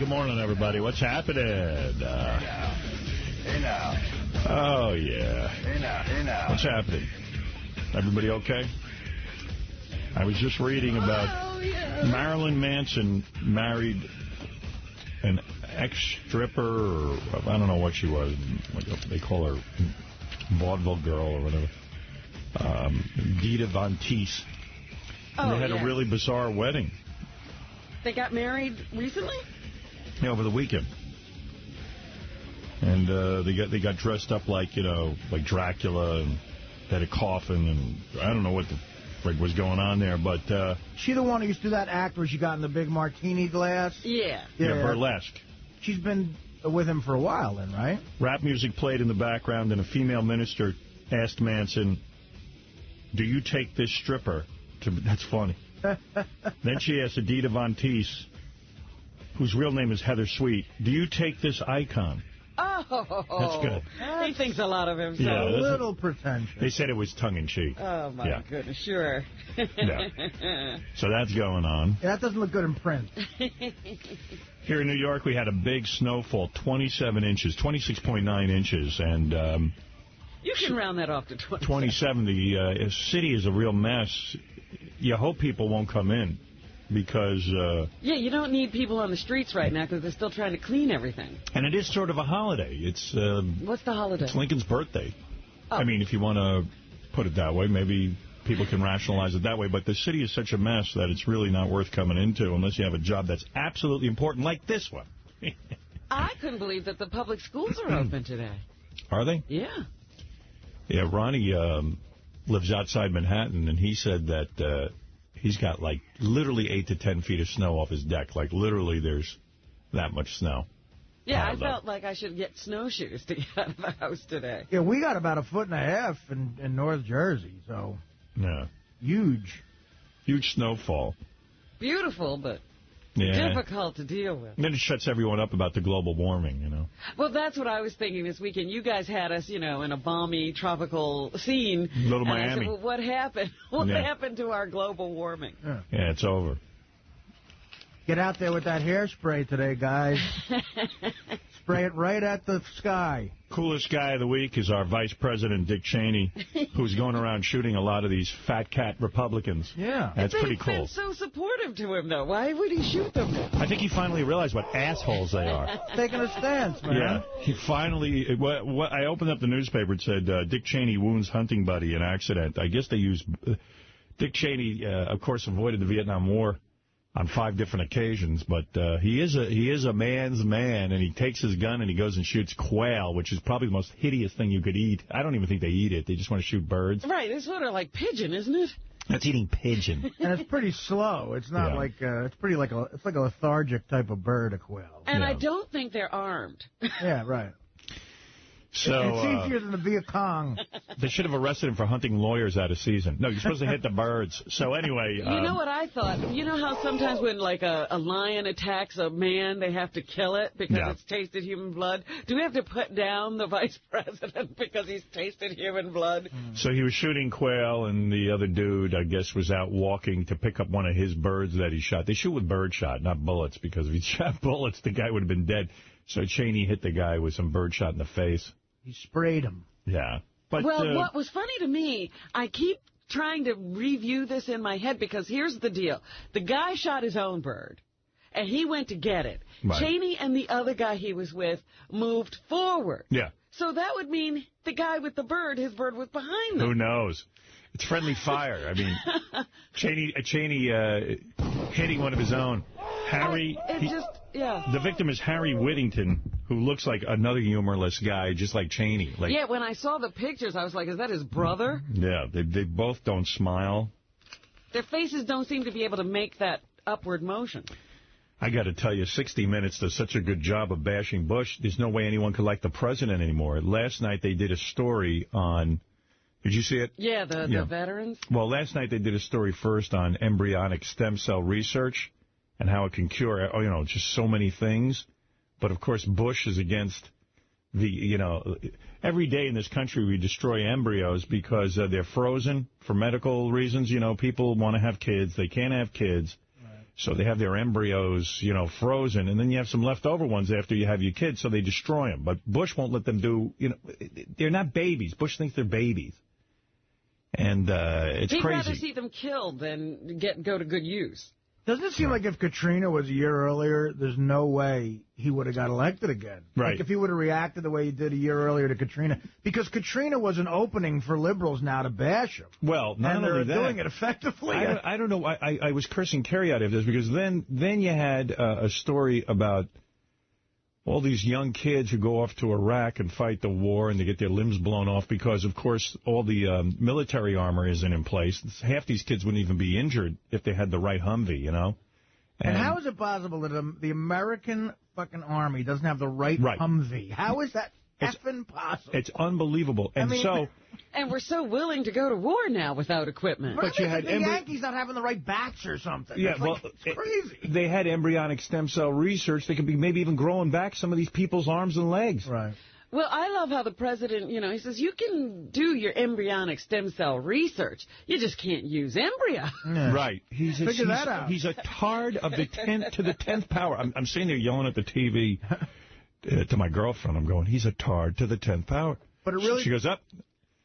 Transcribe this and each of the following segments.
good morning, everybody. What's happening? Uh, Hey now. oh, yeah. Hey now. Hey now. What's happening? Everybody okay? I was just reading about Marilyn Manson married an ex-stripper, or I don't know what she was. They call her vaudeville girl or whatever. Um, Dita Von Teese. Oh, they had yeah. a really bizarre wedding They got married recently? Yeah, over the weekend. And uh, they got they got dressed up like, you know, like Dracula and had a coffin and I don't know what the frig was going on there, but uh, She the one who used to do that act where she got in the big martini glass? Yeah. yeah, burlesque. She's been with him for a while then, right? Rap music played in the background, and a female minister asked Manson, do you take this stripper to... That's funny. then she asked Adita Von Teese, whose real name is Heather Sweet, do you take this icon? Oh. That's good. He thinks a lot of himself. Yeah, a little pretentious. They said it was tongue-in-cheek. Oh, my Yeah. goodness, sure. yeah. So that's going on. Yeah, that doesn't look good in print. Here in New York, we had a big snowfall, 27 inches, 26.9 inches, and um, you can round that off to 20. 27. The uh, city is a real mess. You hope people won't come in because, uh, Yeah, you don't need people on the streets right now because they're still trying to clean everything. and it is sort of a holiday. It's, uh, What's the holiday? it's Lincoln's birthday. Oh. I mean, if you want to put it that way, maybe people can rationalize it that way. But the city is such a mess that it's really not worth coming into unless you have a job that's absolutely important, like this one. I couldn't believe that the public schools are open today. Are they? Yeah. Yeah, Ronnie um, lives outside Manhattan, and he said that uh, he's got, like, literally 8 to 10 feet of snow off his deck. Like, literally, there's that much snow. Yeah, I Piled up. felt like I should get snowshoes to get out of the house today. Yeah, we got about a foot and a half in, in North Jersey, so Yeah. huge. Huge snowfall. Beautiful, but Yeah. difficult to deal with. And then it shuts everyone up about the global warming, you know. Well, that's what I was thinking this weekend. You guys had us, you know, in a balmy tropical scene. Little and I Miami. said, well, what happened? What Yeah. happened to our global warming? Yeah, it's over. Get out there with that hairspray today, guys. Spray it right at the sky. Coolest guy of the week is our Vice President, Dick Cheney, who's going around shooting a lot of these fat cat Republicans. Yeah. That's They've pretty been cool. so supportive to him, though. Why would he shoot them? I think he finally realized what assholes they are. Taking a stance, man. Yeah, he finally. What, what, I opened up the newspaper. It said uh, Dick Cheney wounds hunting buddy in accident. I guess they used uh, Dick Cheney. Uh, of course, avoided the Vietnam War on five different occasions, but uh, he is a he is a man's man, and he takes his gun and he goes and shoots quail, which is probably the most hideous thing you could eat. I don't even think they eat it; they just want to shoot birds. Right, it's sort of like pigeon, isn't it? That's eating pigeon. And it's pretty slow. It's not Yeah. like uh, it's pretty like a it's like a lethargic type of bird, a quail. And I don't think they're armed. Yeah, right. So it's uh, easier than the Viet Cong. they should have arrested him for hunting lawyers out of season. No, you're supposed to hit the birds. So anyway, You um, know what I thought? You know how sometimes when, like, a, a lion attacks a man, they have to kill it because Yeah. it's tasted human blood? Do we have to put down the vice president because he's tasted human blood? So he was shooting quail, and the other dude, I guess, was out walking to pick up one of his birds that he shot. They shoot with bird shot, not bullets, because if he shot bullets, the guy would have been dead. So Cheney hit the guy with some bird shot in the face. He sprayed him. Yeah. But, well, uh, what was funny to me, I keep trying to review this in my head because here's the deal. The guy shot his own bird, and he went to get it. Right. Cheney and the other guy he was with moved forward. Yeah. So that would mean the guy with the bird, his bird was behind them. Who knows? It's friendly fire. I mean, Cheney, uh, Cheney uh, hitting one of his own. Harry, It he- just, yeah. the victim is Harry Whittington, who looks like another humorless guy, just like Cheney. Like, Yeah, when I saw the pictures, I was like, is that his brother? yeah, they, they both don't smile. Their faces don't seem to be able to make that upward motion. I got to tell you, 60 Minutes does such a good job of bashing Bush. There's no way anyone could like the president anymore. Last night they did a story on. Did you see it? Yeah, the, Yeah. the veterans. Well, last night they did a story first on embryonic stem cell research and how it can cure, oh, you know, just so many things. But of course, Bush is against the, you know, every day in this country we destroy embryos because uh, they're frozen for medical reasons. You know, people want to have kids, they can't have kids. So they have their embryos, you know, frozen, and then you have some leftover ones after you have your kids, so they destroy them. But Bush won't let them do, you know, they're not babies. Bush thinks they're babies. And uh, it's He'd crazy. rather see them killed than get go to good use. Doesn't it seem like if Katrina was a year earlier, there's no way he would have got elected again? Right. Like if he would have reacted the way he did a year earlier to Katrina, because Katrina was an opening for liberals now to bash him, well, not and only they're that, doing it effectively. I don't, I don't know. I, I, I was cursing Kerry out of this because then then you had uh, a story about all these young kids who go off to Iraq and fight the war and they get their limbs blown off because, of course, all the um, military armor isn't in place. Half these kids wouldn't even be injured if they had the right Humvee, you know? and how is it possible that the American fucking army doesn't have the right, Right. Humvee? How is that It's- effing possible? It's unbelievable. And mean- so, And we're so willing to go to war now without equipment. But you had the embry- Yankees not having the right bats or something. yeah, It's well, like, it's it- crazy. they had embryonic stem cell research. They could be maybe even growing back some of these people's arms and legs. Right. Well, I love how the president, you know, he says you can do your embryonic stem cell research. You just can't use embryo. Yeah. Right. He's a, Figure he's, that out. he's a tard of the tenth to the tenth power. I'm, I'm sitting there yelling at the TV uh, to my girlfriend. I'm going, he's a tard to the tenth power. But it really- She goes up.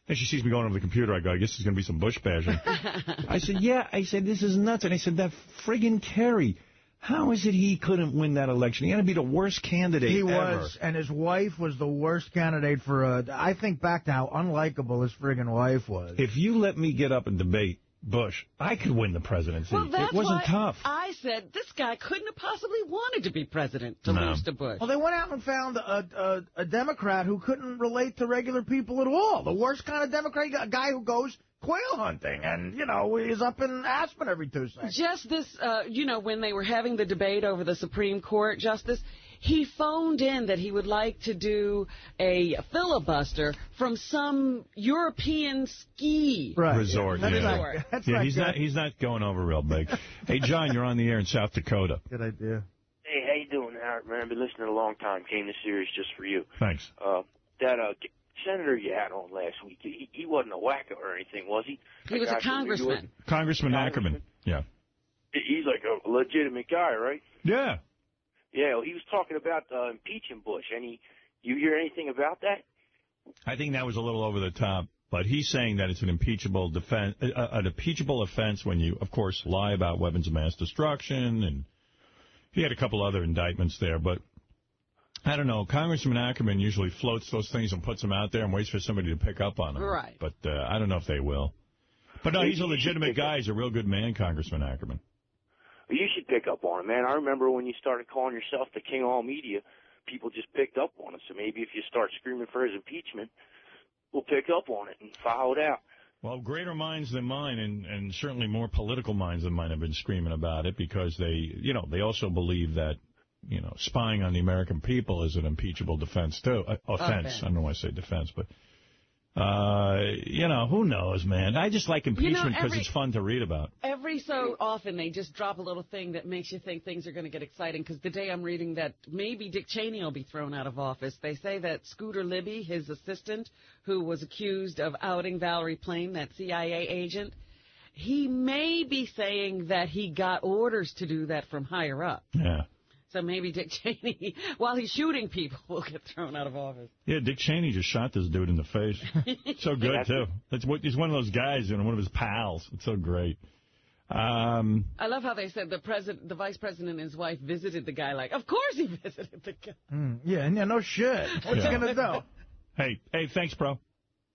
And she sees me going over the computer. I go, I guess there's going to be some Bush bashing. I said, yeah. I said, this is nuts. And I said, that friggin' Kerry, how is it he couldn't win that election? He had to be the worst candidate He ever. was, and his wife was the worst candidate for a. I think back to how unlikable his friggin' wife was. If you let me get up and debate Bush, I could win the presidency. Well, it wasn't why tough. I said this guy couldn't have possibly wanted to be president to No. lose to Bush. Well, they went out and found a, a a Democrat who couldn't relate to regular people at all. The worst kind of Democrat, a guy who goes quail hunting and you know is up in Aspen every Tuesday. Just this, uh, you know, when they were having the debate over the Supreme Court justice, he phoned in that he would like to do a filibuster from some European ski. Right. Resort, That's yeah. not, that's yeah, not he's good. not he's not going over real big. hey, John, you're on the air in South Dakota. Good idea. Hey, how you doing, Howard? Man, I've been listening a long time. Came to Sirius just for you. Thanks. Uh, that uh, senator you had on last week, he, he wasn't a wacko or anything, was he? He was a guy from New congressman. Congressman Congressman? Ackerman. Yeah. He's like a legitimate guy, right? Yeah. Yeah, well, he was talking about uh, impeaching Bush. Any, you hear anything about that? I think that was a little over the top, but he's saying that it's an impeachable defense, uh, an impeachable offense when you, of course, lie about weapons of mass destruction, and he had a couple other indictments there, but I don't know. Congressman Ackerman usually floats those things and puts them out there and waits for somebody to pick up on them. Right. But uh, I don't know if they will. But no, he's a legitimate guy. He's a real good man, Congressman Ackerman. Well, you should pick up on it, man. I remember when you started calling yourself the king of all media, people just picked up on it. So maybe if you start screaming for his impeachment, we'll pick up on it and file it out. Well, greater minds than mine, and, and certainly more political minds than mine have been screaming about it because they, you know, they also believe that, you know, spying on the American people is an impeachable defense too. Uh, offense. Offense. I don't know why I say defense, but, uh, you know, who knows, man? I just like impeachment because every- it's fun to read about. Every so often, they just drop a little thing that makes you think things are going to get exciting. Because the day I'm reading that maybe Dick Cheney will be thrown out of office. They say that Scooter Libby, his assistant, who was accused of outing Valerie Plame, that CIA agent, he may be saying that he got orders to do that from higher up. Yeah. So maybe Dick Cheney, while he's shooting people, will get thrown out of office. Yeah, Dick Cheney just shot this dude in the face. so good, too. That's what, he's one of those guys, you know, one of his pals. It's so great. Um, I love how they said the president, the vice president and his wife visited the guy. Like, of course he visited the guy. Mm, yeah, yeah, no shit. What's Yeah. he gonna do? hey, hey, thanks, bro.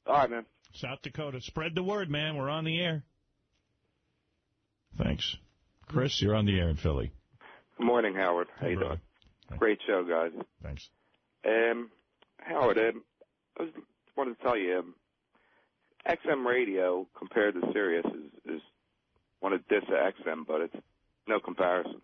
All right, man. South Dakota. Spread the word, man. We're on the air. Thanks. Chris, you're on the air in Philly. Good morning, Howard. How you brother. doing? Great show, guys. Thanks. Um, Howard, um, I was, wanted to tell you, um, XM radio compared to Sirius is, is one of diss of XM, but it's no comparison.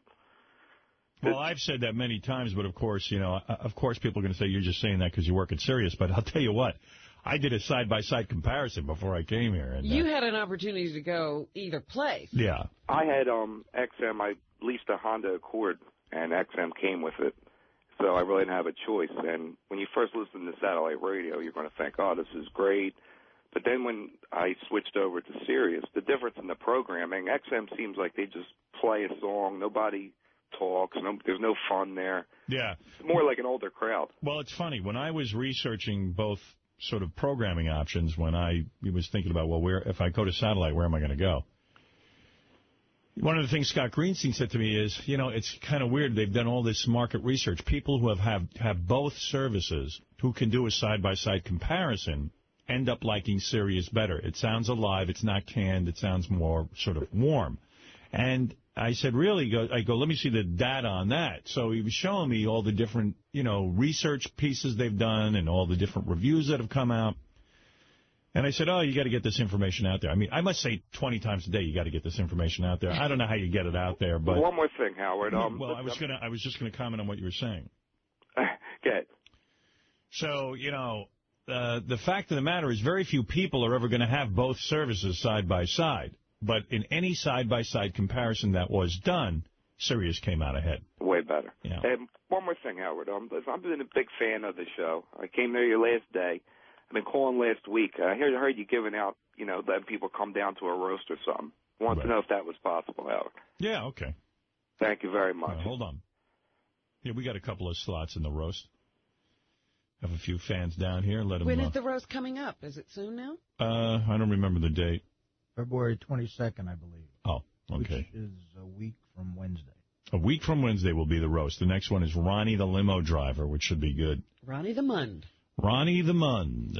Well, I've said that many times, but of course, you know, uh, of course, people are going to say you're just saying that because you work at Sirius. But I'll tell you what, I did a side by side comparison before I came here, and uh, You had an opportunity to go either place. yeah, I had um XM. I leased a Honda Accord, and XM came with it, so I really didn't have a choice. And when you first listen to satellite radio, you're going to think, "Oh, this is great." But then when I switched over to Sirius, the difference in the programming, XM seems like they just play a song. Nobody talks. No, there's no fun there. Yeah. It's more like an older crowd. Well, it's funny. When I was researching both sort of programming options, when I was thinking about, well, where if I go to satellite, where am I going to go? One of the things Scott Greenstein said to me is, you know, it's kind of weird. They've done all this market research. People who have, have, have both services who can do a side-by-side comparison end up liking Sirius better. It sounds alive. It's not canned. It sounds more sort of warm. And I said, really? Go I go, let me see the data on that. So he was showing me all the different, you know, research pieces they've done and all the different reviews that have come out. And I said, oh, you got to get this information out there. I mean, I must say 20 times a day you got to get this information out there. I don't know how you get it out there, but... One more thing, Howard. Um, well, I was gonna, I was just going to comment on what you were saying. Good. So, you know, uh, the fact of the matter is very few people are ever going to have both services side by side. But in any side-by-side comparison that was done, Sirius came out ahead. Way better. Yeah. And one more thing, Howard. Um, I've been a big fan of the show. I came there your last day. I've been calling last week. I heard, I heard you giving out, you know, letting people come down to a roast or something. Want Right. to know if that was possible, Howard. Yeah, okay. Thank you very much. Uh, hold on. Yeah, we got a couple of slots in the roast. Have a few fans down here. Let them. When uh, the roast coming up? Is it soon now? uh, I don't remember the date. February 22nd, I believe. Oh, okay. Which is a week from Wednesday. A week from Wednesday will be the roast. The next one is Ronnie the limo driver, which should be good. Ronnie the Mund. Ronnie the Mund.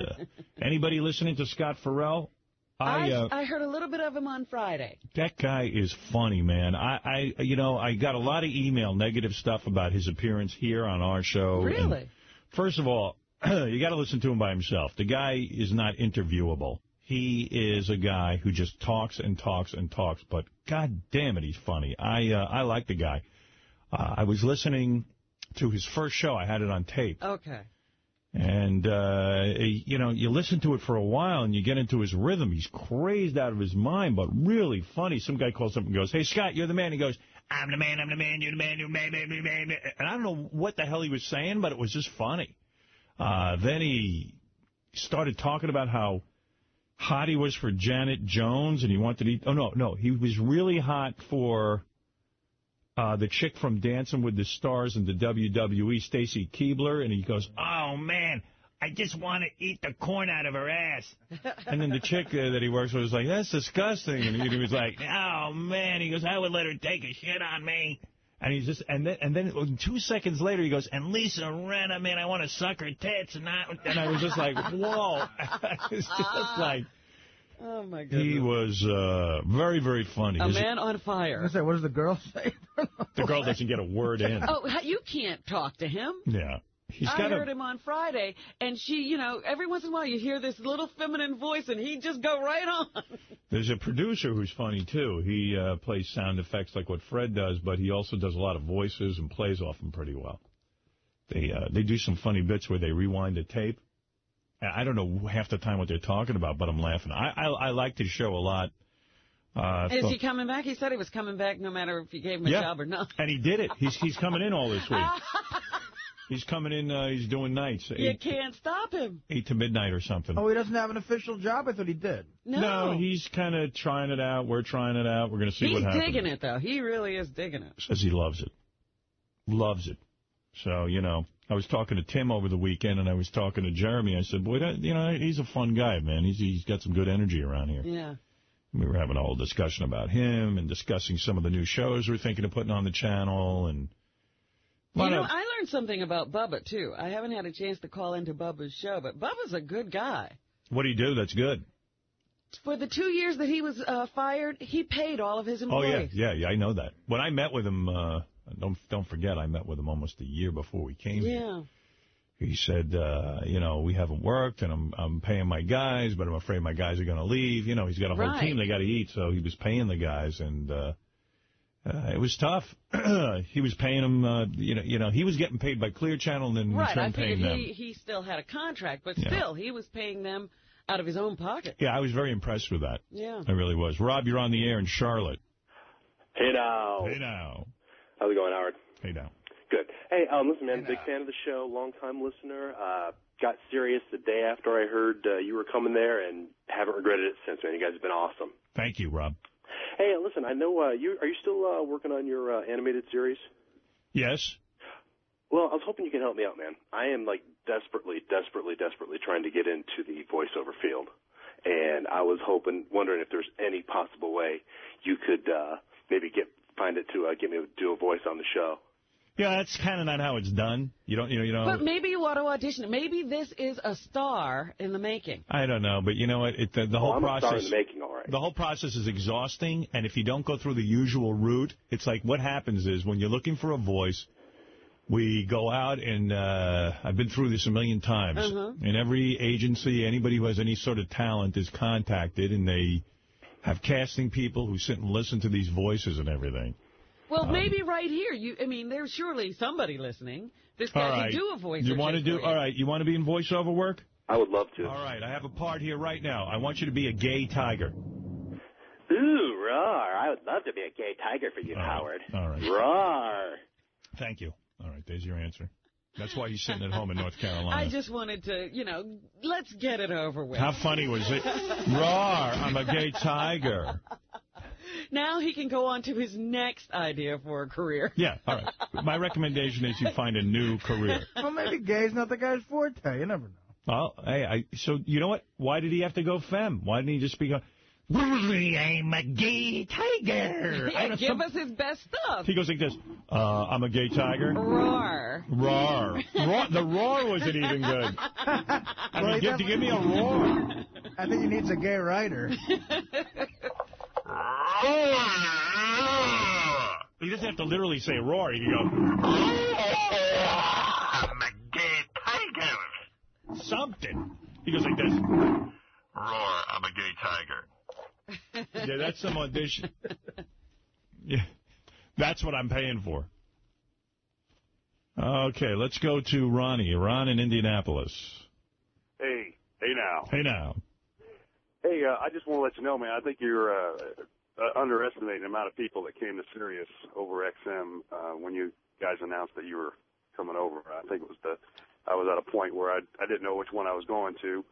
Anybody listening to Scott Ferrall? I, uh, I heard a little bit of him on Friday. That guy is funny, man. I, I, you know, I got a lot of email, negative stuff about his appearance here on our show. And Really? first of all, you got to listen to him by himself. The guy is not interviewable. He is a guy who just talks and talks and talks, but god damn it, he's funny. I, uh, I like the guy. Uh, I was listening to his first show. I had it on tape. Okay. And, uh, you know, you listen to it for a while and you get into his rhythm. He's crazed out of his mind, but really funny. Some guy calls up and goes, hey, Scott, you're the man. He goes, I'm the man, I'm the man, you're the man, you're the man, man, man, man, man. And I don't know what the hell he was saying, but it was just funny. Uh, then he started talking about how hot he was for Janet Jones and he wanted to eat. Oh, no, no. He was really hot for uh, the chick from Dancing with the Stars and the WWE, Stacy Keibler, and he goes, "Oh man, I just want to eat the corn out of her ass." and then the chick uh, that he works with was like, "That's disgusting," and he was like, "Oh man," he goes, "I would let her take a shit on me." And he's just, and then, and then two seconds later, he goes, and Lisa Rinna, man, I want to suck her tits, and I, and I was just like, whoa, it's just like, Oh, my goodness. he was uh, very, very funny. a His- man on fire. was gonna say, what does the girl say? the girl doesn't get a word in. Oh, you can't talk to him. Yeah. He's I heard a, him on Friday, and she, you know, every once in a while you hear this little feminine voice, and he'd just go right on. There's a producer who's funny, too. He uh, plays sound effects like what Fred does, but he also does a lot of voices and plays off them pretty well. They uh, they do some funny bits where they rewind a tape. And I don't know half the time what they're talking about, but I'm laughing. I I, I like the show a lot. Uh, Is so- he coming back? He said he was coming back no matter if you gave him a Yeah. job or not. and he did it. He's he's coming in all this week. He's coming in. Uh, he's doing nights, You eight, can't stop him. eight to midnight or something. oh, he doesn't have an official job? I thought he did. No. no he's kind of trying it out. We're trying it out. We're going to see He's what happens. He's digging it, though. He really is digging it. Says he loves it. Loves it. So, you know, I was talking to Tim over the weekend, and I was talking to Jeremy. I said, boy, that, you know, he's a fun guy, man. He's He's got some good energy around here. Yeah. We were having a whole discussion about him and discussing some of the new shows we're thinking of putting on the channel. and You know, of- I learned something about Bubba, too. I haven't had a chance to call into Bubba's show, but Bubba's a good guy. What do you do? That's good. For the two years that he was uh, fired, he paid all of his employees. Oh, yeah, yeah, yeah, I know that. When I met with him, uh, don't don't forget, I met with him almost a year before we came here. Yeah. He said, uh, you know, we haven't worked, and I'm I'm paying my guys, but I'm afraid my guys are going to leave. You know, he's got a whole Right. team they got to eat, so he was paying the guys, and uh, uh, it was tough. he was paying them, uh, you know, you know, he was getting paid by Clear Channel, and then in Right. I return paying them. he, he still had a contract, but Yeah. still, he was paying them out of his own pocket. Yeah, I was very impressed with that. Yeah. I really was. Rob, you're on the air in Charlotte. Hey now. Hey now. How's it going, Howard? Hey now. Good. Hey, um, listen, man, big fan of the show, long time listener. Uh, got Sirius the day after I heard uh, you were coming there, and haven't regretted it since. Man, you guys have been awesome. Thank you, Rob. Hey, listen, I know uh, you. Are you still uh, working on your uh, animated series? Yes. Well, I was hoping you could help me out, man. I am like desperately, desperately, desperately trying to get into the voiceover field, and I was hoping, wondering if there's any possible way you could uh, maybe get find it to uh, get me to do a voice on the show. Yeah, that's kind of not how it's done. You don't, you know, you know. But maybe you ought to audition. Maybe this is a star in the making. I don't know, but you know what? It, the, the whole I'm process. a star in the making, all right. The whole process is exhausting, and if you don't go through the usual route, it's like what happens is when you're looking for a voice, we go out and uh, I've been through this a million times. Uh-huh. In every agency, anybody who has any sort of talent is contacted, and they have casting people who sit and listen to these voices and everything. Well, Um, maybe right here. You, I mean, there's surely somebody listening. This All guy right. could do a voice. You want to do? All right. You want to be in voiceover work? I would love to. All right. I have a part here right now. I want you to be a gay tiger. Ooh, roar! I would love to be a gay tiger for you, All right. Howard. All right. Roar! Thank you. All right. There's your answer. That's why you're sitting at home in North Carolina. I just wanted to, you know, let's get it over with. How funny was it? Roar! I'm a gay tiger. Now he can go on to his next idea for a career. Yeah. All right. My recommendation is you find a new career. Well, maybe gay's not the guy's forte. You never know. Well, hey, I, so you know what? Why did he have to go femme? Why didn't he just be go, I'm a gay tiger? I Yeah, give some- us his best stuff. He goes like this, uh, I'm a gay tiger. Roar. Roar. roar. The roar wasn't even good. I Well, mean, he give, give me a roar. I think he needs a gay writer. He doesn't have to literally say roar. He can go, I'm a gay tiger. Something. He goes like this. Roar, I'm a gay tiger. Yeah, that's some audition. Yeah, that's what I'm paying for. Okay, let's go to Ronnie. Ron in Indianapolis. Hey, hey now. Hey now. Hey, uh, I just want to let you know, man. I think you're uh, uh, underestimating the amount of people that came to Sirius over XM uh, when you guys announced that you were coming over. I think it was the I was at a point where I I didn't know which one I was going to,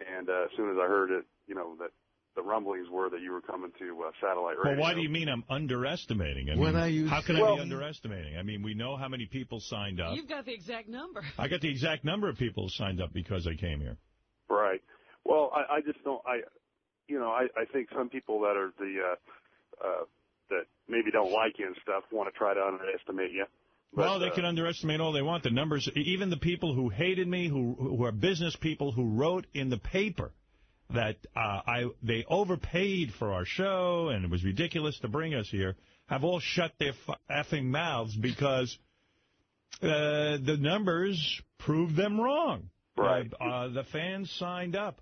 and uh, as soon as I heard it, you know that the rumblings were that you were coming to uh, satellite radio. Well, why do you mean I'm underestimating? I When mean, I use- how can I be underestimating? I mean, we know how many people signed up. You've got the exact number. I got the exact number of people who signed up because I came here. Right. Well, I, I just don't. I, you know, I, I think some people that are the uh, uh, that maybe don't like you and stuff want to try to underestimate you. But, well, they uh, can underestimate all they want. The numbers, even the people who hated me, who who are business people, who wrote in the paper that uh, I they overpaid for our show and it was ridiculous to bring us here, have all shut their effing mouths because uh, the numbers proved them wrong. Right. Uh, uh, the fans signed up,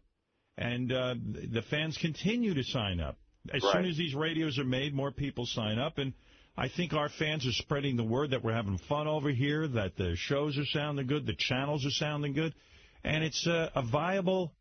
and uh, the fans continue to sign up. As soon as these radios are made, more people sign up, and I think our fans are spreading the word that we're having fun over here, that the shows are sounding good, the channels are sounding good, and it's a viable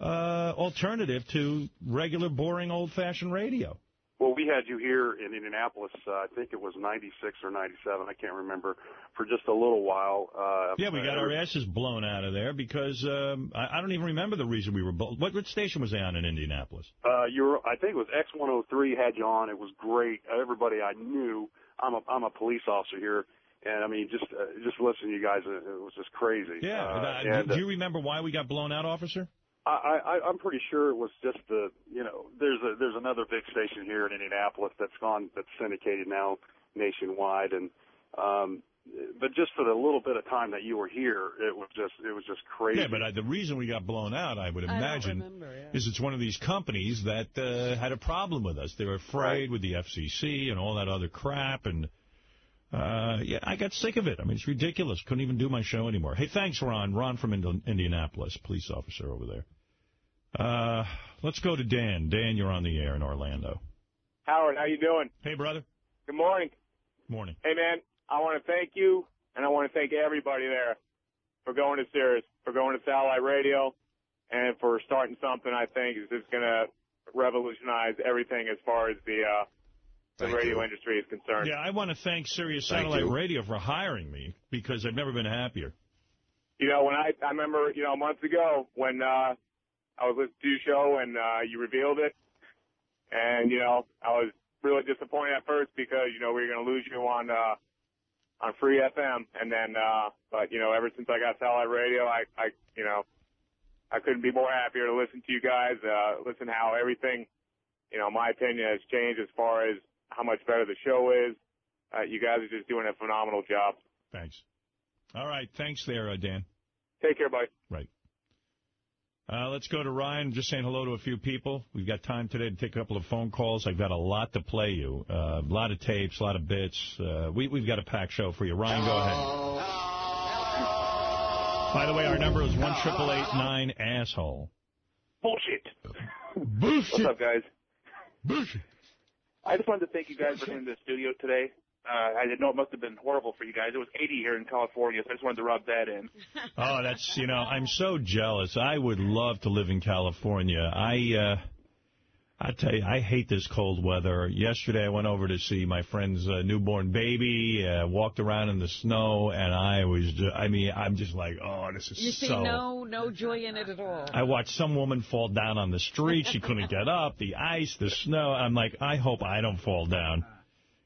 uh, alternative to regular, boring, old-fashioned radio. Well, we had you here in Indianapolis. Uh, I think it was '96 or '97. I can't remember. For just a little while. Uh, Yeah, we got our asses blown out of there because um, I, I don't even remember the reason we were. What, what station was they on in Indianapolis? Uh, you were, I think it was X103 had you on. It was great. Everybody I knew. I'm a I'm a police officer here, and I mean just uh, just listening to you guys, it, was just crazy. Yeah. Uh, Uh, and, do you remember why we got blown out, officer? I, I, I'm pretty sure it was just the, you know, there's a there's another big station here in Indianapolis that's gone that's syndicated now nationwide, and um, but just for the little bit of time that you were here, it was just it was just crazy. Yeah, but uh, the reason we got blown out, I would I imagine, remember, yeah. is it's one of these companies that uh, had a problem with us. They were afraid with the FCC and all that other crap, and uh, yeah, I got sick of it. I mean, it's ridiculous. Couldn't even do my show anymore. Hey, thanks, Ron. Ron from Indi- Indianapolis, police officer over there. Uh, let's go to Dan. Dan, you're on the air in Orlando. Howard, how you doing? Hey, brother. Good morning. Good morning. Hey, man, I want to thank you, and I want to thank everybody there for going to Sirius, for going to satellite radio, and for starting something I think is just going to revolutionize everything as far as the uh, the radio industry is concerned. Yeah, I want to thank Sirius Thank Satellite you. Radio for hiring me because I've never been happier. You know, when I I remember, you know, months ago when uh I was listening to your show and uh you revealed it, and you know, I was really disappointed at first because you know we were going to lose you on uh on free FM, and then uh but you know, ever since I got satellite radio, I I you know I couldn't be more happier to listen to you guys. Uh, listen how everything, you know, my opinion has changed as far as how much better the show is. Uh, you guys are just doing a phenomenal job. Thanks. All right, thanks there, uh, Dan. Take care, buddy. Right. Uh, let's go to Ryan. Just saying hello to a few people. We've got time today to take a couple of phone calls. I've got a lot to play you. Uh, a lot of tapes, a lot of bits. Uh, we, we've got a packed show for you. Ryan, go ahead. By the way, our number is one triple eight nine asshole. Bullshit. Bullshit. What's up, guys? Bullshit. I just wanted to thank you guys for coming to the studio today. Uh, I didn't know it must have been horrible for you guys. It was 80 here in California, so I just wanted to rub that in. Oh, that's you know, I'm so jealous. I would love to live in California. I uh I tell you, I hate this cold weather. Yesterday, I went over to see my friend's uh, newborn baby. Uh, walked around in the snow, and I was, ju- I mean, I'm just like, oh, this is You see no no joy in it at all. I watched some woman fall down on the street. She couldn't get up. The ice, the snow. I'm like, I hope I don't fall down.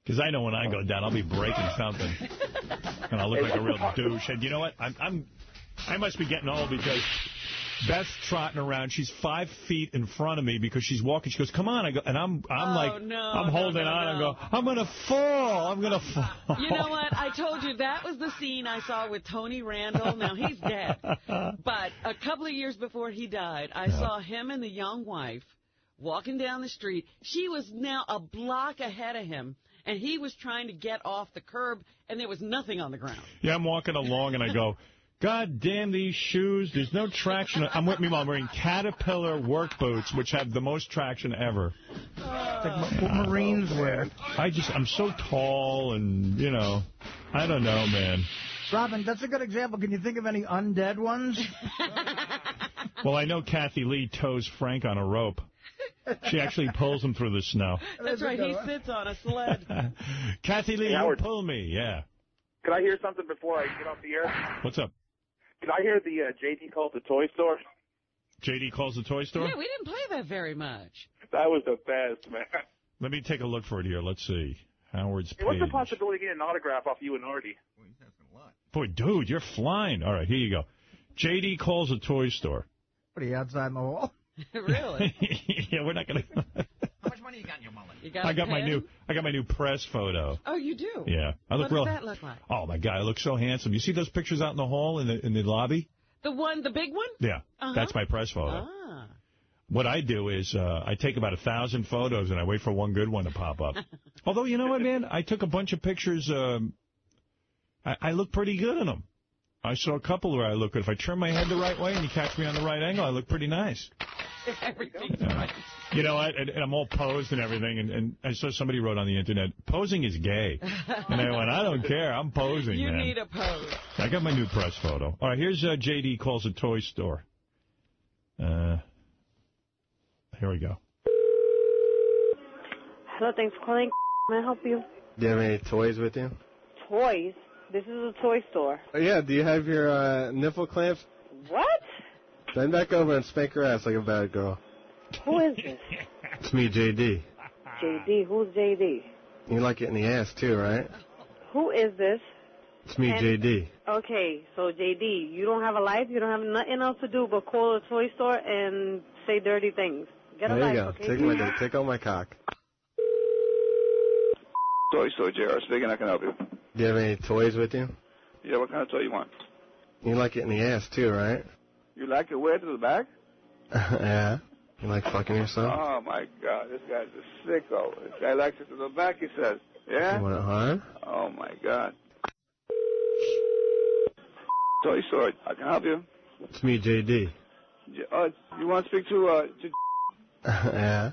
Because I know when I go down, I'll be breaking something. And I'll look like a real douche. And you know what? I'm, I'm, I must be getting old because Beth's trotting around. She's five feet in front of me because she's walking. She goes, come on. I go, and I'm, I'm Oh, like, no, I'm holding no, on. I no. go, I'm going to fall. I'm going to fall. You know what? I told you that was the scene I saw with Tony Randall. Now he's dead. But a couple of years before he died, I saw him and the young wife walking down the street. She was now a block ahead of him, and he was trying to get off the curb, and there was nothing on the ground. Yeah, I'm walking along and I go, God damn these shoes. There's no traction. I'm with me while I'm wearing Caterpillar work boots, which have the most traction ever. Like what Marines wear. I just, I'm so tall and, you know, I don't know, man. Robin, that's a good example. Can you think of any undead ones? Well, I know Kathie Lee tows Frank on a rope. She actually pulls him through the snow. That's right. He sits on a sled. Kathie Lee, Hey, you Howard. pull me. Yeah. Could I hear something before I get off the air? What's up? Could I hear the uh, JD call at the toy store? JD calls the toy store? Yeah, we didn't play that very much. That was the best, man. Let me take a look for it here. Let's see. Howard's Hey, what's the possibility of getting an autograph off you and Artie? Boy, dude, you're flying. All right, here you go. JD calls a toy store. What are you outside in the hall? really? yeah, we're not gonna. How much money you got in your mullet? You got I a got my new. I got my new press photo. Oh, you do? Yeah, I look what real. does that look like? Oh my god, I look so handsome. You see those pictures out in the hall in the in the lobby? The one, the big one? Yeah, Uh-huh. that's my press photo. Ah. What I do is uh, I take about a thousand photos and I wait for one good one to pop up. Although you know what, man, I took a bunch of pictures. Um, I, I look pretty good in them. I saw a couple where I look. Good. If I turn my head the right way and you catch me on the right angle, I look pretty nice. Everything's Yeah. right. You know, I, and, and I'm all posed and everything. And, and I saw somebody wrote on the internet, posing is gay. And I went, I don't care. I'm posing, You man. need a pose. I got my new press photo. All right, here's uh, JD calls a toy store. Uh, here we go. Hello, thanks for calling. May I help you? Do you have any toys with you? Toys. This is a toy store. Oh, yeah, do you have your uh, nipple clamps? What? Bend back over and spank her ass like a bad girl. Who is this? It's me, JD. JD. Who's JD? You like it in the ass, too, right? Who is this? It's me, And- JD. Okay, so JD, you don't have a life. You don't have nothing else to do but call a toy store and say dirty things. Get a there life, you go. okay? Take my dick. Take all my cock. Toy store, JR speaking. I can help you. Do you have any toys with you? Yeah, what kind of toy you want? You like it in the ass, too, right? You like it where to the back? yeah. You like fucking yourself? Oh my God, this guy's a sicko. This guy likes it to the back. He says, yeah. You want it hard? Oh my God. Toy store, I can help you. It's me, JD. J- Uh, you want to speak to uh? To... yeah.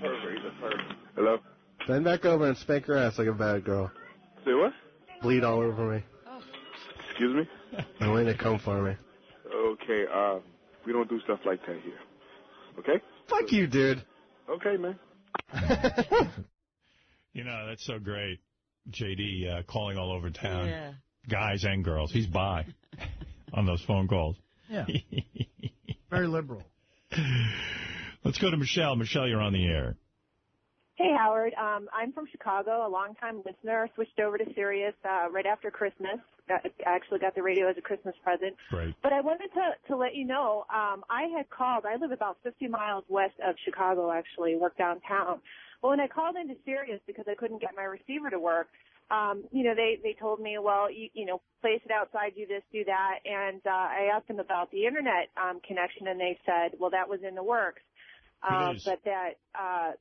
Pervert, he's a pervert. Hello. Bend back over and spank her ass like a bad girl. Say what? Bleed all over me. Excuse me. I'm waiting to come for me. Okay. Uh, we don't do stuff like that here. Okay. Fuck you, dude. Okay, man. You know, that's so great. J.D. Uh, calling all over town. Yeah. Guys and girls. He's by on those phone calls. Yeah. Very liberal. Let's go to Michelle. Michelle, you're on the air. Hey, Howard. Um, I'm from Chicago, a longtime listener. Switched over to Sirius uh, right after Christmas. Got, actually got the radio as a Christmas present. Great. But I wanted to, to let you know, um, I had called. I live about 50 miles west of Chicago, actually, work downtown. Well, when I called into Sirius because I couldn't get my receiver to work, um, you know, they, they told me, well, you, you know, place it outside, do this, do that. And, uh, I asked them about the internet, um, connection and they said, well, that was in the works. Uh, but that, uh,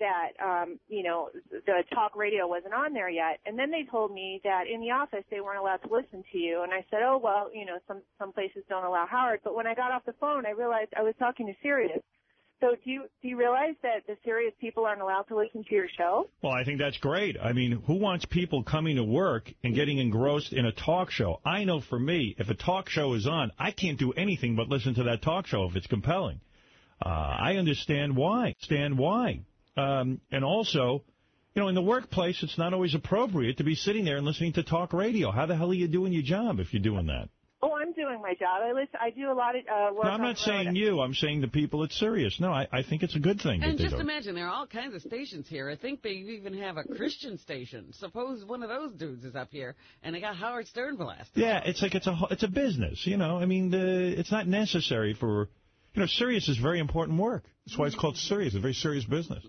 that, um, you know, the talk radio wasn't on there yet. And then they told me that in the office they weren't allowed to listen to you. And I said, oh, well, you know, some, some places don't allow Howard. But when I got off the phone, I realized I was talking to Sirius. So do you, do you realize that the Sirius people aren't allowed to listen to your show? Well, I think that's great. I mean, who wants people coming to work and getting engrossed in a talk show? I know for me, if a talk show is on, I can't do anything but listen to that talk show if it's compelling. Uh, I understand why. Understand why. Um, and also, you know, in the workplace, it's not always appropriate to be sitting there and listening to talk radio. How the hell are you doing your job if you're doing that? Oh, I'm doing my job. I listen, I do a lot of uh, work. No, I'm not the road. saying you. I'm saying the people at Sirius. No, I, I think it's a good thing that And just imagine, there are all kinds of stations here. I think they even have a Christian station. Suppose one of those dudes is up here, and they got Howard Stern blasted. Yeah, it's like it's a it's a business, you know. I mean, the, it's not necessary for, you know, Sirius is very important work. That's why it's called Sirius. It's a very serious business.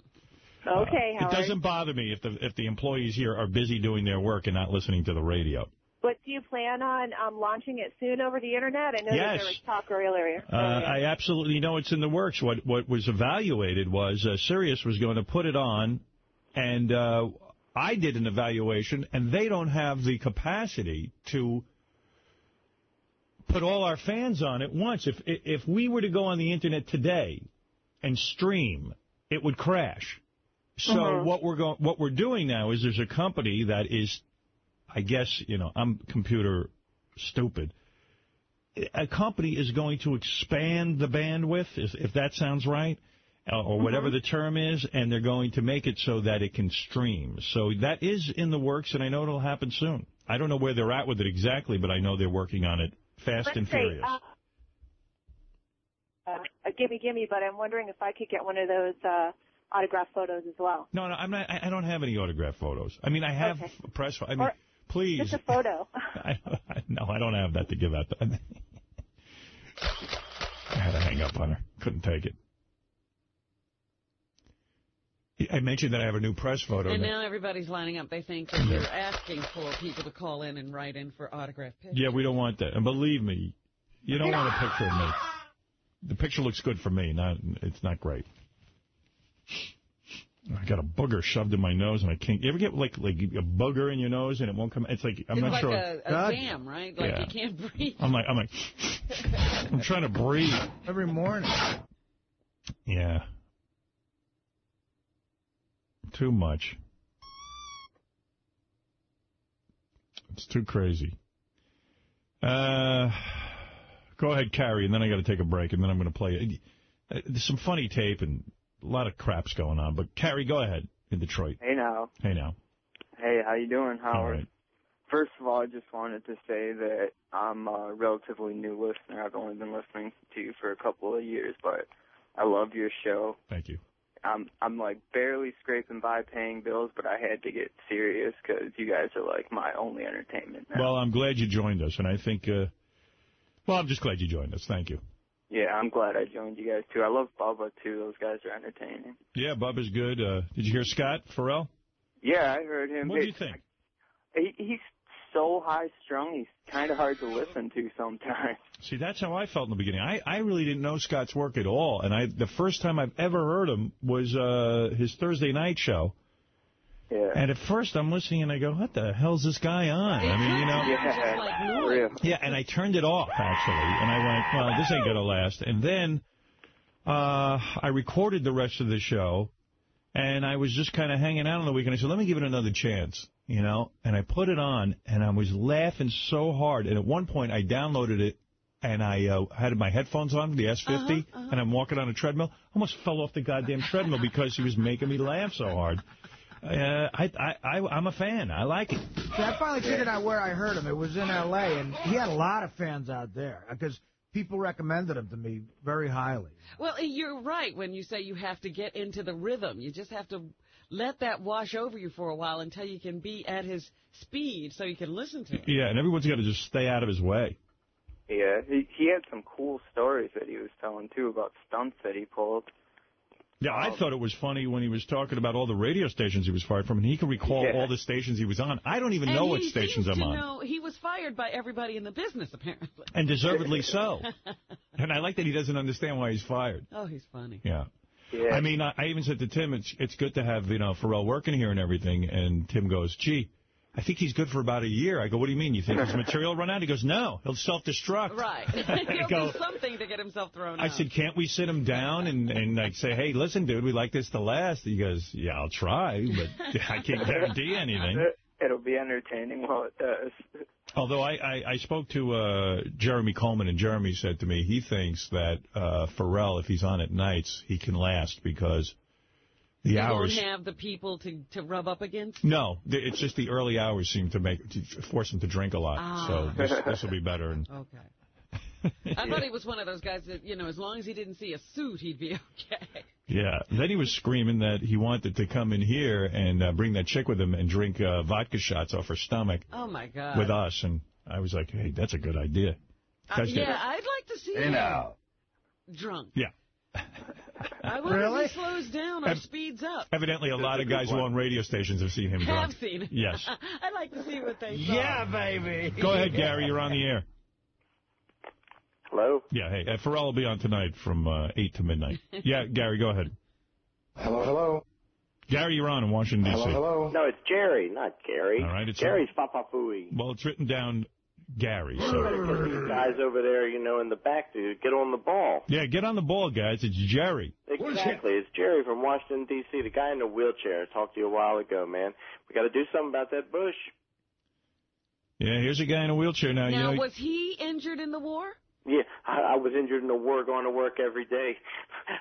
Okay, It Howard. doesn't bother me if the if the employees here are busy doing their work and not listening to the radio. But do you plan on um, launching it soon over the internet? I know that Yes. there was talk earlier. Uh, I absolutely know it's in the works. What what was evaluated was uh, Sirius was going to put it on, and uh, I did an evaluation, and they don't have the capacity to put all our fans on at once. If if we were to go on the internet today and stream, it would crash. So Mhm. what we're going what we're doing now is there's a company that is, I guess you know I'm computer stupid. A company is going to expand the bandwidth, if, if that sounds right, uh, or whatever the term is, and they're going to make it so that it can stream. So that is in the works, and I know it'll happen soon. I don't know where they're at with it exactly, but I know they're working on it fast Let's and say, furious. Uh, uh, a gimme gimme, but I'm wondering if I could get one of those uh, autograph photos as well. No, no, I'm not. I I don't have any autograph photos. I mean, I have Okay. press. I mean, Or please. Just a photo. I, I, no, I don't have that to give out. I had to hang up on her. Couldn't take it. I mentioned that I have a new press photo. And now everybody's lining up. They think that you're asking for people to call in and write in for autograph pictures. yeah, we don't want that. And believe me, you don't want a picture of me. The picture looks good for me. Not, it's not great. I got a booger shoved in my nose, and I can't. You ever get like like a booger in your nose and it won't come? It's like I'm it's not like sure. a, a jam, right? Like Yeah. you can't breathe. I'm like I'm like I'm trying to breathe. Every morning. Yeah. Too much. It's too crazy. Uh, go ahead, Carrie, and then I got to take a break, and then I'm going to play. Uh, some funny tape and a lot of crap's going on, but Carrie, go ahead in Detroit. Hey now. Hey now. Hey, how you doing, All Howard? right. First of all, I just wanted to say that I'm a relatively new listener. I've only been listening to you for a couple of years, but I love your show. Thank you. I'm I'm like barely scraping by paying bills, but I had to get Sirius because you guys are like my only entertainment. Now. Well, I'm glad you joined us, and I think. Uh, well, I'm just glad you joined us. Thank you. Yeah, I'm glad I joined you guys too. I love Bubba too. Those guys are entertaining. Yeah, Bub is good. Uh, did you hear Scott Ferrall? Yeah, I heard him. What do you think? He, he's so high strung. He's kind of hard to listen to sometimes. See, that's how I felt in the beginning. I, I really didn't know Scott's work at all, and I the first time I've ever heard him was uh, his Thursday night show. Yeah. And at first I'm listening and I go, what the hell's this guy on? I mean, you know. Yeah. Yeah, and I turned it off actually, and I went, well, this ain't gonna last. And then uh, I recorded the rest of the show, and I was just kind of hanging out on the weekend. I said, let me give it another chance, you know. And I put it on, and I was laughing so hard. And at one point, I downloaded it, and I uh, had my headphones on, the S50, and I'm walking on a treadmill. I Almost fell off the goddamn treadmill because he was making me laugh so hard. Uh, I, I, I, I'm a fan. I like it. See, I finally figured out where I heard him. It was in L.A., and he had a lot of fans out there because people recommended him to me very highly. Well, you're right when you say you have to get into the rhythm. You just have to let that wash over you for a while until you can be at his speed so you can listen to him. Yeah, and everyone's got to just stay out of his way. Yeah, he he had some cool stories that he was telling too about stunts that he pulled. Yeah, I um, thought it was funny when he was talking about all the radio stations he was fired from, and he could recall Yeah. all the stations he was on. I don't even and know he what stations I'm to on. know he was fired by everybody in the business, apparently. And deservedly so. and I like that he doesn't understand why he's fired. Oh, he's funny. Yeah. Yeah. I mean, I, I even said to Tim, it's it's good to have, you know, Ferrall working here and everything. And Tim goes, gee, I think he's good for about a year. I go, what do you mean? You think his material will run out? He goes, no, he'll self-destruct. Right. I He'll go- do something to get himself thrown I out. said, can't we sit him down and, and like say, hey, listen, dude, we like this to last? He goes, yeah, I'll try, but I can't guarantee anything. It'll be entertaining while it does. Although I, I, I spoke to uh, Jeremy Coleman, and Jeremy said to me he thinks that uh, Ferrall, if he's on at nights, he can last because the you hours. won't have the people to, to rub up against? No, it's just the early hours seem to make to force him to drink a lot. Ah. So this this will be better. And Okay. I thought he was one of those guys that, you know, as long as he didn't see a suit, he'd be okay. yeah, then he was screaming that he wanted to come in here and uh, bring that chick with him and drink uh, vodka shots off her stomach Oh, my God. with us. And I was like, hey, that's a good idea. Uh, Guys, yeah, I'd like to see Hey, him now. drunk. Yeah. I wonder Really? if he slows down or Ev- speeds up. Evidently, a lot of guys who own radio stations have seen him Have drunk. seen it. Yes. I'd like to see what they Yeah, thought. baby. Go ahead, Gary. You're on the air. Hello? Yeah, hey, uh, Ferrall will be on tonight from uh, 8 to midnight. Yeah, Gary, go ahead. Hello, hello. Gary, you're on in Washington, D.C. Hello, hello. No, it's Jerry, not Gary. All right, it's Gary's Papa Fooey. Well, it's written down Gary. Get So. these guys over there, you know, in the back to get on the ball. Yeah, get on the ball, guys. It's Jerry. Exactly. It's Jerry from Washington, D.C., the guy in the wheelchair. I talked to you a while ago, man. We got to do something about that bush. Yeah, here's a guy in a wheelchair now. Now, you know, was he injured in the war? Yeah, I, I was injured in the war, going to work every day.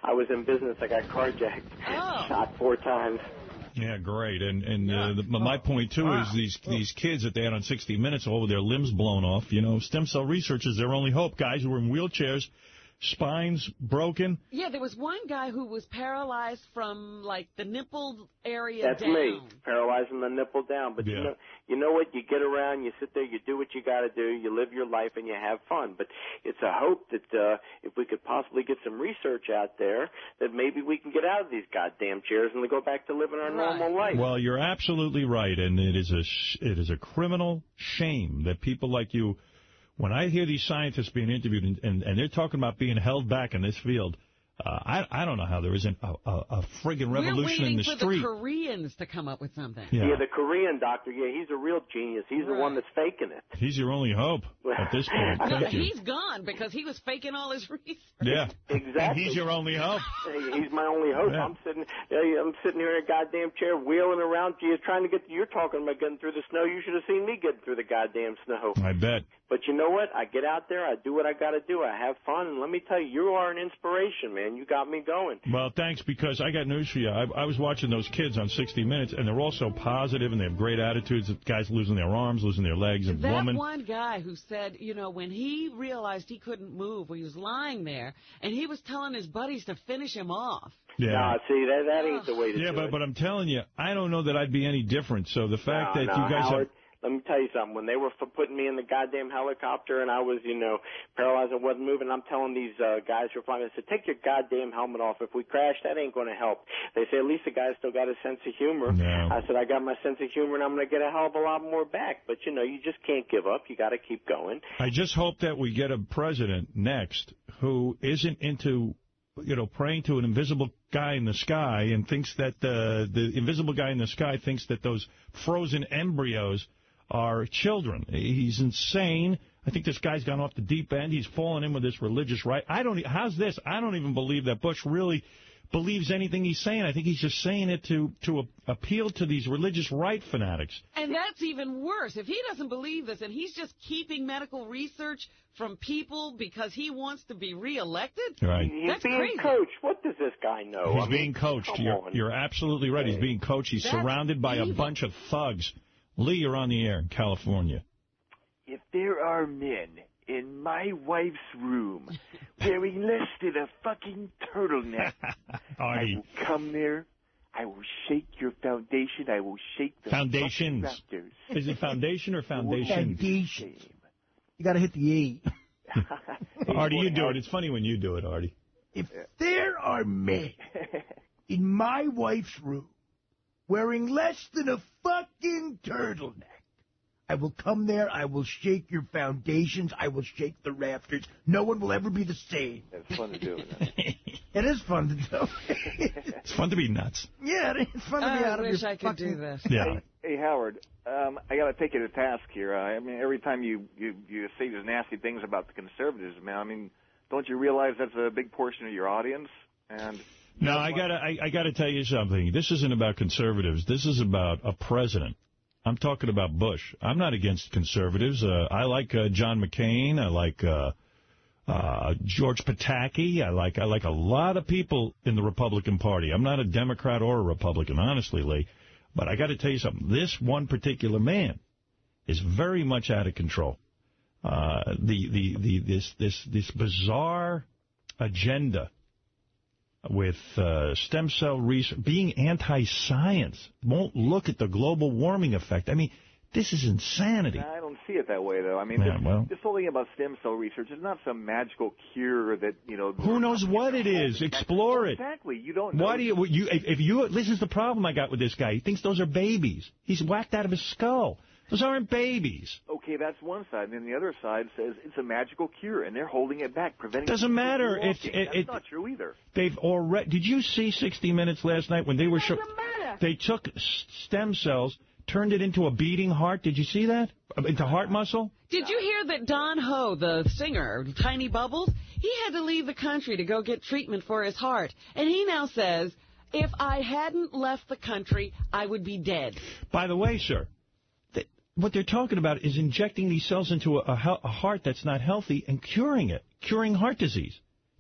I was in business. I got carjacked, Oh. shot four times. Yeah, great. And and uh, the, my point too is these these kids that they had on 60 Minutes, all with their limbs blown off. You know, stem cell research is their only hope. Guys who are in wheelchairs, spines broken. Yeah, there was one guy who was paralyzed from, like, the nipple area That's down. me, paralyzing the nipple down. But you know, you know what? You get around, you sit there, you do what you got to do, you live your life, and you have fun. But it's a hope that uh, if we could possibly get some research out there, that maybe we can get out of these goddamn chairs and go back to living our normal life. Well, you're absolutely right, and it is a sh- it is a criminal shame that people like you. When I hear these scientists being interviewed and, and, and they're talking about being held back in this field, uh, I I don't know how there isn't a, a, a friggin' revolution We're waiting in the for street. the Koreans to come up with something. Yeah. the Korean doctor, yeah, he's a real genius. He's the one that's faking it. He's your only hope at this point. No, Thank you. he's gone because he was faking all his research. Yeah. Exactly. And he's your only hope. He's my only hope. Yeah. I'm sitting, I'm sitting here in a goddamn chair, wheeling around. You're trying to get. You're talking about getting through the snow. You should have seen me getting through the goddamn snow. I bet. But you know what? I get out there. I do what I got to do. I have fun, and let me tell you, you are an inspiration, man. You got me going. Well, thanks, because I got news for you. I, I was watching those kids on 60 Minutes, and they're all so positive, and they have great attitudes. Guys losing their arms, losing their legs, and That woman. one guy who said, you know, when he realized he couldn't move, he was lying there, and he was telling his buddies to finish him off. Yeah. Nah, see that that ain't the way to Yeah, do but it. but I'm telling you, I don't know that I'd be any different. So the fact No, that no, you guys Howard, have. Let me tell you something. When they were f- putting me in the goddamn helicopter and I was, you know, paralyzed and wasn't moving, I'm telling these uh, guys who are flying, I said, take your goddamn helmet off. If we crash, that ain't going to help. They say, at least the guy's still got a sense of humor. No. I said, I got my sense of humor and I'm going to get a hell of a lot more back. But, you know, you just can't give up. You got to keep going. I just hope that we get a president next who isn't into, you know, praying to an invisible guy in the sky and thinks that uh, the invisible guy in the sky thinks that those frozen embryos are children. He's insane. I think this guy's gone off the deep end. He's fallen in with this religious right. I don't. e, How's this? I don't even believe that Bush really believes anything he's saying. I think he's just saying it to to a, appeal to these religious right fanatics. And that's even worse. If he doesn't believe this and he's just keeping medical research from people because he wants to be reelected, Right. He's that's being crazy. coached. What does this guy know? He's I mean, being coached. You're, on. you're absolutely right. He's being coached. He's That's surrounded by a bunch of thugs. Lee, you're on the air in California. If there are men in my wife's room wearing less than a fucking turtleneck, I will come there. I will shake your foundation. I will shake the Foundations. fucking raptors. Is it foundation or foundation? Foundation. You got to hit the E. Artie, you do it. It's funny when you do it, Artie. If there are men in my wife's room wearing less than a fucking turtleneck, I will come there, I will shake your foundations, I will shake the rafters. No one will ever be the same. It's fun to do. It? It is fun to do. It's fun to be nuts. yeah, it's fun to be I out of wish your I wish I could fucking... do this. Yeah. Hey Howard, um, I got to take you to task here. Uh, I mean, every time you, you you say these nasty things about the conservatives, man. I mean, don't you realize that's a big portion of your audience? And No, I gotta, I, I gotta tell you something. This isn't about conservatives. This is about a president. I'm talking about Bush. I'm not against conservatives. Uh, I like uh, John McCain. I like uh, uh, George Pataki. I like, I like a lot of people in the Republican Party. I'm not a Democrat or a Republican, honestly, Lee. But I got to tell you something. This one particular man is very much out of control. Uh, the, the, the, this, this, this bizarre agenda with uh, stem cell research, being anti-science, won't look at the global warming effect. I mean, this is insanity. I don't see it that way, though. I mean, Yeah, this, well- this whole thing about stem cell research is not some magical cure that you know. Who knows what it is? Explore it. Exactly. You don't. Know. Why do you, you if, if you, this is the problem I got with this guy. He thinks those are babies. He's whacked out of his skull. Those aren't babies. Okay, that's one side, and then the other side says it's a magical cure, and they're holding it back, preventing. Doesn't people from matter. walking. It's- it- that's it- not true either. They've already, did you see 60 Minutes last night when they were show, they took stem cells, turned it into a beating heart. Did you see that? Uh, Into heart muscle? Did you hear that Don Ho, the singer, Tiny Bubbles, he had to leave the country to go get treatment for his heart. And he now says, if I hadn't left the country, I would be dead. By the way, sir, th- what they're talking about is injecting these cells into a, a, a heart that's not healthy and curing it, curing heart disease.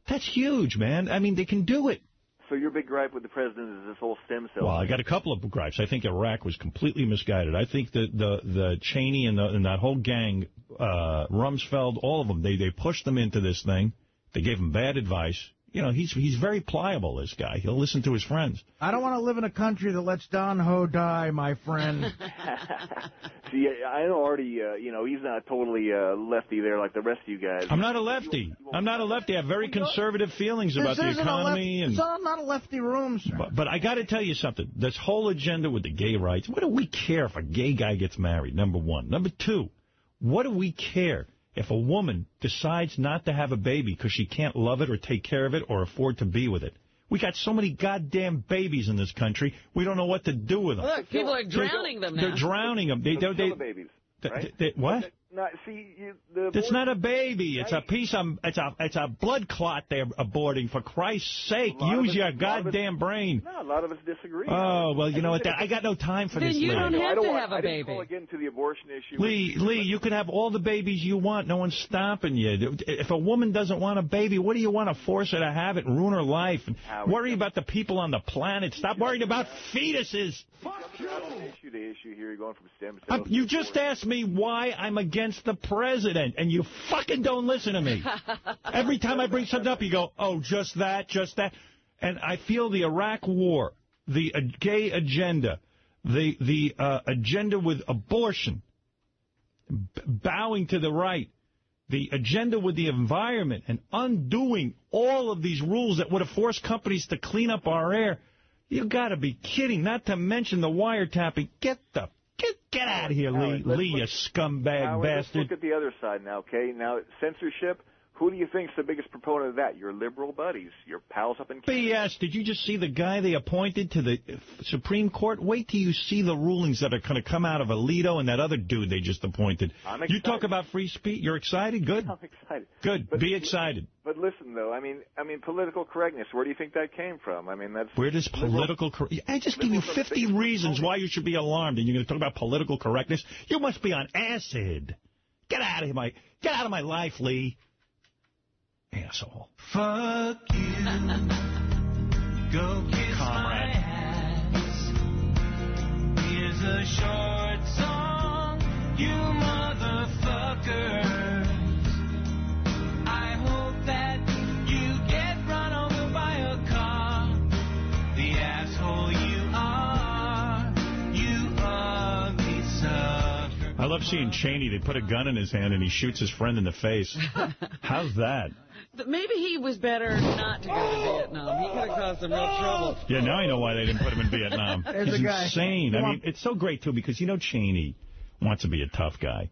That's huge, man. I mean, they can do it. So your big gripe with the president is this whole stem cell. Well, I got a couple of gripes. I think Iraq was completely misguided. I think that the the Cheney and, the, and that whole gang, uh, Rumsfeld, all of them, they they pushed them into this thing. They gave him bad advice. You know, he's he's very pliable. This guy. He'll listen to his friends. I don't want to live in a country that lets Don Ho die, my friend. See, I know already. Uh, you know, he's not totally uh, lefty there like the rest of you guys. I'm not a lefty. I'm not a lefty. I have very conservative feelings about this the isn't a economy and. It's not not a lefty room, sir. But, but I got to tell you something. This whole agenda with the gay rights, what do we care if a gay guy gets married, number one? Number two, what do we care if a woman decides not to have a baby because she can't love it or take care of it or afford to be with it? We got so many goddamn babies in this country, we don't know what to do with them. Look, people are drowning them now. They're drowning them. They, Kill they, the babies, they, they- what? No, see, you, the It's not a baby. It's a piece of it's a it's a blood clot they're aborting. For Christ's sake, A lot of use it- your a lot of it- goddamn brain. No, a lot of us disagree. Oh well, you know what? That, I got no time for Then this. you Lee. don't I have don't to want, have a I didn't baby. call again to the abortion issue. Lee, Lee, you can have all the babies you want. No one's stopping you. If a woman doesn't want a baby, what do you want to force her to have it and ruin her life? And worry about the people on the planet. Stop worrying about fetuses. Fuck you. Issue to issue here, you're going from stem I'm- cells. you just asked me why I'm against the president, and you fucking don't listen to me. Every time I bring something up, you go, oh, just that, just that. And I feel the Iraq war, the uh, gay agenda, the, the uh, agenda with abortion, b- bowing to the right, the agenda with the environment, and undoing all of these rules that would have forced companies to clean up our air. You got to be kidding. Not to mention the wiretapping. Get the get out of here, Lee. Let's Lee, you scumbag Howard, let's bastard. look at the other side now, okay? Now, censorship. Who do you think's the biggest proponent of that? Your liberal buddies, your pals up in Canada. BS. Did you just see the guy they appointed to the Supreme Court? Wait till you see the rulings that are going to come out of Alito and that other dude they just appointed. I'm You talk about free speech. You're excited? Good. I'm excited. Good. Be excited. But listen though. I mean, I mean, political correctness. Where do you think that came from? I mean, that's Where does political cor- I just give you 50 reasons why you should be alarmed, and you're going to talk about political correctness? You must be on acid. Get out of my get out of my life, Lee. Asshole. Fuck you. Go kiss my ass. Here's a short song, you motherfuckers. Love seeing Cheney. They put a gun in his hand and he shoots his friend in the face. How's that? Maybe he was better not to go to Vietnam. He could have caused some real trouble. Yeah, now I know why they didn't put him in Vietnam. He's insane. I mean, it's so great, too, because, you know, Cheney wants to be a tough guy.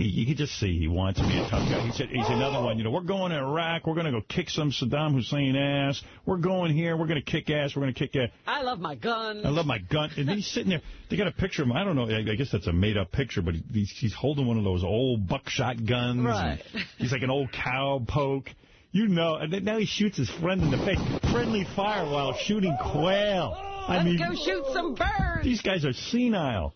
He, you can just see he wants to be a tough guy. He said he's another one. You know, we're going to Iraq. We're going to go kick some Saddam Hussein ass. We're going here. We're going to kick ass. We're going to kick ass. I love my gun. I love my gun. And then he's sitting there. They got a picture of him. I don't know. I I guess that's a made-up picture, but he's, he's holding one of those old buckshot guns. Right. He's like an old cow poke. You know. And now he shoots his friend in the face. Friendly fire while shooting quail. I Let's mean, go shoot some birds. these guys are senile.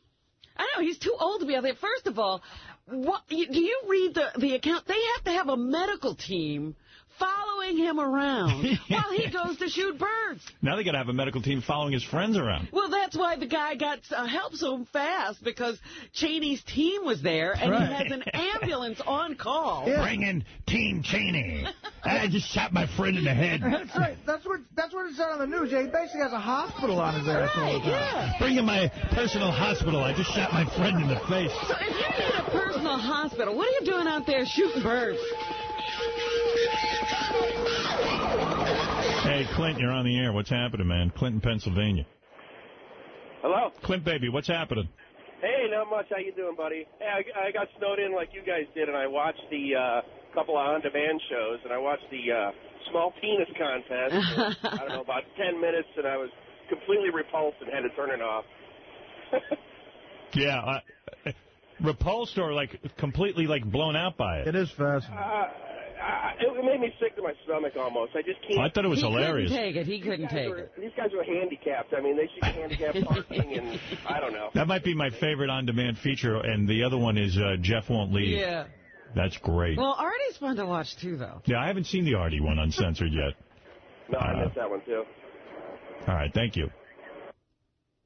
I know he's too old to be out there. First of all, what, do you read the the account? They have to have a medical team following him around while he goes to shoot birds. Now they got to have a medical team following his friends around. Well, that's why the guy got uh, help so fast because Cheney's team was there and Right. he has an ambulance on call. Bring in Team Cheney. I just shot my friend in the head. That's right. That's what that's what it said on the news. Yeah, he basically has a hospital on his ass all the time. Bring in my personal hospital. I just shot my friend in the face. So if you need a personal hospital, what are you doing out there shooting birds? Hey, Clint, you're on the air. What's happening, man? Clinton, Pennsylvania. Hello. Clint, baby, what's happening? Hey, not much. How you doing, buddy? Hey, I, I got snowed in like you guys did, and I watched the uh, couple of on-demand shows, and I watched the uh, small penis contest. for, I don't know about ten minutes, and I was completely repulsed and had to turn it off. Yeah, uh, repulsed or like completely like blown out by it. It is fascinating. Uh, I, it made me sick to my stomach almost. I just can't. I thought it was he hilarious. couldn't take it. He couldn't These guys take were- it. These guys were handicapped. I mean, they should be handicapped parking, and I don't know. That might be my favorite on-demand feature, and the other one is uh, Jeff Won't Leave. Yeah. That's great. Well, Artie's fun to watch too, though. Yeah, I haven't seen the Artie one uncensored yet. No, I Uh, missed that one too. All right, thank you.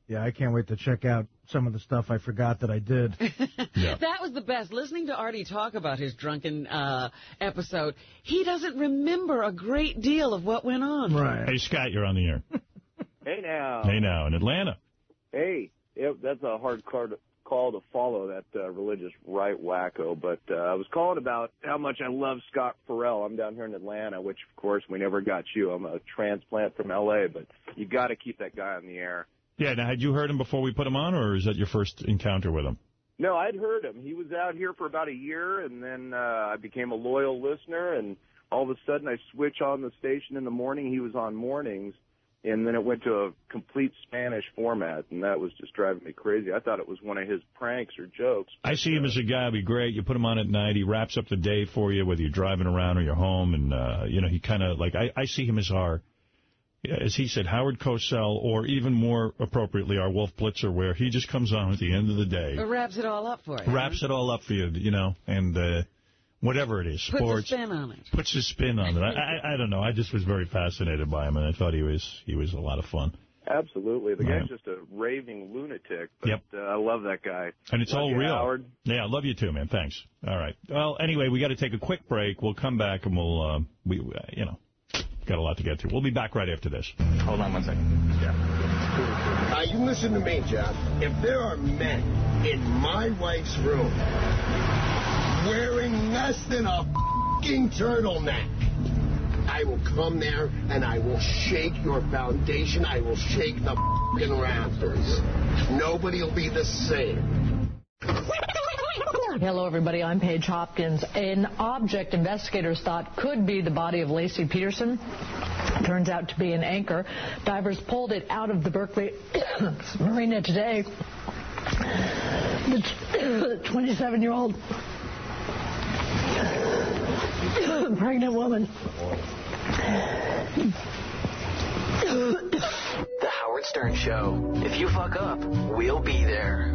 Yeah, I can't wait to check out some of the stuff I forgot that I did. yeah. That was the best. Listening to Artie talk about his drunken uh, episode, he doesn't remember a great deal of what went on. Right. Hey, Scott, you're on the air. Hey now. Hey, now, in Atlanta. Hey, yep, that's a hard card call to follow that uh, religious right wacko. But uh, I was calling about how much I love Scott Ferrall. I'm down here in Atlanta, which of course we never got you. I'm a transplant from L.A., but you got to keep that guy on the air. Yeah, now, had you heard him before we put him on, or is that your first encounter with him? No, I'd heard him. He was out here for about a year, and then uh, I became a loyal listener. And all of a sudden, I switch on the station in the morning. He was on mornings, and then it went to a complete Spanish format, and that was just driving me crazy. I thought it was one of his pranks or jokes. I see him as a guy who'd be great. You put him on at night. He wraps up the day for you, whether you're driving around or you're home. And, uh, you know, he kind of, like, I, I see him as our, as he said, Howard Cosell, or even more appropriately, our Wolf Blitzer, where he just comes on at the end of the day, It wraps it all up for you. wraps it all up for you, you know, and uh, whatever it is, sports. Puts a sports, spin on it. puts his spin on it. I, I, I don't know. I just was very fascinated by him, and I thought he was he was a lot of fun. Absolutely. The Right. guy's just a raving lunatic, but Yep. uh, I love that guy. And it's Love all you, real. Howard. Yeah, I love you too, man. Thanks. All right. Well, anyway, we got to take a quick break. We'll come back and we'll, uh, we, uh, you know, got a lot to get to. We'll be back right after this. Hold on one second. Yeah. Now, you listen to me, Jeff. If there are men in my wife's room wearing less than a fing turtleneck, I will come there and I will shake your foundation. I will shake the fing rafters. Nobody will be the same. Hello, everybody. I'm Paige Hopkins. An object investigators thought could be the body of Laci Peterson turns out to be an anchor. Divers pulled it out of the Berkeley Marina today. The 27 year old pregnant woman. The Howard Stern Show. If you fuck up, we'll be there.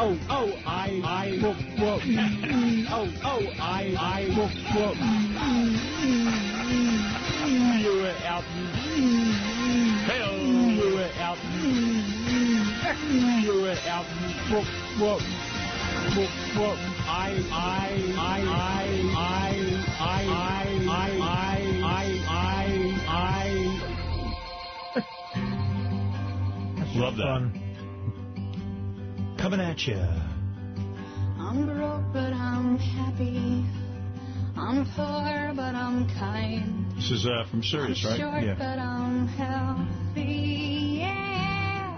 Oh, oh, I, I, whoop, whoop. Oh, oh, I, I, whoop, whoop. You were out. You were out. You were out. Whoop, whoop. Whoop, whoop. I, I, I, I, I, I, I, I, I, I, I. Love that. Coming at you. I'm broke, but I'm happy. I'm poor, but I'm kind. This is uh, from Sirius, I'm right? short, yeah. but I'm healthy. Yeah.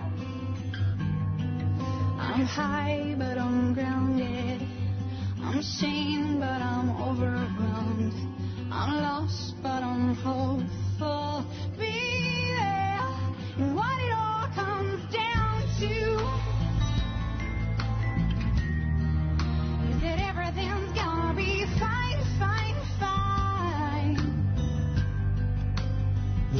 I'm high, but I'm grounded. I'm sane, but I'm overwhelmed. I'm lost, but I'm hopeful. Be there. And what it all comes down to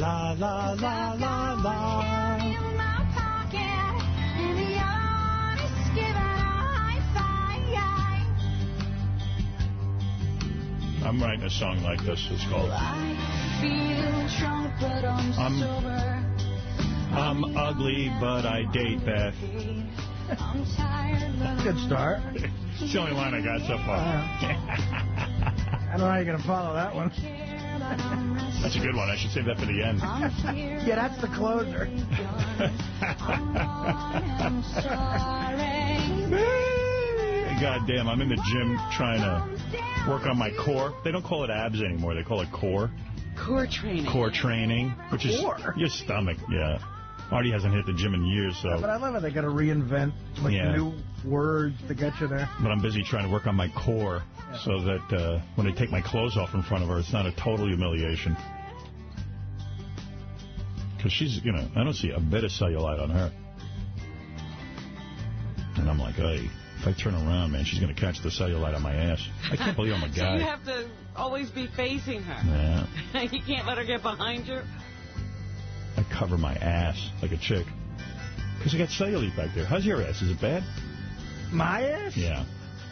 La, la, la, la, la. In my pocket, and the honest giving high. I'm writing a song like this. It's called I feel drunk, but I'm, I'm- sober. I'm ugly, but I date Beth. I'm tired, but Good start. It's the only line I got so far. I don't know how you're going to follow that one. That's a good one. I should save that for the end. yeah, that's the closer. God damn, I'm in the gym trying to work on my core. They don't call it abs anymore. They call it core. Core training. Core training, which is Core? your stomach. Yeah. Marty hasn't hit the gym in years, so. But I love it. They got to reinvent like Yeah. new words to get you there. But I'm busy trying to work on my core so that uh, when I take my clothes off in front of her, it's not a total humiliation. Because she's, you know, I don't see a bit of cellulite on her. And I'm like, hey, if I turn around, man, she's going to catch the cellulite on my ass. I can't believe I'm a So guy. you have to always be facing her. Yeah. you can't let her get behind you. I cover my ass like a chick. Because I got cellulite back there. How's your ass? Is it bad? My ass? Yeah.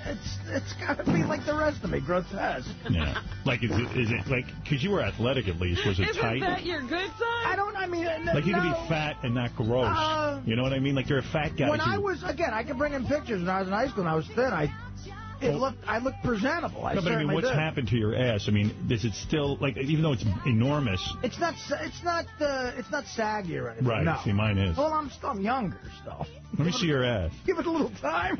It's it's got to be like the rest of me, grotesque. Yeah. Like, is it, is it like, because you were athletic at least, was it Isn't tight? that your good side? I don't, I mean... Like you no. could be fat and not gross. Uh, you know what I mean? Like you're a fat guy. When you- I was, again, I could bring in pictures when I was in high school and I was thin. I, it looked, I looked presentable. I no, but I mean, what's did. happened to your ass? I mean, is it still like, even though it's enormous? It's not, it's not, uh, it's not saggy or anything. Right. No. See, mine is. Well, I'm still I'm younger still. Let me see your ass. Give it a little time.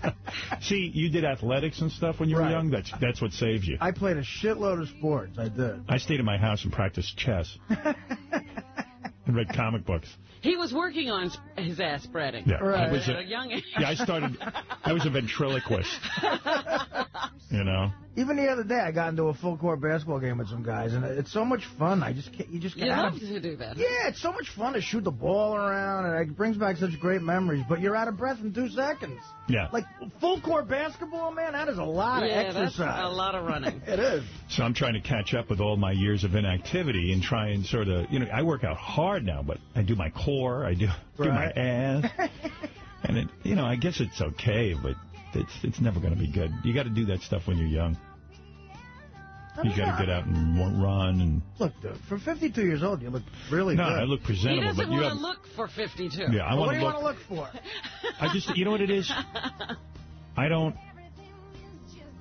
See, you did athletics and stuff when you were young. That's that's what saved you. I played a shitload of sports. I did. I stayed in my house and practiced chess and read comic books. He was working on his ass spreading. Yeah, I was At a- a young age. Yeah, I started. I was a ventriloquist. You know. Even the other day, I got into a full court basketball game with some guys, and it's so much fun. I just can't, you just can't. love to do that. Yeah, it's so much fun to shoot the ball around, and it brings back such great memories. But you're out of breath in two seconds. Yeah. Like full court basketball, man, that is a lot yeah, of that's exercise. a lot of running. It is. So I'm trying to catch up with all my years of inactivity and try and sort of, you know, I work out hard now, but I do my core, I do do my Right. ass, and it, you know, I guess it's okay, but it's it's never going to be good. You got to do that stuff when you're young. You got to get out and run and. Look, dude, for 52 years old, you look really No, good. I look presentable. He presentable, doesn't but you want have. to look for 52. Yeah, I Well, what want do to you look. want to look for? I just, you know what it is? I don't.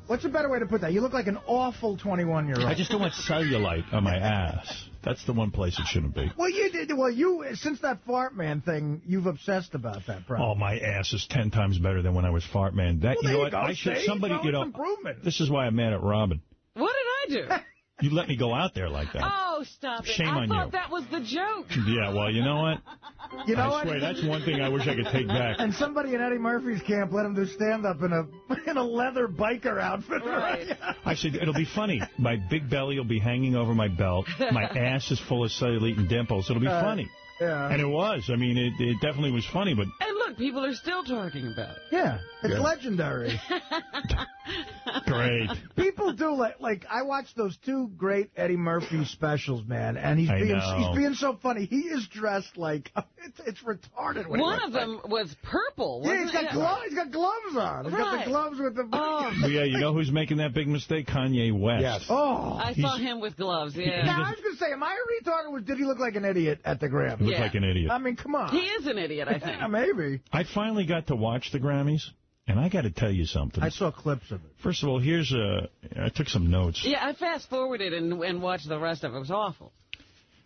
What's a better way to put that? You look like an awful 21 year old. I just don't want cellulite on my ass. That's the one place it shouldn't be. Well, you did. Well, you since that fart man thing, you've obsessed about that. Problem. Oh, my ass is ten times better than when I was fart man. That Well, you there know you what? go. I should See? somebody No, you know. improvement. This is why I'm mad at Robin. What did I do? You let me go out there like that. Oh, stop it. Shame I on thought you. that was the joke. Yeah, well, you know what? You know I what? swear, that's one thing I wish I could take back. And somebody in Eddie Murphy's camp let him do stand-up in a in a leather biker outfit. Right. I said, it'll be funny. My big belly will be hanging over my belt. My ass is full of cellulite and dimples. It'll be Uh, funny. Yeah. And it was. I mean, it, it definitely was funny, but And look, people are still talking about it. Yeah, it's Yeah. legendary. great. People do like like I watched those two great Eddie Murphy specials, man, and he's I being know. he's being so funny. He is dressed like it's it's retarded. what One of them was purple. Yeah, wasn't he's got it? gloves. He's got gloves on. He's got the gloves with the. Oh. Yeah, you know who's making that big mistake? Kanye West. Yes. Oh. I saw him with gloves, yeah. Now, I was going to say, am I a retard or was- did he look like an idiot at the Grammys? Looked like an idiot. I mean, come on. He is an idiot, I think. Yeah, maybe. I finally got to watch the Grammys, and I got to tell you something. I saw clips of it. First of all, here's a. I took some notes. Yeah, I fast forwarded and, and watched the rest of it. It was awful.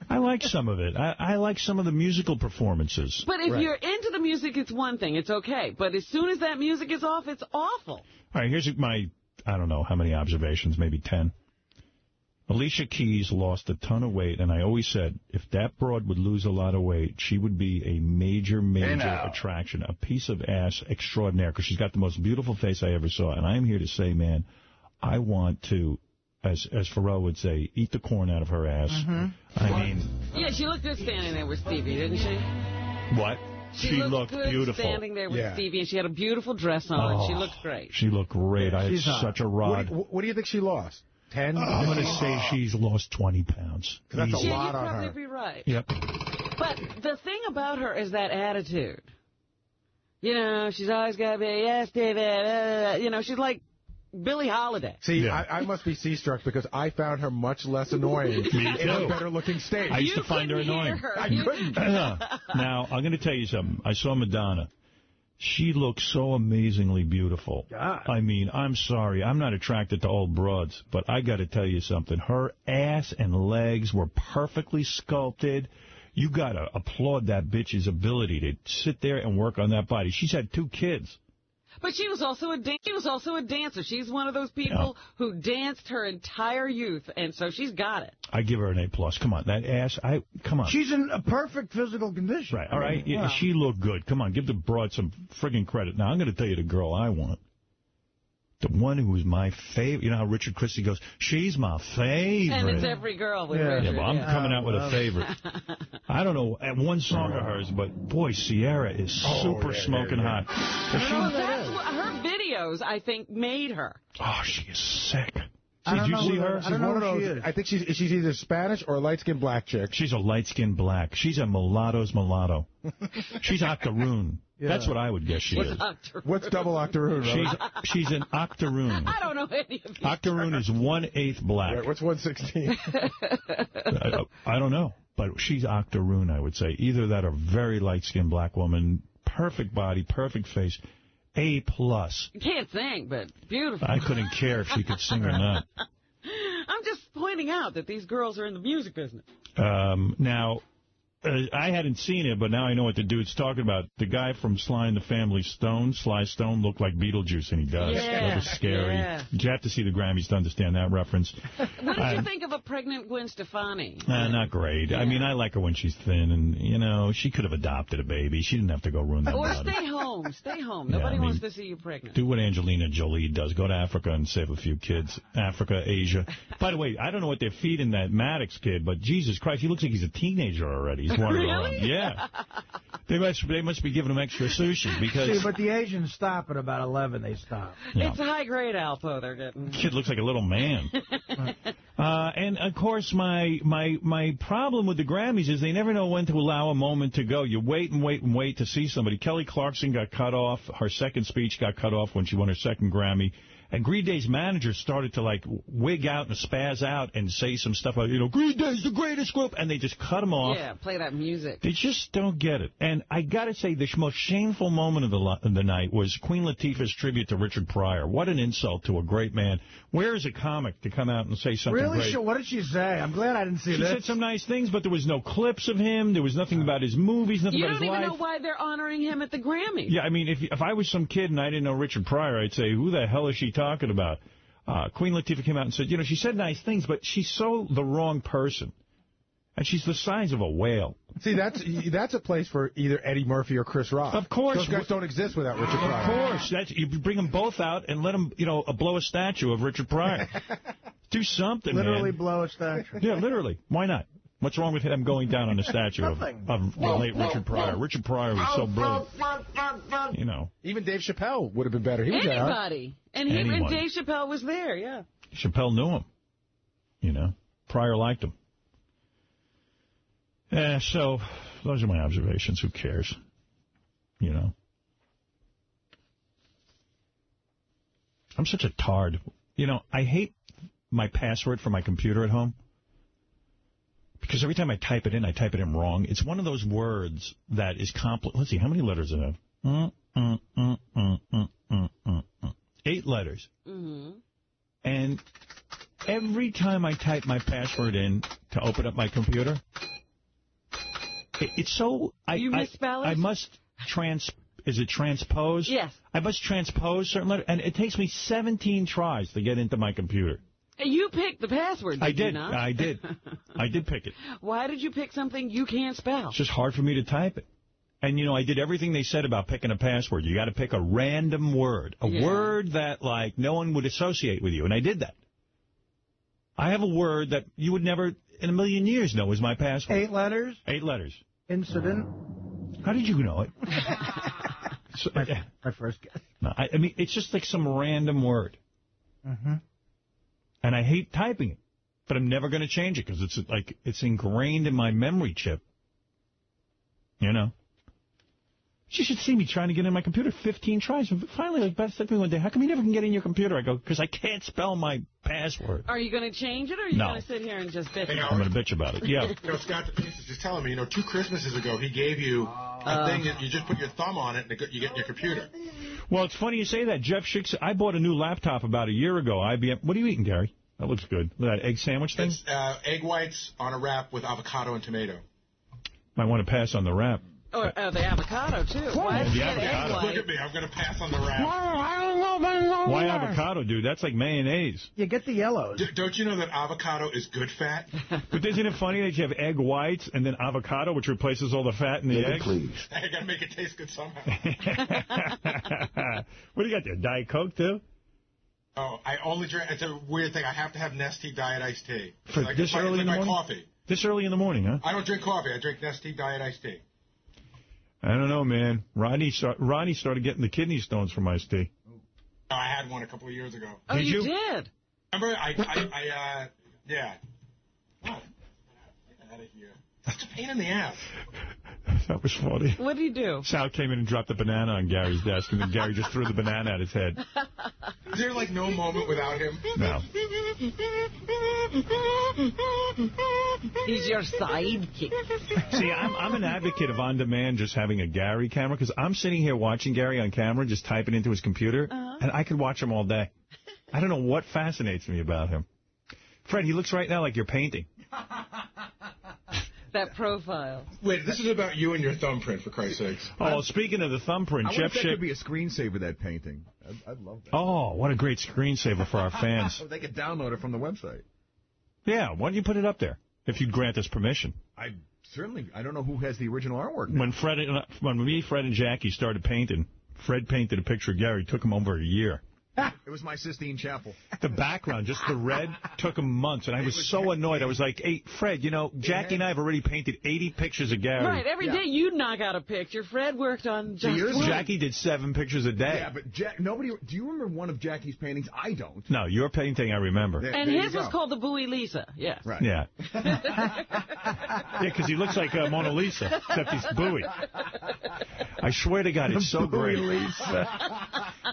I like some of it. I, I like some of the musical performances. But if you're into the music, it's one thing. It's okay. But as soon as that music is off, it's awful. All right, here's my, I don't know how many observations, maybe 10. Alicia Keys lost a ton of weight, and I always said if that broad would lose a lot of weight, she would be a major, major now. attraction, a piece of ass extraordinaire, because she's got the most beautiful face I ever saw. And I'm here to say, man, I want to, as as Ferrall would say, eat the corn out of her ass. Mm-hmm. I mean, Yeah, she looked good standing there with Stevie, didn't she? what? She, looked, good beautiful. standing there with Yeah. Stevie, and she had a beautiful dress on. Oh. She looked great. She looked great. I had She's hot. such a What do, you, what do you think she lost? Ten? I'm going to say she's lost 20 pounds. That's a Easy. yeah, lot you'd on probably her. be right. Yep. But the thing about her is that attitude. You know, she's always got to be, yes, David, uh, you know, she's like Billie Holiday. See, I, I must be C-struck because I found her much less annoying Me in a too. better-looking state. I used to find her annoying. I couldn't. now, I'm going to tell you something. I saw Madonna. She looks so amazingly beautiful. I mean, I'm sorry. I'm not attracted to old broads, but I got to tell you something. Her ass and legs were perfectly sculpted. You got to applaud that bitch's ability to sit there and work on that body. She's had two kids. But she was also a dan- she was also a dancer. She's one of those people who danced her entire youth, and so she's got it. I give her an A plus. Come on, that ass. I come on. She's in a perfect physical condition. Right. All right. Yeah, Wow. She looked good. Come on, give the broad some friggin' credit. Now, I'm going to tell you the girl I want. The one who was my favorite. You know how Richard Christie goes, she's my favorite. And it's every girl with yeah, Richard. but I'm yeah. coming out with a favorite. I don't know uh, one song of hers, but boy, Ciara is Oh, super yeah, smoking yeah, hot. You oh, know, that's what her videos, I think, made her. Oh, she is sick. See, did you see her? I don't know one of who she is. I think she's she's either Spanish or a light-skinned black chick. She's a light-skinned black. She's a mulatto's mulatto. She's octoroon. That's what I would guess she What's is. octoroon? What's double octoroon? She's she's an octoroon. I don't know any of these. Octoroon is one eighth black. Right, what's 116? I, I don't know, but she's octoroon, I would say. Either that or very light-skinned black woman, perfect body, perfect face, A plus. Can't sing, but beautiful. I couldn't care if she could sing or not. I'm just pointing out that these girls are in the music business. Um, now, uh, I hadn't seen it, but now I know what the dude's talking about. The guy from Sly and the Family Stone, Sly Stone, looked like Beetlejuice, and he does. Yeah, that was scary. yeah. You have to see the Grammys to understand that reference. What did you Uh, think of a pregnant Gwen Stefani? Uh, not great. I mean, I like her when she's thin, and, you know, she could have adopted a baby. She didn't have to go ruin that Or body. stay home. Stay home. Yeah, Nobody I mean- wants to see you pregnant. Do what Angelina Jolie does. Go to Africa and save a few kids. Africa, Asia. By the way, I don't know what they're feeding that Maddox kid, but Jesus Christ, he looks like he's a teenager already. He's wandering Really? around. Yeah. They must, they must be giving him extra sushi because See, but the Asians stop at about 11. They stop. Yeah. It's high grade Alpo they're getting. kid looks like a little man. Uh, and of course, my my my problem with the Grammys is they never know when to allow a moment to go. You wait and wait and wait to see somebody. Kelly Clarkson got cut off. Her second speech got cut off when she won her second Grammy. And Green Day's manager started to like wig out and spaz out and say some stuff like, you know, Green Day's the greatest group, and they just cut him off. Yeah, play that music. They just don't get it. And I got to say, the most shameful moment of the, of the night was Queen Latifah's tribute to Richard Pryor. What an insult to a great man. Where is a comic to come out and say something Really? great? Sure. What did she say? I'm glad I didn't see that. She this. said some nice things, but there was no clips of him. There was nothing about his movies, nothing You about don't even know why they're honoring him at the Grammys. Yeah, I mean, if if I was some kid and I didn't know Richard Pryor, I'd say, who the hell is she talking about? Uh, Queen Latifah came out and said, you know, she said nice things, but she's so the wrong person. And she's the size of a whale. See, that's that's a place for either Eddie Murphy or Chris Rock. Of course. Those guys don't exist without Richard Pryor. Of course. That's, you bring them both out and let them, you know, blow a statue of Richard Pryor. Do something, Literally man. blow a statue. Yeah, literally. Why not? What's wrong with him going down on a statue of, of the late Richard Pryor? Richard Pryor was so brilliant. You know, Even Dave Chappelle would have been better. He was there. Anybody. And he, and Dave Chappelle was there, yeah. Chappelle knew him. You know, Pryor liked him. Eh, so those are my observations. Who cares? You know. I'm such a tard. You know, I hate my password for my computer at home. Because every time I type it in, I type it in wrong. It's one of those words that is complex. Let's see, how many letters does it have? Mm, mm, mm, mm, mm, mm. Eight letters. Mm-hmm. And every time I type my password in to open up my computer, it, it's so... I, You I- misspell it? I must trans... Is it transpose? Yes. I must transpose certain letters, and it takes me 17 tries to get into my computer. And You picked the password, did I you did. not? I did. I did pick it. Why did you pick something you can't spell? It's just hard for me to type it. And, you know, I did everything they said about picking a password. You got to pick a random word, a Yeah. word that, like, no one would associate with you. And I did that. I have a word that you would never in a million years know is my password. Eight letters. Eight letters. Incident. How did you know it? So- My, my first guess. no, I, I mean, it's just like some random word. Mm-hmm. And I hate typing it. But I'm never going to change it because it's like, it's ingrained in my memory chip. You know? She should see me trying to get in my computer 15 tries. And finally, like, Beth said to me one day, how come you never can get in your computer? I go, because I can't spell my password. Are you going to change it, or are you No. going to sit here and just bitch I'm going to bitch about it. Yeah. You know, Scott DePace is just telling me, you know, two Christmases ago, he gave you a oh. thing that you just put your thumb on it and you get in your computer. Well, it's funny you say that. Jeff Schick, I bought a new laptop about a year ago. IBM. What are you eating, Gary? That looks good. That egg sandwich thing? It's uh, egg whites on a wrap with avocado and tomato. Might want to pass on the wrap. Or uh, the avocado, too. Why Yeah, the you get egg avocado. Look at me, I'm going to pass on the wrap. Why avocado, dude? That's like mayonnaise. You get the yellows. D- don't you know that avocado is good fat? But isn't it funny that you have egg whites and then avocado, which replaces all the fat in the egg? I got to make it taste good somehow. what do you got there? Diet Coke, too? Oh, I only drink. It's a weird thing. I have to have Nestea Diet Iced Tea. For like, this early in the my morning? coffee. This early in the morning, huh? I don't drink coffee. I drink Nestea Diet Iced Tea. I don't know, man. Ronnie, start, Ronnie started getting the kidney stones from iced tea. Oh, I had one a couple of years ago. Oh, Did you, you? did? Remember, I, I, I uh, yeah. What? Get out of here. Such a pain in the ass. That was funny. What did you do? Sal came in and dropped the banana on Gary's desk, and then Gary just threw the banana at his head. Is there like no moment without him? No. He's your sidekick. See, I'm, I'm an advocate of on demand just having a Gary camera because I'm sitting here watching Gary on camera, just typing into his computer, uh-huh. and I could watch him all day. I don't know what fascinates me about him. Fred, he looks right now like you're painting. That profile. Wait, this is about you and your thumbprint, for Christ's sakes. Oh, speaking of the thumbprint, I Jeff if that could be a screensaver, that painting. I'd, I'd love that. Oh, what a great screensaver for our fans. they could download it from the website. Yeah, why don't you put it up there if you'd grant us permission? I certainly, I don't know who has the original artwork. When Fred, and, uh, when me, Fred, and Jackie started painting, Fred painted a picture of Gary. It Took him over a year. It was my Sistine Chapel. The background, just the red, took him months, and I was so annoyed. I was like, "Hey, Fred, you know, Jackie and I have already painted 80 pictures of Gary. Right, every day you'd knock out a picture. Fred worked on just one. Jackie did seven pictures a day. Yeah, but Jack, nobody. Do you remember one of Jackie's paintings? I don't. No, your painting I remember. There- And there his was called the Bowie Lisa. Yes. Right. Yeah. yeah, because he looks like uh, Mona Lisa, except he's Bowie. I swear to God, it's so great.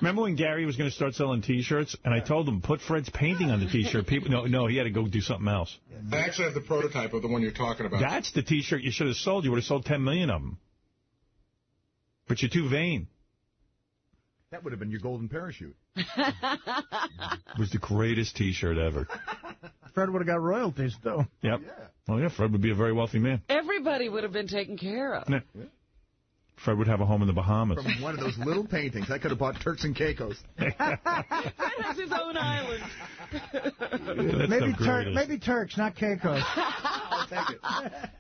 Remember when Gary was going to start selling T-shirts, and I told him put Fred's painting on the T-shirt. People, no, no, he had to go do something else. I actually have the prototype of the one you're talking about. That's the T-shirt you should have sold. You would have sold 10 million of them. But you're too vain. That would have been your golden parachute. It was the greatest T-shirt ever. Fred would have got royalties, though. Yep. Well, oh, yeah, Fred would be a very wealthy man. Everybody would have been taken care of. Yeah. Fred would have a home in the Bahamas. From one of those little paintings. I could have bought Turks and Caicos. Fred has his own island. Maybe the Tur- maybe Turks, not Caicos. I'll take it.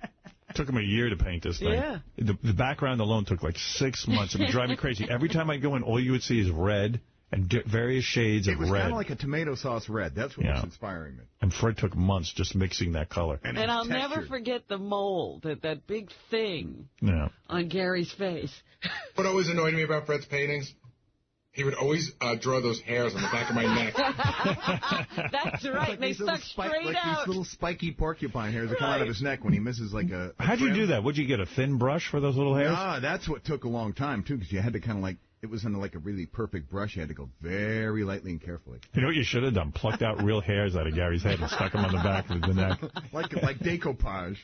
took him a year to paint this thing. Yeah. The, the background alone took like six months. It would drive me crazy. Every time I go in, all you would see is red and di- various shades It of was red. kind of like a tomato sauce red. That's what Yeah. was inspiring me. and Fred took months just mixing that color. And I'll never forget the mole, that, that big thing Yeah. on Gary's face. What always annoyed me about Fred's paintings, he would always uh, draw those hairs on the back of my neck. That's right. Like they these little stuck spike- straight like out. these little spiky porcupine hairs that come out of his neck when he misses like a. a How'd you do that? Would you get a thin brush for those little hairs? Nah, that's what took a long time too, because you had to kind of like it was under like a really perfect brush. You had to go very lightly and carefully, You know what you should have done? Plucked out real hairs out of Gary's head and stuck them on the back of the neck. like like decoupage.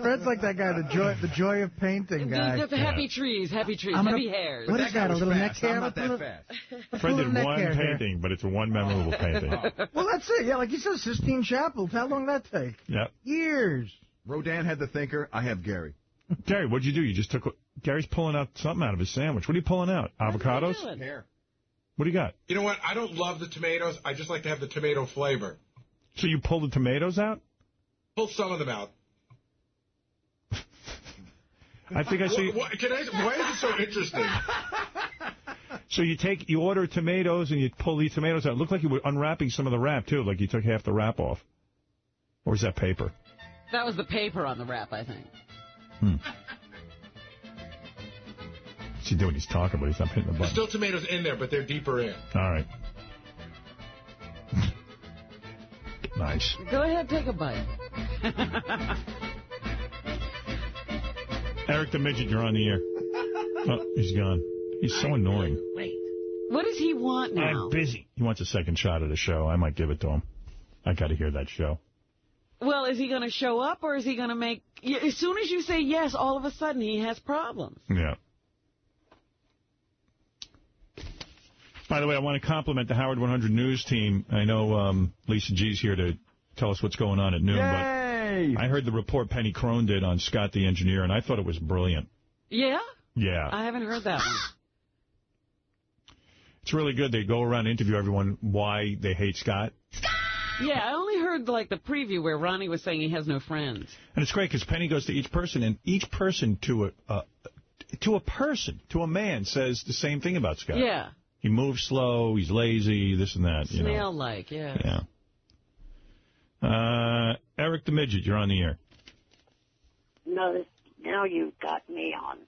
Fred's like that guy, the joy, the joy of painting guy. The happy trees, happy trees, I'm gonna- heavy hairs. What is that? A little neck fast. hair? I'm not that put a- fast. Fred did neck one hair here. painting, but it's one memorable painting. Well, that's it. Yeah, like you said, Sistine Chapel. How long did that take? Yep. Years. Rodin had the thinker. I have Gary. Gary, what'd you do? You just took. Gary's pulling out something out of his sandwich. What are you pulling out? Avocados? Hair. What do you got? You know what? I don't love the tomatoes. I just like to have the tomato flavor. So you pull the tomatoes out? Pull some of them out. I think I see. What, what, can I, why is it so interesting? So you take, you order tomatoes and you pull these tomatoes out. It looked like you were unwrapping some of the wrap too, like you took half the wrap off. Or is that paper? That was the paper on the wrap, I think. Hmm. What's he doing? He's talking, but he's not hitting the There's button. still tomatoes in there, but they're deeper in. All right. nice. Go ahead, take a bite. Eric the Midget, you're on the air. Oh, he's gone. He's so annoying. Wait. What does he want now? I'm busy. He wants a second shot at the show. I might give it to him. I got to hear that show. Well, is he going to show up or is he going to make... As soon as you say yes, all of a sudden he has problems. Yeah. By the way, I want to compliment the Howard 100 News team. I know um, Lisa G's here to tell us what's going on at noon, Yay! but I heard the report Penny Crone did on Scott the Engineer, and I thought it was brilliant. Yeah? Yeah. I haven't heard that one. It's really good. They go around and interview everyone why they hate Scott. Yeah, I only heard like the preview where Ronnie was saying he has no friends. And it's great because Penny goes to each person, and each person to a uh, to a person, to a man, says the same thing about Scott. Yeah. He moves slow, he's lazy, this and that. You know. Snail-like, yeah. Yeah. Uh, Eric the Midget, you're on the air. No, this, now you've got me on.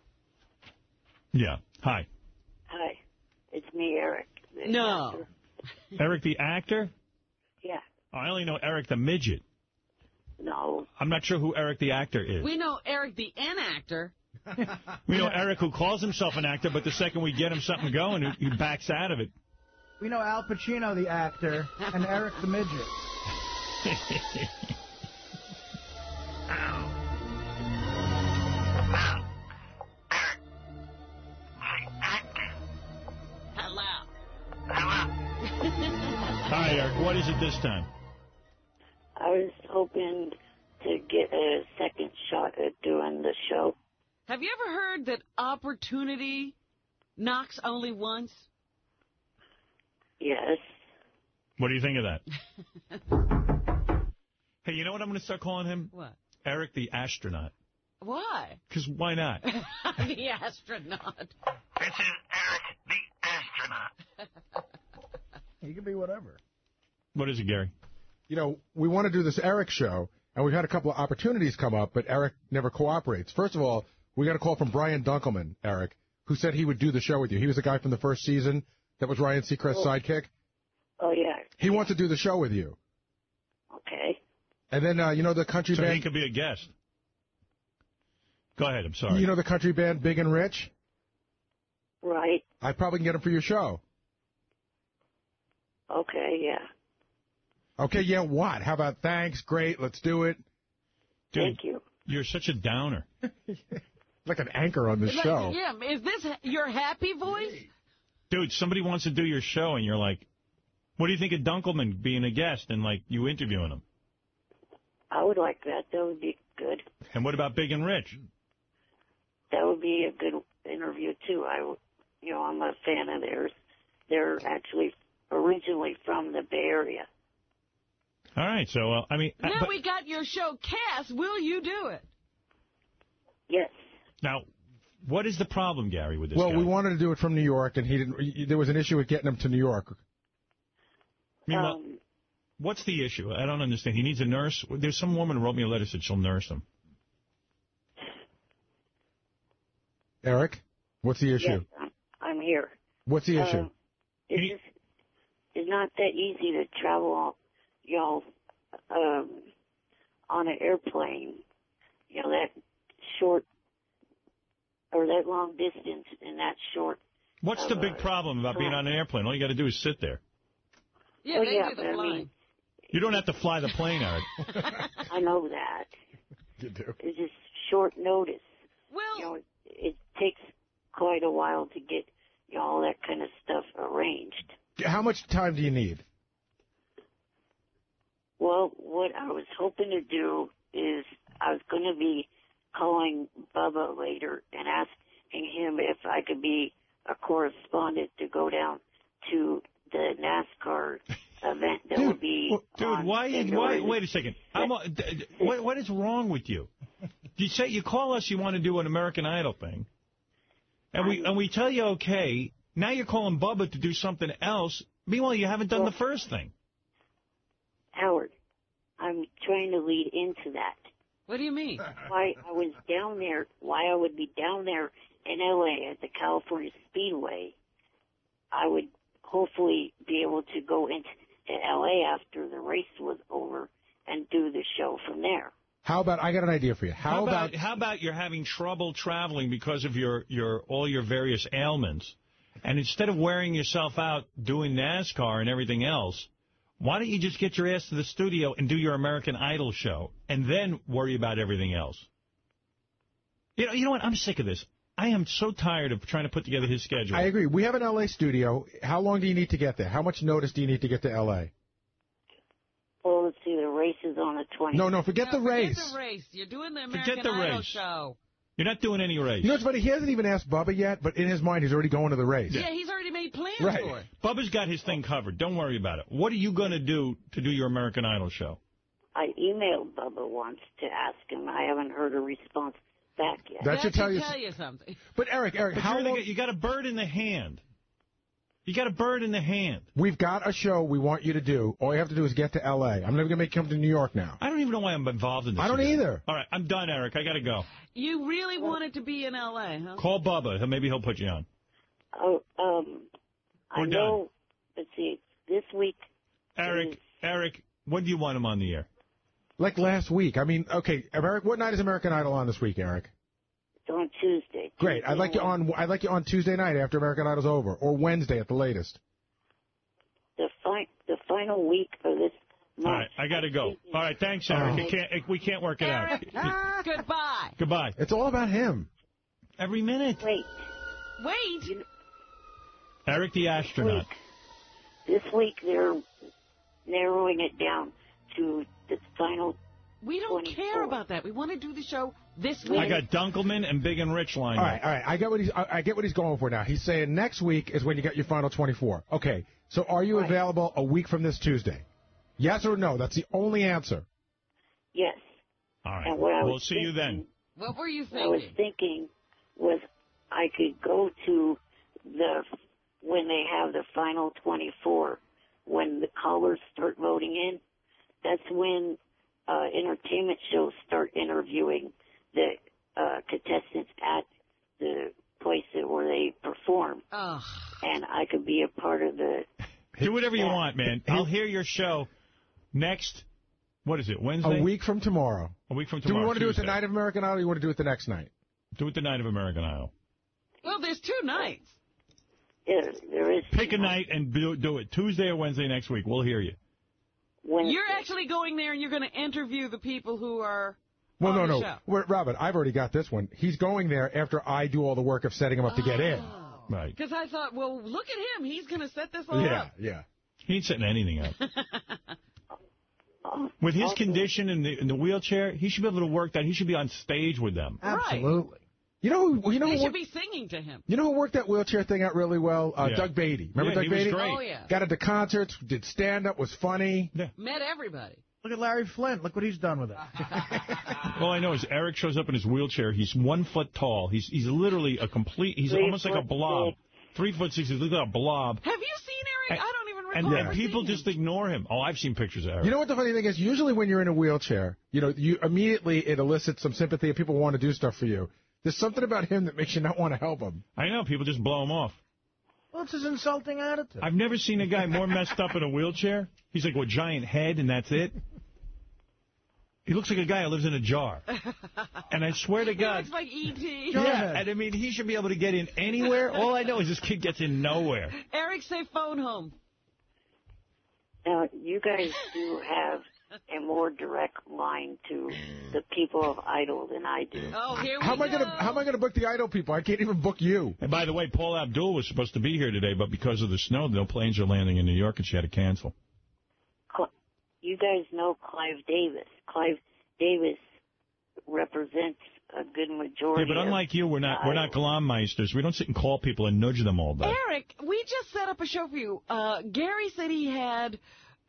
Yeah. Hi. Hi, it's me, Eric. the No. actor. Eric the actor? Yeah, Oh, I only know Eric the Midget. no. I'm not sure who Eric the actor is. We know Eric the N actor. We know Eric who calls himself an actor, but the second we get him something going, he he backs out of it. We know Al Pacino, the actor, and Eric the midget. Hello. Hi, Eric. What is it this time? I was hoping to get a second shot at doing the show. Have you ever heard that opportunity knocks only once? Yes. What do you think of that? hey, you know what I'm going to start calling him? What? Eric the astronaut. Why? Because why not? the astronaut. This is Eric the astronaut. He could be whatever. What is it, Gary? You know, we want to do this Eric show, and we've had a couple of opportunities come up, but Eric never cooperates. First of all, we got a call from Brian Dunkelman, Eric, who said he would do the show with you. He was the guy from the first season that was Ryan Seacrest's Oh. sidekick. Oh, yeah. He wants to do the show with you. Okay. And then, uh, you know, the country So he band. could be a guest. Go ahead. I'm sorry. You know the country band Big and Rich? Right. I probably can get him for your show. Okay, yeah. Okay, yeah, what? How about thanks? Great, let's do it. Dude, Thank you. You're such a downer. Like an anchor on the Like, show. Yeah, is this your happy voice? Dude, somebody wants to do your show, and you're like, what do you think of Dunkelman being a guest and, like, you interviewing him? I would like that. That would be good. And what about Big and Rich? That would be a good interview too. I, you know, I'm a fan of theirs. They're actually originally from the Bay Area. All right, so, uh, I mean... Now but- we got your show cast. Will you do it? Yes. Now, what is the problem, Gary, with this Well, guy? we wanted to do it from New York, and he didn't. There was an issue with getting him to New York. Meanwhile, what's the issue? I don't understand. He needs a nurse. There's some woman who wrote me a letter said she'll nurse him. Eric, what's the issue? Yes, I'm, I'm here. What's the issue? Um, it's just it's not that easy to travel, y'all, um, on an airplane. You know that short or that long distance in that short. What's of the big problem about being on an airplane? All you got to do is sit there. Yeah, they yeah, do the but I mean- You don't have to fly the plane, Eric. I know that. You do. It's just short notice. Well, you know, it, it takes quite a while to get you know all that kind of stuff arranged. How much time do you need? Well, what I was hoping to do is I was going to be calling Bubba later and asking him if I could be a correspondent to go down to the NASCAR event that would be Dude, on why? February Why? Wait a second. I'm, a- d- d- what, what is wrong with you? You say you call us. You want to do an American Idol thing, and we and we tell you okay. Now you're calling Bubba to do something else. Meanwhile, you haven't done the first thing. Howard, I'm trying to lead into that. What do you mean? Why I was down there, why I would be down there in LA at the California Speedway. I would hopefully be able to go into LA after the race was over and do the show from there. How about I got an idea for you? How, How about, how about you're having trouble traveling because of your your all your various ailments, and instead of wearing yourself out doing NASCAR and everything else, why don't you just get your ass to the studio and do your American Idol show, and then worry about everything else? You know, you know what? I'm sick of this. I am so tired of trying to put together his schedule. I agree. We have an L.A. studio. How long do you need to get there? How much notice do you need to get to L.A.? Well, let's see, the race is on the 20th. No, no, forget the race. Forget the race. You're doing the American Forget the Idol race. show. You're not doing any race. You know what's funny? He hasn't even asked Bubba yet, but in his mind, he's already going to the race. Yeah, he's already made plans Right. for it. Bubba's got his thing covered. Don't worry about it. What are you going to do to do your American Idol show? I emailed Bubba once to ask him. I haven't heard a response back yet. That should tell you. something. But Eric, Eric, But how you're long? you got a bird in the hand. You got a bird in the hand. We've got a show we want you to do. All you have to do is get to L.A. I'm never going to make you come to New York now. I don't even know why I'm involved in this. I don't again. either. All right, I'm done, Eric. I got to go. You really wanted to be in L.A., huh? Call Bubba. Maybe he'll put you on. Oh, um, I We're done. know. Let's see. This week, Eric, Eric, when do you want him on the air? Like last week. I mean, okay, Eric, what night is American Idol on this week, Eric? It's on Tuesday. Great. I'd like you on. I'd like you on Tuesday night after American Idol's over, or Wednesday at the latest. The fi- the final week of this month. All right, I got to go. All right, thanks, Eric. Oh. It can't, we can't work it out. Goodbye. Goodbye. It's all about him. Every minute. Wait. Wait. Eric the astronaut. This week they're narrowing it down to the final. We don't care about that. We want to do the show this week. I got Dunkelman and Big and Rich lined All up. right, all right. I get what he's. I, I get what he's going for now. He's saying next week is when you get your final 24. Okay. So are you available a week from this Tuesday? Yes or no? That's the only answer. Yes. All right. And what We'll was see you then. What were you What I was thinking? thinking was I could go to the when they have the final 24 when the callers start voting in. That's when uh, entertainment shows start interviewing the uh, contestants at the place that- where they perform, Ugh. and I could be a part of the. Do whatever you want, man. I'll hear your show next. What is it? Wednesday. A week from tomorrow. A week from tomorrow. Do tomorrow. we want to do it the night of American Idol? or you want to do it the next night? Do it the night of American Idol. Well, there's two nights. There, there is. Pick a night and do, do it Tuesday or Wednesday next week. We'll hear you. You're actually going there and you're going to interview the people who are Well, no, no. show. Well, Robin, I've already got this one. He's going there after I do all the work of setting him up to get in. Right. Because I thought, well, look at him. He's going to set this all Yeah, up. yeah. He ain't setting anything up. With his condition in the in the wheelchair, he should be able to work that. He should be on stage with them. Absolutely. You know, you know, They who should be singing to him. you know who worked that wheelchair thing out really well? Uh, Yeah. Doug Beatty. Remember Yeah, Doug he was Beatty? great. Oh, yeah. Got into concerts, did stand up, was funny. Met everybody. Look at Larry Flint. Look what he's done with it. All I know is Eric shows up in his wheelchair. He's one foot tall. He's he's literally a complete. He's Three almost like a foot blob. Three foot six. He's like a blob. Have you seen Eric? I don't even And, recall. and people just ignore him. Oh, I've seen pictures of Eric. You know what the funny thing is? Usually when you're in a wheelchair, you know, you immediately it elicits some sympathy and people want to do stuff for you. There's something about him that makes you not want to help him. I know people just blow him off. Well, it's his insulting attitude. I've never seen a guy more messed up in a wheelchair. He's like a giant head, and that's it. He looks like a guy who lives in a jar. And I swear to He God, looks like E.T. yeah. And I mean, he should be able to get in anywhere. All I know is this kid gets in nowhere. Eric, say phone home. Now, you guys do have a more direct line to the people of Idol than I do. Oh, here we How am I go. gonna How am I gonna book the idol people? I can't even book you. And by the way, Paul Abdul was supposed to be here today, but because of the snow, no planes are landing in New York, and she had to cancel. Cl- You guys know Clive Davis. Clive Davis represents a good Yeah, majority. but of unlike you, we're not we're not glommeisters. We don't sit and call people and nudge them all day. Eric, we just set up a show for you. Uh, Gary said he had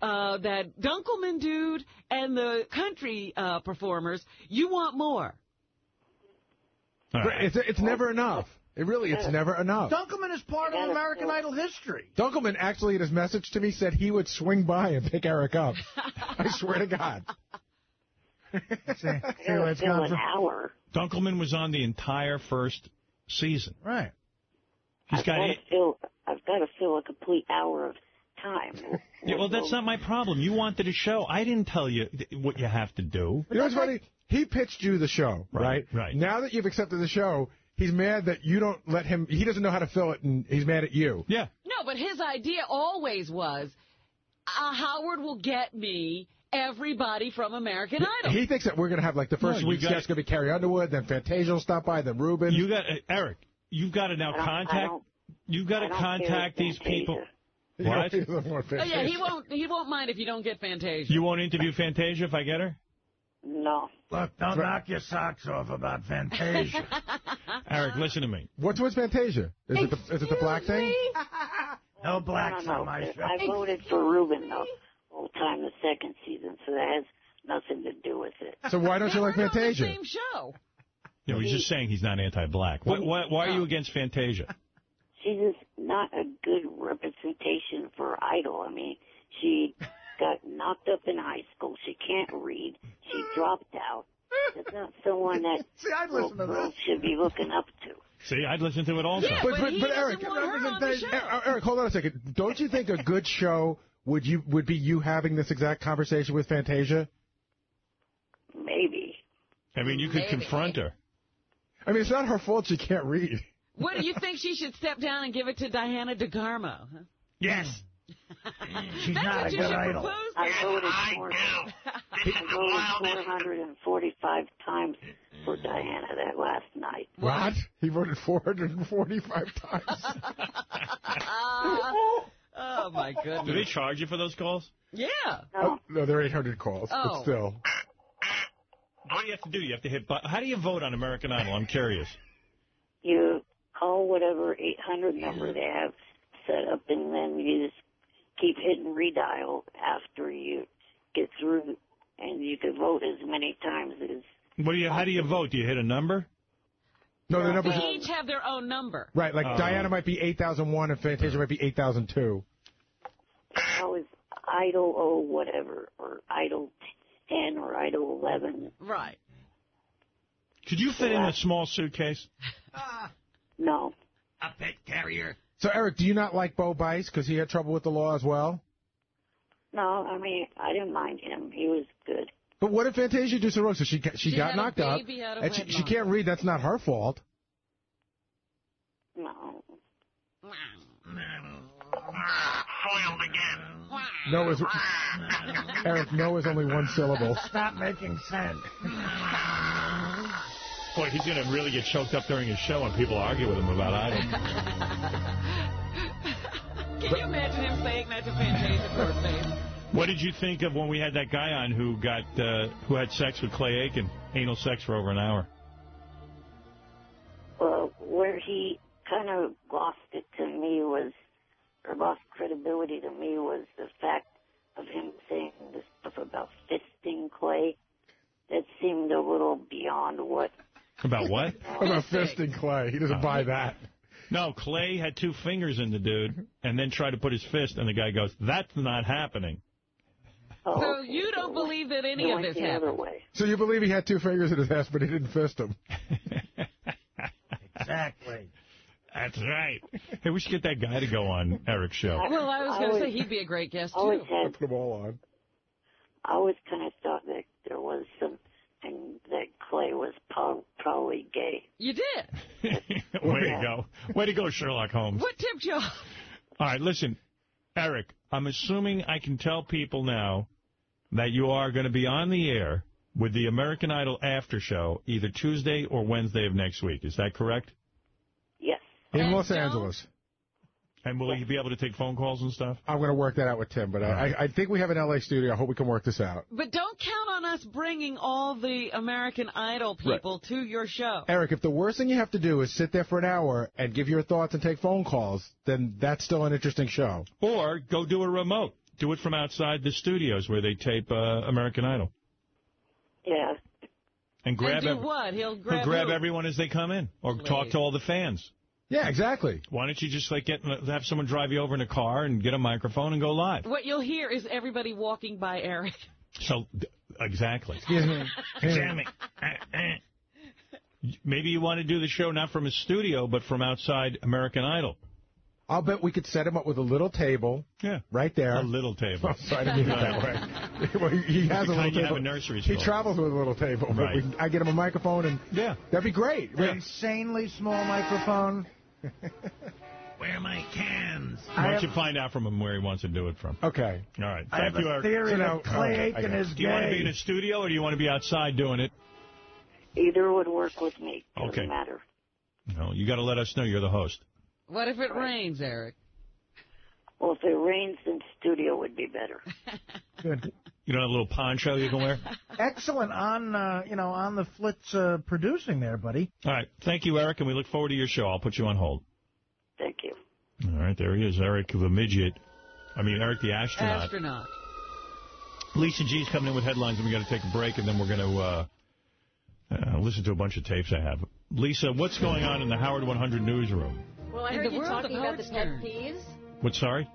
uh, that Dunkelman dude and the country uh, performers. You want more? Right. It's it's never enough. It really, it's never enough. Dunkelman is part of American Idol history. Dunkelman actually, in his message to me, said he would swing by and pick Eric up. I swear to God. See, I see where gotta it's fill gone an from. hour. Dunkelman was on the entire first season. Right. He's I've got got to eight. fill. I've got to fill a complete hour of time. Yeah, well, that's not my problem. You wanted a show. I didn't tell you th- what you have to do. You know what's funny? He pitched you the show, right? right. Now that you've accepted the show, he's mad that you don't let him. He doesn't know how to fill it, and he's mad at you. Yeah. No, but his idea always was uh, Howard will get me everybody from American Idol. He thinks that we're going to have like the first No, you week's got- guest going to be Carrie Underwood, then Fantasia will stop by, then Ruben. You got uh, Eric. You've got to now I contact. You've got to contact these Fantasia- people. What? he doesn't want Oh, yeah, he won't. He won't mind if you don't get Fantasia. You won't interview Fantasia if I get her. No. Look, don't knock your socks off about Fantasia. Eric, listen to me. What's with Fantasia? Is it the is it the black thing? no blacks no, no, on my show. I voted for Ruben the whole time the second season, so that has nothing to do with it. So why don't you like We're on the Fantasia? same show. No, he's just saying he's not anti-black. Why, why, why are you against Fantasia? She's just not a good representation for Idol. I mean, she got knocked up in high school. She can't read. She dropped out. It's not someone that See, I'd little listen to this. should be looking up to. See, I'd listen to it also. Yeah, But but, but, he but Eric, want her on the show. Er- Eric, hold on a second. Don't you think a good show would you would be you having this exact conversation with Fantasia? Maybe. I mean, you could Maybe. confront her. I mean, it's not her fault she can't read. What do you think she should step down and give it to Diana DeGarmo? Huh? Yes. She's That's not what a you good idol. propose. I voted for I voted 445 times for mm-hmm. Diana that last night. What? He voted 445 times. oh my goodness. Do they charge you for those calls? Yeah. Oh, no, they're 800 calls, but Oh. still. What do you have to do? You have to hit. bu- How do you vote on American Idol? I'm curious. You call whatever 800 number they have set up, and then you just keep hitting redial after you get through, and you can vote as many times as. What do you? How do you vote? Do you hit a number? No, the numbers. They each have their own number. Right, like Oh. Diana might be 8001 and Fantasia might be 8002. How is Idol or whatever, or Idol 10 or Idol 11? Right. Could you fit in a small suitcase? No. A pet carrier. So, Eric, do you not like Bo Bice because he had trouble with the law as well? No, I mean, I didn't mind him. He was good. But what did Fantasia do so wrong? So she got- she, She got knocked out, out and she, she can't read. That's not her fault. No. Foiled again. No is Eric. No is only one syllable. Stop making sense. Boy, he's going to really get choked up during his show when people argue with him about Idol. Can you imagine him saying that to Fantasia for her? What did you think of when we had that guy on who got uh, who had sex with Clay Aiken, anal sex for over an hour? Well, where he kind of lost it to me was, or lost credibility to me was the fact of him saying the stuff about fisting Clay. That seemed a little beyond what. About what? About fisting Clay. He doesn't buy that. No, Clay had two fingers in the dude and then tried to put his fist, and the guy goes, that's not happening. Oh. So you don't believe that any of this happened? So you believe he had two fingers in his ass, but he didn't fist him? Exactly. That's right. Hey, we should get that guy to go on Eric's show. Well, I was going to say he'd be a great guest, too. had- Put them all on. I always kind of thought that there was some, and that Clay was probably gay. You did. Way to go. Way to go, Sherlock Holmes. What tipped you off? All right, listen, Eric, I'm assuming I can tell people now that you are going to be on the air with the American Idol after show either Tuesday or Wednesday of next week. Is that correct? Yes. In Los Angeles. And will you be able to take phone calls and stuff? I'm going to work that out with Tim, but I, I, I think we have an L.A. studio. I hope we can work this out. But don't count on us bringing all the American Idol people to your show. Eric, if the worst thing you have to do is sit there for an hour and give your thoughts and take phone calls, then that's still an interesting show. Or go do a remote. Do it from outside the studios where they tape uh, American Idol. Yeah. And grab and do ev- what? He'll He'll grab, grab everyone as they come in, or talk to all the fans. Yeah, exactly. Why don't you just like get have someone drive you over in a car and get a microphone and go live? What you'll hear is everybody walking by Eric. So exactly. Excuse me. Sammy. Uh, uh. Maybe you want to do the show not from a studio, but from outside American Idol. I'll bet we could set him up with a little table. Yeah. Right there. A little table. I'm sorry, I didn't mean it that way. well, he he has The a little table. have in nursery he travels with a little table. Right. we, I get him a microphone, and yeah, that'd be great. An insanely small microphone. Where are my cans? I Why don't have- you find out from him where he wants to do it from? Okay. All right. I Thank have you, a Eric. theory So that now- Clay okay, Aiken got it. is Do you want to be in a studio or do you want to be outside doing it? Either would work with me. Doesn't Okay. matter. No, you got to let us know you're the host. What if it rains, Eric? Well, if it rains, then studio would be better. Good. You don't have a little poncho you can wear? Excellent on, uh, you know, on the flits uh, producing there, buddy. All right. Thank you, Eric, and we look forward to your show. I'll put you on hold. Thank you. All right, there he is, Eric the midget. I mean, Eric the astronaut. Astronaut. Lisa G's coming in with headlines, and we got to take a break, and then we're going to uh, uh, listen to a bunch of tapes I have. Lisa, what's going on in the Howard 100 newsroom? Well, I In heard you world talking of about the Howard pet Stern. peeves. What? Sorry.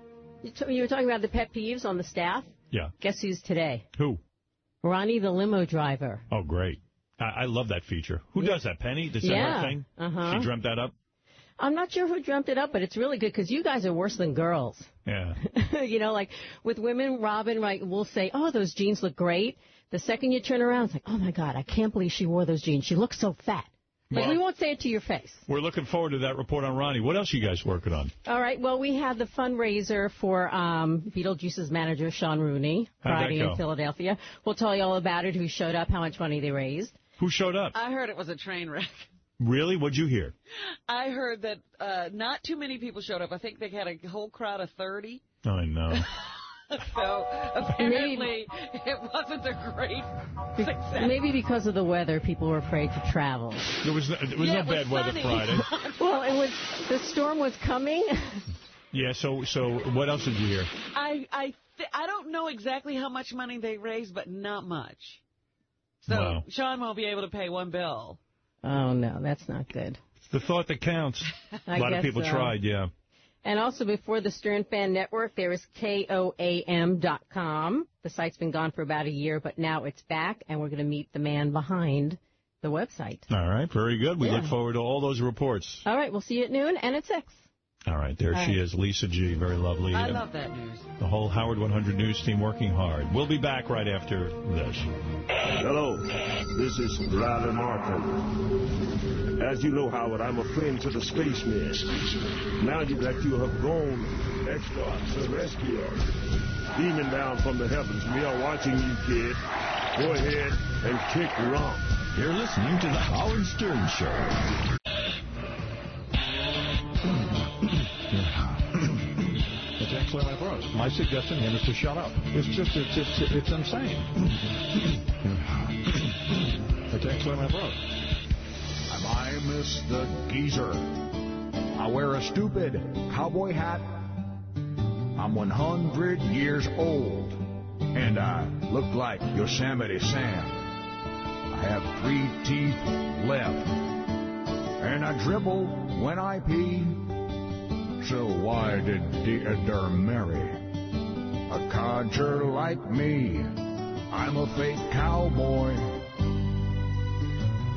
You, you were talking about the pet peeves on the staff. Yeah. Guess who's today? Who? Ronnie the limo driver. Oh, great. I, I love that feature. Who does that? Penny? Is that Yeah. her thing? Uh-huh. She dreamt that up. I'm not sure who dreamt it up, but it's really good because you guys are worse than girls. Yeah. you know, like with women, Robin, right, will say, oh, those jeans look great. The second you turn around, it's like, oh, my God, I can't believe she wore those jeans. She looks so fat. But Well- we won't say it to your face. We're looking forward to that report on Ronnie. What else are you guys working on? All right. Well, we had the fundraiser for um, Beetlejuice's manager, Sean Rooney, How'd Friday in Philadelphia. We'll tell you all about it, who showed up, how much money they raised. Who showed up? I heard it was a train wreck. Really? What'd you hear? I heard that uh, not too many people showed up. I think they had a whole crowd of 30. I know. So apparently it wasn't a great success. Maybe because of the weather, people were afraid to travel. There was no, there was Yeah, no it was bad weather sunny. Friday. well, it was the storm was coming. Yeah. So so what else did you hear? I I th- I don't know exactly how much money they raised, but not much. So Wow. Sean won't be able to pay one bill. Oh no, that's not good. It's the thought that counts. A lot of people so. tried. Yeah. And also before the Stern Fan Network, there is KOAM.com. The site's been gone for about a year, but now it's back, and we're going to meet the man behind the website. All right. Very good. We Yeah. look forward to all those reports. All right, we'll see you at noon and at 6. All right. There All she right. is, Lisa G. Very lovely. I And love that news. The whole Howard 100 News team working hard. We'll be back right after this. Hello, this is Riley Martin. As you know, Howard, I'm a friend to the spacemen. Now that you have grown extraterrestrial, beaming down from the heavens, we are watching you, kid. Go ahead and kick rock. You're listening to the Howard Stern Show. It's actually my throat. My suggestion to him is to shut up. It's just, it's, it's, it's insane. I can't actually my throat. I'm Elvis the Geezer. I wear a stupid cowboy hat. I'm 100 years old, and I look like Yosemite Sam. I have three teeth left, and I dribble when I pee. So why did Deidre marry a codger like me? I'm a fake cowboy.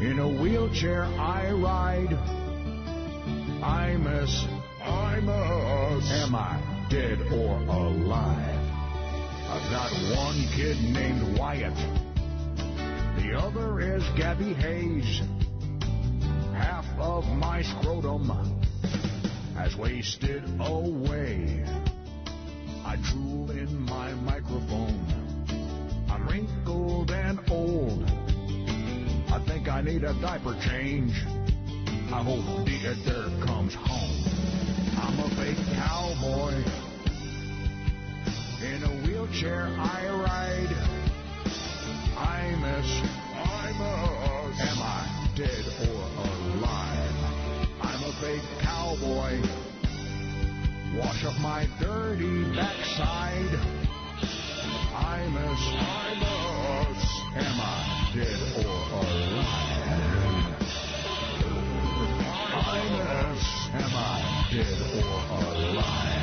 In a wheelchair I ride. I miss, I miss. Am I dead or alive? I've got one kid named Wyatt. The other is Gabby Hayes. Half of my scrotum has wasted away. I drool in my microphone. I'm wrinkled and old. I think I need a diaper change. I hope Dieter comes home. I'm a fake cowboy. In a wheelchair I ride. I miss, I miss. Am I dead or? I'm fake cowboy. Wash up my dirty backside. I miss, I miss. Am I dead or alive? I miss. Am I dead or alive?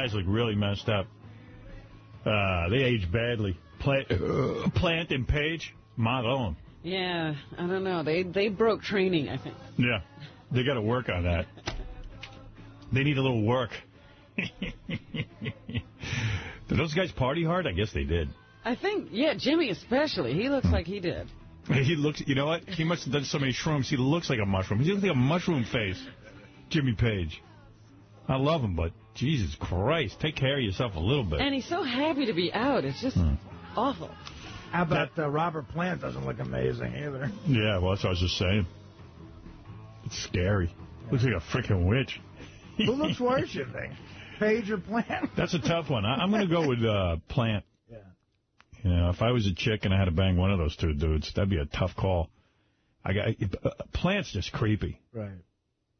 Guys look really messed up. Uh, they age badly. Plant, uh, Plant and Page, Marron. Yeah, I don't know. They they broke training, I think. Yeah, they got to work on that. They need a little work. did those guys party hard? I guess they did. I think, yeah, Jimmy especially. He looks like he did. He looks, you know what? He must have done so many shrooms. He looks like a mushroom. He looks like a mushroom face. Jimmy Page. I love him, but Jesus Christ, take care of yourself a little bit. And he's so happy to be out. It's just awful. How about uh, Robert Plant doesn't look amazing either. Yeah, well, that's what I was just saying. It's scary. Looks like a freaking witch. Who looks worse, you think? Page or Plant? That's a tough one. I, I'm going to go with uh, Plant. Yeah. You know, if I was a chick and I had to bang one of those two dudes, that'd be a tough call. I got uh, Plant's just creepy. Right.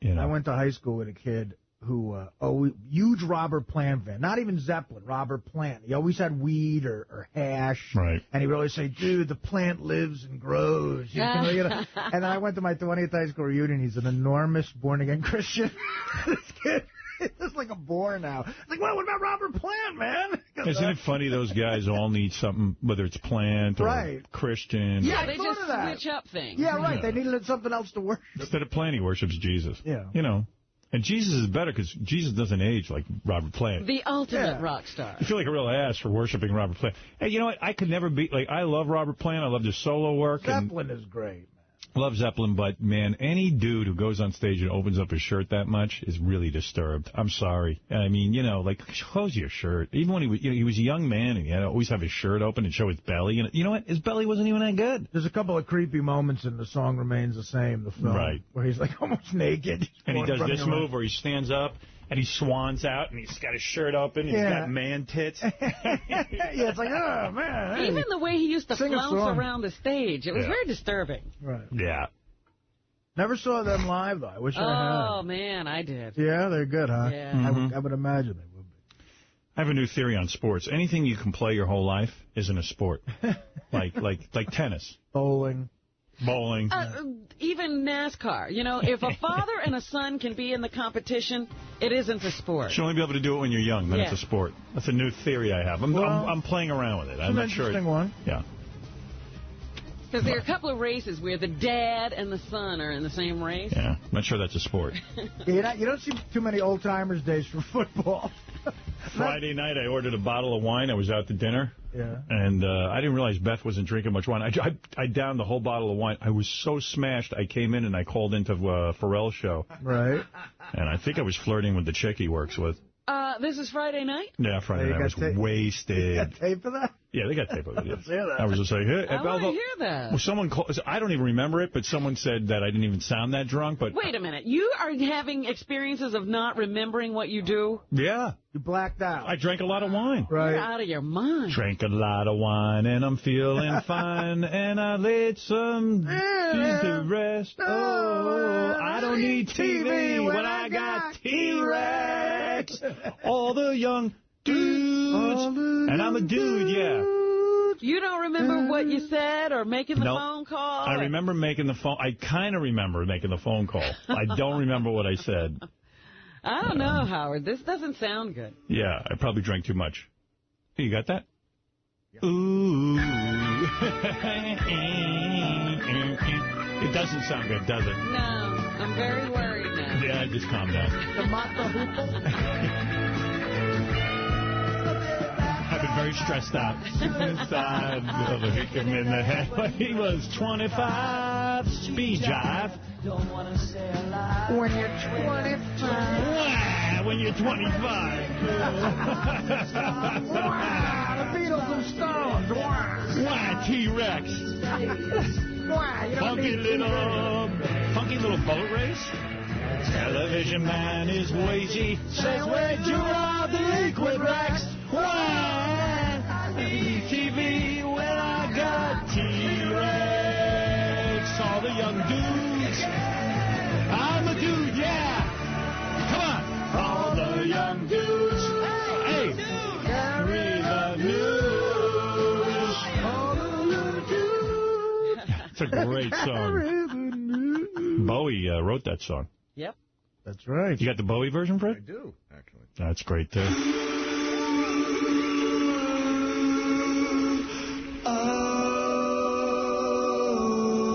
You know. I went to high school with a kid who, uh, oh, huge Robert Plant fan. Not even Zeppelin, Robert Plant. He always had weed or, or hash. Right. And he would always say, dude, the plant lives and grows. You know, you know? And I went to my 20th high school reunion. He's an enormous born-again Christian. this kid is like a bore now. It's like, well, what about Robert Plant, man? Isn't uh, it funny those guys all need something, whether it's Plant or Right. Christian. Yeah, I they just switch up things. Yeah, right. Yeah. They needed something else to worship. Instead of Plant, he worships Jesus. Yeah. You know. And Jesus is better because Jesus doesn't age like Robert Plant. The ultimate Yeah. rock star. I feel like a real ass for worshiping Robert Plant. Hey, you know what? I could never be like I love Robert Plant. I love his solo work and Zeppelin is great. Love Zeppelin. But man, any dude who goes on stage and opens up his shirt that much is really disturbed. I'm sorry. I mean, you know, like close your shirt. Even when he was, you know, he was a young man and he had to always have his shirt open and show his belly. And you know what? His belly wasn't even that good. There's a couple of creepy moments in the song remains the same, the film, Right. where he's like almost naked. And he does this around. move where he stands up and he swans out and he's got his shirt open and Yeah. he's got man tits. yeah, it's like, oh, man. hey. Even the way he used to Sing flounce around the stage, it was Yeah. very disturbing. Right. yeah. Never saw them live, though. I wish I had. Oh, man, I did. Yeah, they're good, huh? Yeah. I, would, Mhm. I would imagine they would. Be. I have a new theory on sports. Anything you can play your whole life isn't a sport. like like like tennis, Bowling. Bowling. Uh, even NASCAR. You know, if a father and a son can be in the competition, it isn't a sport. You should only be able to do it when you're young. Then Yeah. it's a sport. That's a new theory I have. I'm, Well, I'm, I'm playing around with it. I'm not sure. interesting one. Yeah. Because there are a couple of races where the dad and the son are in the same race. Yeah. I'm not sure that's a sport. You, don't, you don't see too many old timers days for football. Friday night, I ordered a bottle of wine. I was out to dinner. Yeah. And uh, I didn't realize Beth wasn't drinking much wine. I, I, I downed the whole bottle of wine. I was so smashed. I came in and I called into uh, Pharrell's show. Right. And I think I was flirting with the chick he works with. Uh, this is Friday night? Yeah, Friday You night. I was got ta- wasted. Got tape for that? Yeah, they got tape of it. Yeah. Let's that. I was just like, hey, I want to hear that. well, someone called, I don't even remember it, but someone said that I didn't even sound that drunk. But Wait a minute. You are having experiences of not remembering what you do? yeah, You blacked out. I drank a lot of wine. You're out of your mind. Drank a lot of wine and I'm feeling fine and I laid some things to rest. Oh, I don't need TV when I got T-Rex. All the young dudes, and I'm a dude, yeah. You don't remember what you said or making the Nope. phone call? I remember making the phone. I kind of remember making the phone call. I don't remember what I said. I don't know, Howard. This doesn't sound good. Yeah, I probably drank too much. Hey, you got that? Ooh. it doesn't sound good, does it? No, I'm very worried now. Yeah, just calm down. The Mata I've been very stressed out since I hit him in the head when he was 25. Speed jive. When you're 25. When you're 25. the Beatles and Stones. Wow. Wah, T-Rex. Wow, you Funky need little, funky little boat race. Television man is wheezy. Says, where'd you rob the liquid Rex? It's a great song. Bowie uh, wrote that song. Yep. That's right. You got the Bowie version, Fred? I do, actually. That's great, too.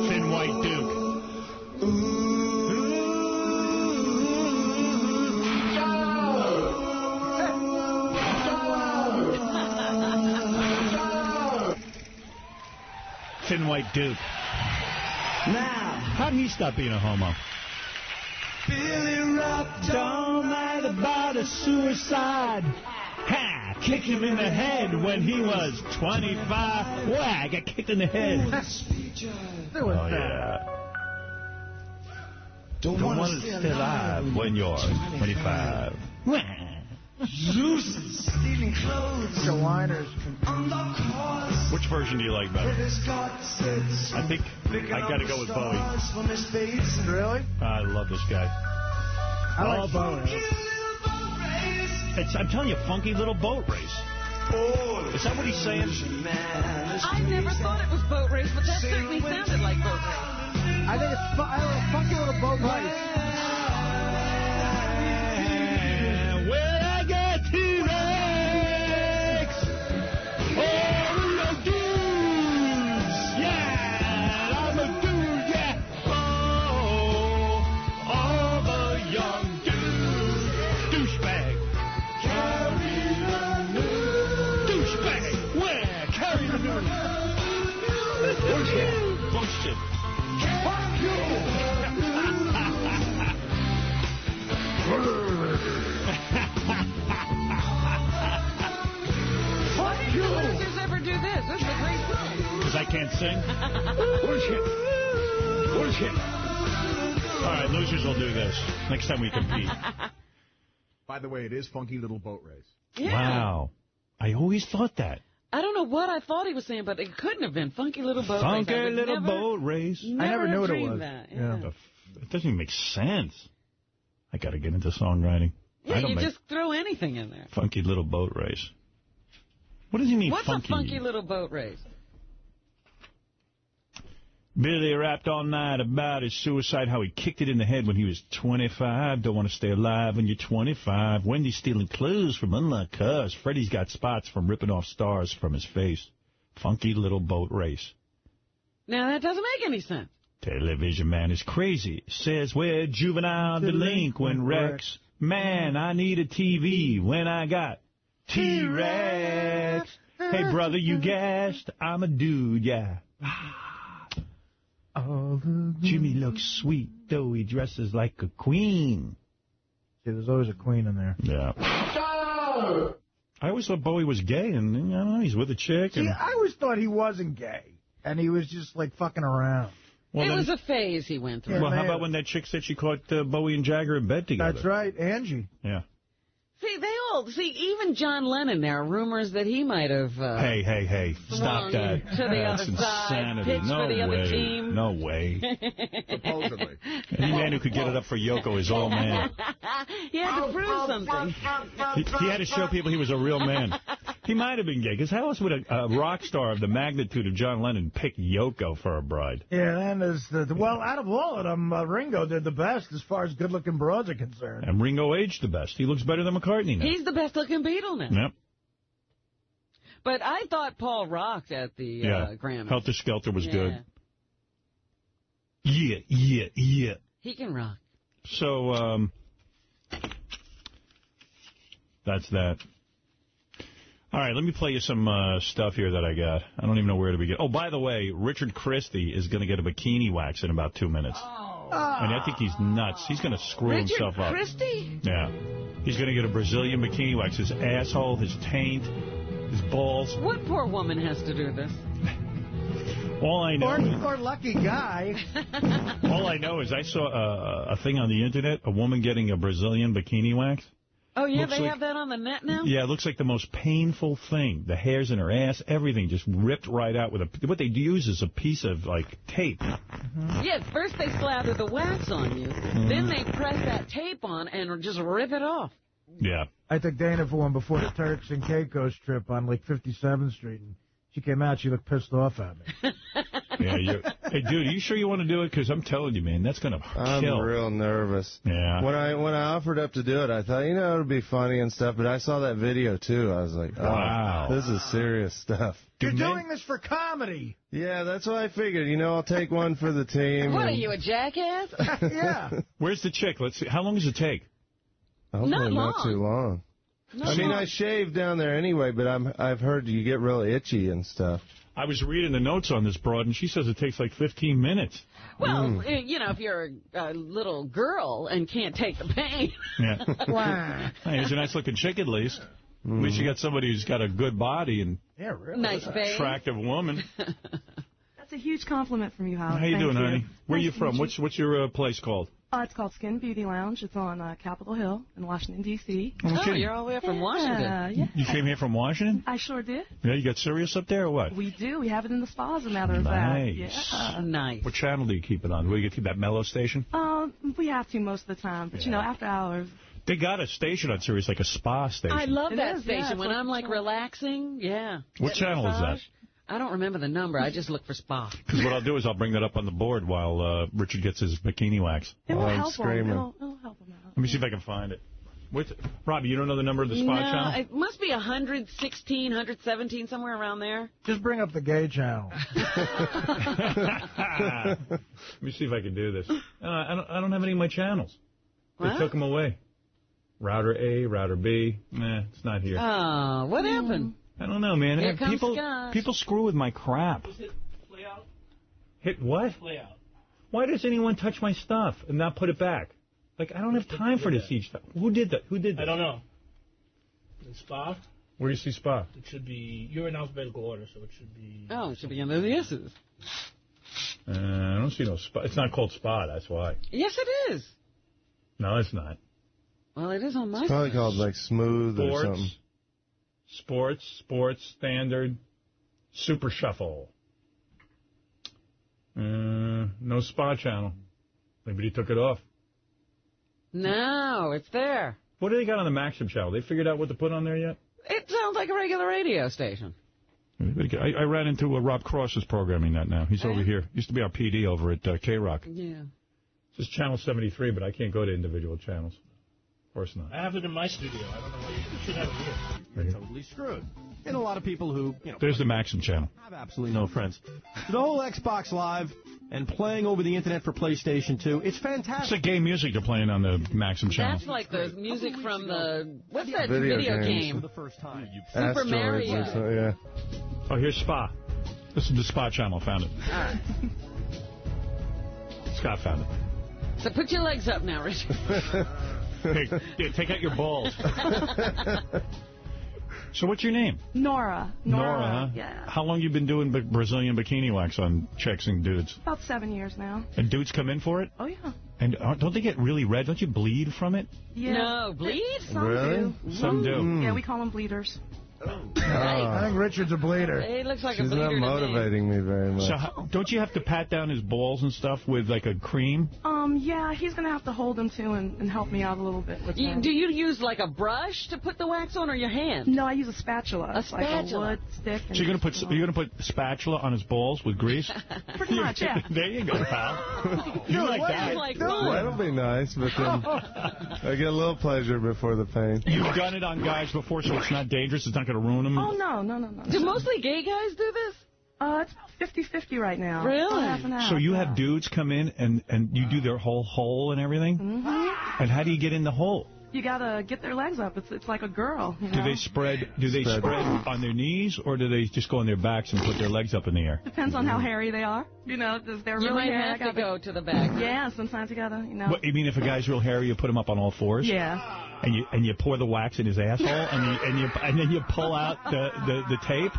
Thin White Duke. Thin White Duke. Now. How'd he stop being a homo? Billy rapped all night about a suicide. Ha! Kick him in the head when he was 25. Wah! I got kicked in the head. There was Oh, that. yeah. Don't want to stay alive when you're 25. Zeus. Stealing clothes. The whiners. Which version do you like better? I think I got to go with Bowie. Really? I love this guy. I like Oh, Bowie. It's, I'm telling you, funky little boat race. Is that what he's saying? I never thought it was boat race, but that certainly sounded like boat race. I think it's fu- I funky little boat race. Can't sing? Bullshit. Bullshit. All right, losers will do this next time we compete. By the way, it is Funky Little Boat Race. Yeah. Wow. I always thought that. I don't know what I thought he was saying, but it couldn't have been Funky Little Boat Funky Race. I would little never, boat race. Never I never knew what it was. That. Yeah. The It doesn't even make sense. I got to get into songwriting. I Yeah, don't you just throw anything in there. funky little boat race. What does he mean What's funky? a funky little boat race? Billy rapped all night about his suicide, how he kicked it in the head when he was 25. Don't want to stay alive when you're 25. Wendy's stealing clues from unlocked cars. Freddie's got spots from ripping off stars from his face. Funky little boat race. Now, that doesn't make any sense. Television man is crazy. Says we're juvenile delinquent wrecks. Man, I need a TV when I got T-Rex. Hey, brother, you guessed. I'm a dude, yeah. Jimmy looks sweet, though he dresses like a queen. See, there's always a queen in there. Yeah. I always thought Bowie was gay, and you know, he's with a chick. See, I always thought he wasn't gay, and he was just like fucking around. Well, it then- was a phase he went through. well, how about when that chick said she caught uh, Bowie and Jagger in bed together? That's right, Angie. Yeah. See, they all, see, even John Lennon, there are rumors that he might have... Uh, Hey, hey, hey! Stop that! to the That's other insanity. pitched no for the way! other team. No way! Supposedly. Any man who could get it up for Yoko is all man. he had to prove something. He, he had to show people he was a real man. He might have been gay, because how else would a, a rock star of the magnitude of John Lennon pick Yoko for a bride? Yeah, and there's the, the well, out of all of them, uh, Ringo did the best as far as good-looking broads are concerned. And Ringo aged the best. He looks better than McCartney now. He's the best-looking Beatle now. Yep. But I thought Paul rocked at the Yeah. uh, Grammys. Helter Skelter was Yeah. good. Yeah, yeah, yeah. He can rock. So, um, that's that. All right, let me play you some uh, stuff here that I got. I don't even know where to begin. Oh, by the way, Richard Christie is going to get a bikini wax in about two minutes. Oh. And I think he's nuts. He's going to screw Richard himself up. Richard Christie? Yeah. He's going to get a Brazilian bikini wax. His asshole, his taint, his balls. What poor woman has to do this? All I know. Or, or lucky guy. All I know is I saw a, a thing on the internet, a woman getting a Brazilian bikini wax. Oh, yeah, Looks they like- have that on the net now? Yeah, it looks like the most painful thing. The hairs in her ass, everything just ripped right out with a. What they use is a piece of like tape. Yeah, first they slather the wax on you, Mm-hmm. then they press that tape on and just rip it off. Yeah. I took Dana for one before the Turks and Caicos trip on like 57th Street, and she came out. She looked pissed off at me. Yeah, you hey, dude, are you sure you want to do it? Because I'm telling you, man, that's gonna I'm real nervous. Yeah. When I when I offered up to do it, I thought, you know, it'd be funny and stuff. But I saw that video too. I was like, oh, Wow. this is serious stuff. You're doing this for comedy. Yeah, that's what I figured. You know, I'll take one for the team. What are you, a jackass? yeah. Where's the chick? Let's see. How long does it take? Hopefully Not not long. too long. Not I mean, long. I shave down there anyway, but I'm I've heard you get really itchy and stuff. I was reading the notes on this broad, and she says it takes like 15 minutes. Well, Mm. eh, you know, if you're a, a little girl and can't take the pain. Yeah. Wow. Hey, he's a nice looking chick at least. At least you got somebody who's got a good body and Yeah, really. Nice face. attractive woman. That's a huge compliment from you, Howard. How you Thank doing, honey? Where Nice you from? What's what's your uh, place called? Uh, it's called Skin Beauty Lounge. It's on uh, Capitol Hill in Washington, D.C. Oh, Oh, you're all the way up from Yeah, Washington. yeah. You came here from Washington? I sure did. Yeah, you got Sirius up there or what? We do. We have it in the spa, as a matter of Nice. fact. Yeah. Nice. What channel do you keep it on? Will you keep that mellow station? Um, we have to most of the time, but you know, after hours. They got a station on Sirius, like a spa station. I love It that is, station. it's when I'm like relaxing, yeah. What Getting a channel is that? massage. I don't remember the number. I just look for spa. Because what I'll do is I'll bring that up on the board while uh, Richard gets his bikini wax. It will I'm help 'em. screaming. It'll, it'll help 'em out. Let me see if I can find it. What's, Robbie, you don't know the number of the spa no, channel? it must be 116, 117, somewhere around there. Just bring up the gay channel. Let me see if I can do this. Uh, I, don't, I don't have any of my channels. They took them away. Router A, router B. Nah, it's not here. Oh, what happened? I don't know, man. Here Uh, comes people, Scott. people screw with my crap. Hit what? Why does anyone touch my stuff and not put it back? Like, I don't have time for this each time. Who did that? Who did that? I don't know. In spa, Where do you see spa? it should be, you're in alphabetical order, so it should be. Oh, it should be under the S's. Uh, I don't see no spa. It's not called spa, that's why. Yes, it is. No, it's not. Well, it is on my It's probably side. called like smooth or something. Sports, sports, sports, standard, super shuffle. Uh, no spa channel. Maybe he took it off. No, it's there. What do they got on the Maxim channel? They figured out what to put on there yet? It sounds like a regular radio station. I, I ran into uh, Rob Cross's programming that now. He's over here. Used to be our PD over at uh, K-Rock. Yeah. This is channel 73, but I can't go to individual channels. Of course not. I have it in my studio. I don't know why you, you should have it here. Right here. totally screwed. And a lot of people who, you know, There's the Maxim channel. I have absolutely no friends. The whole Xbox Live and playing over the internet for PlayStation 2, it's fantastic. It's the game music they're playing on the Maxim channel. That's like the music from the what's that Video video, games. game? the first time. Super Asteroids Mario. so, yeah. Oh, here's Spa. This is the Spa channel. Found it. All right. Scott found it. So put your legs up now, Richard. Hey, yeah, take out your balls. so what's your name? Nora. Nora. huh? Yeah. How long you been doing b- Brazilian bikini wax on chicks and dudes? About seven years now. And dudes come in for it? Oh, yeah. And aren't- don't they get really red? Don't you bleed from it? Yeah. No, bleed? Some Really? do. Some do. Yeah, we mm. call them bleeders. I think Richard's a bleeder. He looks like She's a bleeder not to me. motivating me very much. So don't you have to pat down his balls and stuff with like a cream? Um, yeah, he's gonna have to hold them too and, and help me out a little bit with You, them. do you use like a brush to put the wax on or your hand? No, I use a spatula. A It's like a spatula. wood stick. So you're gonna put you're gonna put spatula on his balls with grease? Pretty much, yeah. there you go, pal. you like What that? is like That'll be nice, but then I get a little pleasure before the pain. You've done it on guys before, so it's not dangerous. It's not going to ruin them. Oh no, no, no, no. Do mostly gay guys do this? Uh, it's about 50-50 right now. Really? Half half, So you yeah. have dudes come in and and you do their whole hole and everything. Mhm. And how do you get in the hole? You gotta get their legs up. It's it's like a girl. You Do know? they spread? Do they Spread. spread on their knees, or do they just go on their backs and put their legs up in the air? Depends on how hairy they are. You know, does they're You really might hairy. have to go to the back. Yeah, sometimes you gotta, you know. What, you mean if a guy's real hairy, you put him up on all fours? Yeah. And you and you pour the wax in his asshole, and you and you and then you pull out the the, the tape.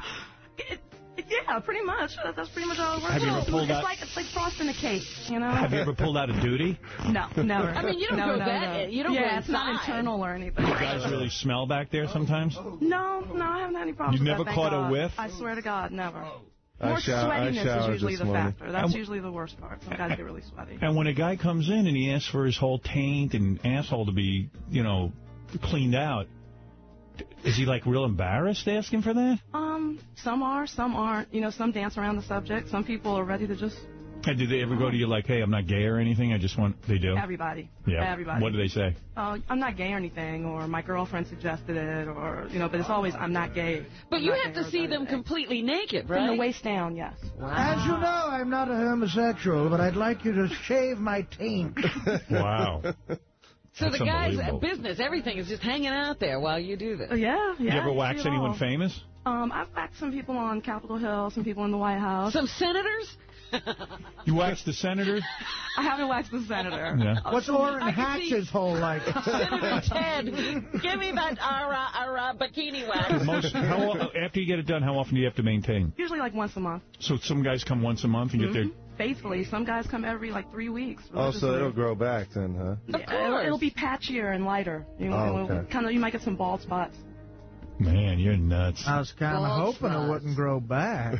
Yeah, pretty much. That's pretty much all it works. Have you ever It's pulled out- like it's like frosting a cake, you know. Have you ever pulled out a duty? No, never. I mean, you don't no, go no, that- no. you don't Yeah, go it's not internal or anything. Do guys really smell back there sometimes? No, no, I haven't had any problems. You've with never that, thank caught a whiff? I swear to God, never. Oh. More shou- sweatiness is usually this the morning. factor. That's And- usually the worst part. Some guys get really sweaty. And when a guy comes in and he asks for his whole taint and asshole to be, you know, cleaned out, is he like real embarrassed asking for that? Um, some are, some aren't. You know, some dance around the subject. Some people are ready to just And do they ever go to you like, hey, I'm not gay or anything? I just want, they do? everybody. Yeah. Everybody. What do they say? Uh, I'm not gay or anything, or my girlfriend suggested it, or you know, but it's always I'm not gay. But I'm you have to see da- da- them completely naked, From the waist down, yes. As you know, I'm not a homosexual, but I'd like you to shave my taint. Wow. So That's the guy's business, everything is just hanging out there while you do this. Yeah, yeah. you ever I wax see anyone all. famous? Um, I've waxed some people on Capitol Hill, some people in the White House. Some senators? You waxed the senator? I haven't waxed the senator. Yeah. Uh, What's some- Orrin I can see- Hatch's hole like? Senator Ted, give me that ara ara bikini wax. Most, how, after you get it done, how often do you have to maintain? Usually like once a month. So some guys come once a month and get their... Faithfully. Some guys come every like three weeks. Oh, so it'll grow back then, huh? Yeah, it'll, it'll be patchier and lighter. You know, Oh, okay. kind of. You might get some bald spots. Man, you're nuts. I was kind of Bald hoping it wouldn't grow back.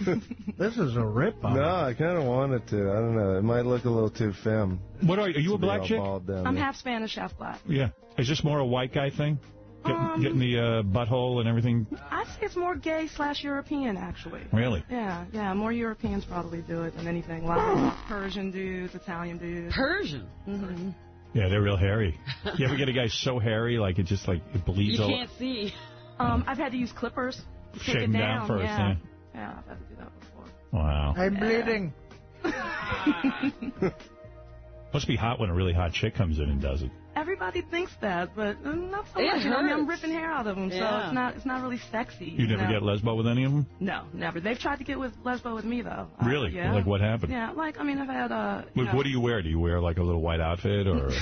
this is a rip-off. No, I kind of want it to. I don't know. It might look a little too femme. What are you? Are you a black chick? I'm half Spanish, half black. Yeah. Is this more a white guy thing? Getting, Um, getting the uh, butthole and everything? I'd say it's more gay slash European actually. Really? Yeah, yeah. More Europeans probably do it than anything. A lot of Persian dudes, Italian dudes. Persian. hmm Yeah, they're real hairy. You ever get a guy so hairy, like it just like it bleeds You all can't see. Um, I've had to use clippers to take Shave it them down. down first, yeah. yeah. yeah, I've had to do that before. Wow. I'm bleeding. Must be hot when a really hot chick comes in and does it. Everybody thinks that, but not so It much. You know, I mean, I'm ripping hair out of them, so it's not it's not really sexy. You never know? get lesbo with any of them? No, never. They've tried to get with lesbo with me though. Uh, Really? yeah. Like what happened? Yeah, like I mean, I've had uh. You Like, know, what do you wear? Do you wear like a little white outfit or like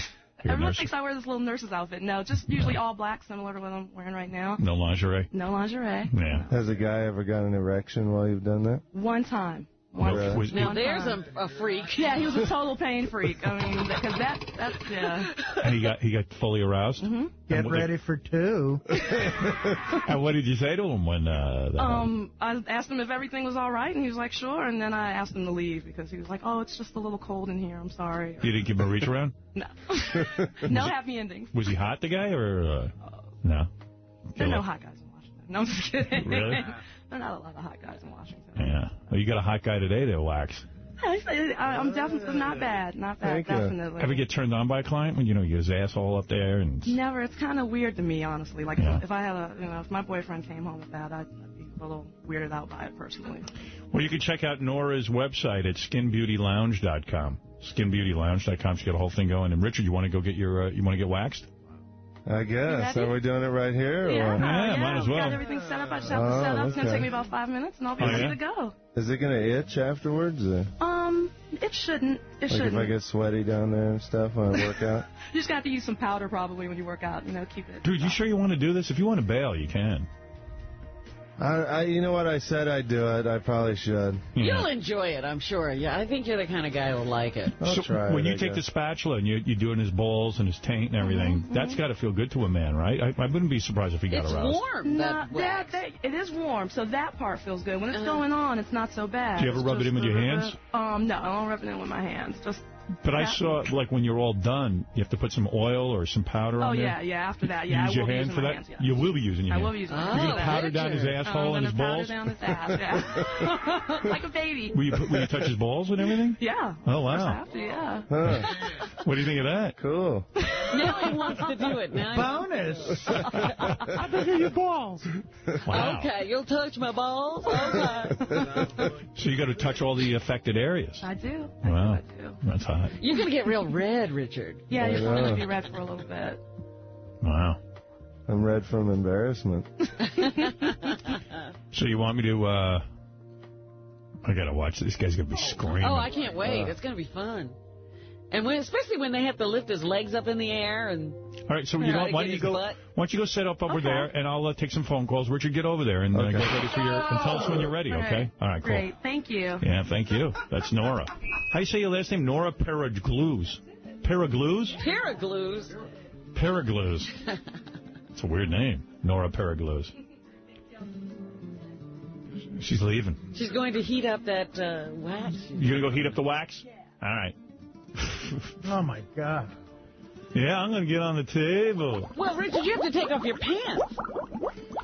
a Everyone nurse? thinks I wear this little nurse's outfit. No, just usually all black, similar to what I'm wearing right now. No lingerie? No lingerie. Yeah. Has a guy ever got an erection while you've done that? One time. One, No, was- Now there's a, a freak. Yeah, he was a total pain freak. I mean, because that, that's, yeah. And he got he got fully aroused. hmm Get And what- ready for two. And what did you say to him when? Uh, that Um, I asked him if everything was all right, and he was like, sure. And then I asked him to leave because he was like, oh, it's just a little cold in here. I'm sorry. You didn't give him a reach around? No. no happy endings. Was he hot, the guy, or uh, no? There are no hot guys in Washington. No, I'm just kidding. Really? There are not a lot of hot guys in Washington. Yeah. Well, you got a hot guy today there, Wax. I, I'm definitely not bad. Not bad, definitely. Ever get turned on by a client when you know you get his asshole up there and Never. It's kind of weird to me, honestly. Like Yeah. if, if I had a, you know, if my boyfriend came home with that, I'd, I'd be a little weirded out by it personally. Well, you can check out Nora's website at skinbeautylounge.com. Skinbeautylounge.com. She's got a whole thing going. And Richard, you want to go get your, uh, you want to get waxed? I guess. Are we doing it right here? Yeah, or? Yeah, might as we well. got everything set up. I just have to Oh, set up. It's gonna take me about five minutes, and I'll be Oh, ready yeah? to go. Is it going to itch afterwards? Or? Um, it shouldn't. It Like shouldn't. if I get sweaty down there and stuff when I work out? You just got to use some powder probably when you work out. You know, keep it. Dude, you sure you want to do this? If you want to bail, you can. I, I, you know what? I said I'd do it. I probably should. You'll enjoy it, I'm sure. Yeah, I think you're the kind of guy who'll like it. I'll so when you take the spatula and you, you're doing his balls and his taint and everything, that's got to feel good to a man, right? I, I wouldn't be surprised if he got It's aroused. warm. No, that that, that, it is warm, so that part feels good. When it's Uh-huh. going on, it's not so bad. Do you ever It's rub it in with your hands? Um, no, I don't rub it in with my hands. Just. But I that- saw, like, when you're all done, you have to put some oil or some powder Oh on there. Oh, yeah, yeah. After that, You yeah, use I your will be hand using for that? hands. Yeah. You will be using your I hand. will be using my You're going to powder down his I'm asshole and his gonna powder balls? down his ass, yeah. like a baby. Will you, put, will you touch his balls and everything? Yeah. Oh, Of course I wow. have to, yeah. What do you think of that? Cool. Now he wants to do it. Now Bonus. I think of your balls. Wow. Okay, you'll touch my balls? Okay. So you got to touch all the affected areas. I do. Wow. That's hot. You're going to get real red, Richard. Yeah, I you're going to be red for a little bit. Wow. I'm red from embarrassment. So you want me to, uh, I got to watch this. guy's going to be screaming. Oh, I can't wait. It's going to be fun. And when, especially when they have to lift his legs up in the air and All right, so you know, why don't you go? butt. Why don't you go set up over Okay. there, and I'll uh, take some phone calls. Richard, get over there and uh, get ready for your. And tell us when you're ready, All okay? right. All right, cool. Great. Thank you. Yeah, thank you. That's Nora. How you say your last name? Nora Paraglues. Paraglues? paraglues. Paraglues. It's a weird name. Nora Paraglues. She's leaving. She's going to heat up that uh, wax. You're gonna go heat up the wax? All right. Oh, my God. Yeah, I'm gonna get on the table. Well, Richard, you have to take off your pants.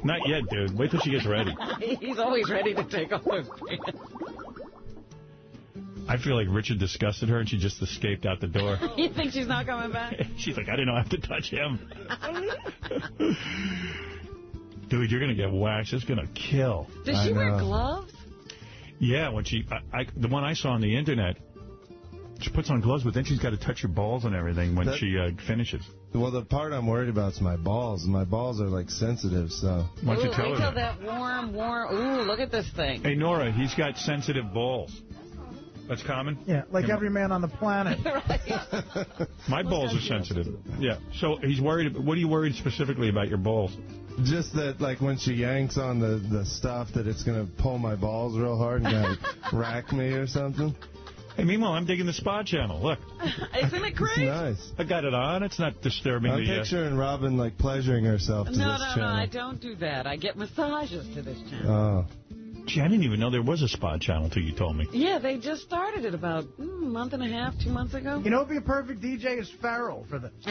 Not yet, dude. Wait till she gets ready. He's always ready to take off his pants. I feel like Richard disgusted her, and she just escaped out the door. You think she's not coming back? She's like, I didn't know I have to touch him. Dude, you're going to get waxed. It's going to kill. Does I she wear gloves? Yeah, when she, I, I, the one I saw on the internet, she puts on gloves, but then she's got to touch your balls and everything when That- she uh, finishes. Well, the part I'm worried about is my balls. My balls are like sensitive, so. Why don't you tell wait her till that? that warm, warm. Ooh, look at this thing. Hey, Nora, he's got sensitive balls. That's common? Yeah, like every man on the planet. My balls are sensitive. Yeah. So he's worried. What are you worried specifically about your balls? Just that, like, when she yanks on the, the stuff, that it's going to pull my balls real hard and like, rack me or something. Hey, meanwhile, I'm digging the spa channel. Look, Isn't it It's great? nice. I got it on. It's not disturbing I'm the. Uh, picturing Robin, like, pleasuring herself to No, this no, no, channel. I don't do that. I get massages to this channel. Oh. Gee, I didn't even know there was a spa channel till you told me. Yeah, they just started it about mm, a month and a half, two months ago. You know what'd be a perfect DJ is Ferrall for this.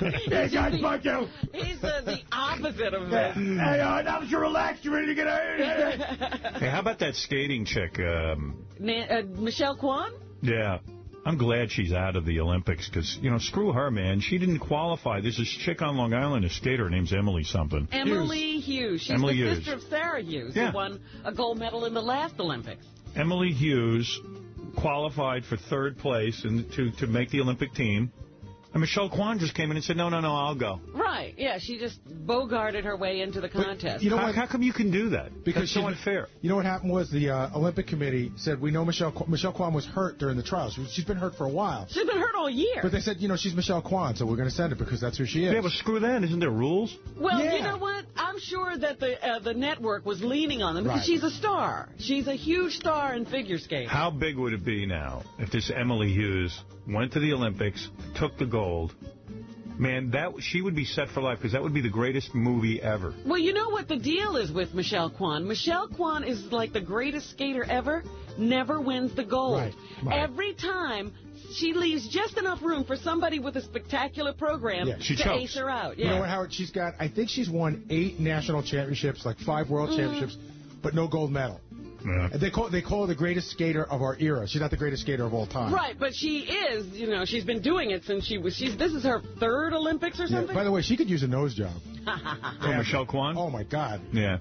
Hey, guys, fuck you. He's uh, the opposite of that. Hey, uh, now that you're relaxed, you ready to get out? Hey, how about that skating chick? Um, Na- uh, Michelle Kwan? yeah. I'm glad she's out of the Olympics because, you know, screw her, man. She didn't qualify. There's this chick on Long Island, a skater, her name's Emily something. Emily Hughes. She's Emily the Hughes. sister of Sarah Hughes, Yeah. who won a gold medal in the last Olympics. Emily Hughes qualified for third place in, to, to make the Olympic team. And Michelle Kwan just came in and said, no, no, no, I'll go. Right. Yeah, she just bogarted her way into the contest. you know how, what? how come you can do that? Because That's so she's- unfair. You know what happened was the uh, Olympic Committee said we know Michelle Qu- Michelle Kwan was hurt during the trials. She- She's been hurt for a while. She's been hurt all year. But they said, you know, she's Michelle Kwan, so we're going to send her because that's who she is. Yeah, but screw that. Isn't there rules? Well, Yeah. you know what? I'm sure that the uh, the network was leaning on them because Right. she's a star. She's a huge star in figure skating. How big would it be now if this Emily Hughes went to the Olympics, took the gold? Man, that she would be set for life because that would be the greatest movie ever. Well, you know what the deal is with Michelle Kwan? Michelle Kwan is like the greatest skater ever, never wins the gold. Right, right. Every time she leaves just enough room for somebody with a spectacular program Yeah, she to chokes. ace her out. You know what, Howard? She's got, I think she's won eight national championships, like five world Mhm. championships, but no gold medal. And they call they call her the greatest skater of our era. She's not the greatest skater of all time. Right, but she is, you know, she's been doing it since she was, she's, this is her third Olympics or Yeah, something? By the way, she could use a nose job. Oh, Michelle Kwan? Oh, my God. Yeah.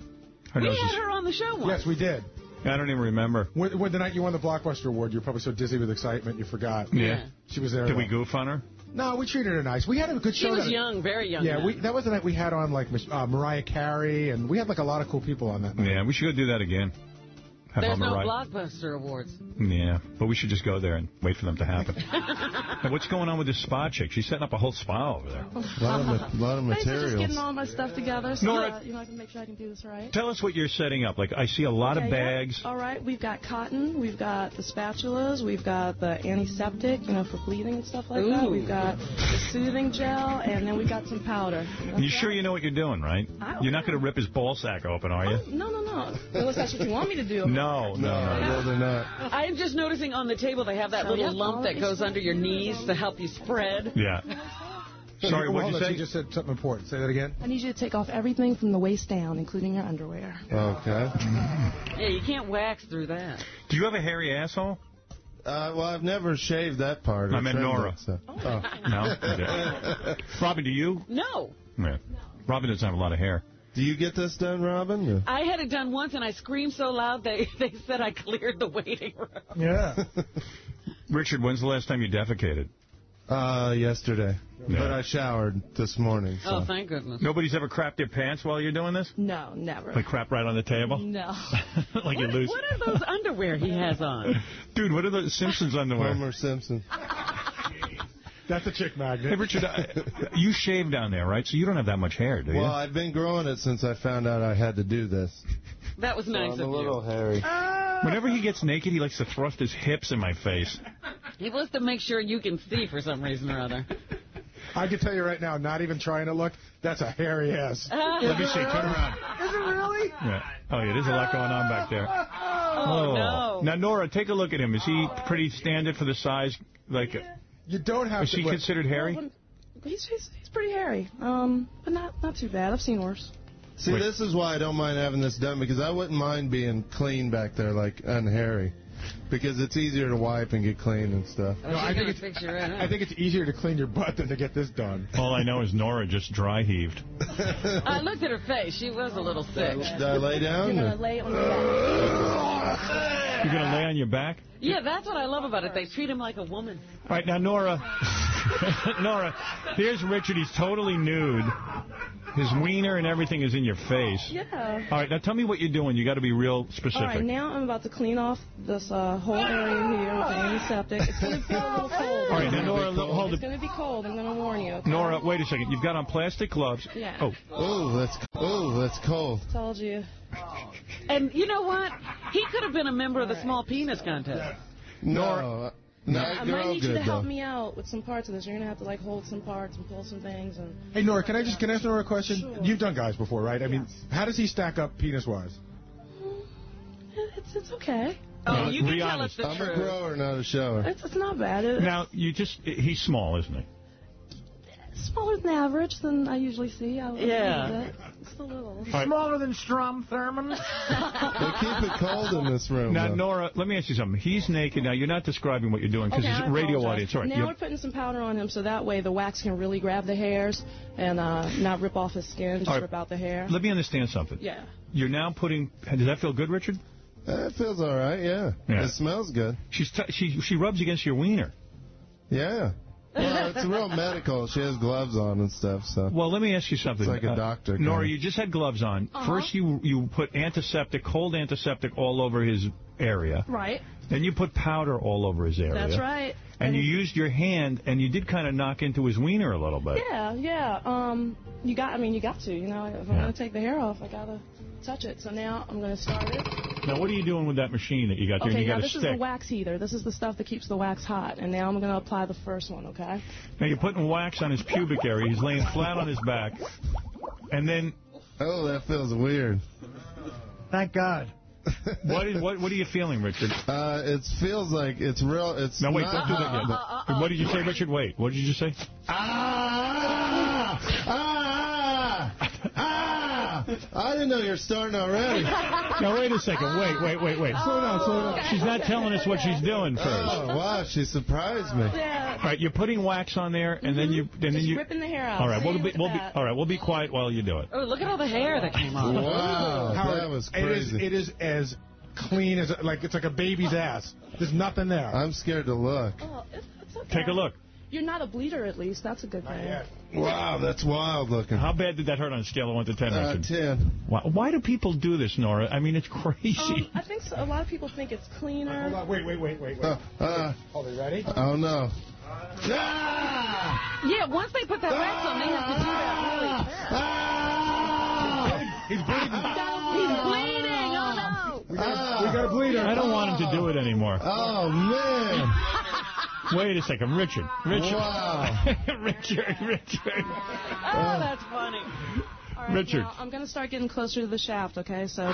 Her we nose had is- her on the show once. Yes, we did. I don't even remember. When, when the night you won the Blockbuster Award, you were probably so dizzy with excitement you forgot. Yeah. She was there. Did we goof on her? No, we treated her nice. We had a good She show. She was that- young, very young. Yeah, we, that was the night we had on like uh, Mariah Carey, and we had like a lot of cool people on that night. Yeah, we should go do that again. Have There's Homer no ride. Blockbuster Awards. Yeah, but we should just go there and wait for them to happen. Now, what's going on with this spa chick? She's setting up a whole spa over there. A lot of, ma- lot of Thanks for just getting all my stuff together so Nora- that, you know, I can make sure I can do this right. Tell us what you're setting up. Like, I see a lot of Okay, yeah. bags. All right, we've got cotton, we've got the spatulas, we've got the antiseptic, you know, for bleeding and stuff like that. We've got the soothing gel, and then we've got some powder. You sure you know what you're doing, right? I don't You're not going to rip his ball sack open, are you? Oh, no, no, no. Unless that's what you want me to do. No, no, no. they're not. I'm just noticing on the table they have that Oh, little yeah. lump that goes under your knees to help you spread. Yeah. Sorry, what'd hold you say? She just said something important. Say that again. I need you to take off everything from the waist down, including your underwear. Okay. Yeah, you can't wax through that. Do you have a hairy asshole? Uh, well, I've never shaved that part. I meant trimmed Nora. it, so- Oh. No? Okay. Robin, do you? No. Yeah. Robin doesn't have a lot of hair. Do you get this done, Robin? I had it done once and I screamed so loud they, they said I cleared the waiting room. Yeah. Richard, when's the last time you defecated? Uh, yesterday. Yeah. But I showered this morning. So. Oh, thank goodness. Nobody's ever crapped their pants while you're doing this? No, never. Like crap right on the table? No. like you lose. What are those underwear he has on? Dude, what are the Simpsons underwear? Homer Simpson. That's a chick magnet. Hey, Richard, I, uh, you shave down there, right? So you don't have that much hair, do you? Well, I've been growing it since I found out I had to do this. That was So nice I'm a little you. hairy. Ah. Whenever he gets naked, he likes to thrust his hips in my face. He wants to make sure you can see for some reason or other. I can tell you right now, not even trying to look, that's a hairy ass. Ah. Let me see. Turn around. Is it really? Yeah. Oh, yeah, there's a lot going on back there. Oh, no. Now, Nora, take a look at him. Is he pretty standard for the size? Like, You don't have is to. he look- considered hairy? Well, He's, he's, he's pretty hairy, um, but not not too bad. I've seen worse. See, this is why I don't mind having this done because I wouldn't mind being clean back there, like unhairy, because it's easier to wipe and get clean and stuff. Oh, No, I think it's- fix you right I think it's easier to clean your butt than to get this done. All I know is Nora just dry heaved. I looked at her face. She was a little sick. Should I lay down? You're gonna lay on your back. You're going to lay on your back? Yeah, that's what I love about it. They treat him like a woman. All right, now, Nora. Nora, here's Richard. He's totally nude. His wiener and everything is in your face. Yeah. All right, now tell me what you're doing. You got to be real specific. All right, now I'm about to clean off this uh, whole area here with the antiseptic. It's going to be a little cold. All right, now, Nora, look, hold It's going to be cold. I'm going to warn you. Okay? Nora, wait a second. You've got on plastic gloves. Yeah. Oh, Oh, that's oh, that's cold. Told you. And you know what? He could have been a member of the small penis contest. No, no, I might all need you good to help me out with some parts of this. You're going to have to like hold some parts and pull some things. And Hey, Nora, can I just can I ask Nora a question? Sure. You've done guys before, right? I mean, how does he stack up penis-wise? it's it's okay. Oh, you be can tell us honest. the I'm a grower, not a shower. It's, it's not bad. It, now you just, he's small, isn't he? It's smaller than average than I usually see. I would Yeah. admit it. Just a little. right. Smaller than Strom Thurmond. They keep it cold in this room. Now, though. Nora, let me ask you something. He's naked. Now, you're not describing what you're doing because Okay, it's I a radio apologize. audience. All right. Now you- we're putting some powder on him so that way the wax can really grab the hairs and uh, not rip off his skin, just All right. rip out the hair. let me understand something. Yeah. You're now putting, does that feel good, Richard? Uh, it feels all right. Yeah. Yeah. It smells good. She's t- she, she rubs against your wiener. Yeah. Well, it's real medical. She has gloves on and stuff, so. Well, let me ask you something. It's like a Uh, doctor. kinda. Nora, you just had gloves on. Uh-huh. First, you you put antiseptic, cold antiseptic all over his area. Right. Then you put powder all over his area. That's right. And you used your hand, and you did kind of knock into his wiener a little bit. Yeah, yeah. Um, you got. I mean, you got to. You know, if I'm Yeah. gonna take the hair off, I gotta touch it. So now I'm gonna start it. Now, what are you doing with that machine that you got there? Okay, and you now got a this is the wax heater. This is the stuff that keeps the wax hot. And now I'm gonna apply the first one. Okay. Now you're putting wax on his pubic area. He's laying flat on his back, and then. Oh, that feels weird. Thank God. What is what? What are you feeling, Richard? Uh, it feels like it's real. It's No, wait, not don't do that hot, yet. What did you say, Richard? Wait, what did you just say? Ah! Ah! Ah! I didn't know you're starting already. Now, wait a second. Wait, wait, wait, wait. Slow down, slow down. She's not telling us what she's doing oh, first. Oh, wow, she surprised me. Yeah. All right, you're putting wax on there, and then mm-hmm. you, and then Just you. ripping the hair out. All right, we'll be, we'll be, all right, we'll be quiet while you do it. Oh, look at all the hair that came off. Wow, Howard, that was It is, crazy. it is as clean as, like, it's like a baby's ass. There's nothing there. I'm scared to look. Oh, it's, it's okay. Take a look. You're not a bleeder, at least. That's a good thing. Wow, that's wild looking. How bad did that hurt on a scale of 1 to 10, Uh, 10. Why, why do people do this, Nora? I mean, it's crazy. Um, I think so. a lot of people think it's cleaner. Hold on, wait, wait, wait, wait, wait. Uh, uh, Hold it, ready? oh, no. Yeah, once they put that wax on, they have to do that really fast. He's bleeding. He's bleeding. Oh, no. We got, we got a bleeder. I don't want him to do it anymore. Oh, man. Wait a second, Richard. Richard. Wow. Richard, Richard. Oh, that's funny. All right, Richard. Now, I'm going to start getting closer to the shaft, okay? So.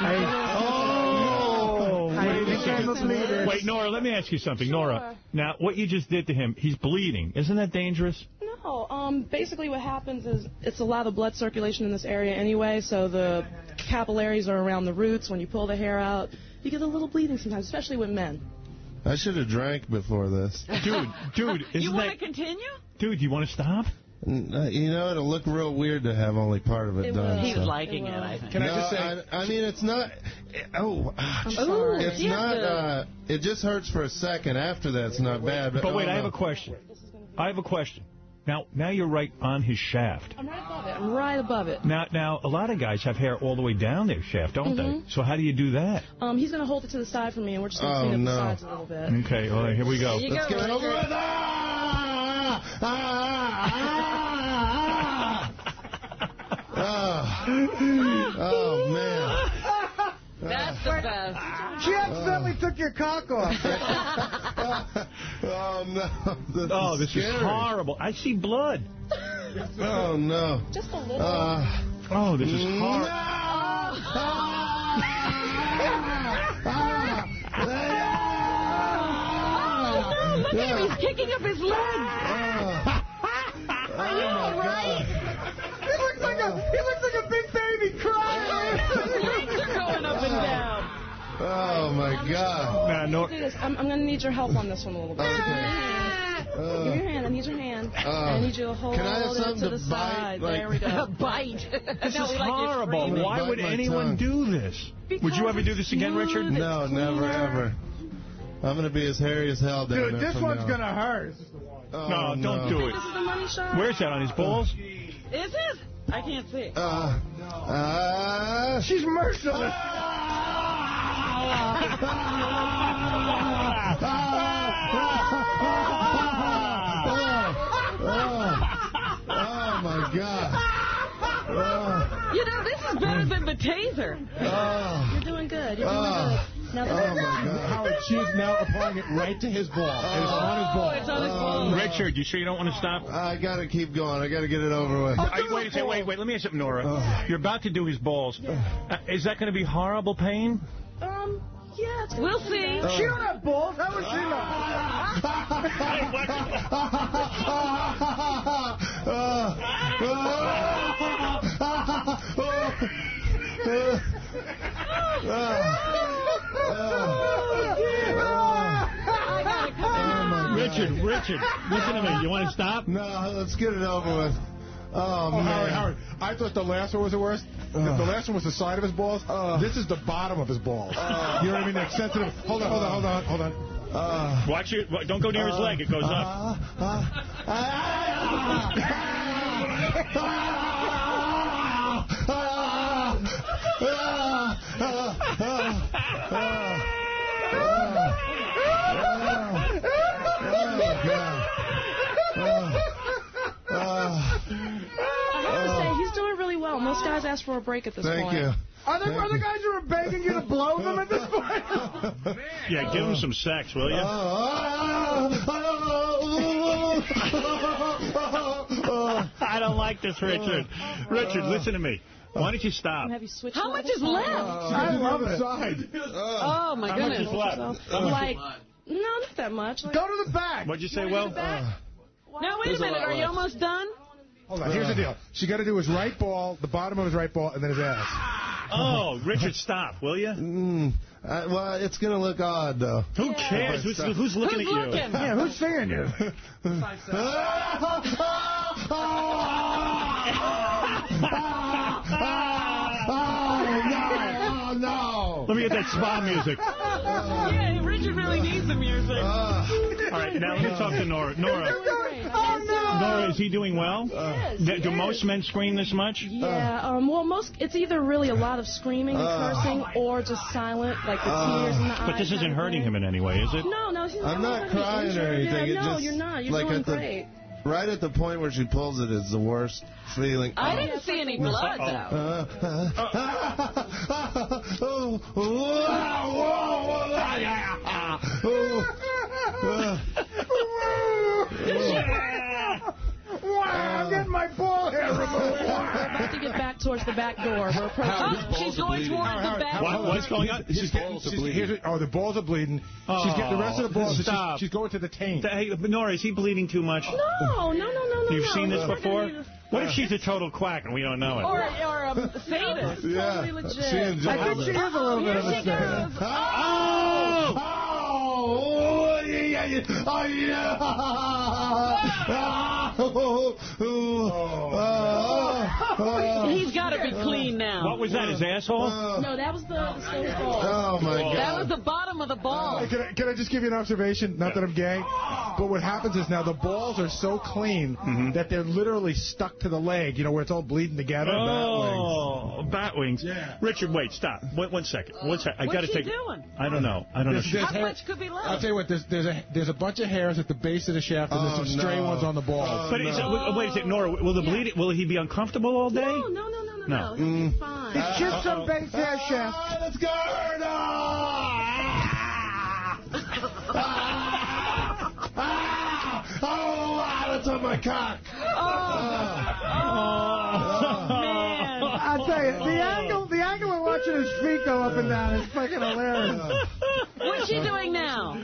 Oh, wait a think second. I'm bleeding. Wait, Nora, let me ask you something. Nora, now, what you just did to him, he's bleeding. Isn't that dangerous? No, um, basically what happens is it's a lot of blood circulation in this area anyway, so the capillaries are around the roots. When you pull the hair out, you get a little bleeding sometimes, especially with men. I should have drank before this. Dude, dude, You isn't want that... to continue? Dude, do you want to stop? Uh, You know, it'll look real weird to have only part of it, It done. will. He so. was liking it, I think. Can I just say, I, I mean, it's not. Oh, I'm sorry. it's yeah, not. Uh, it just hurts for a second. After that, it's not bad. But, But wait, oh, I have no. a question. I have a question. Now, now you're right on his shaft. I'm right above it. I'm right above it. Now, now, a lot of guys have hair all the way down their shaft, don't Mhm. they? So how do you do that? Um, he's going to hold it to the side for me, and we're just going to Oh, clean up no. the sides a little bit. Okay, all right, here we go. You Let's go, get it over Richard. with. Ah! Ah! Ah! Ah! Oh man. That's the best. She accidentally oh. took your cock off. Oh no. This Oh, is this is scary. horrible. I see blood. Oh no. Just a little. Uh, Oh, this is horrible. Ah. Ah. Ah. Oh, look at him. He's kicking up his legs. Are you all oh, right? He looks like a he looks Oh my God. Nah, no, this. I'm, I'm going to need your help on this one a little bit. So give me your hand. Give me your hand. I need your hand. Uh, I need you to hold can I have something to to the bite, side. like- there we go. Bite. this No, is we like you horrible. Why would anyone tongue. do this? would you ever do this again, Because Richard? it's No, never ever. I'm gonna be as hairy as hell down Dude, this one's gonna hurt. Oh, No, don't do it. This is the money shot. Where's that, on his balls? Is it? I can't see. Uh, uh, She's merciless. oh my God. Oh, You know, this is better than the taser. oh, You're doing good. You're doing Oh. good. Now oh this my Howard, she's now applying it right to his ball. It's on his ball. Oh, it's on his Oh, ball. no. Richard, you sure you don't want to stop? I gotta keep going. I gotta get it over with. I, wait a second, wait, wait. Let me ask something, Nora. You're about to do his balls. Uh, is that going to be horrible pain? Um, yeah, it's We'll see. Uh. She don't have balls. How would she Richard, Richard, listen to me. You want to stop? No, let's get it over with. Oh, Oh, man. Howard, Howard, I thought the last one was the worst. The, the last one was the side of his balls. this is the bottom of his balls. you know what I mean? Like sensitive. Hold on, hold on, hold on, hold on. Uh, Watch it. Don't go near his leg. It goes up. uh, uh, I have to say, he's doing really well. Most guys ask for a break at this Thank point. you. Are there other guys who are begging you to blow them at this point? Yeah, give them some sex, will you? I don't like this, Richard. Richard, listen to me. Why don't you stop? Have you switched How much is left? Uh, I love it. Uh, oh, my How much goodness. is left? Like, no, not that much. Like, Go to the back. What'd you say, you Will? Uh, now, wait a minute. Are you almost done? Hold on, here's the deal. She got to do his right ball, the bottom of his right ball, and then his ass. Oh, Richard, stop, will you? Mm, uh, well, it's going to look odd, though. Who cares? Who's, who's looking Who's at you? looking? Yeah, who's seeing you? Oh, no. Let me get that spa music. Yeah, Richard really needs the music. All right, now let me talk to Nora. Nora, Oh, no. Nora, is he doing well? Yes, Do, he do is. most men scream this much? Yeah, um, well, most it's either really a lot of screaming and Uh. cursing or just silent, like the tears in the eyes. But this isn't hurting him in any way, is it? No, no, he's not. I'm not hurting. crying or anything. Yeah, no, just, you're not. You're like doing at the, great. Right at the point where she pulls it is the worst feeling. I didn't see any blood, though. Oh, whoa, Wow, I'm getting my ball hair removed. about to get back towards the back door. We're approaching. Oh, she's going towards the back. What, what's going on? She's getting, she's, here's, oh, the balls are bleeding. she's getting the rest of the oh, balls. so she's- Stop. She's, going to the taint. Hey, Nora, is he bleeding too much? No, no, no, no, no. You've no. seen this We're before? gonna need What if she's a total quack and we don't know it? Or, or a sadist. Yeah, Totally legit. she enjoys I think she it. is a little bit Here of a she sadist. goes. Oh! Oh, Oh. Oh, oh, oh, oh. He's got to be clean now. What was that, his asshole? No, that was the, the. Oh, my God. That was the bottom of the ball. Hey, Can I, can I just give you an observation? Not that I'm gay, but what happens is now the balls are so clean Mm-hmm. that they're literally stuck to the leg, you know, where it's all bleeding together. Oh, bat wings. Yeah. Richard, wait, stop. Wait, one second. One sec. I got to take. doing? I don't know. I don't know. How much could be left? I'll tell you what, there's, there's, a, there's a bunch of hairs at the base of the shaft, and there's Oh, some stray ones on the balls. But is it, wait, wait a second, Nora. Will the bleed? Will he be uncomfortable all day? No, no, no, no, no. No. no. He'll be fine. It's just some base hair shaft. Ah, let's go, Erna! Ah! Ah! Oh, ah, that's on my cock. Man. I'll tell you, the angle, the angle of watching his feet go up and down is fucking hilarious. What's she doing now?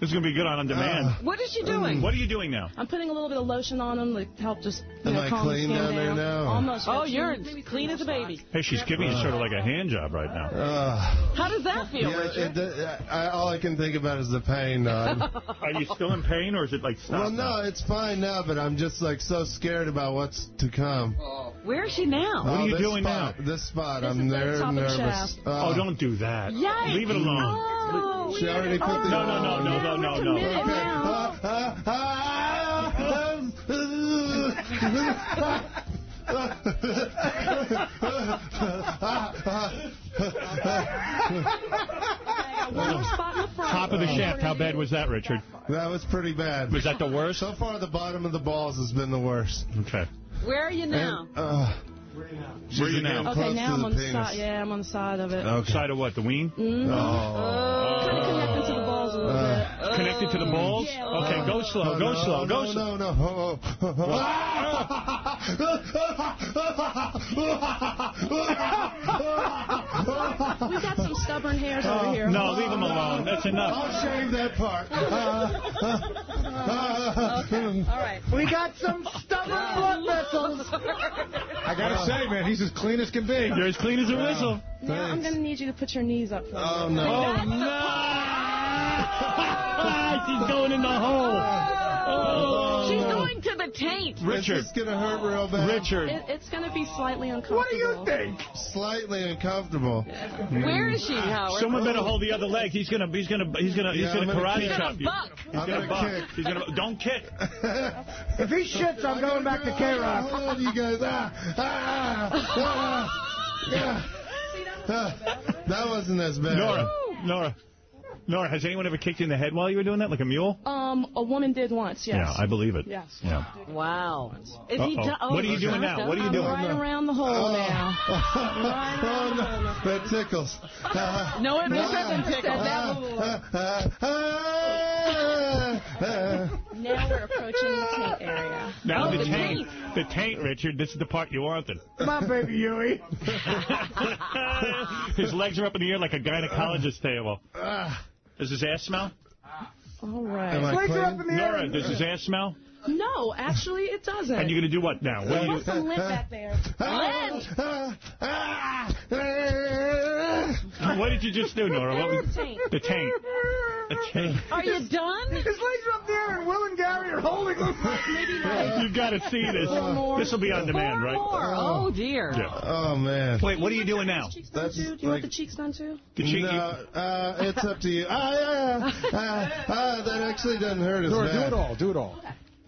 This is going to be good on on demand. What is she doing? What are you doing now? I'm putting a little bit of lotion on him to help just you Am know, I calm the clean skin down there now? Almost. Oh, yeah, you're maybe clean as a baby. Hey, she's giving you sort of like a hand job right now. Uh, How does that feel, yeah, Richard? it, uh, I, all I can think about is the pain. Uh, Are you still in pain, or is it like stop? well, now? no, it's fine now, but I'm just like so scared about what's to come. Where is she now? What are Oh, you uh, this doing spot, This spot, This I'm there top nervous. shaft. Uh, oh, don't do that. Yikes. Leave it alone. Oh, She already put oh. the. No, no, no, no, no, no, no. Okay. now. One more spot the front. Top of the shaft. How bad was that, Richard? That was pretty bad. Was that the worst? So far, the bottom of the balls has been the worst. Okay. Where are you now? And, uh, Where are you now? getting Okay, close now to I'm on the penis. side. Yeah, I'm on the side of it. Okay. Side of what? The ween? Mm-hmm. Oh. Kind of connected to the balls a little Uh, bit. Connected to the balls? Yeah, Okay, go slow. Oh, Go no, slow. Go no, slow. no, no. Oh, oh. We got some stubborn hairs over here. No, leave them alone. That's enough. I'll shave that part. Okay, all right. We got some stubborn blood vessels. I gotta say, man, he's as clean as can be. You're as clean as a whistle. Now I'm going to need you to put your knees up for me. Oh, no. Oh, no! She's going in the hole. Oh. Oh, she's going to the taint. Richard. It's gonna hurt real bad. Richard. It, it's going to be slightly uncomfortable. What do you think? Slightly uncomfortable. Where is she, Howard? Someone better hold the other leg. He's gonna, he's gonna, he's gonna, he's Yeah, gonna karate kick. chop He's you. gonna buck. He's gonna gonna buck. He's gonna. Don't kick. If he shits, I'm going back to K-Rock. Hold on, you guys. Ah, ah, ah, ah. Ah, that wasn't as bad. Nora, Nora, Nora. Has anyone ever kicked you in the head while you were doing that, like a mule? Um, a woman did once, yes. Yeah, I believe it. Yes. Yeah. Wow. Is Uh-oh. do- oh, What are you doing now? What are you I'm doing? right around the hole now. Oh, no. That tickles. Ah, No, it ah, doesn't tickle. ah, ah, ah, ah. Now we're approaching the taint area. Now Oh, the the taint, the taint, Richard. This is the part you wanted. Come on, baby Huey. his legs are up in the air like a gynecologist table. Does his ass smell? All right. Am I Legs up in the air. Nora, does his ass smell? No, actually, it doesn't. And you're going to do what now? What I do you, want some lint back there. Ah. what did you just do, Nora? What was, Taint. the tank. The taint. Are you done? His legs are up there, and Will and Gary are holding him. Maybe like You got to see this. This will be on demand, right? More. Oh, dear. Yeah. Oh, man. Wait, what are you doing now? cheeks That's? Do you want like- the cheeks done too? The cheek- No, uh, it's up to you. Ah, yeah, yeah. Ah, ah, that actually doesn't hurt as Nora, do it all. Do it all.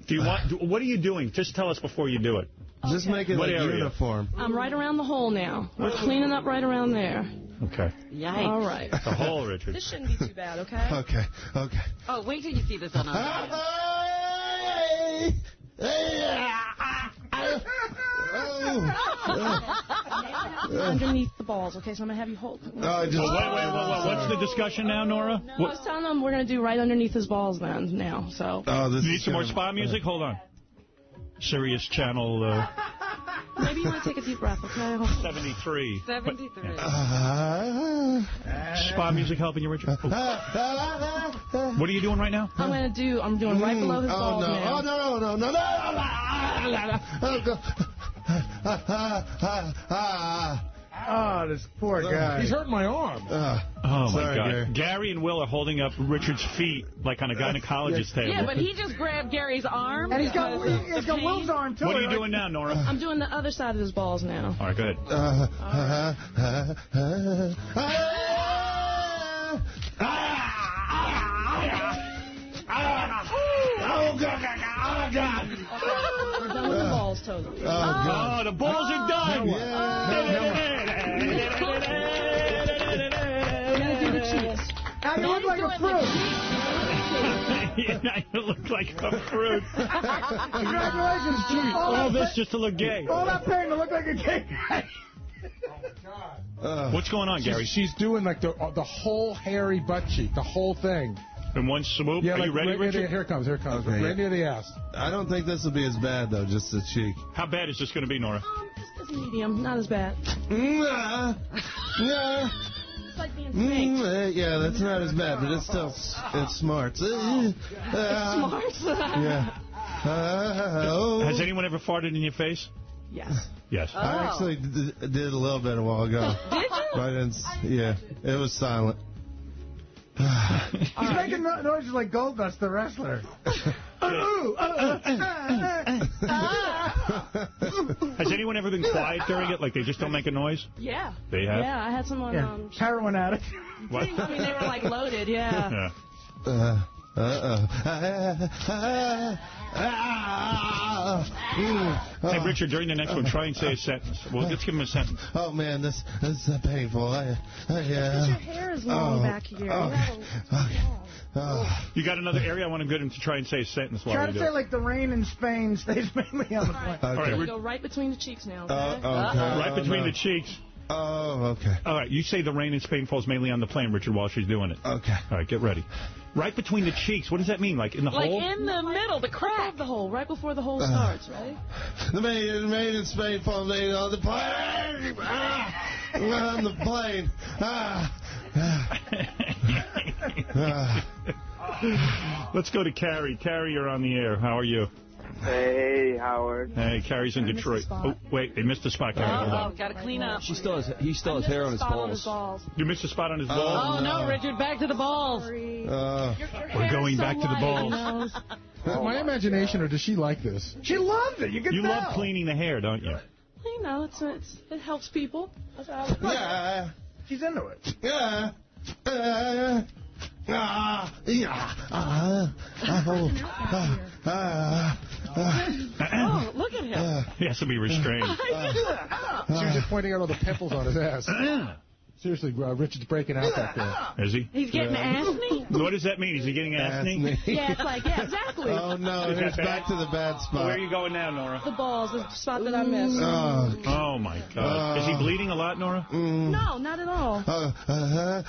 Do you want? do- What are you doing? Just tell us before you do it. Just make it What like area? uniform. I'm right around the hole now. We're cleaning up right around there. Okay. Yikes. All right. The hole, Richard. This shouldn't be too bad, okay? Okay, okay. Oh, wait till you see this on Underneath the balls, okay? So I'm going to have you hold. Oh, I just, Wait, wait, wait, wait. What's the discussion now, Nora? I was telling them we're going to do right underneath his balls then, now. So Oh, this You need some more gonna- spa music? Hold on. Sirius Channel uh, maybe you want to take a deep breath, okay? Hold on. 73. 73. Ah, Spa music helping you, Richard? Oh. ah, ah, ah. What are you doing right now? I'm going to do, I'm doing right below his oh, balls no. now. Oh, no, no, no, no, no. Oh, go. Ah, ah, ah, ah. Oh, this poor guy. He's hurting my arm. Ah. Oh, my God. Gary. Gary and Will are holding up Richard's feet like on a gynecologist table. Yeah, but he just grabbed Gary's arm. And he's got, because he's got Will's arm, too. What are you Like- doing now, Nora? I'm doing the other side of his balls now. All right, go ahead. Ah, ah, ah, ah, ah. Oh, God, God, oh, God. We're done with the balls, totally. Oh, God. Oh, the balls are done. We're going do the cheeks. Now you look like a fruit. Yeah, you look like a fruit. Congratulations, Chief. All, All this just to look gay. all that pain to look like a gay guy. Uh, What's going on, Gary? She's, she's doing like the uh, the whole hairy butt cheek, the whole thing. In one swoop? Yeah, Are like you ready, right near the- Richard? here it comes, here it comes. Okay, right yeah. near the ass. I don't think this will be as bad, though, just the cheek. How bad is this going to be, Nora? Um, just as medium, not as bad. Nah. Nah. It's like being Mm, uh, yeah, that's not as bad, but it's still it's smart. Uh, uh, Smart. Yeah. Uh, oh. Has anyone ever farted in your face? yes. Yes. I actually d- did a little bit a while ago. Did you? Right in, yeah, it was silent. He's making no- noises like Goldust, the wrestler. Ooh, uh, uh, uh, uh, uh. Has anyone ever been quiet during it? Like they just don't make a noise? Yeah. They have? Yeah, I had someone, Yeah, um, heroin addict. What? I mean, they were like loaded, yeah. Yeah. Uh, uh-oh. Hey, Richard, during the next one, try and say a sentence. Well, let's give him a sentence. Oh man, this this is painful. I, I, yeah. your hair is long Oh, back here. Oh. You got another area? I want to get him to try and say a sentence while Try to say it. like the rain in Spain stays mainly on the plane. Okay. All right, go right between the cheeks now, okay? Oh, okay. right Oh, between no. the cheeks. Oh, okay. All right, you say the rain in Spain falls mainly on the plane, Richard, while she's doing it. Okay. All right, get ready. Right between the cheeks. What does that mean? Like in the Like hole? in the middle, the crack. Above the hole, right before the hole Uh. starts, right? The maid, maid in Spain falls maid on the plane. Ah, on the plane. Ah. Ah. Let's go to Carrie. Carrie, you're on the air. How are you? Hey, Howard. Hey, Carrie's in Detroit. Oh, wait, they missed a spot, Carrie. Hold Oh, got to clean up. She still has, he still has hair on his Spot on his balls. balls. You missed a spot on his Oh, balls. Oh, no, no. Richard, back to the balls. Uh, Your, your We're going so back to the balls. you know. my imagination, or does she like this? She loves it. You can You tell. love cleaning the hair, don't you? You know, it's, it's it helps people. That's how I would- Yeah. She's into it. Yeah. Uh, ah, yeah. Ah, oh, ah, ah, ah. Oh, look at him. He has to be restrained. She was just pointing out all the pimples on his ass. Seriously, uh, Richard's breaking out back there. Is he? He's getting Yeah. acne? What does that mean? Is he getting acne? Yeah, it's like, yeah, exactly. Oh, no, Is that here's bad? back to the bad spot. Where are you going now, Nora? The balls, the spot that I missed. Oh, Oh, my God. Is he bleeding a lot, Nora? mm. No, not at all. Uh, uh,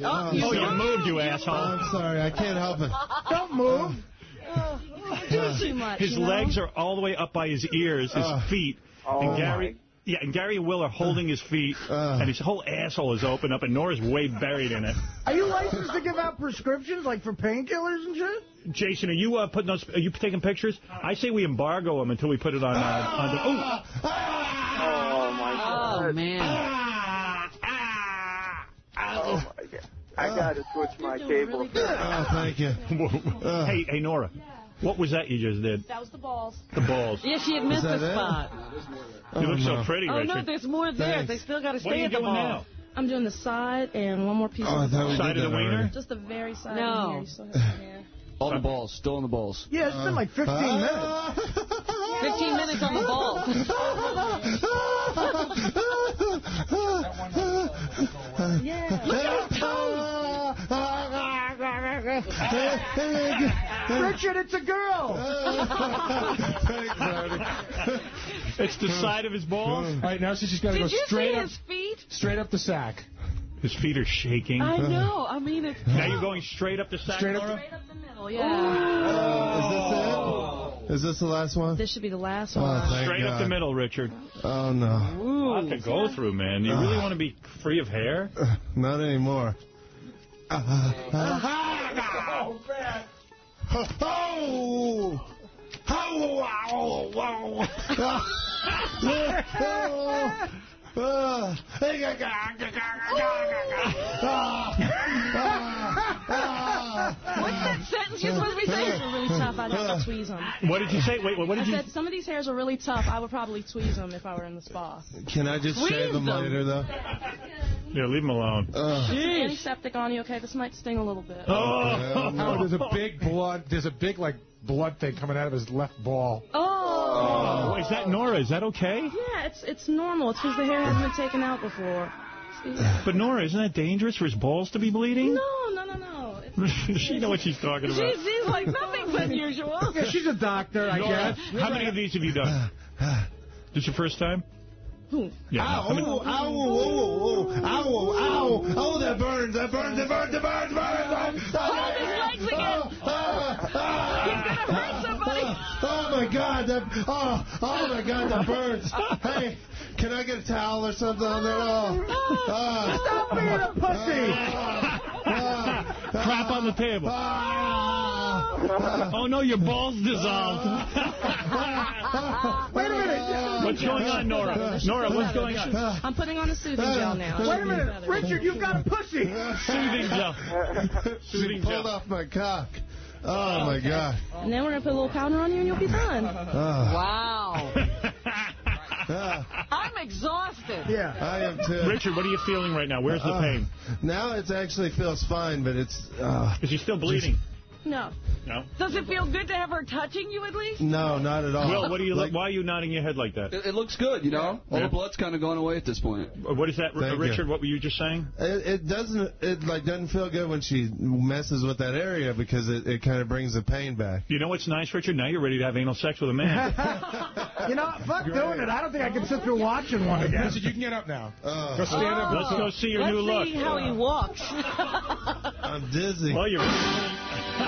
Oh, you moved, you asshole. I'm sorry, I can't help it. Don't move. Do too much. His you know? legs are all the way up by his ears, his Uh, feet. Oh, and Gary, yeah, and Gary and Will are holding his feet, Uh. and his whole asshole is open up, and Nora's way buried in it. Are you licensed to give out prescriptions, like for painkillers and shit? Jason, are you uh, putting those? Are you taking pictures? I say we embargo them until we put it on. Uh, on the, oh, Oh my god. Oh, man. Oh my god. I gotta switch my cable. Oh, thank you. Uh. hey, hey, Nora, what was that you just did? That was the balls. The balls. Yeah, she had missed that the it? spot. You look Oh, so no. pretty, Oh, no, there's more there. Thanks. They still got to what are stay you at the doing ball. now? I'm doing the side and one more piece Oh, of the thought ball. Side of the that wiener? Just the very side No. of here. You still have some hair. All the balls, still on the balls. Yeah, it's been like 15 minutes. Ah. 15 minutes on the ball. Richard, it's a girl. Thanks, Artie. It's the side of his balls. All right, now she's just got to go Did you straight see up, his feet? straight up the sack. His feet are shaking. I know. I mean, it's... Now you're going straight up the sack, Straight up Nora? Right up the middle, yeah. Uh, is this it? Is this the last one? This should be the last Oh, one. thank Straight up the middle, Richard. Oh, no. A lot to go through, man. You really want to be free of hair? Uh, Not anymore. Uh, uh, Oh! Oh! Wow! Wow! Uh, What's that sentence you're supposed to be These saying? are really tough. I'd have to tweeze them. What did you say? Wait, what I did you... said some of these hairs are really tough. I would probably tweeze them if I were in the spa. Can I just Squeeze shave them them. later, though? Yeah, leave him alone. Uh, Antiseptic on you, okay? This might sting a little bit. Oh, Oh, there's a big blood. There's a big like blood thing coming out of his left ball. Oh. Oh, is that Nora? Is that okay? Yeah, it's it's normal. It's because the hair hasn't been taken out before. But Nora, isn't that dangerous for his balls to be bleeding? No, no, no, no. Does she know what she's talking about? She's, she's like, nothing's unusual. Yeah, she's a doctor, I Nora, guess. how many of these have you done? This your first time? Who? Yeah. Ow, how many- ow, ow, ow, ow, ow, ow, oh, that burns, that burns, that burns, that burns, burns, burns. Hold his legs again. Ah, ah, He's gonna hurt somebody. Oh my God! That oh oh my God! That burns. Hey, can I get a towel or something on there? Oh, ah, Stop being a pussy. ah, Crap on the table. ah, Oh no, your balls dissolved. ah. Wait a minute. What's going on, Nora? Nora, what's going on? I'm putting on a soothing gel now. Wait a minute. Richard, you've got a pussy. Soothing gel. She Soothing pulled gel. off my cock. Oh my God. And then we're gonna put a little powder on you, and you'll be done. Ah, Wow. ah, I'm exhausted. Yeah. I am too. Richard, what are you feeling right now? Where's the Uh, pain? Now it actually feels fine, but it's uh, Is he still bleeding? No. No. Does it feel good to have her touching you at least? no, not at all. Will, what do you like? why are you nodding your head like that? It, it looks good, you know? All the blood's kind of going away at this point. Uh, What is that, R- Thank you. Richard? What were you just saying? It, it doesn't. It like doesn't feel good when she messes with that area because it, it kind of brings the pain back. You know what's nice, Richard? Now you're ready to have anal sex with a man. You know, fuck doing it. I don't think I can sit through watching one again. Richard, you can get up now. Uh, Go stand up. Let's go see your Let's new look. see how he walks. I'm dizzy. Well, you're.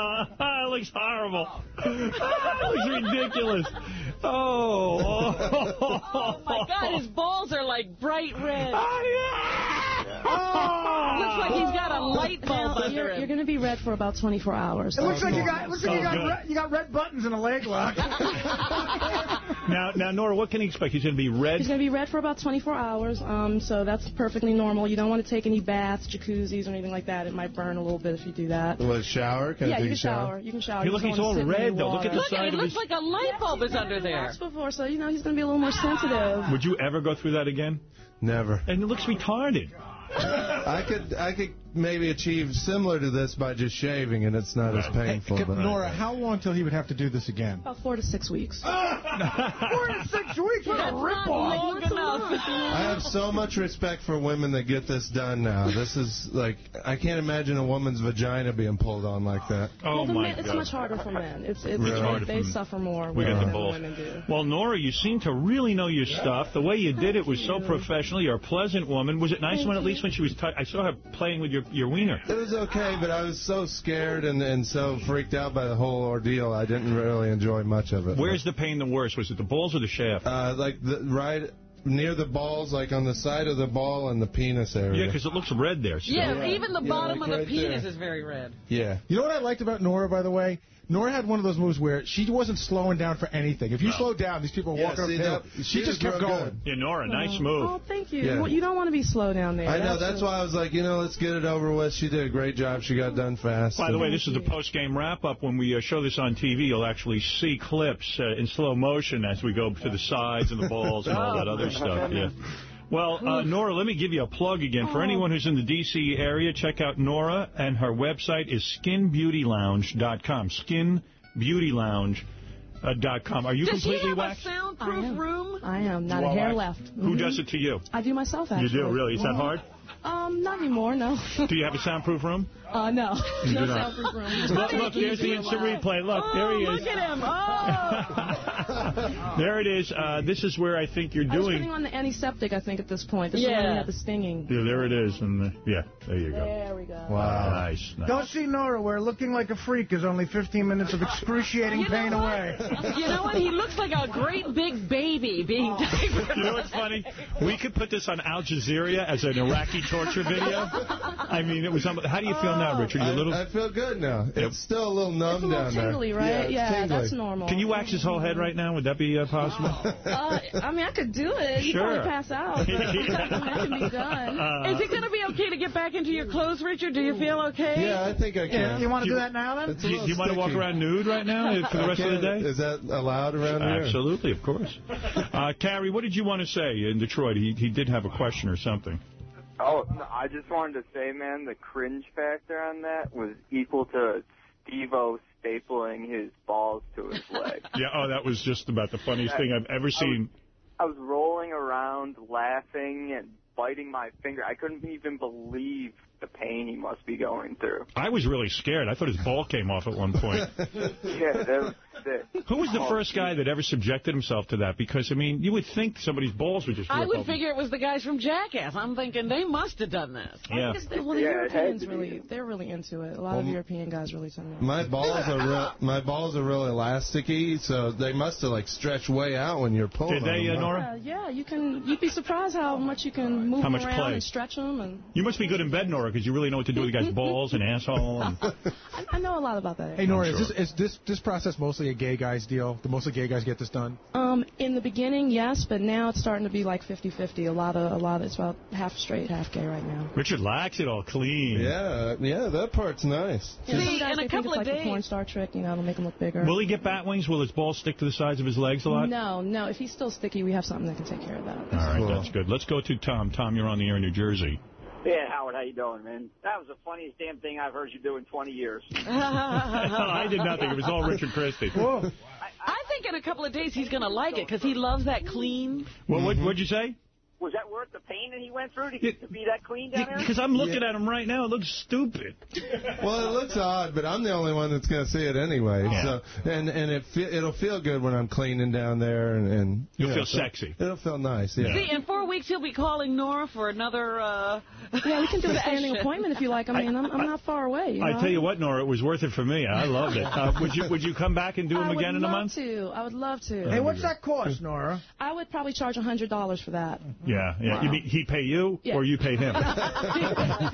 it looks horrible. it looks ridiculous. Oh. oh my God, his balls are like bright red. Oh, Looks like he's got a light bulb Now, under you're, him. you're going to be red for about 24 hours. It looks like you got, looks like you Oh, got, red, you got red buttons and a leg lock. Now, now, Nora, what can he expect? He's going to be red? He's going to be red for about 24 hours, um, so that's perfectly normal. You don't want to take any baths, jacuzzis, or anything like that. It might burn a little bit if you do that. Will it shower? Can I yeah, take you a can shower. You can shower. Hey, You look, just he's don't all sit in red, though. Look at the Look, side it of looks his... like a light bulb is under there. Relaxed before, so you know he's going to be a little more sensitive. Would you ever go through that again? Never. And it looks retarded. I could I could maybe achieve similar to this by just shaving, and it's not as painful. Could- but Nora, how long till he would have to do this again? About four to six weeks. Four to six weeks? What That's not ripoff. long Once enough. month, you know? I have so much respect for women that get this done now. This is like I can't imagine a woman's vagina being pulled on like that. Oh, well, the my men, it's much harder for men. It's, it's Really? they- harder they, suffer more We got the than women do. Well, Nora, you seem to really know your stuff. The way you did it was so professional. You're a pleasant woman. Was it nice Thank when, at you. least when she was... T- I I saw her playing with your, your wiener. It was okay, but I was so scared and, and so freaked out by the whole ordeal. I didn't really enjoy much of it. Where's the pain the worst? Was it the balls or the shaft? uh, like the right near the balls, like on the side of the ball and the penis area. yeah, because it looks red there. still. Yeah, even the Yeah, bottom like of the right penis there. is very red. Yeah. You know what I liked about Nora, by the way? Nora had one of those moves where she wasn't slowing down for anything. If you slowed down, these people were Yeah, walking see, uphill. that- She, she just kept going. good. Yeah, Nora, nice Oh, move. thank you. Yeah. Well, you don't want to be slow down there. I know. That's That's why I was like, you know, let's get it over with. She did a great job. She got done fast. By the way, this is the post-game wrap-up. When we uh, show this on TV, you'll actually see clips uh, in slow motion as we go to the sides and the balls and all that other stuff. Yeah. Well, uh, Nora, let me give you a plug again. For anyone who's in the D.C. area, check out Nora, and her website is skinbeautylounge.com. Skinbeautylounge.com. Are you Does completely he have waxed? a soundproof room? I am not You a hair waxed? left. Who Mhm. does it to you? I do myself. Actually. You do, really? Is that hard? Um, not anymore. No. Do you have a soundproof room? Uh, no. You no soundproof room. Look, look, there's the instant replay. Look, oh, there he is. look at him. Oh. There it is. Uh, this is where I think you're I was doing. putting on the antiseptic, I think, at this point. This is when Yeah. we had the stinging. Yeah, there it is. And uh, yeah, there you go. There we go. Wow. Nice. nice. Don't see Nora where looking like a freak is only 15 minutes of excruciating You know pain what? away. You know what? He looks like a great big baby being diapered. You know what's funny? We could put this on Al Jazeera as an Iraqi torture video. I mean, it was. unbe- How do you feel now, Richard? You a little. I, I feel good now. It's still a little numb It's a little down tingly, there. right? Yeah, it's Yeah, tingly. that's normal. Can you wax his whole head right now? Would that be uh, possible? Uh, I mean, I could do it. You Sure. probably pass out. But that can be done. Uh, Is it going to be okay to get back into your clothes, Richard? Do you feel okay? Yeah, I think I Yeah, can. you want to You- do that now then? It's a do you, do you want to walk around nude right now for the rest of the day? Is that allowed around here? Absolutely, of course. Uh, Carrie, what did you want to say in Detroit? He, he did have a question or something. Oh, no, I just wanted to say, man, the cringe factor on that was equal to Steve-O stapling his balls to his leg. Yeah, oh, that was just about the funniest thing I've ever seen. I was rolling around laughing and biting my finger. I couldn't even believe the pain he must be going through. I was really scared. I thought his ball came off at one point. Yeah, that was it. Who was the Oh, first guy that ever subjected himself to that? Because, I mean, you would think somebody's balls would just I would open. figure it was the guys from Jackass. I'm thinking they must have done this. Yeah. They- well, the Yeah, Europeans really, they're really into it. A lot of European guys really tend to. My balls are real, my balls are real elasticy, so they must have like stretched way out when you're pulling. Did they, on uh, them. Nora? Yeah, yeah, you can. You'd be surprised how much you can move How them much around play? and stretch them, and You must be good in bed, Nora, because you really know what to do with the guy's balls and asshole. And... I, I know a lot about that. Hey, Nora, I'm is, this, is this this process mostly a gay guy's deal? Do mostly gay guys get this done? Um, in the beginning, yes, but now it's starting to be like 50-50. A lot of, a lot. of It's about half straight, half gay right now. Richard likes it all clean. Yeah, yeah, that part's nice. Yeah, See, in a couple think of it's like days- a porn star trick, you know, to make them look bigger. Will he get bat wings? Will his balls stick to the sides of his legs a lot? No, no. If he's still sticky, we have something that can take care of that. All right, Cool. that's good. Let's go to Tom. Tom, you're on the air in New Jersey. Yeah, Howard, how you doing, man? That was the funniest damn thing I've heard you do in 20 years. I did nothing. It was all Richard Christie. I think in a couple of days he's going to like it because he loves that clean. Well, what, what'd you say? Was that worth the pain that he went through to, get, to be that clean down there? Because I'm looking at him right now. It looks stupid. Well, it looks odd, but I'm the only one that's going to see it anyway. Yeah. So, and and it fe- it'll feel good when I'm cleaning down there, and, and You'll yeah, feel so sexy. It'll feel nice. Yeah. See, in four weeks he'll be calling Nora for another. Uh, Yeah, we can do a standing appointment if you like. I mean, I'm, I'm not far away. You I know? tell you what, Nora, it was worth it for me. I loved it. Uh, would you Would you come back and do them would again in a month? I would love month? to. I would love to. Hey, what's that cost, Nora? I would probably charge a hundred dollars for that. Yeah, yeah. You mean he pay you Yeah. or you pay him?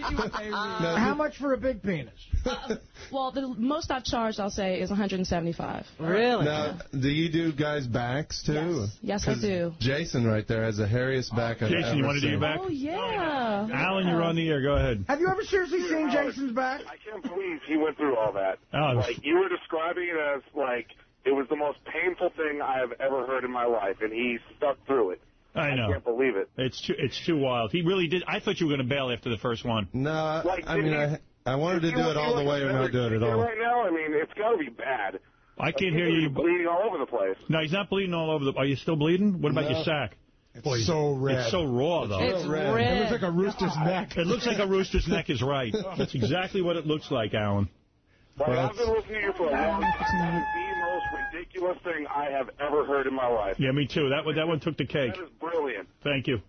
How much for a big penis? Uh, well, the most I've charged, I'll say, is 175. Really? Now, do you do guys' backs too? Yes, I do. Jason right there has the hairiest back I've Jason, ever you wanna do seen. your back? Oh, yeah. Alan, you're on the air. Go ahead. Have you ever seriously seen Jason's back? I can't believe he went through all that. Oh. Like you were describing it as like it was the most painful thing I have ever heard in my life, and he stuck through it. I know. can't believe it. It's too it's too wild. He really did. I thought you were going to bail after the first one. No, I, Like, I mean, I, I wanted to do it all the way or not do it at all. Right now, I mean, it's got to be bad. I can't hear you. bleeding all over the place. No, he's not bleeding all over the. Are you still bleeding? What about No. your sack? It's so red. It's so raw, though. It's It's red. red. It looks like a rooster's neck. It looks like a rooster's neck is right. That's exactly what it looks like, Alan. Like, I've been listening to you for a long time. That is the most ridiculous thing I have ever heard in my life. Yeah, me too. That one, that one took the cake. That is brilliant. Thank you.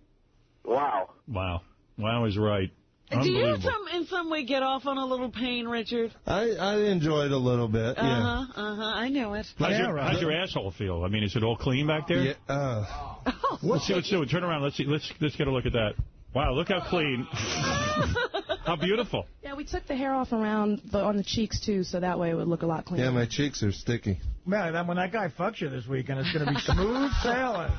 Wow. Wow. Wow is right. Do you Unbelievable. some, in some way get off on a little pain, Richard? I, I enjoyed it a little bit. Uh-huh, uh-huh. I knew it. How's, your, how's your asshole feel? I mean, is it all clean back there? Yeah, uh, Let's see. Let's do it. Turn around. Let's see. Let's let's get a look at that. Wow, look how clean. how beautiful. Yeah, we took the hair off around the, on the cheeks, too, so that way it would look a lot cleaner. yeah, my cheeks are sticky. Man, that, when that guy fucks you this weekend, it's going to be smooth sailing.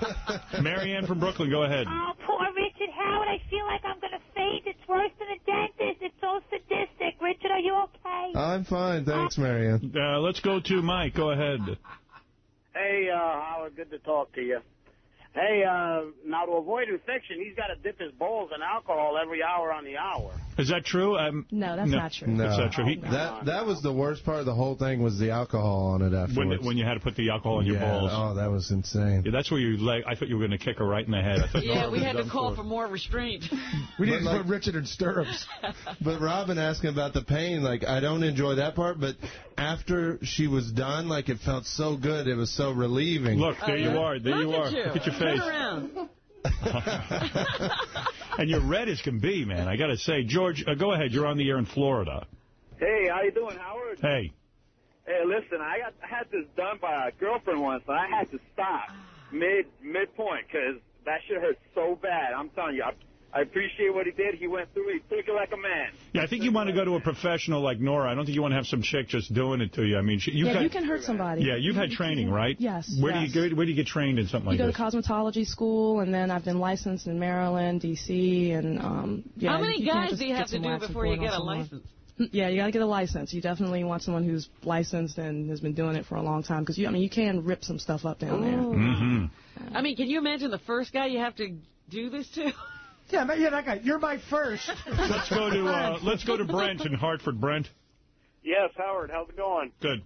Marianne from Brooklyn, go ahead. Oh, poor Richard Howard. I feel like I'm going to faint. It's worse than a dentist. It's so sadistic. Richard, are you okay? I'm fine, thanks, Marianne. Uh, let's go to Mike. Go ahead. Hey, uh, Howard, good to talk to you. Hey, uh, now to avoid infection, he's got to dip his balls in alcohol every hour on the hour. Is that true? Um, no, that's not true. No, That's not true. He, that that was the worst part of the whole thing was the alcohol on it when, afterwards. when you had to put the alcohol in your yeah, balls. Oh, that was insane. Yeah, that's where you like. I thought you were going to kick her right in the head. Yeah, Nora we had to call for. for more restraint. We need But to like- put Richard in stirrups. But Robin asking about the pain, like I don't enjoy that part, but after she was done, like it felt so good. It was so relieving. Look, there you are. There you Look are. at you. Look at your Turn face. around. and you're red as can be, man. I got to say, George, uh, go ahead. You're on the air in Florida. Hey, how you doing, Howard? Hey. Hey, listen, I got I had this done by a girlfriend once, and I had to stop mid midpoint because that shit hurt so bad. I'm telling you, I, I appreciate what he did. He went through it. He took it like a man. Yeah, I think you want to go to a professional like Nora. I don't think you want to have some chick just doing it to you. I mean, she, you've yeah, had, you can hurt somebody. Yeah, you've had training, right? Yes, Where yes. do you go? Where do you get trained in something You like go this? to cosmetology school, and then I've been licensed in Maryland, D.C., and um, yeah. How many you guys do you have to do before you get a license? Yeah, you got to get a license. You definitely want someone who's licensed and has been doing it for a long time because you, I mean, you can rip some stuff up down there. Mm-hmm. I mean, can you imagine the first guy you have to do this to? Yeah, man, yeah, that guy. You're my first. Let's go to uh, let's go to Brent in Hartford. Brent, Yes, Howard, how's it going? good.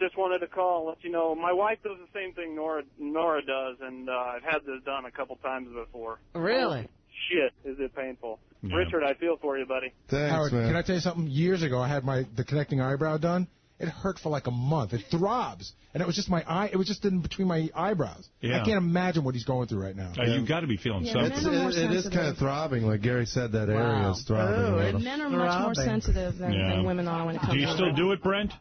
Just wanted to call and let you know my wife does the same thing Nora Nora does, and uh, I've had this done a couple times before. Really? Shit, is it painful? Yeah. Richard, I feel for you, buddy. Thanks, Howard, man. can I tell you something? Years ago, I had my the connecting eyebrow done. It hurt for like a month. It throbs, and it was just my eye. It was just in between my eyebrows. Yeah. I can't imagine what he's going through right now. Uh, You've got to be feeling Yeah, something. It's, Men are more it, it is kind of throbbing, like Gary said. That area is throbbing. Oh, a. Men are much more sensitive than, Yeah. than women are when it comes Do you to still do it, Brent?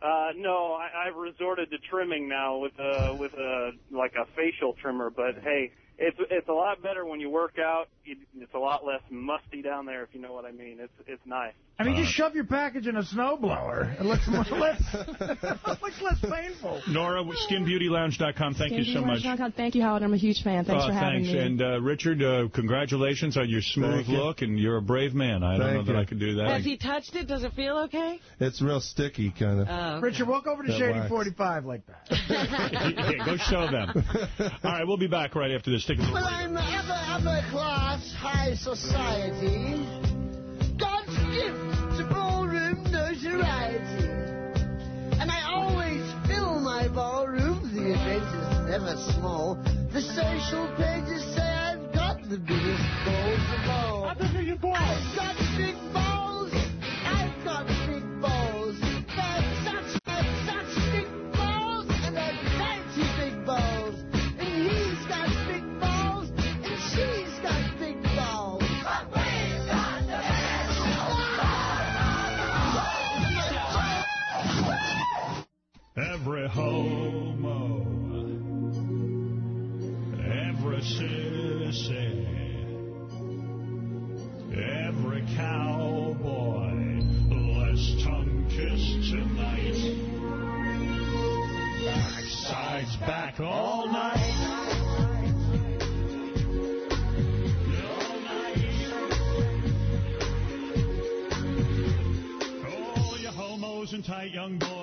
Uh, no, I, I've resorted to trimming now with a with a like a facial trimmer. But hey, it's it's a lot better when you work out. It's a lot less musty down there, if you know what I mean. It's it's nice. I mean, Uh, just shove your package in a snowblower. It looks more, less, it looks less painful. Nora, skinbeautylounge.com. Thank you so much. Skinbeautylounge.com. Thank you, Howard. I'm a huge fan. Thanks Oh, for having thanks. me. And uh, Richard, uh, congratulations on your smooth Thank you. look, and you're a brave man. I don't Thank know that. I could do that. Has he touched it? Does it feel okay? It's real sticky, kind of. Oh, okay. Richard, walk over to That Shady wax. 45 like that. yeah, go show them. All right, we'll be back right after this. Stick with Well, I'm upper, upper class, high society. God's gift to ballroom notoriety. And I always fill my ballroom, the event is never small. The social pages say I've got the biggest balls of all. I've got big balls. I've got big balls. every homo, every citizen, every cowboy. Let's tongue kiss tonight. Back sides back all night. tight young boy.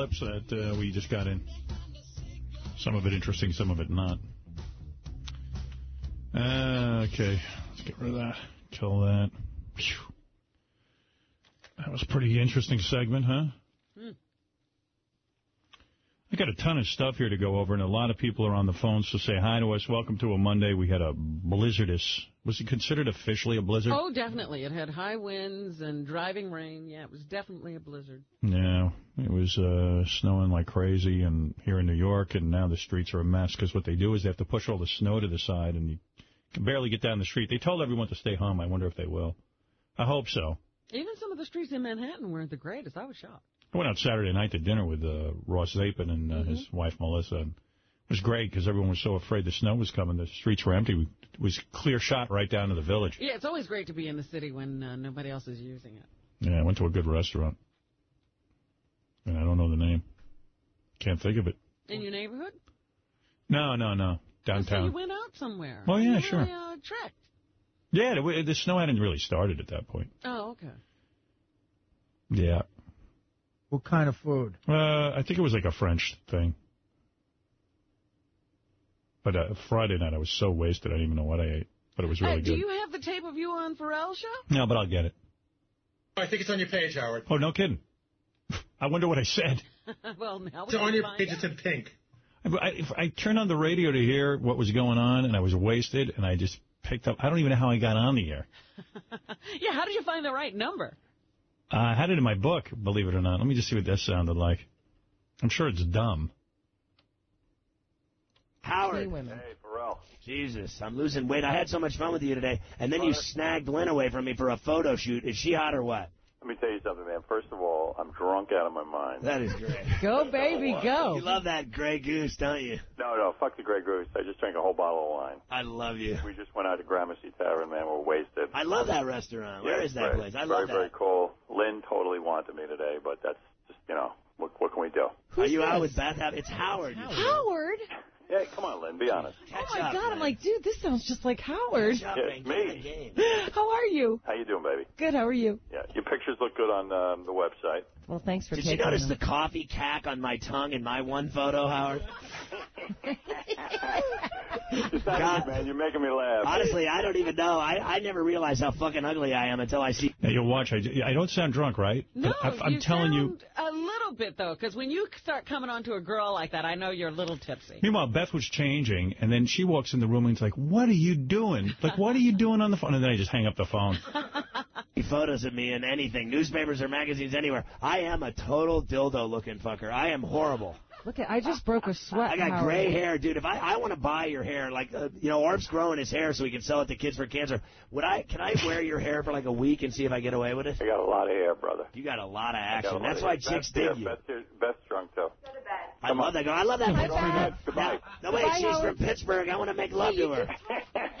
Clips that uh, we just got in. Some of it interesting, some of it not. Uh, okay, let's get rid of that. Kill that. Phew. That was a pretty interesting segment, huh? Hmm. I got a ton of stuff here to go over, and a lot of people are on the phones to say hi to us. Welcome to a Monday. We had a blizzardous. Was it considered officially a blizzard? Oh, definitely. It had high winds and driving rain. Yeah, it was definitely a blizzard. Yeah, it was uh, snowing like crazy, and here in New York, and now the streets are a mess because what they do is they have to push all the snow to the side, and you can barely get down the street. They told everyone to stay home. I wonder if they will. I hope so. Even some of the streets in Manhattan weren't the greatest. I was shocked. I went out Saturday night to dinner with uh, Ross Zapin and uh, his wife Melissa. And it was great because everyone was so afraid the snow was coming. The streets were empty. It was clear shot right down to the village. Yeah, it's always great to be in the city when uh, nobody else is using it. Yeah, I went to a good restaurant. And I don't know the name. Can't think of it. In your neighborhood? No, no, no. Downtown. So you Downtown. went out somewhere. Oh, yeah, You sure. really, uh, trekked. Yeah, the, the snow hadn't really started at that point. Oh, okay. Yeah. What kind of food? Uh, I think it was like a French thing. But uh, Friday night I was so wasted I didn't even know what I ate. But it was really Hey, do good. you have the tape of you on Ferrall's show? No, but I'll get it. I think it's on your page, Howard. Oh, no kidding. I wonder what I said. well, now It's we on can your find page. out. It's in pink. I, I, I turned on the radio to hear what was going on, and I was wasted, and I just picked up. I don't even know how I got on the air. Yeah, how did you find the right number? Uh, I had it in my book, believe it or not. Let me just see what that sounded like. I'm sure it's dumb. Howard. Hey, Ferrall. Jesus, I'm losing weight. I had so much fun with you today, and then you snagged Lynn away from me for a photo shoot. Is she hot or what? Let me tell you something, man. First of all, I'm drunk out of my mind. That is great. Go, baby, go. You love that Grey Goose, don't you? No, no, fuck the Grey Goose. I just drank a whole bottle of wine. I love you. We just went out to Gramercy Tavern, man. We're wasted. I love that restaurant. Where Yeah, is that very- place? I very, love very that. cool. Lynn totally wanted me today, but that's just, you know, what, what can we do? Are you out with Beth? It's Howard. Howard? Yeah, come on, Lynn, be honest. Oh, my God. I'm like, dude, this sounds just like Howard. Yeah, it's me. How are you? How you doing, baby? Good. How are you? Yeah, your pictures look good on um, the website. Well, thanks for Did you notice them. the coffee cack on my tongue in my one photo, Howard? God, man, you're making me laugh. Honestly, I don't even know. I, I never realized how fucking ugly I am until I see. Now, you'll watch. I, I don't sound drunk, right? No, I, I'm you telling you. a little bit though, because when you start coming onto a girl like that, I know you're a little tipsy. Meanwhile, Beth was changing, and then she walks in the room and it's like, "What are you doing? Like, what are you doing on the phone?" And then I just hang up the phone. photos of me in anything, newspapers or magazines, anywhere. I am a total dildo-looking fucker. I am horrible. Look at, I just broke a sweat. I got Howard. gray hair, dude. If I I want to buy your hair, like uh, you know, Orp's growing his hair so he can sell it to kids for cancer. Would I? Can I wear your hair for like a week and see if I get away with it? I got a lot of hair, brother. You got a lot of I got a action. lot That's of why hair. chicks Beth's dig here. you. Best, here. Beth's drunk, too. I love that girl. I love that Bye, girl. Beth. Goodbye. No, wait, Bye, she's Howard. from Pittsburgh. I want to make love to her.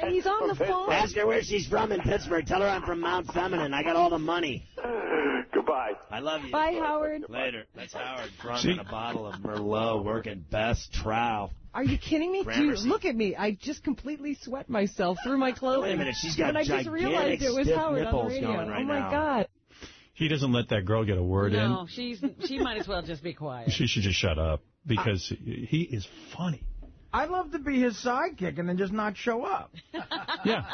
And he's on the phone. Ask her where she's from in Pittsburgh. Tell her I'm from Mount Feminine. I got all the money. Goodbye. I love you. Bye, Howard. Later. That's Howard drunk See? on a bottle of Merlot working best trow. Are you kidding me? Dude, look at me. I just completely sweat myself through my clothing. Wait a minute, she's got And I just gigantic realized it was stiff Howard on the nipples radio. going right now. oh, my now. God. He doesn't let that girl get a word in No, she's she might as well just be quiet. She should just shut up because he is funny. I'd love to be his sidekick and then just not show up. yeah.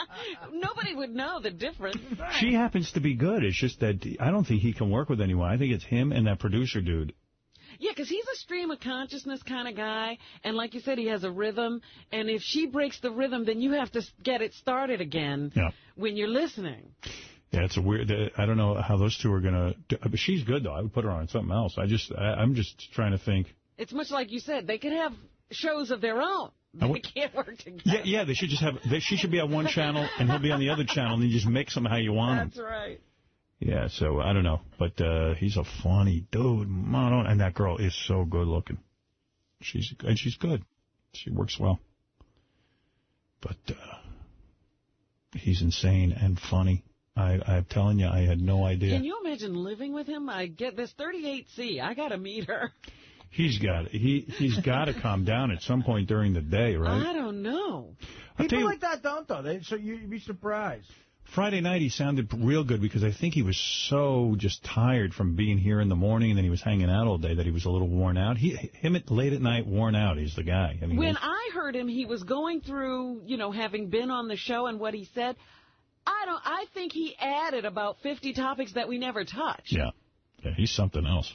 Nobody would know the difference. She happens to be good. It's just that I don't think he can work with anyone. I think it's him and that producer dude. Yeah, because he's a stream of consciousness kind of guy, and like you said, he has a rhythm. And if she breaks the rhythm, then you have to get it started again Yeah. when you're listening. Yeah, it's a weird. I don't know how those two are gonna. Do, but she's good though. I would put her on something else. I just, I, I'm just trying to think. It's much like you said; they could have shows of their own. They can't work together. Yeah, yeah. They should just have. They, she should be on one channel and he'll be on the other channel, and you just mix them how you want them. That's right. Yeah. So I don't know, but uh he's a funny dude, mono, and that girl is so good looking. She's and she's good. She works well. But uh he's insane and funny. I, I'm telling you, I had no idea. Can you imagine living with him? I get this 38C. I got to meet her. He's got he he's got to calm down at some point during the day, right? I don't know. I'll People you, like that don't, though. They, so you, you'd be surprised. Friday night he sounded real good because I think he was so just tired from being here in the morning and then he was hanging out all day that he was a little worn out. He him at late at night worn out. He's the guy. I mean, When I heard him, he was going through, you know, having been on the show and what he said. I don't. I think he added about 50 topics that we never touched. yeah, yeah, he's something else.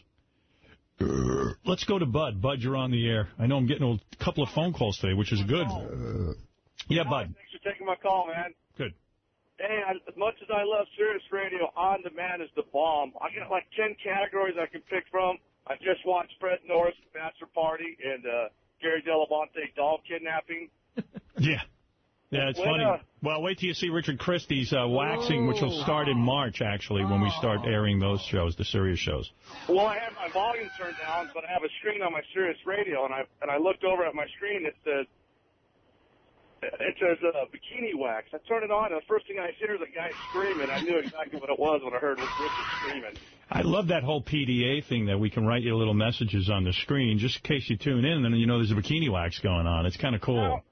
Uh, Let's go to Bud. Bud, you're on the air. I know I'm getting a couple of phone calls today, which is good. Yeah, Bud. Thanks for taking my call, man. Good. Hey, I, as much as I love Sirius Radio, On Demand is the bomb. I got like 10 categories I can pick from. I just watched Fred Norris Bachelor Party and uh, Gary Dell'Abate dog kidnapping. Yeah. Yeah, it's When, funny. uh, well, wait till you see Richard Christie's uh, waxing, which will start in March, actually, when we start airing those shows, the serious shows. Well, I have my volume turned down, but I have a screen on my Sirius Radio, and I and I looked over at my screen. It says it says uh, bikini wax. I turn it on, and the first thing I hear is a guy screaming. I knew exactly what it was when I heard Richard screaming. I love that whole PDA thing that we can write you little messages on the screen just in case you tune in and then you know there's a bikini wax going on. It's kind of cool.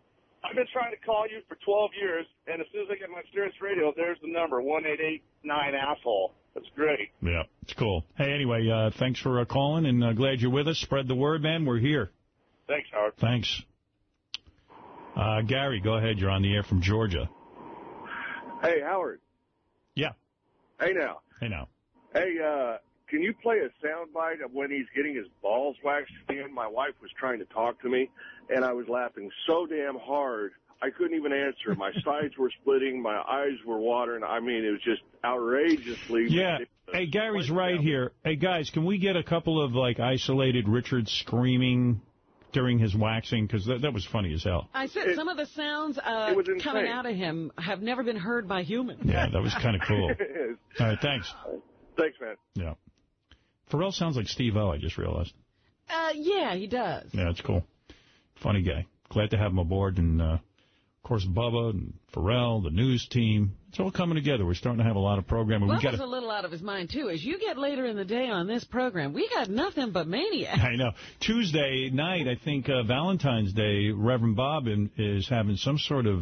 I've been trying to call you for 12 years, and as soon as I get my Sirius radio, there's the number, 1889 asshole. That's great. Yeah, it's cool. Hey, anyway, uh, thanks for uh, calling, and uh, glad you're with us. Spread the word, man. We're here. Thanks, Howard. Thanks. Uh, Gary, go ahead. You're on the air from Georgia. Hey, Howard. Yeah. Hey, now. Hey, now. Hey, uh, can you play a soundbite of when he's getting his balls waxed again? My wife was trying to talk to me, and I was laughing so damn hard I couldn't even answer. My sides were splitting, my eyes were watering. I mean, it was just outrageously. Yeah. ridiculous. Hey, Gary's right here. Hey, guys, can we get a couple of, like, isolated Richard screaming during his waxing? Because that, that was funny as hell. I said some of the sounds uh, coming out of him have never been heard by humans. Yeah, that was kind of cool. All right, thanks. Thanks, man. Yeah. Ferrall sounds like Steve-O, I just realized. Uh, yeah, he does. Yeah, it's cool. Funny guy. Glad to have him aboard. And, uh, of course, Bubba and Ferrall, the news team. It's all coming together. We're starting to have a lot of programming. We Bubba's got a little out of his mind, too. As you get later in the day on this program, we got nothing but maniacs. I know. Tuesday night, I think uh, Valentine's Day, Reverend Bob in, is having some sort of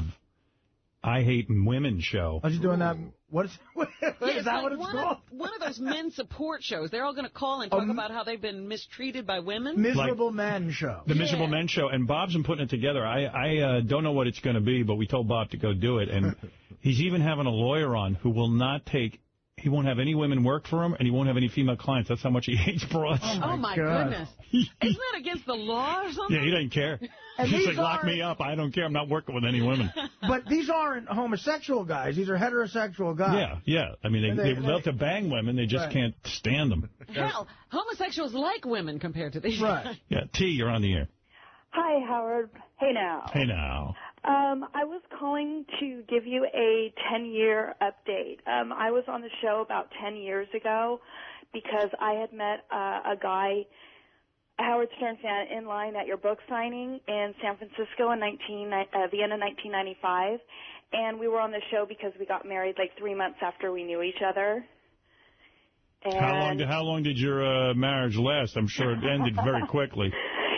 I Hate Women show. Are you doing that? What is, what, Yeah, is that like what it's one called? Of, one of those men support shows. They're all going to call and talk about how they've been mistreated by women. Miserable Man Show. The Miserable Men Show, and Bob's been putting it together. I, I uh, don't know what it's going to be, but we told Bob to go do it, and he's even having a lawyer on who will not take. He won't have any women work for him, and he won't have any female clients. That's how much he hates broads. Oh, my oh, goodness. Isn't that against the law or something? Yeah, he doesn't care. And He's like, lock me up. I don't care. I'm not working with any women. But these aren't homosexual guys. These are heterosexual guys. Yeah, yeah. I mean, And they, they- they, love to bang women. They just Right. can't stand them. Hell, homosexuals like women compared to these. Right. Yeah, T, you're on the air. Hi, Howard. Hey now. Hey now. Um, I was calling to give you a 10-year update. Um, I was on the show about 10 years ago because I had met uh, a guy, a Howard Stern fan, in line at your book signing in San Francisco in 19, uh, the end of 1995. And we were on the show because we got married like three months after we knew each other. And How long? How long did your uh, marriage last? I'm sure it ended very quickly.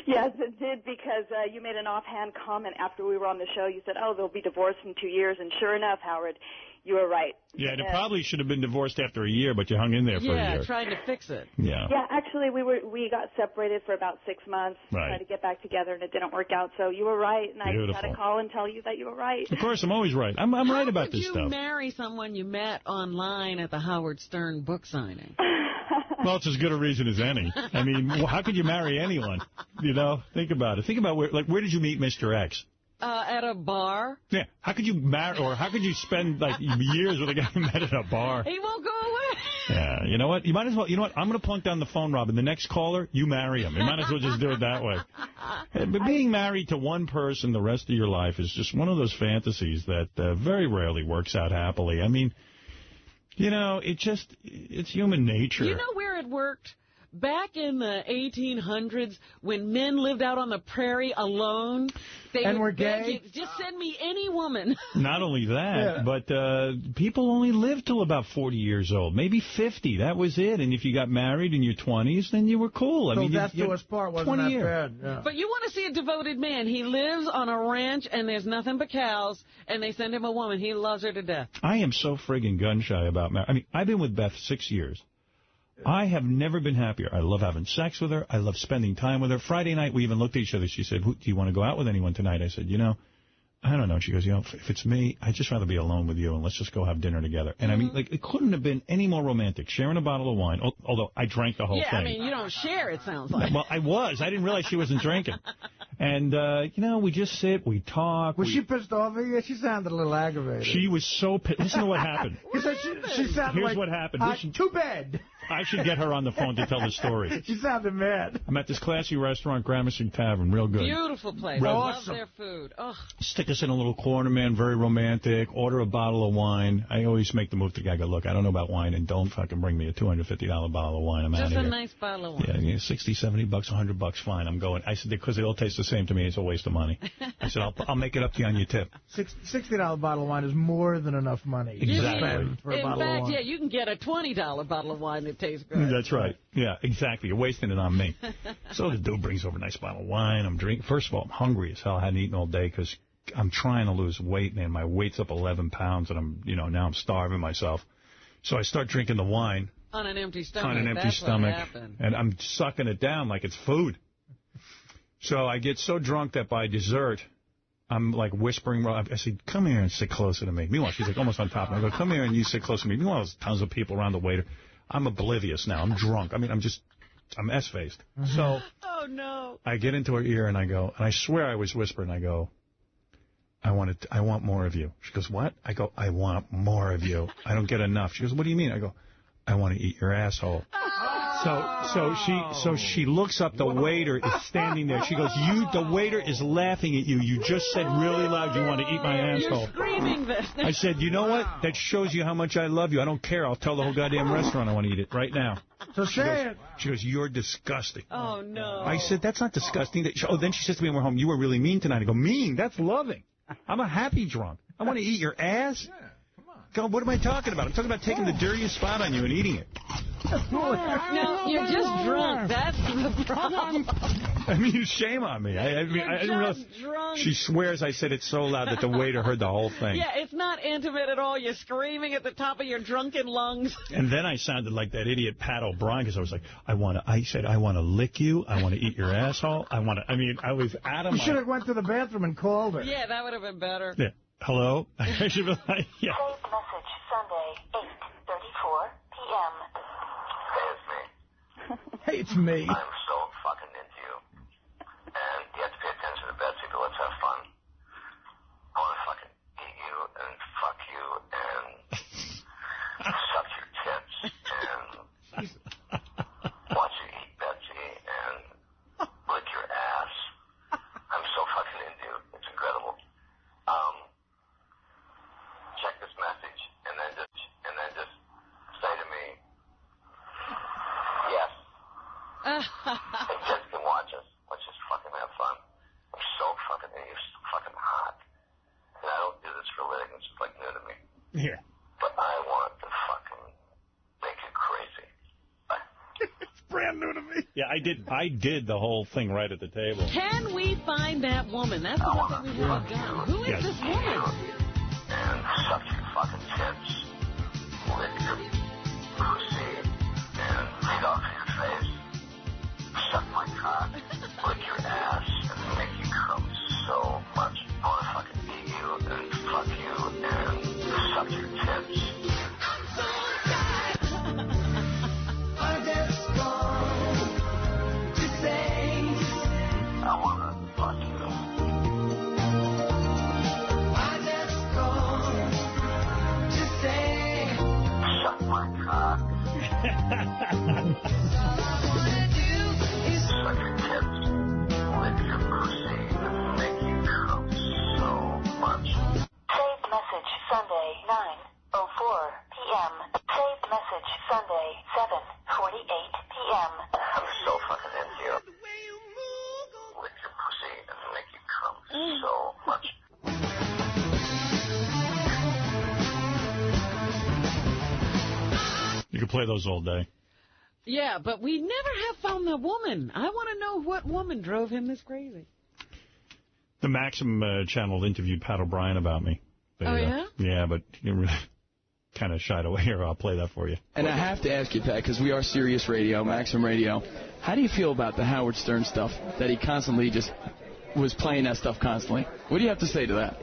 Yes, it did because uh, you made an offhand comment after we were on the show. You said, "Oh, they'll be divorced in two years," and sure enough, Howard, you were right. Yeah, and it probably should have been divorced after a year, but you hung in there for a year. Yeah, trying to fix it. Yeah. Yeah, actually, we were we got separated for about six months, Right. tried to get back together, and it didn't work out. So you were right, and I just had to call and tell you that you were right. Of course, I'm always right. I'm, I'm right about this stuff. Did this you marry someone you met online at the Howard Stern book signing? Well, it's as good a reason as any. I mean, how could you marry anyone? You know, think about it. Think about where, like, where did you meet Mr. X? At a bar. Yeah, how could you marry, or how could you spend like years with a guy you met at a bar? He won't go away. Yeah, you know what? You might as well. You know what? I'm going to plunk down the phone, Robin. The next caller, you marry him. You might as well just do it that way. But being married to one person the rest of your life is just one of those fantasies that uh, very rarely works out happily. I mean, you know, it just it's human nature. You know where it worked? Back in the 1800s, when men lived out on the prairie alone, they And were beg gay? you, just send me any woman. Not only that, Yeah. but uh, people only lived till about 40 years old, maybe 50. That was it. And if you got married in your 20s, then you were cool. I So mean, you- death you, to us part wasn't 20 that years. bad. Yeah. But you want to see a devoted man. He lives on a ranch, and there's nothing but cows, and they send him a woman. He loves her to death. I am so friggin' gun shy about marriage. I mean, I've been with Beth six years. I have never been happier. I love having sex with her. I love spending time with her. Friday night, we even looked at each other. She said, do you want to go out with anyone tonight? I said, you know, I don't know. She goes, you know, if, if it's me, I'd just rather be alone with you, and let's just go have dinner together. And I Mm-hmm. mean, like, it couldn't have been any more romantic. Sharing a bottle of wine, although I drank the whole yeah, thing. I mean, you don't share, it sounds like. Well, I was. I didn't realize she wasn't drinking. And, uh, you know, we just sit, we talk. Was we- she pissed off at you? She sounded a little aggravated. She was so pissed. Listen to what happened. He said she, she sounded Here's like, what happened. Uh, We should- too bad. I should get her on the phone to tell the story. She sounded mad. I'm at this classy restaurant, Gramercy Tavern, real good. Beautiful place. Real- I love their food. Oh, Stick us in a little corner, man, very romantic. Order a bottle of wine. I always make the move to the guy, go, look, I don't know about wine, and don't fucking bring me a $250 bottle of wine. I'm out of here. just a nice bottle of wine. Yeah, yeah, 60, 70 bucks, 100 bucks, fine. I'm going. I said, because it all tastes the same to me. It's a waste of money. I said, I'll, I'll make it up to you on your tip. Six, $60 bottle of wine is more than enough money to Exactly. spend for a In bottle fact, of wine. yeah, you can get a $20 bottle of wine that tastes good. Mm, that's right. Yeah, exactly. You're wasting it on me. so the dude brings over a nice bottle of wine. I'm drinking. First of all, I'm hungry as hell. I hadn't eaten all day because I'm trying to lose weight, man. My weight's up 11 pounds, and I'm, you know, now I'm starving myself. So I start drinking the wine On an empty stomach. on an empty That's stomach, and I'm sucking it down like it's food. So I get so drunk that by dessert, I'm like whispering. I said, "Come here and sit closer to me." Meanwhile, she's like almost on top of me. I go, "Come here and you sit closer to me." Meanwhile, there's tons of people around the waiter. I'm oblivious now. I'm drunk. I mean, I'm just, I'm s-faced. Mm-hmm. So Oh, no. I get into her ear and I go, and I swear I was whispering. I go, I want it. I want more of you. She goes, what? I go, I want more of you. I don't get enough. She goes, what do you mean? I go, I want to eat your asshole. So, so she, so she looks up. The waiter is standing there. She goes, "You." The waiter is laughing at you. You just said really loud you want to eat my asshole. You're screaming this. I said, you know what? That shows you how much I love you. I don't care. I'll tell the whole goddamn restaurant I want to eat it right now. So She say goes, it. she goes, you're disgusting. Oh, no. I said, that's not disgusting. Oh, then she says to me when we're home, you were really mean tonight. I go, mean? That's loving. I'm a happy drunk. I want to eat your ass. God, what am I talking about? I'm talking about taking the dirtiest spot on you and eating it. No, you're just drunk. That's the problem. I mean, shame on me. I, I mean, I didn't realize. just drunk. She swears I said it so loud that the waiter heard the whole thing. Yeah, it's not intimate at all. You're screaming at the top of your drunken lungs. And then I sounded like that idiot Pat O'Brien because I was like, I want to. I said, I want to lick you. I want to eat your asshole. I want to. I mean, I was out of You should have went to the bathroom and called her. Yeah, that would have been better. Yeah. Hello. I should be like, yeah. Message Sunday, 8.34 p.m. Hey, it's me. I'm so fucking into you. And you have to pay attention to Betsy, but let's have fun. I want to fucking eat you and fuck you and suck your tits and watch you eat Betsy and lick your ass. I'm so fucking into you. It's incredible. Um, check this message and then just and then just say to me, yes. Hey, kids can watch us. Let's just fucking have fun. I'm so fucking, and you're so fucking hot. And I don't do this for a living. It's just like new to me. Yeah. But I want to fucking make you crazy. It's brand new to me. Yeah, I did. The whole thing right at the table. Can we find that woman? That's the one thing we haven't done. Who is Yes. this woman? You could play those all day. Yeah, but we never have found the woman. I want to know what woman drove him this crazy. The Maxim uh, channel interviewed Pat O'Brien about me. They, Oh, uh, yeah? yeah, but he really kind of shied away here. I'll play that for you. And I have to ask you, Pat, because we are Sirius Radio, Maxim Radio. How do you feel about the Howard Stern stuff that he constantly just was playing that stuff constantly? What do you have to say to that?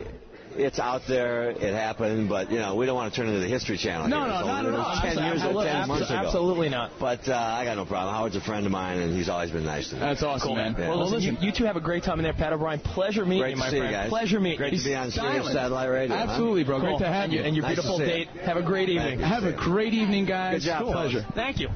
It's out there. It happened, but you know we don't want to turn into the History Channel. No, here. no, So not at all. Ten years, Absolutely, ten months ago. absolutely not. But uh, I got no problem. Howard's a friend of mine, and he's always been nice to me. That's awesome, man. Yeah. Well, listen, you, you two have a great time in there, Pat O'Brien. Pleasure meeting Great you, to my see you guys. Pleasure meeting Great to be on Sirius Satellite Radio, huh? Absolutely, bro. Cool. Great to have Thank you. you. And your Nice beautiful see you. date. Have a great evening. Have a great evening, guys. Good job, Cool. Pleasure. Thank you.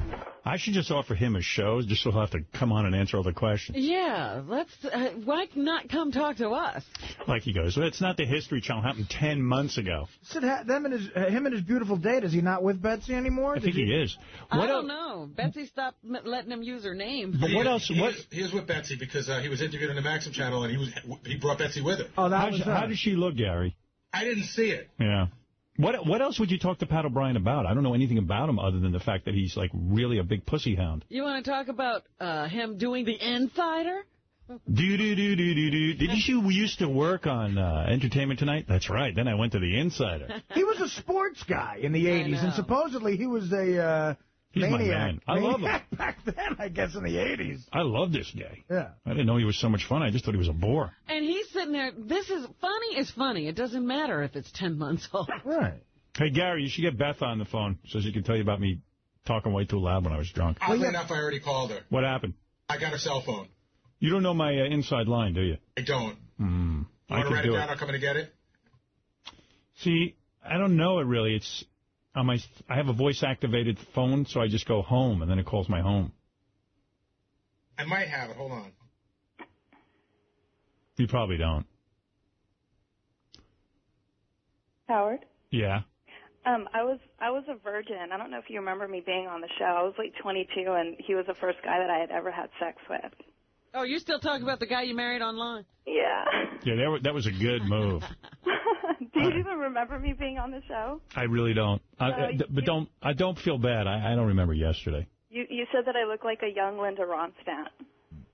I should just offer him a show, just so he'll have to come on and answer all the questions. Yeah, let's. Uh, why not come talk to us? Like he goes, well, it's not the History Channel. It happened 10 months ago. Said ha- them and his, uh, him and his beautiful date. Is he not with Betsy anymore? I think he is. I What don't know. Betsy stopped letting him use her name. But what else? He, What? is, he is with Betsy because uh, he was interviewed on the Maxim channel, and he was he brought Betsy with him. Oh, that how, how does she look, Gary? I didn't see it. Yeah. What what else would you talk to Pat O'Brien about? I don't know anything about him other than the fact that he's like really a big pussy hound. You want to talk about uh, him doing the insider? Do do do do do do. Did you we used to work on uh, Entertainment Tonight? That's right. Then I went to the Insider. He was a sports guy in the 80s, and supposedly he was a uh, He's my maniac. man. I love him. maniac back then, I guess, in the 80s. I love this guy. Yeah. I didn't know he was so much fun. I just thought he was a bore. And he's sitting there. This is funny is funny. It doesn't matter if it's 10 months old. Right. Hey, Gary, you should get Beth on the phone so she can tell you about me talking way too loud when I was drunk. Oddly enough, I already called her. What happened? I got her cell phone. You don't know my uh, inside line, do you? I don't. Hmm. You I want to could write it do down? it. I'll come in and get it. See, I don't know it really. It's on my. I have a voice-activated phone, so I just go home, and then it calls my home. I might have it. Hold on. You probably don't. Howard. Yeah. Um, I was I was a virgin. I don't know if you remember me being on the show. I was like 22, and he was the first guy that I had ever had sex with. Oh, you're still talking about the guy you married online? Yeah. Yeah, that, wa- that was a good move. Do you even remember me being on the show? I really don't. I, No, uh, you- but don't. I don't feel bad. I, I don't remember yesterday. You you said that I look like a young Linda Ronstadt.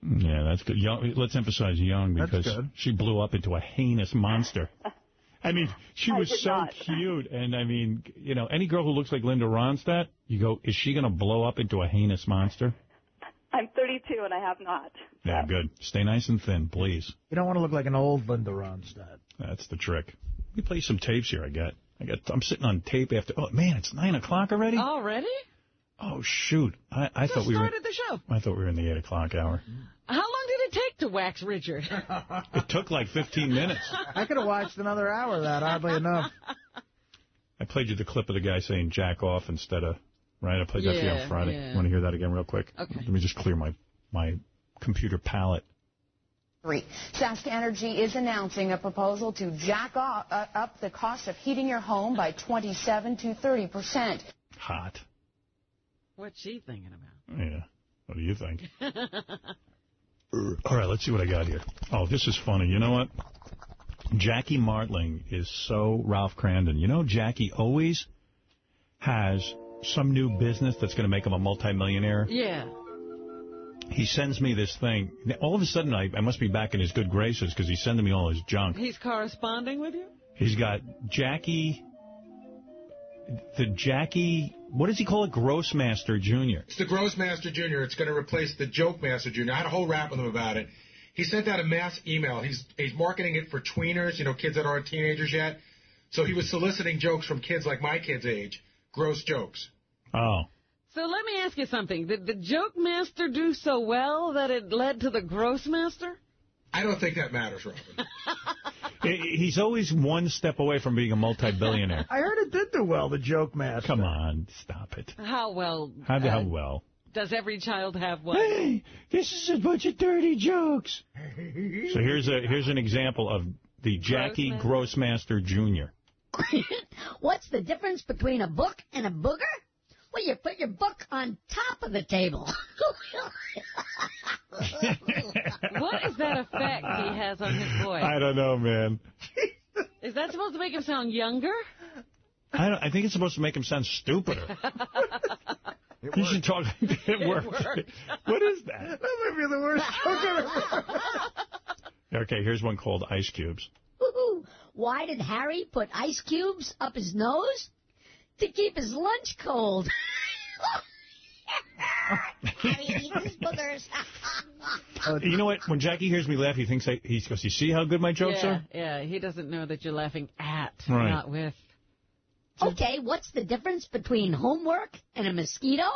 Yeah, that's good. Young, let's emphasize young because she blew up into a heinous monster. I mean, she I was did so not. cute, and I mean, you know, any girl who looks like Linda Ronstadt, you go, is she going to blow up into a heinous monster? I'm 32 and I have not. Yeah, good. Stay nice and thin, please. You don't want to look like an old Linda Ronstadt. That's the trick. Let me play some tapes here. I got, I got. I'm sitting on tape after. Oh man, it's nine o'clock already. Already? Oh shoot! I, I thought we were. started the show. I thought we were in the eight o'clock hour. How long did it take to wax Richard? It took like 15 minutes. I could have watched another hour of that, oddly enough. I played you the clip of the guy saying "jack off" instead of right. I played that for you on Friday. yeah. Want to hear that again real quick? Okay. Let me just clear my my computer palette. Three. Sask Energy is announcing a proposal to jack off, uh, up the cost of heating your home by 27 to 30 percent. Hot. What's she thinking about? Yeah. What do you think? All right, let's see what I got here. Oh, this is funny. You know what? Jackie Martling is so Ralph Kramden. You know, Jackie always has some new business that's going to make him a multimillionaire. yeah. He sends me this thing. All of a sudden, I, I must be back in his good graces because he's sending me all his junk. He's corresponding with you? He's got Jackie, the Jackie, what does he call it? Grossmaster Jr. It's the Grossmaster Jr. It's going to replace the Joke Master Jr. I had a whole rap with him about it. He sent out a mass email. He's he's marketing it for tweeners, you know, kids that aren't teenagers yet. So he was soliciting jokes from kids like my kid's age, gross jokes. Oh. So let me ask you something. Did the joke master do so well that it led to the gross master? I don't think that matters, Robin. He's always one step away from being a multi-billionaire. I heard it did do well, the joke master. Come on, stop it. How well How uh, hell well? does every child have one? Hey, this is a bunch of dirty jokes. So here's a here's an example of the Jackie Grossmaster Jr. What's the difference between a book and a booger? Well, you put your book on top of the table. what is that effect he has on his voice? I don't know, man. Is that supposed to make him sound younger? I, don't, I think it's supposed to make him sound stupider. you should talk. It, works. what is that? That might be the worst joke ever. Okay, here's one called Ice Cubes. Why did Harry put ice cubes up his nose? To keep his lunch cold. Harry eats his boogers. Oh, you know what? When Jackie hears me laugh, he thinks I, he goes, "You see how good my jokes yeah, are?" yeah. He doesn't know that you're laughing at, Right. not with. Okay, what's the difference between homework and a mosquito?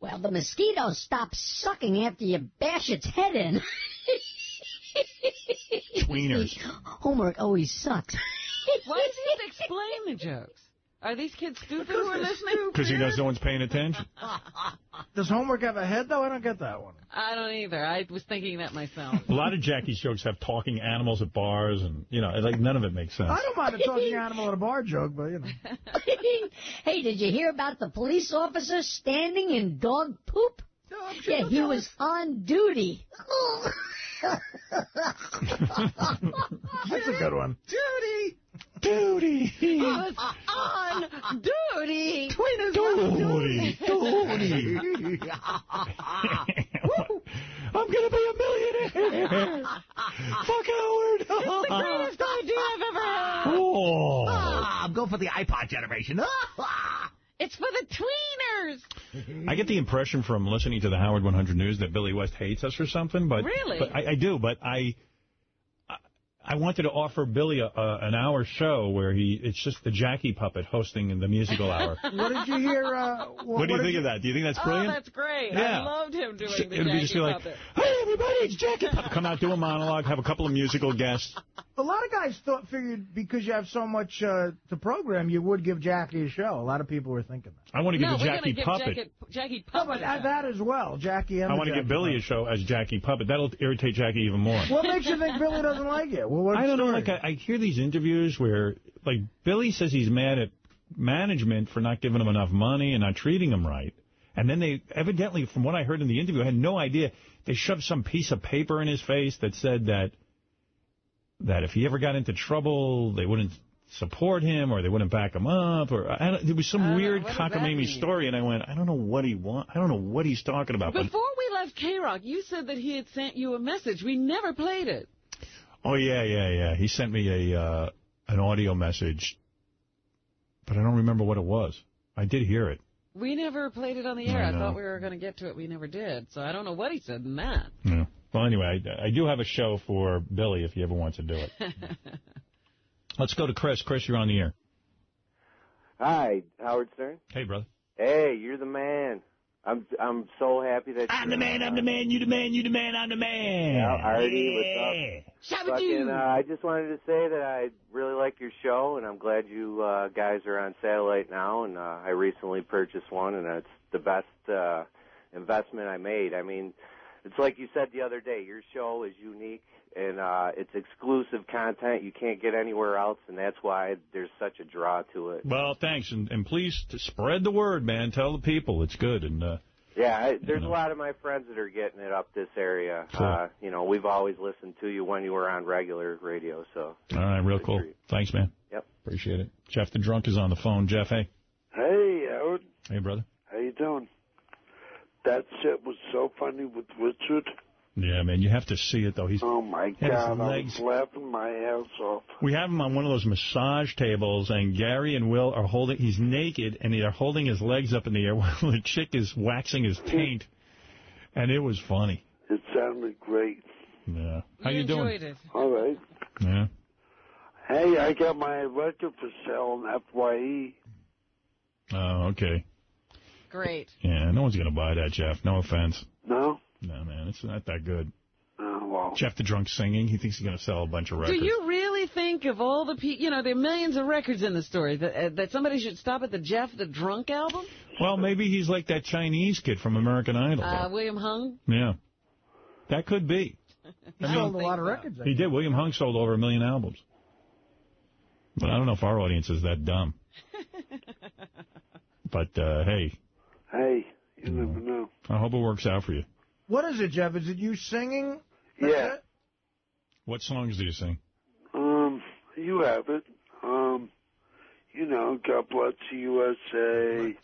Well, the mosquito stops sucking after you bash its head in. Tweeners. Homework always sucks. Why does he have explain the jokes? Are these kids stupid who are listening? Because he knows no one's paying attention. Does homework have a head, though? I don't get that one. I don't either. I was thinking that myself. A lot of Jackie's jokes have talking animals at bars, and you know, like none of it makes sense. I don't mind a talking animal at a bar joke, but, you know. hey, did you hear about the police officer standing in dog poop? yeah, he was on duty. That's a good one. Duty! Duty! Was on duty! Duty! Duty! I'm gonna be a millionaire! fuck, Howard? It's the greatest idea I've ever heard. Oh. Ah, I'm going for the iPod generation. It's for the tweeners. I get the impression from listening to the Howard 100 News that Billy West hates us or something. But Really? but I, I do. But I, I- I wanted to offer Billy a, a, an hour show where he it's just the Jackie puppet hosting in the musical hour. What did you hear? Uh, what do you did think of that? Do you think that's Oh, brilliant? that's great. Yeah. I loved him doing It the would be Jackie just be like, puppet. Hey, everybody, it's Jackie Puppet. Come out, do a monologue, have a couple of musical guests. A lot of guys thought figured because you have so much uh, to program, you would give Jackie a show. A lot of people were thinking that. I want to give no, the Jackie gonna give Puppet. Jackie, Jackie No, Puppet. but uh, that as well, Jackie. And I want to give Billy Puppet. a show as Jackie Puppet. That'll irritate Jackie even more. What makes you think Billy doesn't like it? Well, what's I don't the know. Like I, I hear these interviews where, like, Billy says he's mad at management for not giving him enough money and not treating him right. And then they, evidently, from what I heard in the interview, I had no idea. They shoved some piece of paper in his face that said that that if he ever got into trouble, they wouldn't support him or they wouldn't back him up. Or I don't, there was some weird what does that cockamamie story, and I went, I don't know what he want. I don't know what he's talking about. But Before we left K-Rock, you said that he had sent you a message. We never played it. Oh yeah, yeah, yeah. He sent me a uh, an audio message, but I don't remember what it was. I did hear it. We never played it on the air. I I, thought we were going to get to it. We never did. So I don't know what he said in that. Yeah. Well, anyway, I, I do have a show for Billy if he ever wants to do it. Let's go to Chris. Chris, you're on the air. Hi, Howard Stern. Hey, brother. Hey, you're the man. I'm I'm so happy that I'm you're the man. I'm the man, you the man, you the man, I'm the man. Yeah, Artie, what's up? Fucking, uh, I just wanted to say that I really like your show, and I'm glad you uh, guys are on satellite now. And uh, I recently purchased one, and it's the best uh, investment I made. I mean, it's like you said the other day. Your show is unique, and uh, it's exclusive content you can't get anywhere else, and that's why there's such a draw to it. Well, thanks, and, and please to spread the word, man. Tell the people it's good. And uh, Yeah, I, there's a lot of my friends that are getting it up this area. Cool. Uh, you know, we've always listened to you when you were on regular radio, so. all right, real cool. Thanks, man. Yep. Appreciate it. Jeff the drunk is on the phone. Jeff, hey. Hey, Howard. Hey, brother. How you doing? That shit was so funny with Richard. Yeah, man, you have to see it though. He's Oh my his God, I legs- was laughing my ass off. We have him on one of those massage tables, and Gary and Will are holding. He's naked, and they're holding his legs up in the air while the chick is waxing his taint, and it was funny. It sounded great. Yeah. How you, you doing? enjoyed it. All right. Yeah. Hey, I got my record for sale on FYE. Oh, okay. Great. Yeah, no one's gonna buy that, Jeff. No offense. No? No, man, it's not that good. Oh, well. Jeff the drunk singing. He thinks he's gonna sell a bunch of records. Do you really think of all the people, you know, there are millions of records in the story, that, uh, that somebody should stop at the Jeff the Drunk album? Well, maybe he's like that Chinese kid from American Idol. Uh, William Hung? yeah. That could be. He sold a lot of records. I He think. did. William Hung sold over a million albums. But I don't know if our audience is that dumb. but, uh, hey, Hey, you never know. I hope it works out for you. What is it, Jeff? Is it you singing? That's Yeah. it? What songs do you sing? Um, you have it. Um, you know, God bless the USA,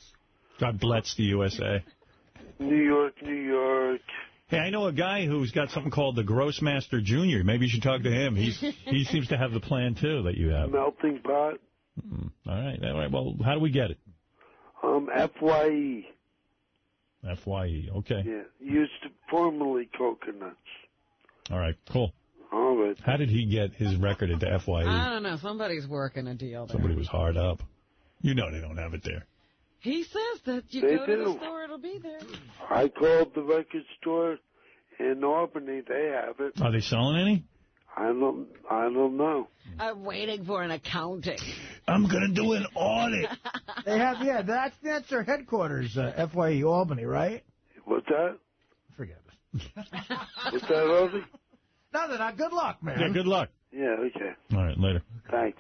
God bless the USA. New York, New York. Hey, I know a guy who's got something called the Grossmaster Junior. Maybe you should talk to him. He's he seems to have the plan too that you have. Melting pot. Hmm. All right. All right. Well, how do we get it? Um, FYE. Fye. Okay. Yeah, used to formerly coconuts. All right. Cool. All right. How did he get his record into Fye? I don't know. Somebody's working a deal there. Somebody was hard up. You know they don't have it there. He says that you They go to the store, it'll be there. I called the record store in Albany. They have it. Are they selling any? I don't. I don't know. I'm waiting for an accounting. I'm gonna do an audit. They have, yeah, that's that's their headquarters, uh, FYE Albany, right? What's that? Forget it. What's that, Rosie? Nothing. Uh, good luck, man. Yeah. Good luck. Yeah. Okay. All right. Later. Thanks.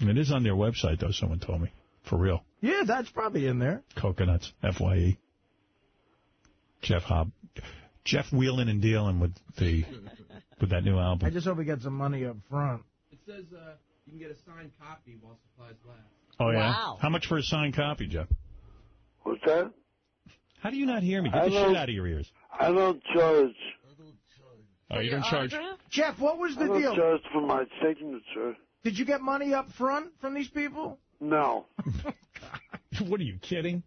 It is on their website though. Someone told me. For real. Yeah, that's probably in there. Coconuts. Fye. Jeff Hobb. Jeff wheeling and dealing with the with that new album. I just hope we get some money up front. It says uh, you can get a signed copy while supplies last. Oh yeah. Wow. How much for a signed copy, Jeff? What's that? How do you not hear me? Get I the shit out of your ears. I don't charge. Oh, you don't charge. Jeff, what was the I don't deal? charge for my signature. Did you get money up front from these people? No. what are you kidding?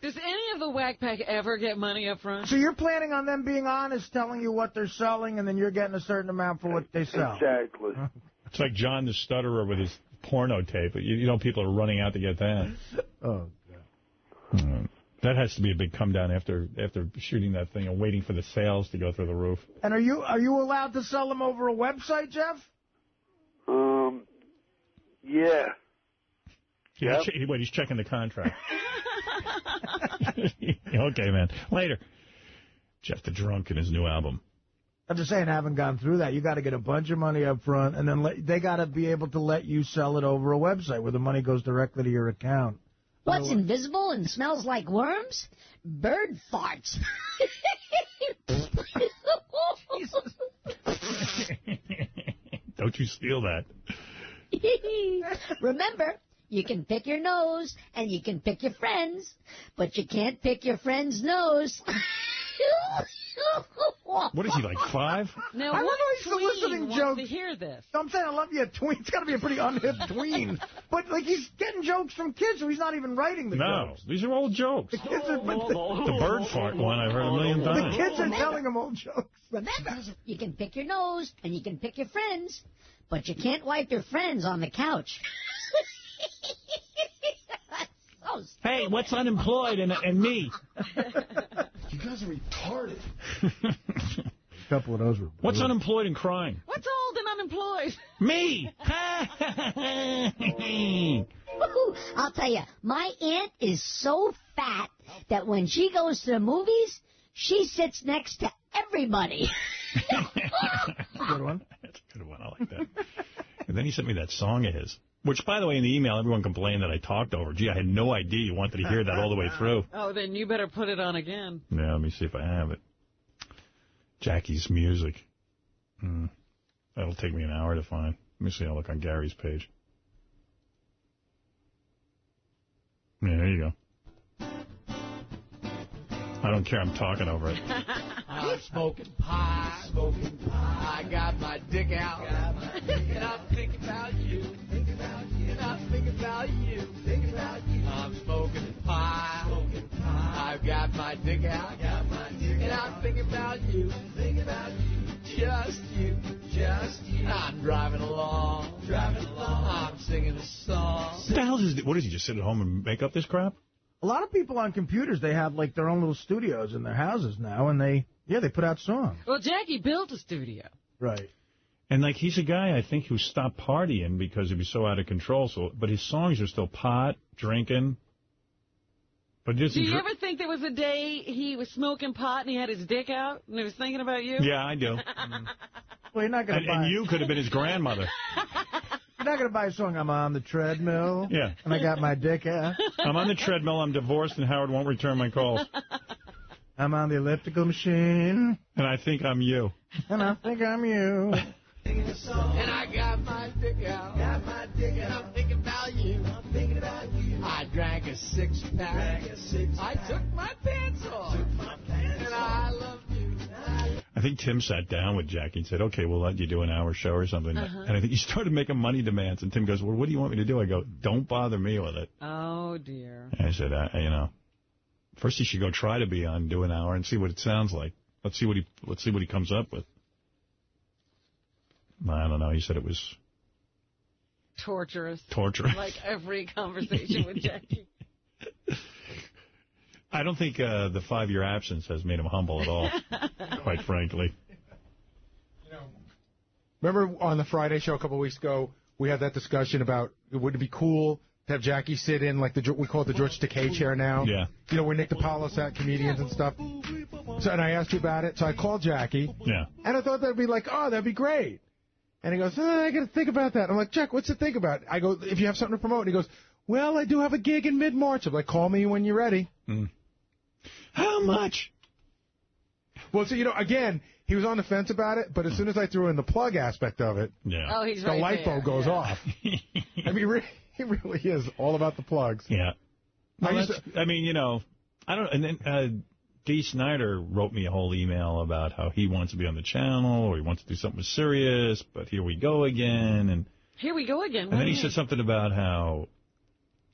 Does any of the Whack Pack ever get money up front? So you're planning on them being honest, telling you what they're selling, and then you're getting a certain amount for what they sell. Exactly. It's like John the Stutterer with his porno tape. You, you know people are running out to get that. Oh, Mm. That has to be a big come down after after shooting that thing and waiting for the sales to go through the roof. And are you are you allowed to sell them over a website, Jeff? Um, yeah. Yeah. Wait, he's checking the contract. okay, man. Later. Jeff the Drunk and his new album. I'm just saying, I haven't gone through that. You got to get a bunch of money up front, and then let, they got to be able to let you sell it over a website where the money goes directly to your account. What's invisible and smells like worms? Bird farts. Don't you steal that. Remember, you can pick your nose and you can pick your friends, but you can't pick your friend's nose. What is he, like five? Now, I love what how he's tween soliciting wants jokes. to hear this? I'm saying I love you a tween. It's got to be a pretty unhip tween. But, like, he's getting jokes from kids, so he's not even writing the No, jokes. these are old jokes. The kids are, but The bird fart one I've heard a million times. the kids are telling him old jokes. Remember, you can pick your nose and you can pick your friends, but you can't wipe your friends on the couch. so Hey, what's unemployed and, and me? You guys are retarded. A couple of those were. What's unemployed and crying? What's old and unemployed? Me! Oh. I'll tell you, my aunt is so fat that when she goes to the movies, she sits next to everybody. Good one. That's a good one. I like that. and then he sent me that song of his. Which, by the way, in the email, everyone complained that I talked over. Gee, I had no idea you wanted to hear that all the way through. Oh, then you better put it on again. Yeah, let me see if I have it. Jackie's music. Hmm. That'll take me an hour to find. Let me see. I'll look on Gary's page. Yeah, there you go. I don't care. I'm talking over it. I'm smoking pie, smoking pie. I got my dick out, and I'm thinking about you, got my dick out, got my dick and I'm thinking about you, thinking about you, just you, just you. I'm driving along, driving along. I'm singing a song. What the hell is? What does he just sit at home and make up this crap? A lot of people on computers, they have like their own little studios in their houses now, and they, yeah, they put out songs. Well, Jackie built a studio. Right. And like he's a guy I think who stopped partying because he was so out of control. So, but his songs are still pot, drinking. But he Do you ever think there was a day he was smoking pot and he had his dick out and he was thinking about you? Yeah, I do. Well, you're not gonna And, buy. and you could have been his grandmother. You're not gonna buy a song. I'm on the treadmill. Yeah. And I got my dick out. I'm on the treadmill. I'm divorced, and Howard won't return my calls. I'm on the elliptical machine, And I think I'm you. and I think I'm you. And I got my dick out. Got my dick out. And I'm thinking about you. Drank a six pack. Drank a six I took my pants off. Took my pants and I love you. I think Tim sat down with Jackie and said, "Okay, we'll let you do an hour show or something." Uh-huh. And I think he started making money demands. And Tim goes, "Well, what do you want me to do?" I go, "Don't bother me with it." Oh, dear. And I said, uh, "You know, first you should go try to be on, do an hour, and see what it sounds like. Let's see what he let's see what he comes up with." I don't know. He said it was Torturous. torturous. Like every conversation with Jackie. I don't think uh, the five-year absence has made him humble at all, quite frankly. You know, Remember on the Friday show a couple of weeks ago, we had that discussion about it would it be cool to have Jackie sit in like the we call it the George Takei chair now. Yeah. You know where Nick DiPaolo sat, comedians and stuff. So and I asked you about it, so I called Jackie. Yeah. And I thought that'd be like, oh, that'd be great. And he goes, oh, I got to think about that. I'm like, Jack, what's to think about? I go, if you have something to promote. And he goes, well, I do have a gig in mid-March. I'm like, call me when you're ready. How much? Well, so, you know, again, he was on the fence about it, but as soon as I threw in the plug aspect of it, Yeah. Oh, he's the right light bulb goes Yeah. off. I mean, re- he really is all about the plugs. Yeah. I Well, used that's- I mean, you know, I don't. And then uh, Dee Snider wrote me a whole email about how he wants to be on the channel or he wants to do something serious, but here we go again. And, Here we go again. and What then he said something about how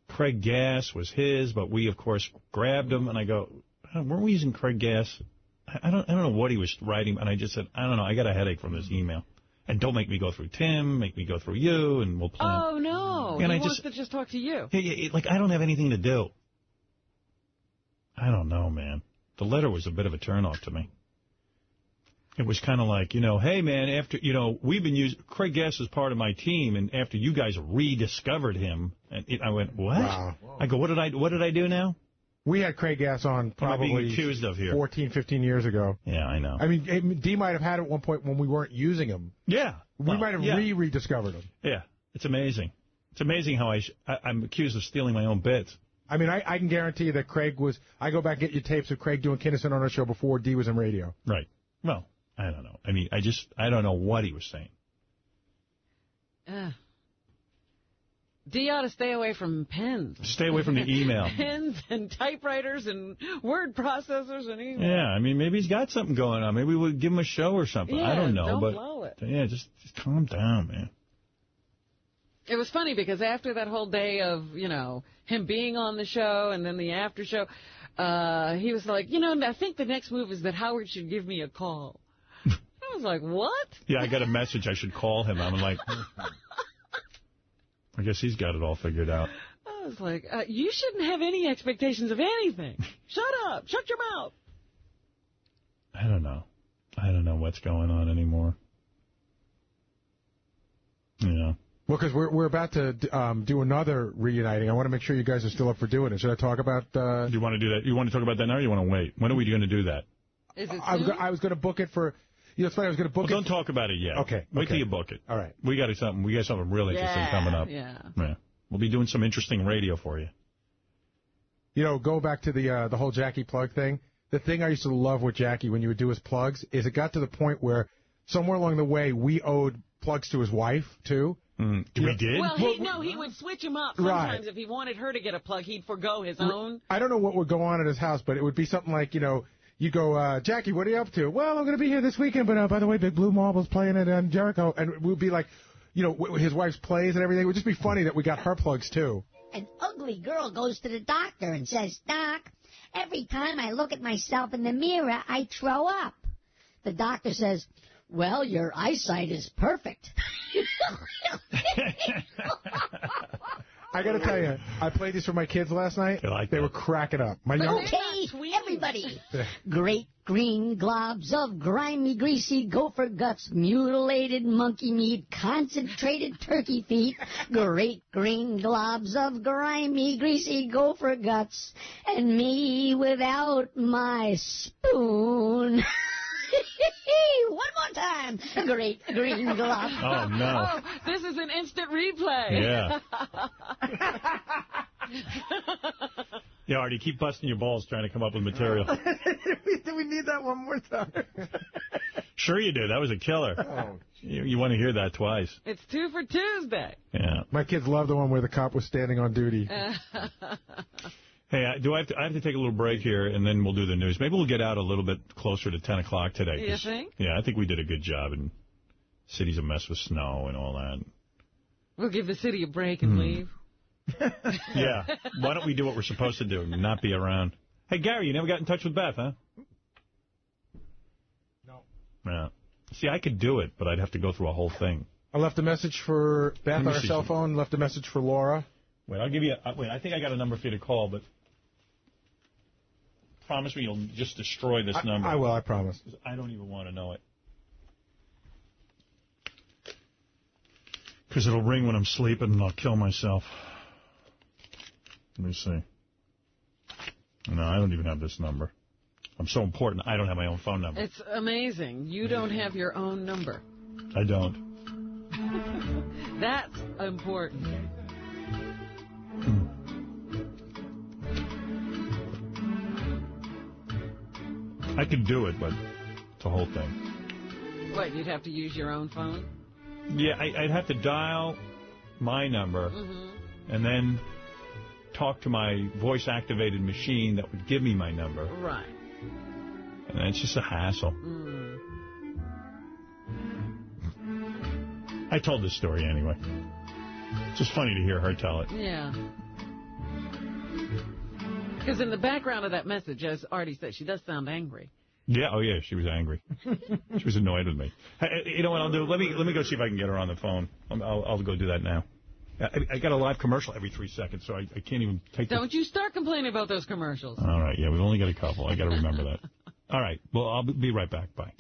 Craig Gass was his, but we, of course, grabbed him. And I go, weren't we using Craig Gass? I don't, I don't know what he was writing, and I just said, I don't know, I got a headache from this email. And don't make me go through Tim, make me go through you, and we'll plan. Oh, no. And he I wants just- to just talk to you. Like, I don't have anything to do. I don't know, man. The letter was a bit of a turnoff to me. It was kind of like, you know, hey, man, after, you know, we've been using, Craig Gass is part of my team, and after you guys rediscovered him, and it, I went, what? Wow. I go, what did I, what did I do now? We had Craig Gass on What am I being probably accused of here? 14, 15 years ago. Yeah, I know. I mean, Dee might have had it at one point when we weren't using him. Yeah. We Well, might have yeah. re-rediscovered him. Yeah, it's amazing. It's amazing how I, sh- I I'm accused of stealing my own bits. I mean, I, I can guarantee you that Craig was. I go back and get your tapes of Craig doing Kinison on our show before Dee was in radio. Right. Well, I don't know. I mean, I just, I don't know what he was saying. Uh, Dee ought to stay away from pens. Stay away from the email. pens and typewriters and word processors and email. Yeah, I mean, maybe he's got something going on. Maybe we'll give him a show or something. I don't know, don't but blow it. yeah, just, just calm down, man. It was funny because after that whole day of, you know, him being on the show and then the after show, uh, he was like, you know, I think the next move is that Howard should give me a call. I was like, what? Yeah, I got a message. I should call him. I'm like, I guess he's got it all figured out. I was like, uh, you shouldn't have any expectations of anything. Shut up. Shut your mouth. I don't know. I don't know what's going on anymore. Yeah. Well, because we're we're about to um, do another reuniting. I want to make sure you guys are still up for doing it. Should I talk about? Uh, Do you want to do that? You want to talk about that now, or you want to wait? When are we going to do that? Is it I was, I was going to book it for. You know, it's funny. I was going to book Well, it. don't talk about it yet. Okay, Wait okay. till you book it. All right. We got something. We got something real interesting Yeah, coming up. yeah. Yeah. We'll be doing some interesting radio for you. You know, go back to the uh, the whole Jackie plug thing. The thing I used to love with Jackie when you would do his plugs is it got to the point where somewhere along the way we owed plugs to his wife too. Mm. We did. Well, he, no, he would switch him up. Sometimes Right. if he wanted her to get a plug, he'd forego his own. I don't know what would go on at his house, but it would be something like, you know, you go, uh, Jackie, what are you up to? Well, I'm going to be here this weekend, but uh, by the way, Big Blue Marble's playing at um, Jericho. And we'd be like, you know, his wife's plays and everything. It would just be funny that we got her plugs, too. An ugly girl goes to the doctor and says, Doc, every time I look at myself in the mirror, I throw up. The doctor says, Well, your eyesight is perfect. I got to tell you, I played these for my kids last night. they were cracking up. My young, okay, everybody. Great green globs of grimy, greasy gopher guts, mutilated monkey meat, concentrated turkey feet, great green globs of grimy, greasy gopher guts, and me without my spoon. One more time. Great green glob. Oh, no. Oh, this is an instant replay. Yeah. Yeah, Artie, keep busting your balls trying to come up with material. do we need that one more time? Sure you do. That was a killer. Oh. You, you want to hear that twice. it's two for Tuesday. Yeah. my kids love the one where the cop was standing on duty. Hey, I- do I have to? I have to take a little break here, and then we'll do the news. Maybe we'll get out a little bit closer to 10 o'clock today. You 'cause- think? Yeah, I think we did a good job, and city's a mess with snow and all that. We'll give the city a break and Hmm. leave. Yeah. Why don't we do what we're supposed to do and not be around? Hey, Gary, you never got in touch with Beth, huh? No. Yeah. See, I could do it, but I'd have to go through a whole thing. I left a message for Beth on her cell phone, left a message for Laura. Wait, I'll give you. A, uh, wait, I think I got a number for you to call, but promise me you'll just destroy this I, number. I will, I promise. I don't even want to know it. Because it'll ring when I'm sleeping and I'll kill myself. Let me see. No, I don't even have this number. I'm so important, I don't have my own phone number. It's amazing. You don't have your own number. I don't. That's important. I could do it, but it's a whole thing. What, you'd have to use your own phone? Yeah, I, I'd have to dial my number Mm-hmm. and then talk to my voice-activated machine that would give me my number. Right. And it's just a hassle. Mm. I told this story anyway. It's just funny to hear her tell it. Yeah. Because in the background of that message, as Artie said, she does sound angry. Yeah, oh yeah, she was angry. she was annoyed with me. Hey, you know what I'll do? Let me let me go see if I can get her on the phone. I'll, I'll, I'll go do that now. I, I got a live commercial every three seconds, so I, I can't even take the... Don't you start complaining about those commercials. All right, yeah, we've only got a couple. I got to remember that. All right, well, I'll be right back. Bye.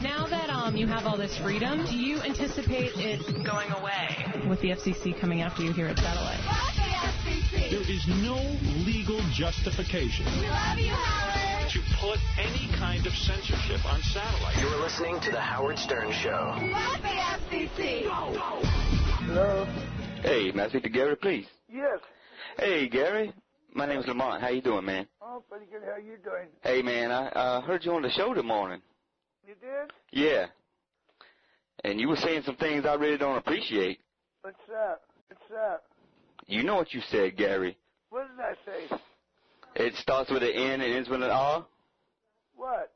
Now that um you have all this freedom, do you anticipate it going away with the FCC coming after you here at Satellite? There is no legal justification to put any kind of censorship on satellite. You're listening to The Howard Stern Show. Love the FCC. Hello? Hey, may I speak to Gary, please? Yes. Hey, Gary. My name's Lamont. How you doing, man? Oh, pretty good. How you doing? Hey, man, I uh, heard you on the show this morning. You did? Yeah. And you were saying some things I really don't appreciate. What's that? What's that? You know what you said, Gary. What did I say? It starts with an N and ends with an R. What?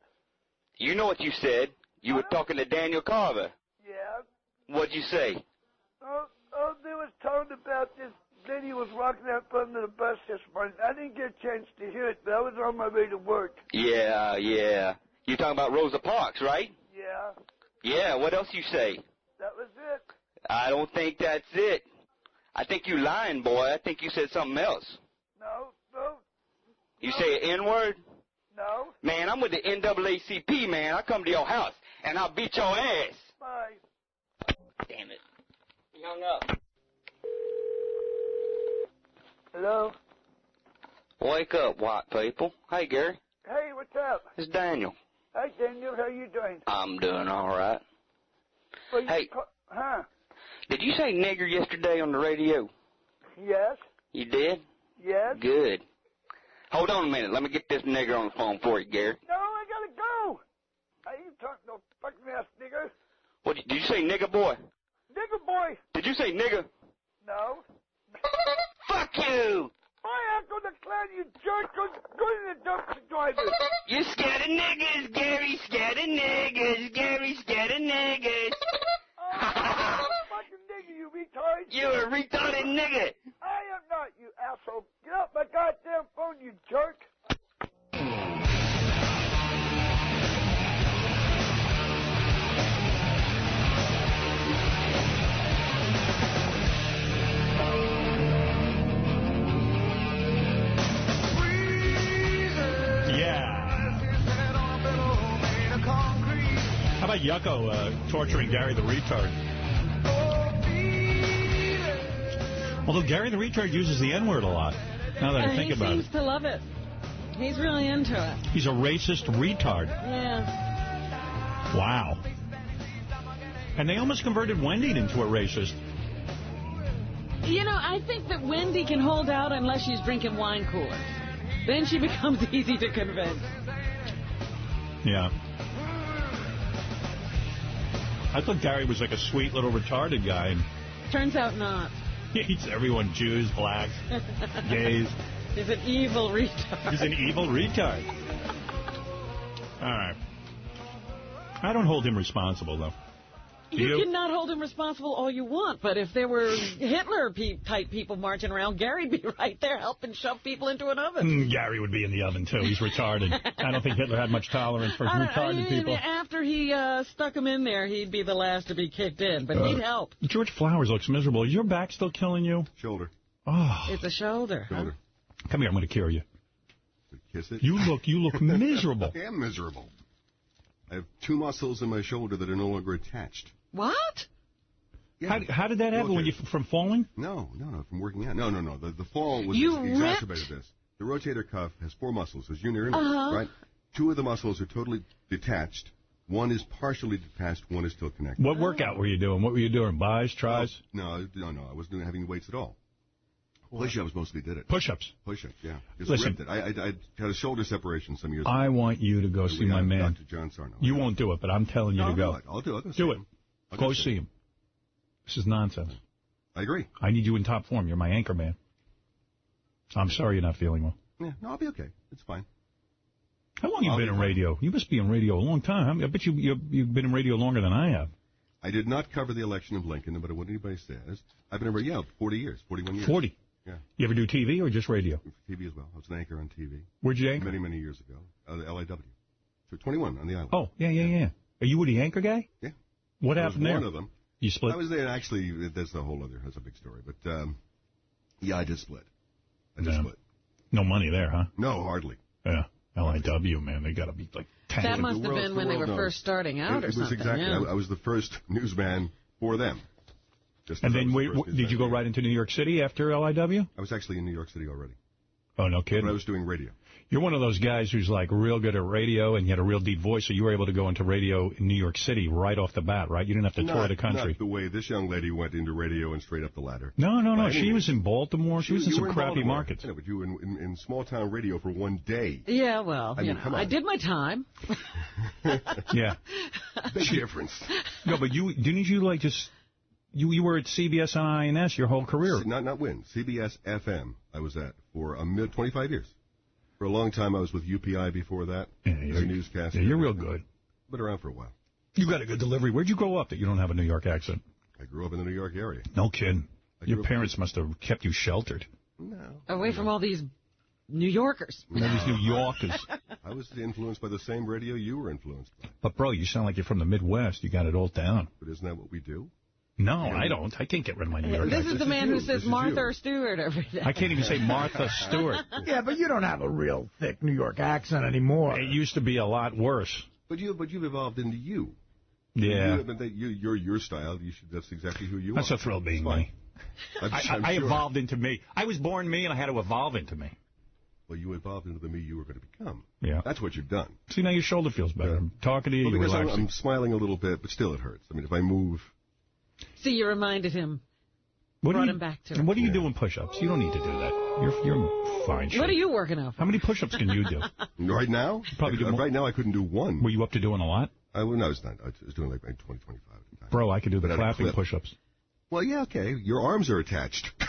You know what you said. You were talking to Daniel Carver. Yeah. What'd you say? Oh, oh, they was talking about this lady was walking up under the bus this morning. I didn't get a chance to hear it, but I was on my way to work. Yeah, yeah. You're talking about Rosa Parks, right? Yeah. Yeah, what else you say? That was it. I don't think that's it. I think you lying, boy. I think you said something else. No, no, You say an N-word? no. Man, I'm with the NAACP, man. I come to your house, and I'll beat your ass. Bye. Damn it. He hung up. Hello? Wake up, white people. Hey, Gary. Hey, what's up? It's Daniel. Hey, Daniel, how you doing? I'm doing all right. Well, you Hey. ca- huh? Did you say nigger yesterday on the radio? Yes? You did? Yes? Good. Hold on a minute. Let me get this nigger on the phone for you, Gary. No, I gotta go. I ain't talking no fucking ass nigger. What did you say, nigger boy? Nigger boy. Did you say nigger? No. Fuck you! I Yucko the Clown, you jerk. Go, go to the dumpster driver. You scared of niggers, Gary. Scared of niggers, Gary. Scared of niggers. Fucking nigger, you retard. You're a retarded nigga. I am not, you asshole. Get off my goddamn phone, you jerk. Yeah. How about Yucko uh, torturing Gary the retard? Although Gary the retard uses the N-word a lot, now that I And think he about seems it. to love it. He's really into it. He's a racist retard. Yeah. Wow. And they almost converted Wendy into a racist. You know, I think that Wendy can hold out unless she's drinking wine coolers. Then she becomes easy to convince. Yeah. I thought Gary was like a sweet little retarded guy. Turns out not. He hates everyone, Jews, blacks, gays. He's an evil retard. He's an evil retard. All right. I don't hold him responsible, though. Do You, you? cannot hold him responsible all you want, but if there were Hitler pe- type people marching around, Gary'd be right there helping shove people into an oven. Mm, Gary would be in the oven, too. He's retarded. I don't think Hitler had much tolerance for I I retarded people. After he uh, stuck him in there, he'd be the last to be kicked in, but Uh, he'd help. George Flowers looks miserable. Is your back still killing you? Shoulder. Oh, It's a shoulder. huh? Shoulder. come here. I'm going to cure you. Kiss it. You look, you look miserable. I am miserable. I have two muscles in my shoulder that are no longer attached. What? How, how did that happen? When you from falling? No, no, no, from working out. No, no, no. The, the fall was You exacerbated this. The rotator cuff has four muscles, as you know, Uh-huh. right? Two of the muscles are totally detached. One is partially detached. One is still connected. What workout were you doing? What were you doing? Buys, tries? No, no, no. I wasn't doing having weights at all. Push-ups mostly did it. Push-ups. Push-ups, yeah. Just Listen. ripped it. I, I, I had a shoulder separation some years ago. I want you to go see my man. Dr. John Sarno. You won't do it, but I'm telling you No, to I'll go. do it. I'll do it. I'll Do it. Go see him. This is nonsense. I agree. I need you in top form. You're my anchor man. I'm sorry you're not feeling well. Yeah, no, I'll be okay. It's fine. How long you been be in radio? You must be in radio a long time. I, bet you, you you've been in radio longer than I have. I did not cover the election of Lincoln, no matter what anybody says. I've been in radio, yeah, 40 years, 41 years. 40. Yeah. You ever do TV or just radio? TV as well. I was an anchor on TV. Where'd you anchor? Many, many years ago. Uh, the LIW. So 21 on the island. Oh, yeah, yeah, yeah. Are you with the anchor guy? Yeah. What I was happened there? One of them. You split? I was there. Actually, that's a whole other. That's a big story. But um, yeah, I just split. I just Yeah. split. No money there, huh? No, hardly. Yeah. LIW, man, they got to be like 10. That must have world- been the when they were knows. first starting out it, or it was something. exactly. yeah. I, I was the first newsman for them. Just And then, was the wait, did you go right into New York City after LIW? I was actually in New York City already. Oh, no kidding. But I was doing radio. You're one of those guys who's like real good at radio and you had a real deep voice, so you were able to go into radio in New York City right off the bat, right? You didn't have to tour the country. Not the way this young lady went into radio and straight up the ladder. No, no, no. By She means. was in Baltimore. She was in some were in crappy Baltimore. markets. I know, but you were in, in, in small town radio for one day. Yeah, well, I mean, know, I did my time. Yeah. Big difference. No, but you didn't you like just you you were at CBS and INS your whole career. Not not win. CBS FM. I was at for a mid 25 years. For a long time, I was with UPI before that Yeah, as a you're, newscaster. yeah, you're real good. Been around for a while. You got a good delivery. Where'd you grow up that you don't have a New York accent? I grew up in the New York area. No kidding. I Your grew up- parents must have kept you sheltered. No. Away from all these New Yorkers. All these New Yorkers. I was influenced by the same radio you were influenced by. But bro, you sound like you're from the Midwest. You got it all down. But isn't that what we do? No, I don't. I can't get rid of my New York This accent. is the man you. who says Martha or Stewart every day. I can't even say Martha Stewart. Yeah, but you don't have a real thick New York accent anymore. It used to be a lot worse. But you, but you've evolved into you. Yeah. You, but that you, you're your style. You should. That's exactly who you That's are. a thrill being It's me. I'm, I, I'm I sure. evolved into me. I was born me, and I had to evolve into me. Well, you evolved into the me you were going to become. Yeah. That's what you've done. See, now your shoulder feels better. I'm talking to you. Well, you're because I'm. I'm smiling a little bit, but still it hurts. I mean, if I move, See, you reminded him. What brought are you, him back to it. What are you doing push-ups? You don't need to do that. You're you're fine. What are you working out for? How many push-ups can you do? right now, probably do uh, right now I couldn't do one. Were you up to doing a lot? I, well, no, I was not. I was doing like, like 20, 25 at the time. Bro, I could do the But at clapping push-ups. Well, yeah, okay. Your arms are attached.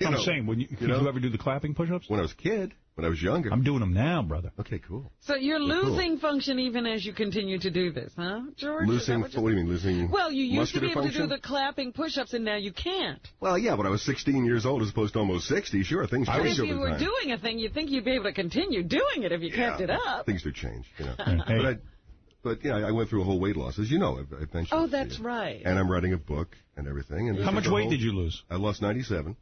You I'm know, saying, when you, could know? you ever do the clapping push-ups? When I was a kid, when I was younger. I'm doing them now, brother. Okay, cool. So you're Well, cool. losing function even as you continue to do this, huh, George? Losing, what what, you're- do you mean, losing Well, you used to be muscular able to do the clapping push-ups, and now you can't. Well, yeah, when I was 16 years old as opposed to almost 60, sure, things But change if you were time. doing a thing, you'd think you'd be able to continue doing it if you kept it up. Things do change, you know. Hey. But, yeah, I went through a whole weight loss, as you know. I've, I've mentioned. Oh, that's you. right. And I'm writing a book and everything. And How much weight did you lose? I lost 97.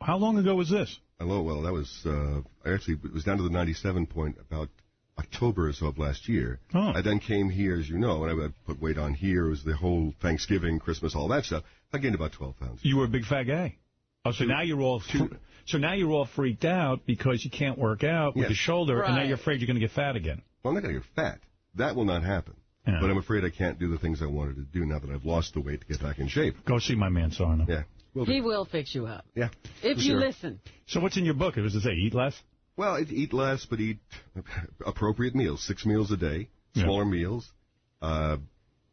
How long ago was this? Hello, well, that was uh, I actually it was down to the 97 point about October or so of last year. Oh. I then came here, as you know, and I put weight on here. It was the whole Thanksgiving, Christmas, all that stuff. I gained about 12 pounds. You were a big fat guy. Oh, so now you're all fr- so now you're all freaked out because you can't work out with Yes. the shoulder, and now you're afraid you're going to get fat again. Well, I'm not going to get fat. That will not happen. Yeah. But I'm afraid I can't do the things I wanted to do now that I've lost the weight to get back in shape. Go see my man Sarno. Yeah. Will He will fix you up. Yeah. If you sure. listen. So what's in your book? It was to say eat less. Well, eat less, but eat appropriate meals. Six meals a day, Yeah. smaller meals. Uh,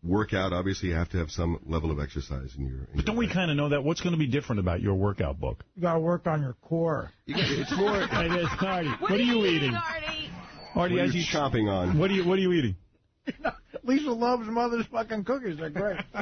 work out. Obviously, you have to have some level of exercise in your. In But don't we kind of know that? What's going to be different about your workout book? You got to work on your core. it's more. It is, Artie. What, are you eating? Artie? Artie, what are as you you chopping on? what are you what are you eating? Lisa loves mother's fucking cookies. They're great.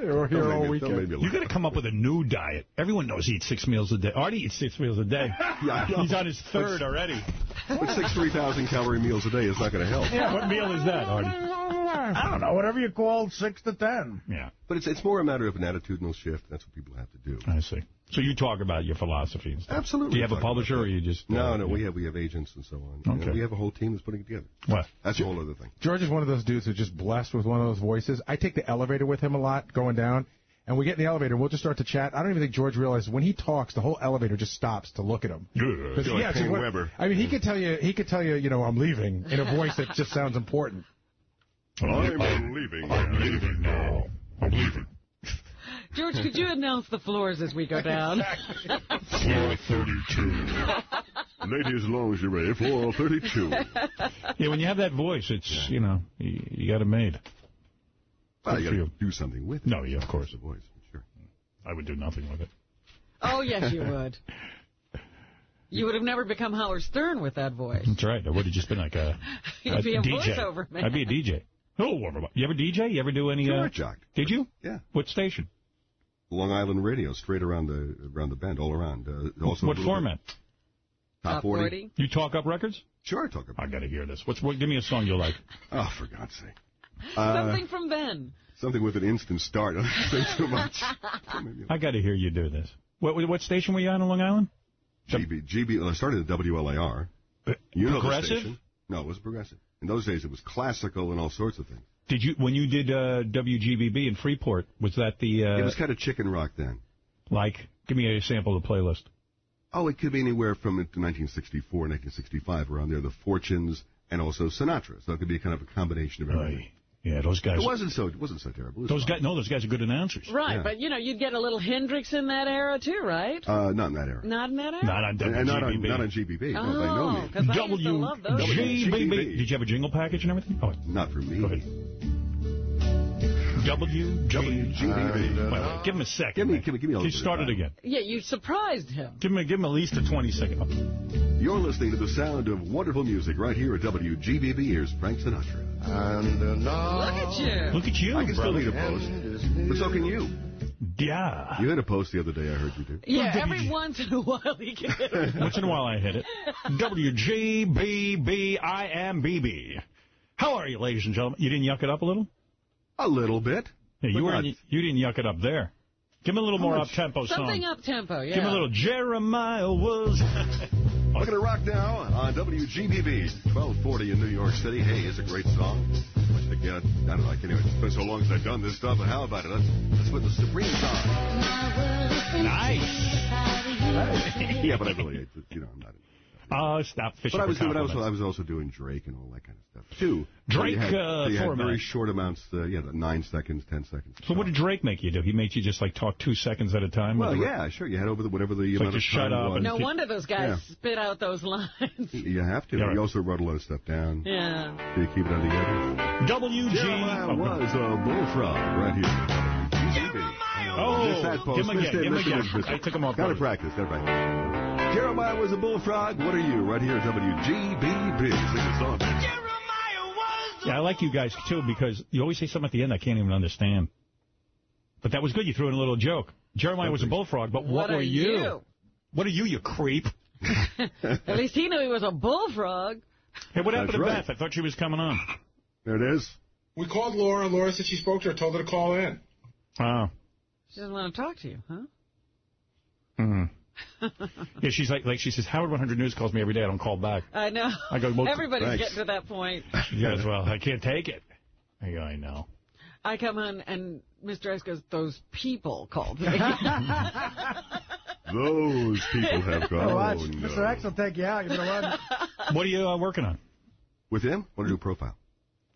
They're here all me- weekend. me You laugh. got to come up with a new diet. Everyone knows he eats six meals a day. Artie eats six meals a day. Yeah, He's on his third already. But six three thousand calorie meals a day is not going to help. Yeah, what meal is that, Artie? I don't know, whatever you call six to ten. Yeah, But it's it's more a matter of an attitudinal shift. That's what people have to do. I see. So you talk about your philosophy and stuff. Absolutely. Do you have a publisher that. or you just... No, uh, no, yeah. we have we have agents and so on. You know, we have a whole team that's putting it together. What? That's a whole other thing. George is one of those dudes who's just blessed with one of those voices. I take the elevator with him a lot going down, and we get in the elevator and we'll just start to chat. I don't even think George realizes when he talks, the whole elevator just stops to look at him. You're 'Cause, like yeah, Paine what- Webber. I mean, he could tell you, he could tell you, you know, I'm leaving in a voice that just sounds important. I'm leaving. I'm leaving now. I'm leaving. George, could you announce the floors as we go down? Floor 32. Ladies lingerie, floor 32. Yeah, when you have that voice, it's, you know, you, you got it made. Well, Good you got to do something with it. No, yeah, of course. The voice, sure. I would do nothing with it. oh, yes, you would. You would have never become Howard Stern with that voice. That's right. I would have just been like a, You'd be a DJ. voiceover man. I'd be a DJ. Oh, you ever DJ? You ever do any? Sure, uh, Jock. Did you? Yeah. What station? Long Island Radio, straight around the around the bend, all around. Uh, also what format? bit- Top 40. You talk up records? Sure, I talk up. I got to hear this. What's what? Give me a song you like. Oh, for God's sake. Uh, Something from Ben. Something with an instant start. I don't say too much. I got to hear you do this. What what station were you on in Long Island? GB, GB, well, I started at WLAR. You know the Progressive? station. No, it was progressive. In those days, it was classical and all sorts of things. Did you when you did uh, WGBB in Freeport? Was that the uh, it was kind of chicken rock then. like? Give me a sample of the playlist. Oh, it could be anywhere from 1964, 1965, around there. The Fortunes and also Sinatra. So it could be kind of a combination of everything. Yeah, those guys. It wasn't so. It wasn't so terrible. Was Those guys. No, those guys are good announcers. Right, Yeah. but you know, you'd get a little Hendrix in that era too, right? Uh, not in that era. Not in that era? Not on And, WGBB. and not on not on GBB. no, by no Oh, means. because I used to love those. WGBB. Did you have a jingle package and everything? Oh, Not for me. go ahead. WGBB. Wait, wait, give him a second. Give me, give me, give me a little He bit started time. again. Yeah, you surprised him. Give him, give him at least a 20 second. You're listening to the sound of wonderful music right here at WGBB. Here's Frank Sinatra. And now... Look at you. Look at you, I can still brother. need a post, but so can you. Yeah. You hit a post the other day, I heard you do. Yeah, every once in a while he gets. Once in a while I hit it. WGBB, I am BB. How are you, ladies and gentlemen? You didn't yuck it up a little? A little bit. Yeah, you were. not- You didn't yuck it up there. Give me a little more up tempo song. Something up tempo, yeah. Give me a little Jeremiah was. We're going to rock now on WGBB, 1240 in New York City. Hey, it's a great song. Again, I don't know, I can't even, it's been so long since I've done this stuff, but how about it? Let's, let's put the Supremes on. nice. yeah, but I really, you know, I'm not. Oh, stop fishing But I was doing, I was. I was also doing Drake and all that kind of stuff too. Drake, so you had, uh, so you had format. very short amounts, uh, yeah, the nine seconds, ten seconds. So what did Drake make you do? He made you just like talk two seconds at a time? Well, the- yeah, sure. You had over the whatever the So amount just of shut time up was. No keep- wonder those guys Yeah. spit out those lines. You have to. Yeah, right. You also wrote a lot of stuff down. Yeah. So you keep it on together. WG. Jeremiah Oh, no. was a bullfrog right here. Oh, Missed that post. give him again, Missed it, give him missed it, again. I took him off Gotta practice, gotta practice. Jeremiah was a bullfrog. What are you? Right here at WGBB. Sing the song. Yeah, I like you guys too because you always say something at the end I can't even understand. But that was good. You threw in a little joke. Jeremiah was a bullfrog, but what, What were you? you? What are you, you creep? At least he knew he was a bullfrog. Hey, what happened That's to right. Beth? I thought she was coming on. There it is. We called Laura. Laura said she spoke to her, told her to call in. Oh. She doesn't want to talk to you, huh? hmm yeah, she's like, like she says, Howard 100 News calls me every day. I don't call back. I know. I go, well, Everybody's thanks. getting to that point. Yeah, as well. I can't take it. I go, I know. I come on and Mr. X goes, those people called me. Those people have gone. Oh, watch. Oh, no. Mr. X will take you out. You better run. What are you uh, working on? With him? I want to do profile.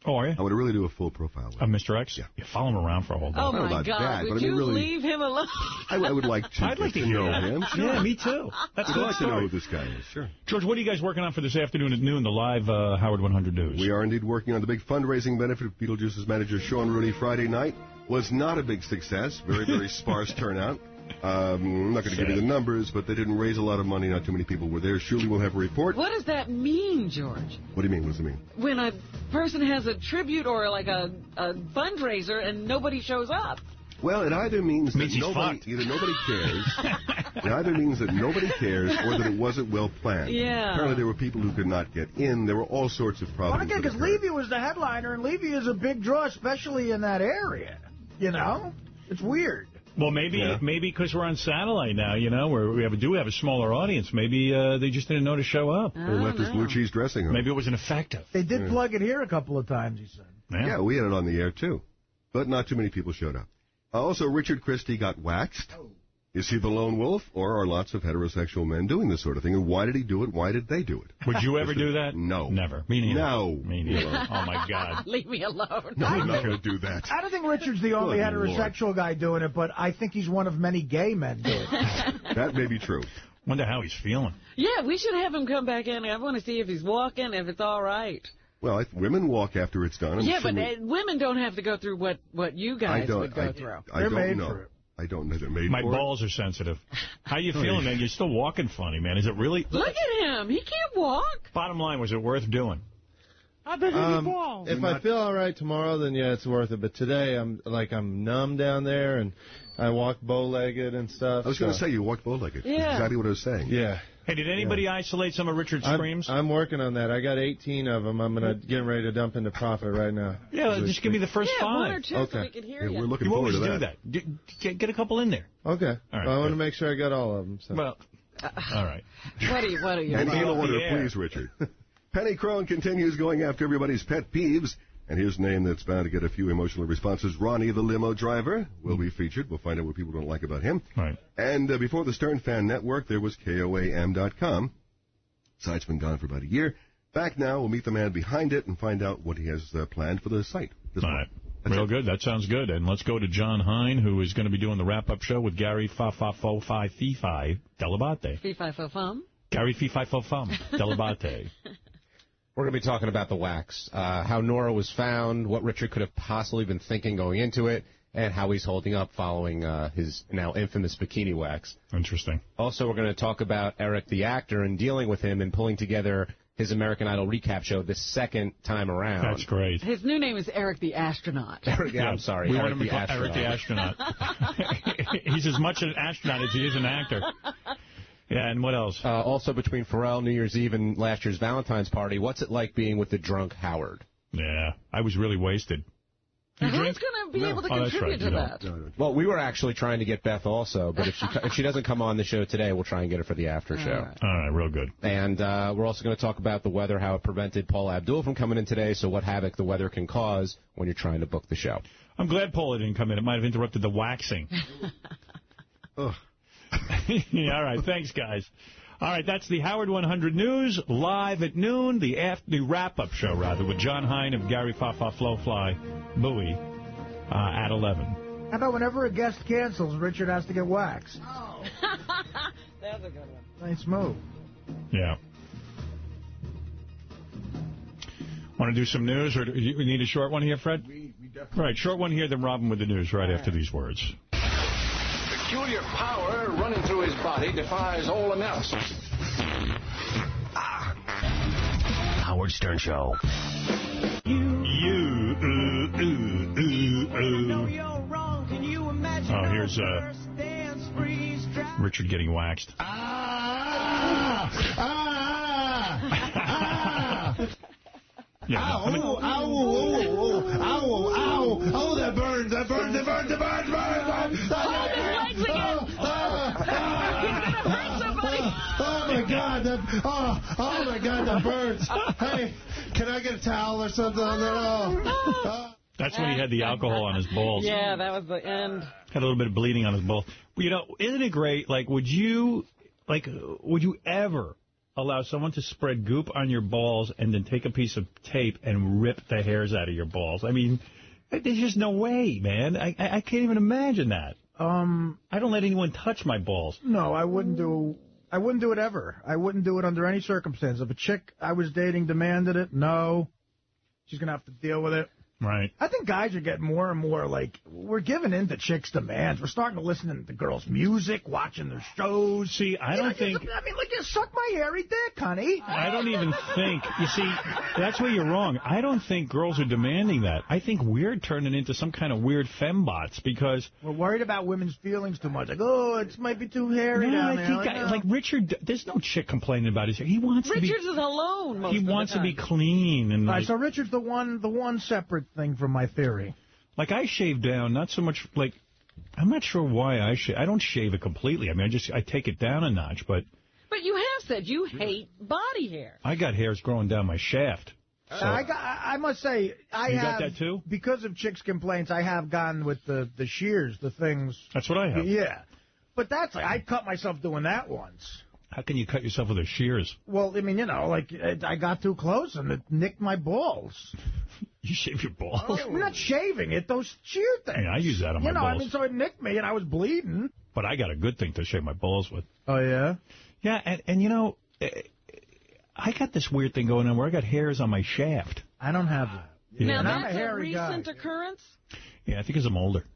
Oh, are you? I would really do a full profile. With Uh, Mr. X? Yeah. You follow him around for a whole day. oh, I don't know my about God. that, Would but I mean, you really- leave him alone? I, I would like to I'd like to to hear know that. him. Yeah, me too. That's a I'd good like to know who this guy is. Sure. George, what are you guys working on for this afternoon at noon, the live uh, Howard 100 News? We are indeed working on the big fundraising benefit. Of Beetlejuice's manager Sean Rooney Friday night was not a big success. Very, very sparse turnout. Um, I'm not going to give you the numbers, but they didn't raise a lot of money. Not too many people were there. Surely we'll have a report. What does that mean, George? What do you mean? What does it mean? When a person has a tribute or like a, a fundraiser and nobody shows up. Well, it either means, Means that nobody, fucked. either nobody cares. it either means that nobody cares or that it wasn't well planned. Yeah. Apparently, there were people who could not get in. There were all sorts of Well, problems. again, that because. Levy was the headliner, and Levy is a big draw, especially in that area. You know? It's weird. Well, maybe Yeah. maybe because we're on satellite now, you know, where we have, do have a smaller audience. Maybe uh, they just didn't know to show up. They left his blue cheese dressing room. Maybe it wasn't effective. They did plug it here a couple of times, he said. Yeah, we had it on the air too, but not too many people showed up. Uh, also, Richard Christie got waxed. Is he the lone wolf, or are lots of heterosexual men doing this sort of thing? And why did he do it? Why did they do it? Would you ever do that? No. Never. Me neither. No. Me neither. Oh, my God. Leave me alone. No, I'm not going to do that. I don't think Richard's the only Good heterosexual guy doing it, but I think he's one of many gay men doing it. That may be true. Wonder how he's feeling. Yeah, we should have him come back in. I want to see if he's walking, if it's all right. Well, I, women walk after it's done. I'm yeah, sure but we- uh, women don't have to go through what, what you guys would go I, through. I They're don't made know. For it. I don't know. They're made My for it. balls are sensitive. How you Oh, feeling, man? You're still walking funny, man. Is it really? Look at him. He can't walk. Bottom line, was it worth doing? How big Um, if I feel all right tomorrow, then yeah, it's worth it. But today, I'm like I'm numb down there, and I walk bow-legged and stuff. I was going to say you walked bow-legged. Yeah. Exactly what I was saying. Yeah. Hey, did anybody isolate some of Richard's I'm, screams? I'm working on that. I got 18 of them. I'm gonna get ready to dump into profit right now. Yeah, just give me the first Yeah, five. one or two so Okay. we can hear Yeah, you. we're looking you forward always to do that. that. D- Get, get a couple in there. Okay. All right, well, I want to make sure I got all of them. So. Well, all right. What are you? What are you? And Be in off order, please, Richard. Penny Crone continues going after everybody's pet peeves. And here's a name that's bound to get a few emotional responses. Ronnie, the limo driver, will be featured. We'll find out what people don't like about him. Right. And uh, before the Stern Fan Network, there was KOAM.com. Site's been gone for about a year. Back now, we'll meet the man behind it and find out what he has uh, planned for the site. This All month. right. Real good. That sounds good. And let's go to John Hein, who is going to be doing the wrap-up show with Gary Fa Fa Fo Fi Fi Fi Dell'Abate. Fee fi fo fum. Gary Fi Fi Fo Fum Dell'Abate. We're going to be talking about the wax, uh, how Nora was found, what Richard could have possibly been thinking going into it, and how he's holding up following uh, his now infamous bikini wax. Interesting. Also, we're going to talk about Eric the actor and dealing with him and pulling together his American Idol recap show the second time around. That's great. His new name is Eric the astronaut. Eric, yeah, I'm sorry, We Eric want him to the call. Eric the astronaut. He's as much an astronaut as he is an actor. Yeah, and what else? Uh, also, between Ferrall, New Year's Eve, and last year's Valentine's party, what's it like being with the drunk Howard? Yeah, I was really wasted. Now, Who's going to be able to Oh, contribute right, to you that? Well, we were actually trying to get Beth also, but if she if she doesn't come on the show today, we'll try and get her for the after show. All right, real good. And uh, we're also going to talk about the weather, how it prevented Paula Abdul from coming in today, so what havoc the weather can cause when you're trying to book the show. I'm glad Paula didn't come in. It might have interrupted the waxing. yeah, all right. Thanks, guys. All right, that's the Howard 100 News live at noon, the after, the wrap-up show, rather, with John Hein of Gary Fafa Flow Fly Bowie uh, at 11. How about whenever a guest cancels, Richard has to get waxed? Oh. That's a good one. Nice move. Yeah. Want to do some news, or do you we need a short one here, Fred? All right, short one here, then Robin with the news right after these words. Peculiar power running through his body defies all analysis. Ah. Howard Stern Show. You, ooh, ooh, ooh, ooh. Oh, here's uh, Richard getting waxed. Ah! Ah! Yeah, Ow, I mean- ow, ow, ow, ow, ow, oh, that burns, that burns, that burns, that burns, burns, burns. Oh, my God, that, oh, oh, my God, that burns. Hey, can I get a towel or something on that? Oh, oh. That's when he had the alcohol on his balls. Yeah, that was the end. Had a little bit of bleeding on his balls. You know, isn't it great? Like, would you, like, would you ever allow someone to spread goop on your balls and then take a piece of tape and rip the hairs out of your balls? I mean, there's just no way, man. I, I I can't even imagine that. Um, I don't let anyone touch my balls. No, I wouldn't do. I wouldn't do it ever. I wouldn't do it under any circumstance. If a chick I was dating demanded it, no, she's gonna have to deal with it. Right. I think guys are getting more and more like we're giving in to chicks' demands. We're starting to listen to the girls' music, watching their shows. See, I You don't know, think- I mean, look, you suck my hairy dick, honey. I don't even think. You see, that's where you're wrong. I don't think girls are demanding that. I think we're turning into some kind of weird fembots because. We're worried about women's feelings too much. Like, oh, it might be too hairy No, down I there. think Like, I- no. like Richard, there's no chick complaining about his hair. He wants to be. Richards is alone most He of the wants to be clean and All right, like, so Richard's the one, the one separate thing from my theory. like I shave down, not so much like I'm not sure why I shave. I don't shave it completely. I mean, I just I take it down a notch, but But you have said you hate body hair. I got hairs growing down my shaft. Uh, so I got, I I must say, I You got that too? because of chicks' complaints. I have gone with the the shears, the things. that's what I have. Yeah, but that's like I cut myself doing that once. How can you cut yourself with a shears? Well, I mean, you know, like I got too close and it nicked my balls. You shave your balls? I'm not shaving it; those shear things. Yeah, I use that on you my know, balls. I mean, so it nicked me and I was bleeding. But I got a good thing to shave my balls with. Oh yeah. Yeah, and and you know, eh, I got this weird thing going on where I got hairs on my shaft. I don't have that. Yeah. Now I'm that's a hairy guy. recent occurrence. Yeah, I think as I'm older.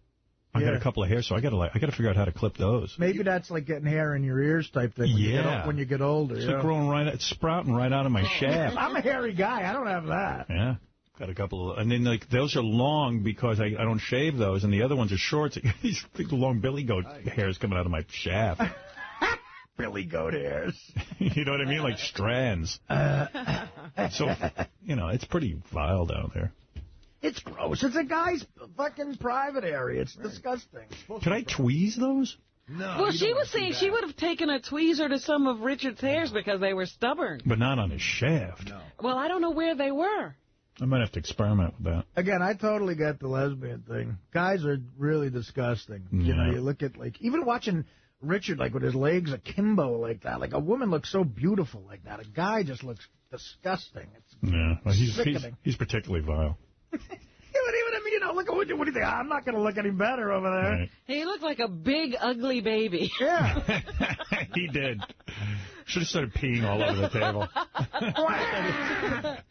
I got a couple of hairs, so I got to like I got to figure out how to clip those. Maybe that's like getting hair in your ears type thing. When You Yeah. get, when you get older. It's yeah. like growing right, it's sprouting right out of my oh, shaft. I'm a hairy guy. I don't have that. Yeah. Got a couple of, and then like those are long because I, I don't shave those, and the other ones are short. So these big long billy goat hairs coming out of my shaft. Billy goat hairs. you know what I mean? Like strands. Uh. so, you know, it's pretty vile down there. It's gross. It's a guy's fucking private area. It's disgusting. Can I tweeze those? No. well, she was saying she would have taken a tweezer to some of Richard's hairs because they were stubborn. But not on his shaft. No. Well, I don't know where they were. I might have to experiment with that. Again, I totally get the lesbian thing. Guys are really disgusting. You know, you look at like even watching Richard like with his legs akimbo like that. Like a woman looks so beautiful like that. A guy just looks disgusting. It's, Yeah. Well, he's, he's, Sickening. he's particularly vile. Yeah, but even I mean, you know, look at what, you- what do you think? I'm not going to look any better over there. Right. He looked like a big, ugly baby. Yeah. he did. Should have started peeing all over the table.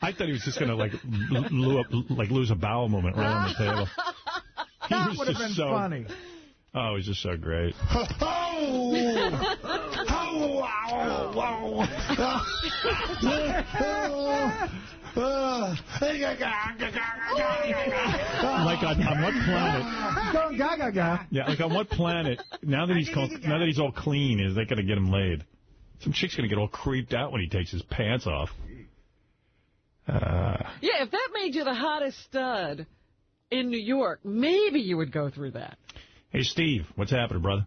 I thought he was just going to like l- like lose a bowel movement right on the table. He that would have been so- funny. Oh, he's just so great. Like on, on what planet? Going gaga gaga. Yeah, like on what planet? Now that he's called, now that he's all clean, is they going to get him laid? Some chick's going to get all creeped out when he takes his pants off. Uh, Yeah, if that made you the hottest stud in New York, maybe you would go through that. hey, Steve, what's happening, brother?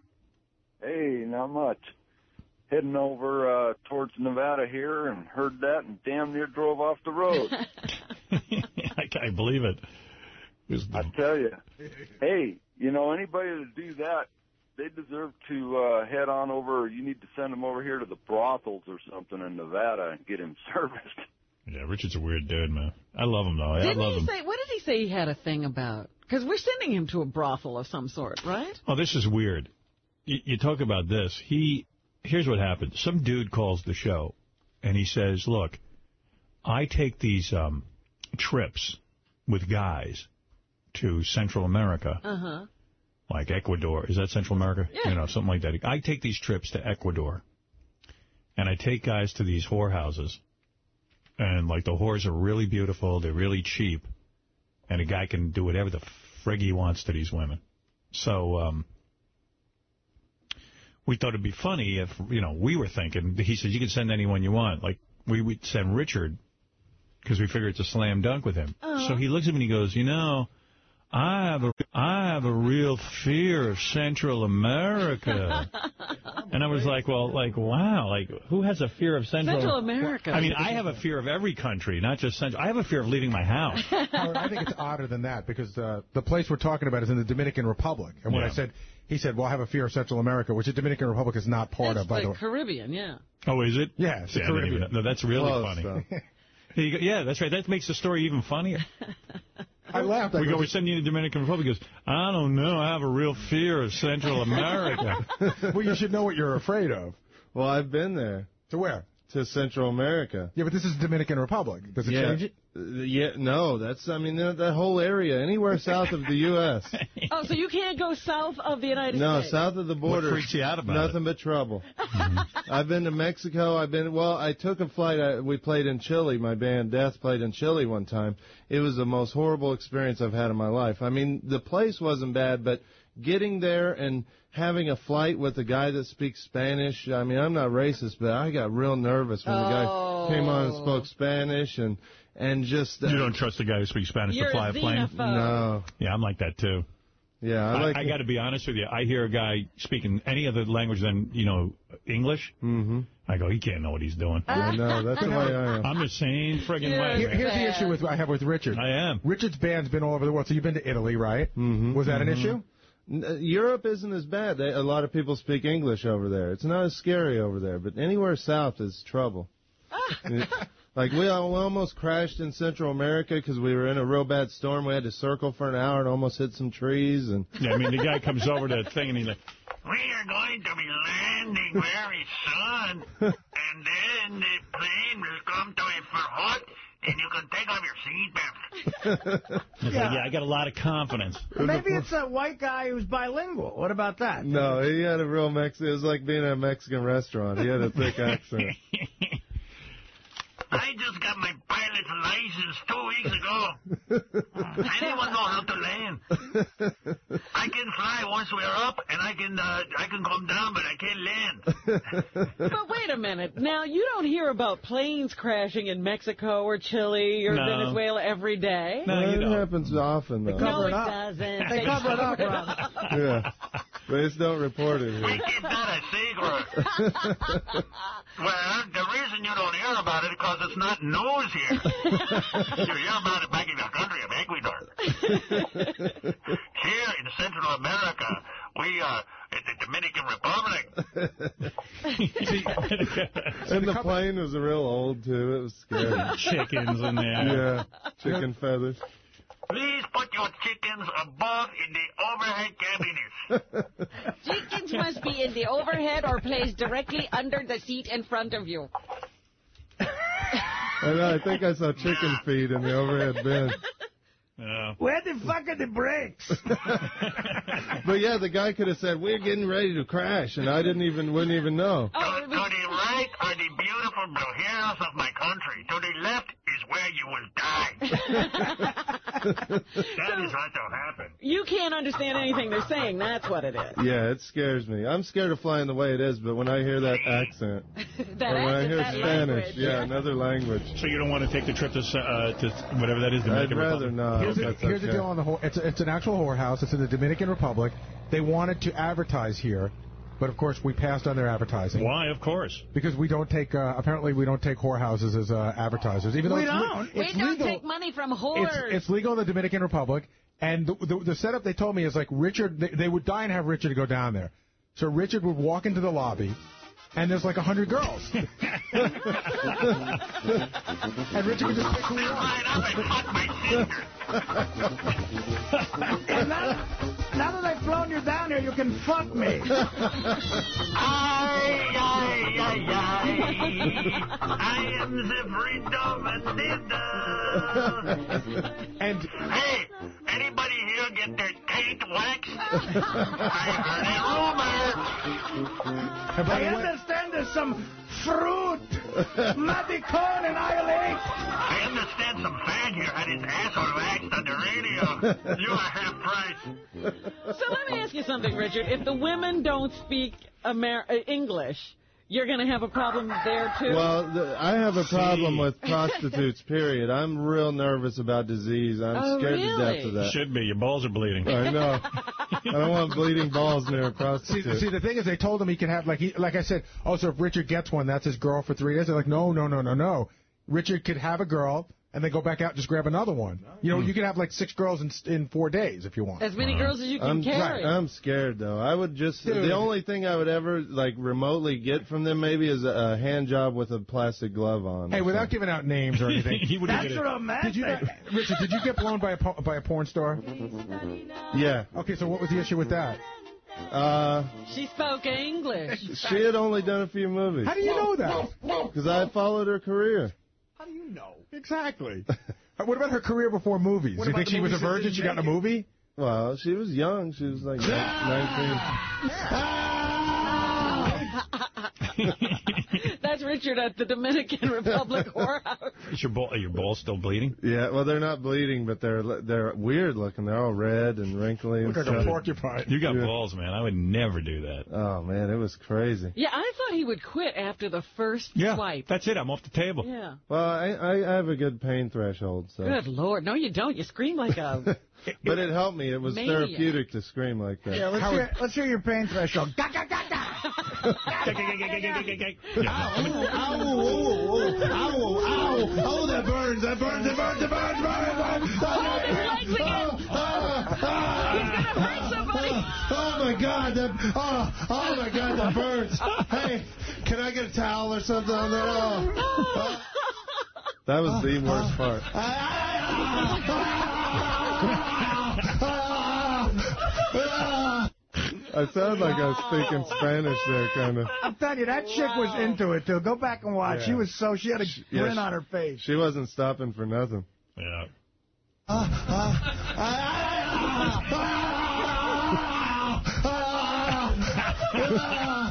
Hey, not much. Heading over uh, towards Nevada here and heard that and damn near drove off the road. I can't believe it. It I tell you. Hey, you know, anybody to do that, they deserve to uh, head on over. You need to send them over here to the brothels or something in Nevada and get him serviced. Yeah, Richard's a weird dude, man. I love him, though. I Didn't love he him. say, what did he say he had a thing about? Because we're sending him to a brothel of some sort, right? Oh, this is weird. You, you talk about this. He, here's what happened. Some dude calls the show, and he says, "Look, I take these um, trips with guys to Central America, Uh-huh. like Ecuador. Is that Central America? Yeah. You know, something like that. I take these trips to Ecuador, and I take guys to these whorehouses, and like the whores are really beautiful, they're really cheap, and a guy can do whatever the frig he wants to these women. So, um, we thought it'd be funny if, you know, we were thinking, he said, you can send anyone you want. Like, we would send Richard, because we figure it's a slam dunk with him. So he looks at me and he goes, you know, I have a, I have a real fear of Central America. and I was like, well, like, wow, like, who has a fear of Central? Central America. I mean, I have a fear of every country, not just Central. I have a fear of leaving my house. Howard, I think it's odder than that because uh, the place we're talking about is in the Dominican Republic. And when Yeah. I said, he said, well, I have a fear of Central America, which the Dominican Republic is not part That's of, by the the way. Caribbean, yeah. Oh, is it? Yeah, it's the Caribbean. even- no, that's really Close, funny. though. You go. Yeah, that's right. That makes the story even funnier. I laughed. I We go, go, we're sending you to the Dominican Republic. He goes, I don't know. I have a real fear of Central America. well, you should know what you're afraid of. Well, I've been there. To where? To Central America. Yeah, but this is Dominican Republic. Does it yeah. change it? Uh, Yeah, no, that's, I mean, that, that whole area, anywhere south of the U.S. Oh, so you can't go south of the United No, States? No, south of the border. freaks you out about Nothing but trouble. I've been to Mexico. I've been, well, I took a flight. I, we played in Chile. My band Death played in Chile one time. It was the most horrible experience I've had in my life. I mean, the place wasn't bad, but getting there and having a flight with a guy that speaks Spanish, I mean, I'm not racist, but I got real nervous when the guy came on and spoke Spanish and, and just. Uh, You don't trust a guy who speaks Spanish to fly a a plane? No. Yeah, I'm like that, too. Yeah, I I, like. I got to be honest with you. I hear a guy speaking any other language than, you know, English. Mm-hmm. I go, he can't know what he's doing. I know. That's the way I am. I'm the same friggin' You're way. Here- here's the issue with I have with Richard. I am. Richard's band's been all over the world. So you've been to Italy, right? Mm-hmm. Was that an issue? N- uh, Europe isn't as bad. They, a lot of people speak English over there. It's not as scary over there, but anywhere south is trouble. Like we, al- we almost crashed in Central America because we were in a real bad storm. We had to circle for an hour and almost hit some trees. And Yeah, I mean, the guy comes over to the thing and he's like, We are going to be landing very soon, and then the plane will come to a halt, and you can take off your seatbelt. It's like, yeah, I got a lot of confidence. Maybe it's that white guy who's bilingual. What about that? No, he had a real Mexican. It was like being at a Mexican restaurant. He had a thick accent. I just got my pilot's license two weeks ago. I didn't know how to land. I can fly once we're up, and I can uh, I can come down, but I can't land. But wait a minute. Now, you don't hear about planes crashing in Mexico or Chile or No. Venezuela every day. No, it happens often, though. no, it doesn't. They cover it up, Yeah. They just don't report it We keep that a secret. well, the reason you don't hear about it is because it's not news here. you hear about it back in the country of Ecuador. here in Central America, we uh, in the Dominican Republic. and the plane was real old, too. It was scary. Chickens in there. Yeah, chicken feathers. Please put your chickens above in the overhead cabinets. Chickens must be in the overhead or placed directly under the seat in front of you. I know, I think I saw chicken feed in the overhead bin. Where the fuck are the brakes? But yeah, the guy could have said, we're getting ready to crash, and I didn't even, wouldn't even know. to, to the right are the beautiful blue hills of my country. To the left is where you will die. that is what will happen. You can't understand anything they're saying. That's what it is. Yeah, it scares me. I'm scared of flying the way it is, but when I hear that accent, That or when I hear Spanish, language, yeah, yeah. another language. So you don't want to take the trip to, uh, to whatever that is, I'd Dominican rather Republic? not. Here's, the, That's here's the deal on the whole. It's, it's an actual whorehouse. It's in the Dominican Republic. They wanted to advertise here, but of course we passed on their advertising. Why? Of course. Because we don't take. Uh, apparently we don't take whorehouses as uh, advertisers. Even though we it's, don't. it's we don't take money from It's, whores. it's legal in the Dominican Republic, and the, the, the setup they told me is like Richard. They, they would die and have Richard to go down there. So Richard would walk into the lobby, and there's like a hundred girls, and Richard would just pick who he wants. And now, now that I've flown you down here, you can fuck me. Ay, ay, ay, ay. I am the freedom and And hey, anybody here get their taint waxed? I heard a rumor. I understand there's some fruit, Madicone and Isle I understand some fan here had his asshole waxed on the radio. You are half price. So let me ask you something, Richard. If the women don't speak Amer- uh, English, you're going to have a problem there, too? Well, the, I have a problem with prostitutes, period. I'm real nervous about disease. I'm Oh, scared to death really? of You that. should be. Your balls are bleeding. I know. I don't want bleeding balls near a See, prostitute. see, the thing is, they told him he could have like he, like I said. Oh, so if Richard gets one, that's his girl for three days. They're like, no, no, no, no, no. Richard could have a girl and then go back out and just grab another one. You know, you can have like six girls in in four days if you want. As many girls as you can I'm, carry. I'm scared though. I would just Dude. the only thing I would ever like remotely get from them maybe is a, a hand job with a plastic glove on. Hey, without giving out names or anything, He wouldn't That's get it. romantic. did you, not, Richard? Did you get blown by a by a porn star? Yeah. Okay, so what was the issue with that? Uh, She spoke English. she had only done a few movies. How do you know that? Because I followed her career. How do you know? Exactly. Uh, what about her career before movies? What you think she was a virgin? didn't She got in a movie? Well, she was young. She was like 19. That's Richard at the Dominican Republic whorehouse. Is your, ball, are your balls still bleeding? Yeah, well, they're not bleeding, but they're they're weird looking. They're all red and wrinkly and Look like a porcupine. You got Yeah. balls, man. I would never do that. Oh man, it was crazy. Yeah, I thought he would quit after the first Yeah, swipe. that's it. I'm off the table. Yeah. Well, I, I I have a good pain threshold, so. Good Lord. No, you don't. You scream like a... But it helped me. It was Maniac. therapeutic to scream like that. Yeah, let's hear, let's hear your pain threshold. Ga, ga, ga, ga. Oh, that burns! That burns! That burns! That burns! burns, burns. His legs again. Oh my God! That oh, oh my God! That burns! Hey, can I get a towel or something on that? Oh. Oh. That was the worst part. I sound like I was speaking Spanish there, kind of. I'm telling you, that chick was into it, too. Go back and watch. Yeah. She was so, she had a Yeah, grin she- on her face. She wasn't stopping for nothing. Yeah.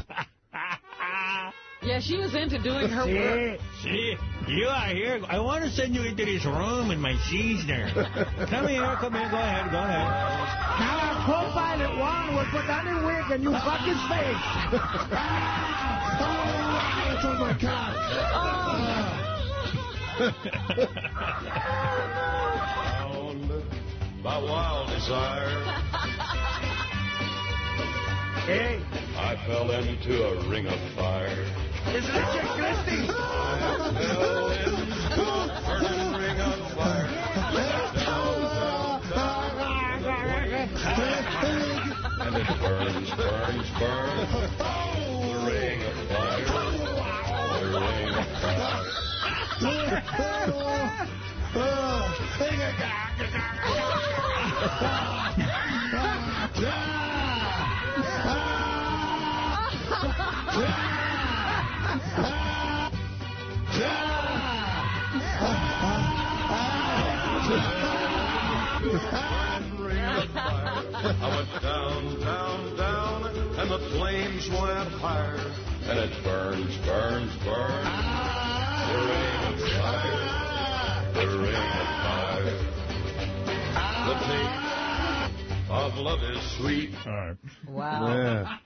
Yeah, she was into doing her work. See, you are here. I want to send you into this room with my seeds there. Come here, come here. Go ahead, go ahead. Now our co-pilot Juan will put on a wig and you fuck his face. oh my God. by wild desire. Hey. I fell into a ring of fire. Isn't it Chick Christie? I fell into a of fire. And it burns, burns, burns. The ring of fire. The ring of fire. I went down, down, down, and the flames went higher, and it burns, burns, burns. The ring of fire, the ring of fire. The taste of love is sweet. All right. Wow. Yeah.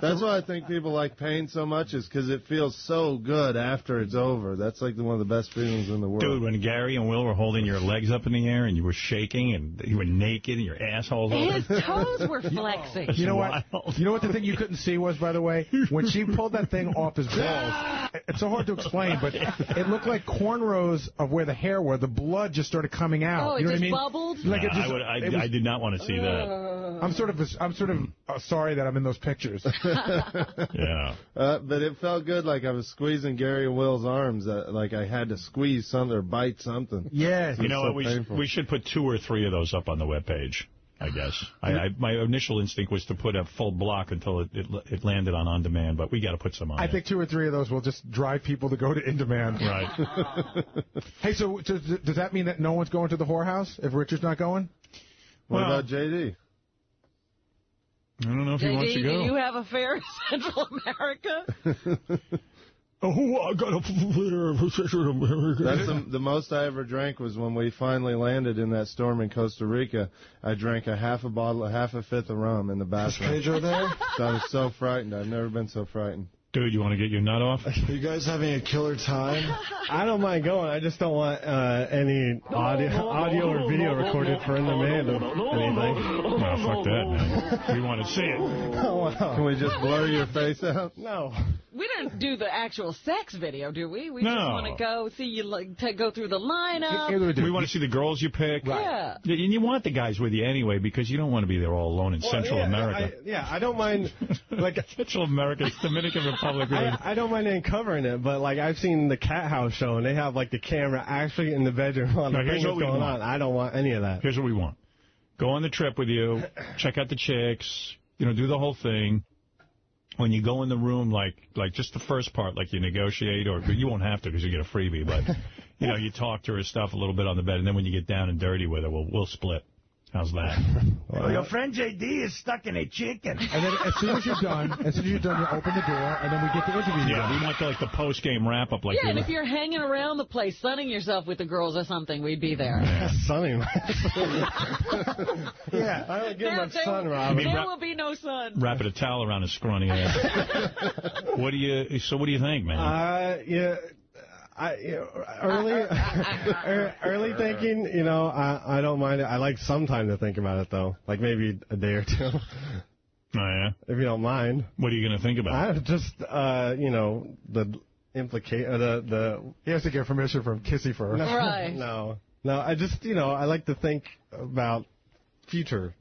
That's why I think people like pain so much is because it feels so good after it's over. That's like one of the best feelings in the world. Dude, when Gary and Will were holding your legs up in the air and you were shaking and you were naked and your assholes His open. toes were flexing. You know what? You know what the thing you couldn't see was, by the way, when she pulled that thing off his balls. Ah! It's so hard to explain, but it looked like cornrows of where the hair were. The blood just started coming out. Oh, it you know just what I mean? bubbled? Like it just, I, would, I, it was- I did not want to see that. I'm sort of, I'm sort of uh, sorry that I'm in those pictures. Yeah. Uh, but it felt good like I was squeezing Gary and Will's arms. Uh, like I had to squeeze something or bite something. Yes. You know so what? We, should, painful. we should put two or three of those up on the webpage, I guess. I, I, my initial instinct was to put a full block until it, it, it landed on On Demand, but we got to put some on I there. think two or three of those will just drive people to go to In Demand. Right. hey, so, so does that mean that no one's going to the whorehouse if Richard's not going? What Well- about JD? I don't know if he wants JD, to do go. you have a fair in Central America? Oh, I got a That's the, the most I ever drank was when we finally landed in that storm in Costa Rica. I drank a half a bottle, a half a fifth of rum in the bathroom. Pedro there? So I was so frightened. I've never been so frightened. Dude, you want to get your nut off? Are you guys having a killer time? I don't mind going. I just don't want uh, any audio, audio or video recorded for in demand or anything. No, fuck that, man. We want to see it. Oh, wow. Can we just blur your face out? No. We didn't do the actual sex video, do we? We No. just want to go see you like to go through the lineup. We want to see the girls you pick. Yeah. Yeah, And you want the guys with you anyway because you don't want to be there all alone in Well, Central yeah, America. I, yeah, I don't mind. Like Central America, it's Dominican Republic. I, I don't mind uncovering it, but like I've seen the Cat House show, and they have like the camera actually in the bedroom while the No, here's thing what going want. on. I don't want any of that. Here's what we want. Go on the trip with you, check out the chicks, you know, do the whole thing. When you go in the room, like like just the first part, like you negotiate, or you won't have to because you get a freebie, but you know, you talk to her stuff a little bit on the bed, and then when you get down and dirty with her, we'll we'll split. How's that? Well, your friend JD is stuck in a chicken. And then as soon as you're done, as soon as you're done, you open the door, and then we get the interview. Yeah, we want the, like the post game wrap up, like yeah, and if you're hanging around the place, sunning yourself with the girls or something, we'd be there. Sunning. yeah. I don't get There- much there- sun, Robin. There will be no sun. wrapping a towel around his scrawny ass. what do you? So what do you think, man? Uh, yeah. I, early, early thinking, you know, I, I don't mind it. I like some time to think about it though, like maybe a day or two, oh yeah. if you don't mind. What are you going to think about? I just, uh, you know, the implicate, uh, the the. He has to get permission from Kissy first. No, Right. no, no. I just, you know, I like to think about future,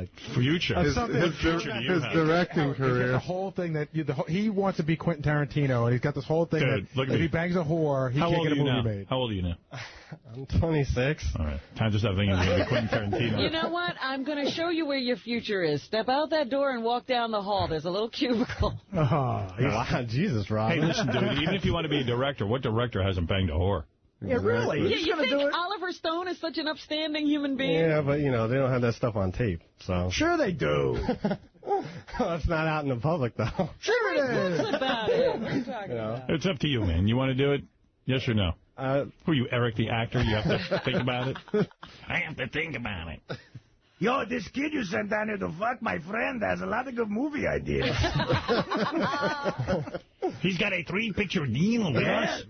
like Future. His- What his- future do His directing He's the whole thing that you, the, whole- he wants to be Quentin Tarantino, and he's got this whole thing Dude, that look at if me. he bangs a whore, he How can't get a movie now? made. How old are you now? I'm 26. All right. Time to stop thinking you're be Quentin Tarantino. You know what? I'm going to show you where your future is. Step out that door and walk down the hall. There's a little cubicle. Oh, wow, Jesus, Rob. Hey, listen, dude, even if you want to be a director, what director hasn't banged a whore? Yeah, really? Yeah, He's you think do it? Oliver Stone is such an upstanding human being? Yeah, but, you know, they don't have that stuff on tape, so. Sure they do. well, it's not out in the public, though. Sure it is. About it. What are you talking about? It's up to you, man. You want to do it? Yes or no? Uh, Who are you, Eric the actor? You have to think about it? I have to think about it. Yo, this kid you sent down here to fuck my friend has a lot of good movie ideas. He's got a three-picture deal with Yeah. us.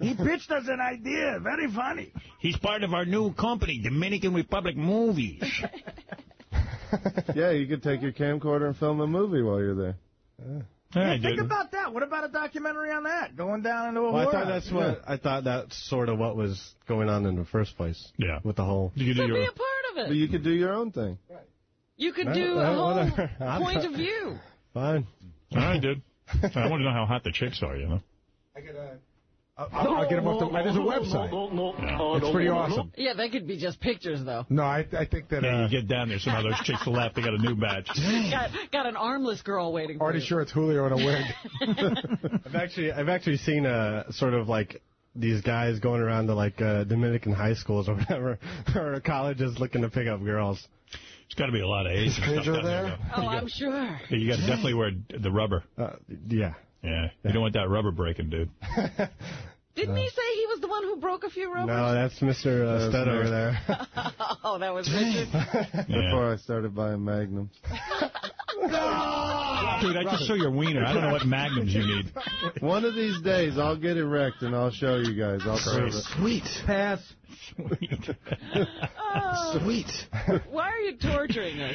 He pitched us an idea. Very funny. He's part of our new company, Dominican Republic Movies. yeah, you could take your camcorder and film a movie while you're there. All Yeah, right, think dude. about that. What about a documentary on that? Going down into a Well, I thought that's what I thought that's sort of what was going on in the first place. Yeah. With the whole. You So be a part of But it. you could do your own thing. Right. You could Well, do a whole whatever. I'm point not- of view. Fine. All right, dude. I want to know how hot the chicks are, you know? I'll, I'll get them off the. There's a website. It's pretty awesome. Yeah, they could be just pictures, though. No, I, I think that. Yeah, Uh, you get down there, some of those chicks left, they got a new batch. got, got an armless girl waiting for already you. sure it's Julio in a wig. I've actually I've actually seen uh sort of like these guys going around to like uh, Dominican high schools or whatever or colleges looking to pick up girls. There's got to be a lot of A's and stuff there. there? though. Oh, I'm sure. You got to definitely wear the rubber. Uh, yeah. Yeah, you don't want that rubber breaking, dude. Didn't he say he was the one who broke a few rubbers? No, that's Mr. Uh, Stud over there. oh, that was Richard. Before I started buying Magnums. Dude, I just saw your wiener. I don't know what magnums you need. One of these days, I'll get erect and I'll show you guys. I'll prove it. Sweet. Pass. Oh, Sweet. why are you torturing us?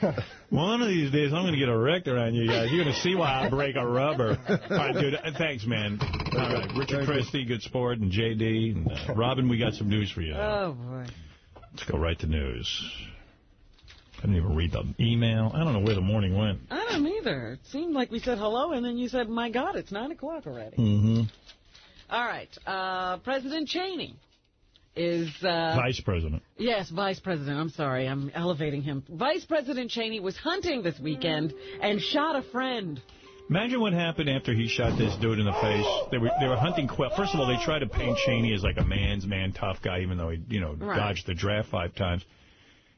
One of these days, I'm going to get a erect around you guys. You're going to see why I break a rubber. All right, dude. uh, Thanks, man. All right, Richard Christie, good sport, and J.D. And, uh, Robin, we got some news for you. Oh, boy. Let's go right to news. I didn't even read the email. I don't know where the morning went. I don't either. It seemed like we said hello, and then you said, my God, it's 9 o'clock already. Mm-hmm. All right. Uh, President Cheney is... Uh, Vice President. Yes, Vice President. I'm sorry. I'm elevating him. Vice President Cheney was hunting this weekend and shot a friend. Imagine what happened after he shot this dude in the face. They were they were hunting Quell. First of all, they tried to paint Cheney as like a man's man, tough guy, even though he you know Right. dodged the draft five times.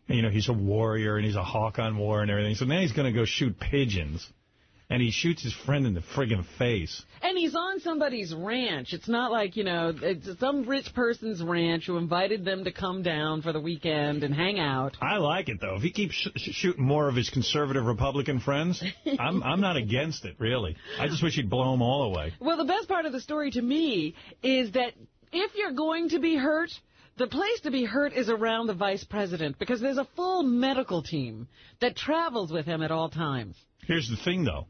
And, you know he's a warrior and he's a hawk on war and everything. So now he's going to go shoot pigeons, and he shoots his friend in the friggin' face. And he's on somebody's ranch. It's not like, you know, it's some rich person's ranch who invited them to come down for the weekend and hang out. I like it though. If he keeps sh sh- shooting more of his conservative Republican friends, I'm I'm not against it really. I just wish he'd blow them all away. Well, the best part of the story to me is that if you're going to be hurt, the place to be hurt is around the vice president because there's a full medical team that travels with him at all times. Here's the thing, though.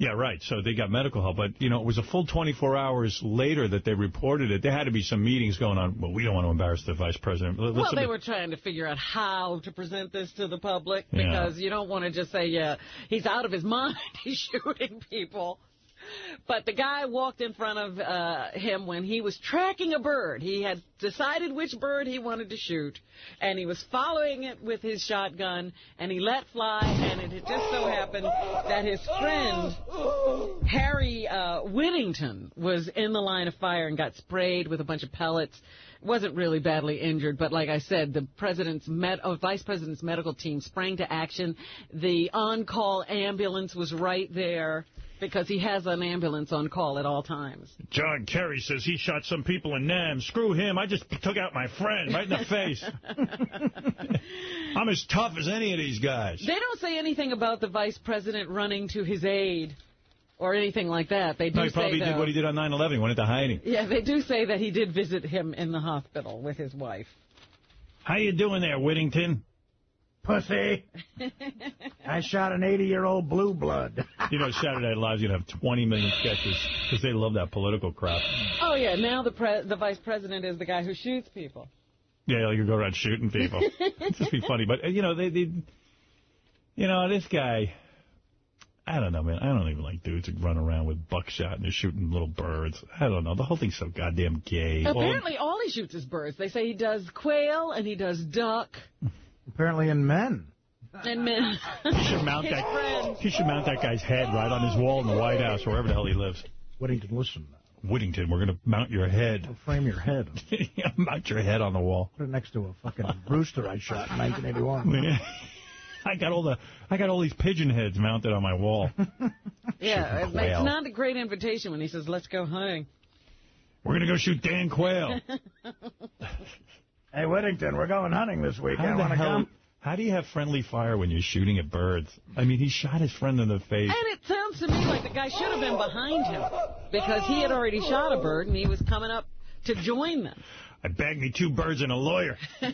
Yeah, right. So they got medical help, but you know it was a full 24 hours later that they reported it. There had to be some meetings going on. Well, we don't want to embarrass the vice president. L- Well, they were trying to figure out how to present this to the public Yeah. because you don't want to just say, yeah, he's out of his mind, he's shooting people. But the guy walked in front of uh, him when he was tracking a bird. He had decided which bird he wanted to shoot, and he was following it with his shotgun, and he let fly, and it had just so happened that his friend, Harry uh, Whittington, was in the line of fire and got sprayed with a bunch of pellets. Wasn't really badly injured, but like I said, the president's med- oh, vice president's medical team sprang to action. The on-call ambulance was right there because he has an ambulance on call at all times. John Kerry says he shot some people in Nam. Screw him. I just took out my friend right in the face. I'm as tough as any of these guys. They don't say anything about the vice president running to his aid or anything like that. They do No, he say probably did though- what he did on 9/11. He went into hiding. Yeah, they do say that he did visit him in the hospital with his wife. How you doing there, Whittington? Pussy. I shot an 80-year-old blue blood. You know, Saturday Night Live's going to have 20 million sketches because they love that political crap. Oh yeah, now the pre- the vice president is the guy who shoots people. Yeah, you go around shooting people. It'd just be funny. But, uh, you know, they, they, you know, this guy, I don't know, man. I don't even like dudes that run around with buckshot and they're shooting little birds. I don't know. The whole thing's so goddamn gay. Apparently, all he shoots is birds. They say he does quail and he does duck Apparently in men. and men. He should mount His that. friends. He should mount that guy's head right on his wall in the White House, wherever the hell he lives. Whittington, listen. Whittington, we're going to mount your head. Frame your head. Yeah, mount your head on the wall. Put it next to a fucking rooster I shot in 1981. I got all the I got all these pigeon heads mounted on my wall. Yeah, it's quail. not a great invitation when he says, let's go hunting. We're going to go shoot Dan Quayle. Hey, Whittington, we're going hunting this How weekend. the Want to hell? come? How do you have friendly fire when you're shooting at birds? I mean, he shot his friend in the face. And it sounds to me like the guy should have been behind him because he had already shot a bird and he was coming up to join them. I bagged me two birds and a lawyer.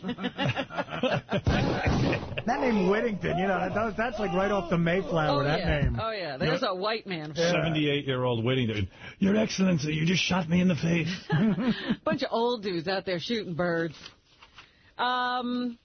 That name Whittington, you know, that, that's like right off the Mayflower, oh, that yeah. name. Oh, yeah. There's a white man. 78-year-old Whittington. Your Excellency, you just shot me in the face. bunch of old dudes out there shooting birds. Um,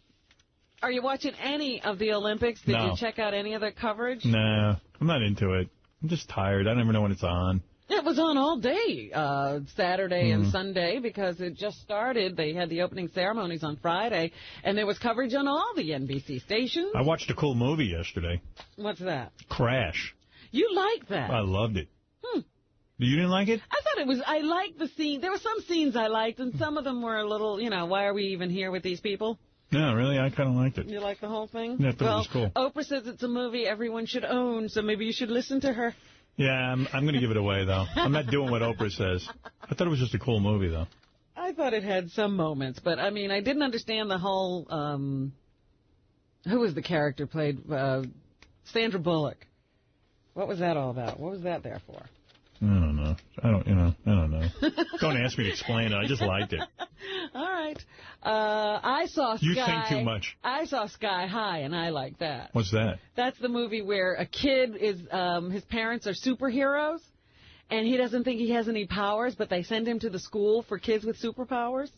are you watching any of the Olympics? Did No. you check out any of their coverage? No, I'm not into it. I'm just tired. I don't even know when it's on. It was on all day, uh, Saturday and Mhm. Sunday, because it just started. They had the opening ceremonies on Friday, and there was coverage on all the NBC stations. I watched a cool movie yesterday, What's that? Crash. You like that? I loved it. Hmm. You didn't like it? I thought it was. I liked the scene. There were some scenes I liked, and some of them were a little. You know, why are we even here with these people? No, really, I kind of liked it. You like the whole thing? Yeah, I thought it well, was cool. Oprah says it's a movie everyone should own, so maybe you should listen to her. Yeah, I'm, I'm going to give it away, though. I'm not doing what Oprah says. I thought it was just a cool movie, though. I thought it had some moments, but I mean, I didn't understand the whole. um Who was the character played? Uh, Sandra Bullock. What was that all about? What was that there for? I don't know. I don't, you know, I don't know. don't ask me to explain it. I just liked it. All right. Uh, I saw Sky. You think too much. I saw Sky High, and I like that. What's that? That's the movie where a kid is, um, his parents are superheroes, and he doesn't think he has any powers, but they send him to the school for kids with superpowers.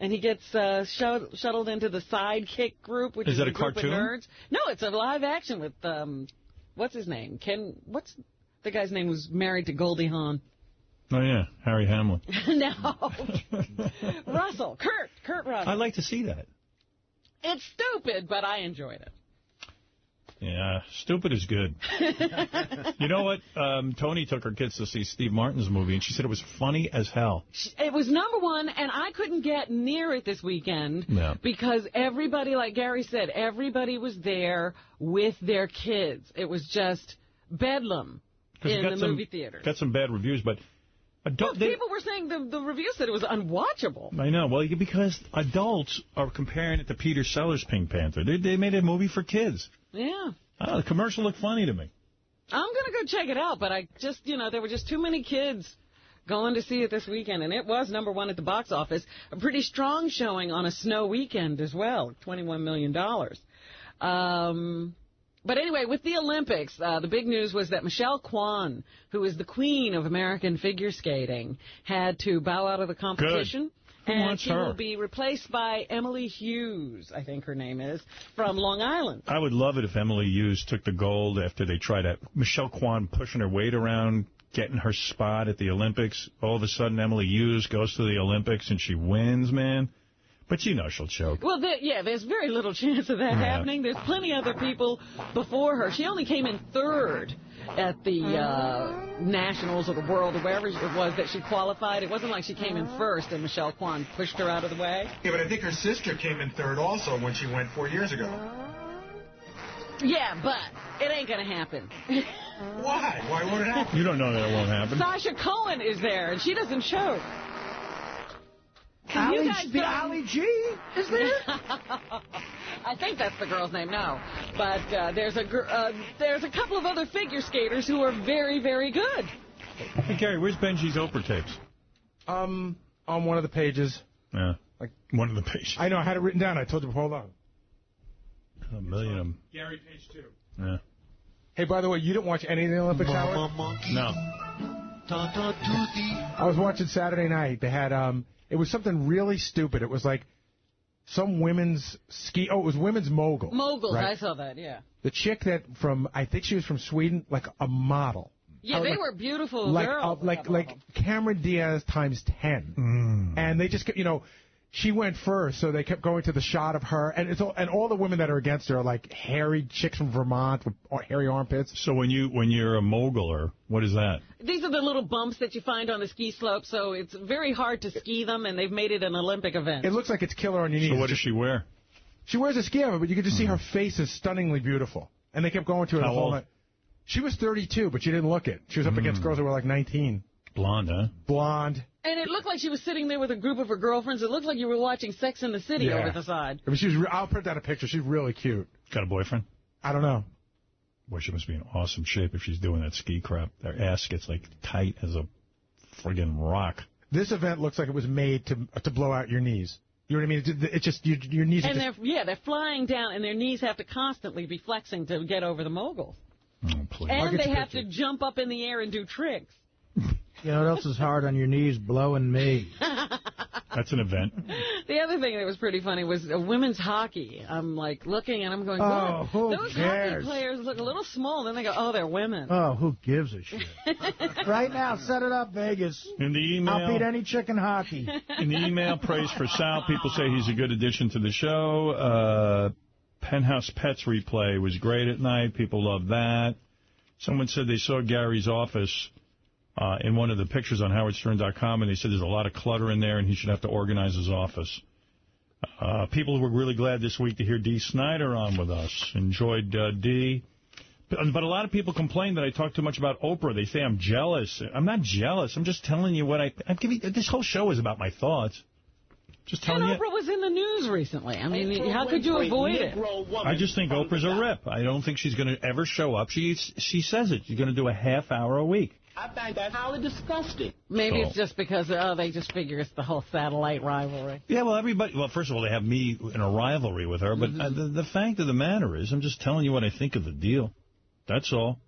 And he gets uh, shut- shuttled into the sidekick group, which Is is, that a a group cartoon? of nerds. No, it's a live action with um, what's his name? Ken. What's the guy's name? Was married to Goldie Hawn. Oh, yeah, Harry Hamlin. no, Russell, Kurt, Kurt Russell. I'd like to see that. It's stupid, but I enjoyed it. Yeah, stupid is good. you know what? Um, Tony took her kids to see Steve Martin's movie, and she said it was funny as hell. It was number one, and I couldn't get near it this weekend Yeah. because everybody, like Gary said, everybody was there with their kids. It was just bedlam in got the some- movie theater. Got some bad reviews, but adult, they, People were saying the the review said it was unwatchable. I know. Well, because adults are comparing it to Peter Sellers' Pink Panther. They, they made a movie for kids. Yeah. Oh, the commercial looked funny to me. I'm going to go check it out, but I just, you know, there were just too many kids going to see it this weekend, and it was number one at the box office. A pretty strong showing on a snow weekend as well, $21 million. Um, but anyway, with the Olympics, uh, the big news was that Michelle Kwan, who is the queen of American figure skating, had to bow out of the competition. Who and she her? will be replaced by Emily Hughes, I think her name is, from Long Island. I would love it if Emily Hughes took the gold after they tried to. Michelle Kwan pushing her weight around, getting her spot at the Olympics. All of a sudden, Emily Hughes goes to the Olympics and she wins, man. But you know she'll choke. Well, there, yeah, there's very little chance of that Yeah. happening. There's plenty other people before her. She only came in third at the uh, Nationals or the World or wherever it was that she qualified. It wasn't like she came in first and Michelle Kwan pushed her out of the way. Yeah, but I think her sister came in third also when she went four years ago. Yeah, but it ain't going to happen. Why? Why won't it happen? You don't know that it won't happen. Sasha Cohen is there, and she doesn't choke. Can Ali- you guys the go- Ali G is there? I think that's the girl's name. now. but uh, there's a gr- uh, there's a couple of other figure skaters who are very very good. Hey, Gary, where's Benji's Oprah tapes? Um, on one of the pages. Yeah, like one of the pages. I know, I had it written down. I told you, hold on. A million of them. Gary, page two. Yeah. Hey, by the way, you didn't watch any of the Olympics, Howard? No. I was watching Saturday night. They had um, it was something really stupid. It was like some women's ski. Oh, it was women's mogul. Moguls, right? I saw that, yeah. The chick that from I think she was from Sweden, like a model. Yeah, they like- were beautiful like girls. uh, like like Cameron Diaz times ten, Mm. and they just you know. She went first, so they kept going to the shot of her, and it's all, and all the women that are against her are like hairy chicks from Vermont with hairy armpits. So when you when you're a moguler, what is that? These are the little bumps that you find on the ski slope, so it's very hard to ski them, and they've made it an Olympic event. It looks like it's killer on your knees. So what does she wear? She wears a ski helmet, but you can just see mm-hmm. her face is stunningly beautiful. And they kept going to her How the whole old? night. She was 32, but she didn't look it. She was up mm. against girls that were like 19. Blonde, huh? Blonde. And it looked like she was sitting there with a group of her girlfriends. It looked like you were watching Sex in the City Yeah. over the side. I mean, she was. Re- I'll print out a picture. She's really cute. Got a boyfriend? I don't know. Boy, she must be in awesome shape if she's doing that ski crap. Their ass gets like tight as a friggin' rock. This event looks like it was made to to blow out your knees. You know what I mean? It's, it's just your, your knees. And just, they're yeah, they're flying down, and their knees have to constantly be flexing to get over the moguls. Oh, I'll And they have to jump up in the air and do tricks. You know what else is hard on your knees? Blowing me. That's an event. The other thing that was pretty funny was uh, women's hockey. I'm like looking and I'm going, Oh, "God, who those cares?" hockey players look a little small. Then they go, oh, they're women. Oh, who gives a shit? right now, set it up, Vegas. In the email, I'll beat any chicken hockey. in the email, praise for Sal. People say he's a good addition to the show. Uh, Penthouse Pets replay was great at night. People love that. Someone said they saw Gary's office uh, in one of the pictures on howardstern.com, and they said there's a lot of clutter in there, and he should have to organize his office. Uh, people were really glad this week to hear Dee Snider on with us. Enjoyed uh, Dee. But, but a lot of people complain that I talk too much about Oprah. They say I'm jealous. I'm not jealous. I'm just telling you what I... I'm giving, this whole show is about my thoughts. Just And telling you... Oprah was in the news recently. I mean, how could you avoid it? I just think Oprah's a rip. I don't think she's going to ever show up. She she says it. She's going to do a half hour a week. I find that highly disgusting. Maybe So- it's just because, oh, they just figure it's the whole satellite rivalry. Yeah, well, everybody. Well, first of all, they have me in a rivalry with her. But uh, the, the fact of the matter is, I'm just telling you what I think of the deal. That's all.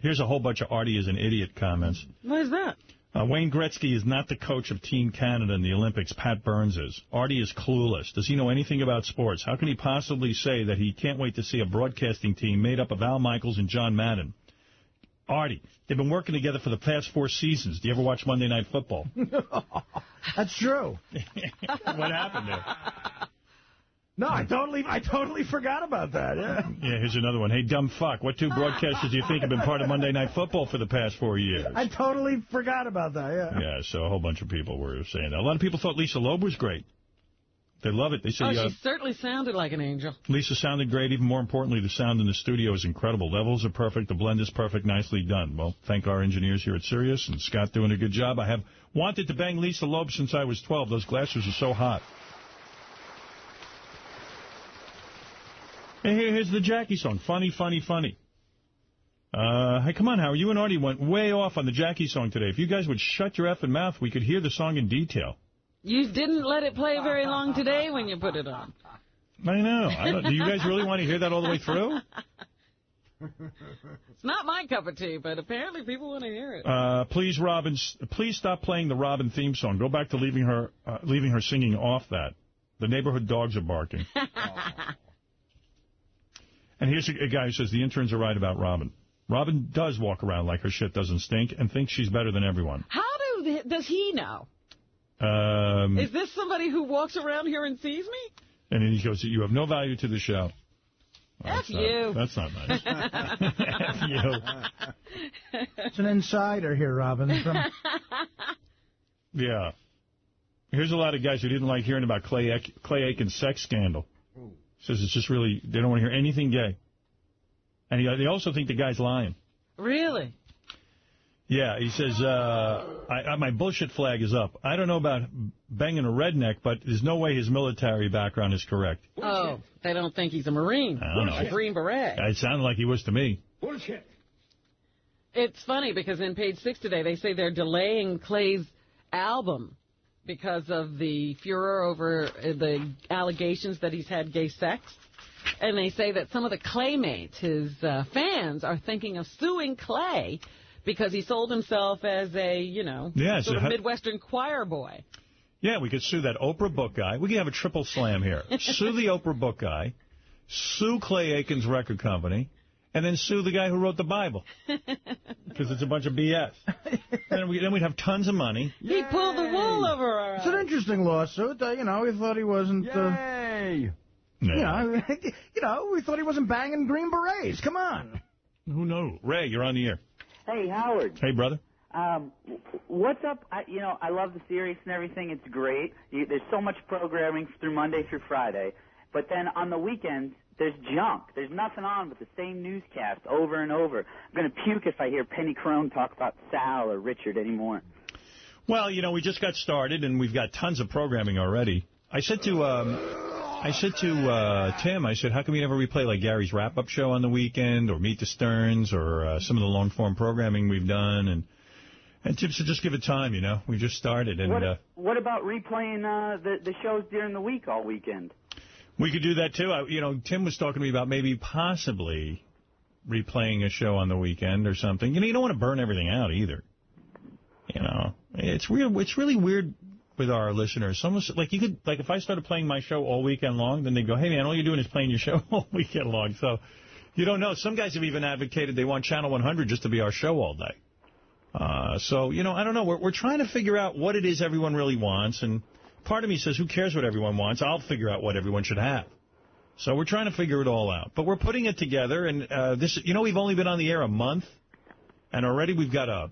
Here's a whole bunch of Artie is an idiot comments. What is that? Uh, Wayne Gretzky is not the coach of Team Canada in the Olympics. Pat Burns is. Artie is clueless. Does he know anything about sports? How can he possibly say that he can't wait to see a broadcasting team made up of Al Michaels and John Madden? Artie, they've been working together for the past four seasons. Do you ever watch Monday Night Football? That's true. what happened there? No, I totally, I totally forgot about that. Yeah. Yeah, here's another one. Hey, dumb fuck. What two broadcasters do you think have been part of Monday Night Football for the past four years? I totally forgot about that. Yeah. Yeah, so a whole bunch of people were saying that. A lot of people thought Lisa Loeb was great. They love it. They say Oh, uh, she certainly sounded like an angel. Lisa sounded great. Even more importantly, the sound in the studio is incredible. Levels are perfect. The blend is perfect. Nicely done. Well, thank our engineers here at Sirius and Scott doing a good job. I have wanted to bang Lisa Loeb since I was 12. Those glasses are so hot. Hey, here's the Jackie song. Funny, funny, funny. Uh, hey, come on, Howard. You and Artie went way off on the Jackie song today. If you guys would shut your effing mouth, we could hear the song in detail. You didn't let it play very long today when you put it on. I know. I don't, do you guys really want to hear that all the way through? It's not my cup of tea, but apparently people want to hear it. Uh, please, Robin, please stop playing the Robin theme song. Go back to leaving her, uh, leaving her singing off that. The neighborhood dogs are barking. and here's a, a guy who says the interns are right about Robin. Robin does walk around like her shit doesn't stink and thinks she's better than everyone. How do does he know? Um, Is this somebody who walks around here and sees me? and then he goes, you have no value to the show. Well, F that's not- you. that's not nice. F you. It's an insider here, Robin. From Yeah. Here's a lot of guys who didn't like hearing about Clay, Aiken- Clay Aiken's sex scandal. Says it's just really, they don't want to hear anything gay. And he, they also think the guy's lying. Really? Yeah, he says, uh, I, I, my bullshit flag is up. I don't know about banging a redneck, but there's no way his military background is correct. Oh, they don't think he's a Marine. I don't know. A Green Beret. It sounded like he was to me. Bullshit. It's funny because in page six today they say they're delaying Clay's album because of the furor over uh, the allegations that he's had gay sex. And they say that some of the Claymates, his uh, fans, are thinking of suing Clay because he sold himself as a, you know, Yeah, sort a of Midwestern choir boy. Yeah, we could sue that Oprah book guy. We could have a triple slam here. sue the Oprah book guy, sue Clay Aiken's record company, and then sue the guy who wrote the Bible. Because it's a bunch of BS. then, we, then we'd have tons of money. He pulled the wool over our eyes. It's an interesting lawsuit. Uh, you know, we thought he wasn't. Uh, Yay! you, know, you know, we thought he wasn't banging green berets. Come on. Who knows? Ray, you're on the air. Hey, Howard. Hey, brother. Um, what's up? I, you know, I love the Sirius and everything. It's great. You, there's so much programming through Monday through Friday. But then on the weekends, there's junk. There's nothing on but the same newscast over and over. I'm going to puke if I hear Penny Crone talk about Sal or Richard anymore. Well, you know, we just got started, and we've got tons of programming already. I said to um, I said to uh, Tim, I said, how come you never replay like Gary's wrap-up show on the weekend, or Meet the Stearns, or uh, some of the long-form programming we've done, and and Tim said, just give it time, you know. We just started, and what, uh, what about replaying uh, the the shows during the week all weekend? we could do that too. I, you know, Tim was talking to me about maybe possibly replaying a show on the weekend or something. You know, you don't want to burn everything out either. You know, it's weird. It's really weird with our listeners. Some of like you could like if I started playing my show all weekend long, then they'd go, "Hey man, all you're doing is playing your show all weekend long." So you don't know. Some guys have even advocated they want Channel 100 just to be our show all day. Uh, so you know, I don't know. We're we're trying to figure out what it is everyone really wants, and part of me says, "Who cares what everyone wants? I'll figure out what everyone should have." So we're trying to figure it all out. But we're putting it together, and uh, this, you know, we've only been on the air a month, and already we've got a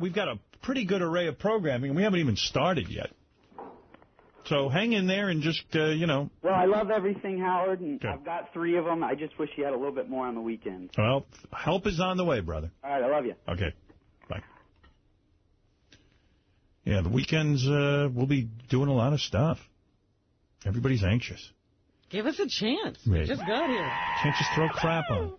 we've got a pretty good array of programming, and we haven't even started yet. So hang in there and just, uh, you know, Well, I love everything, Howard, and I've got three of them. I just wish you had a little bit more on the weekends. well, help is on the way, brother. All right, I love you. Okay, bye. Yeah, the weekends uh, we'll be doing a lot of stuff. Everybody's anxious. Give us a chance. Right. We just got here. Can't just throw crap on.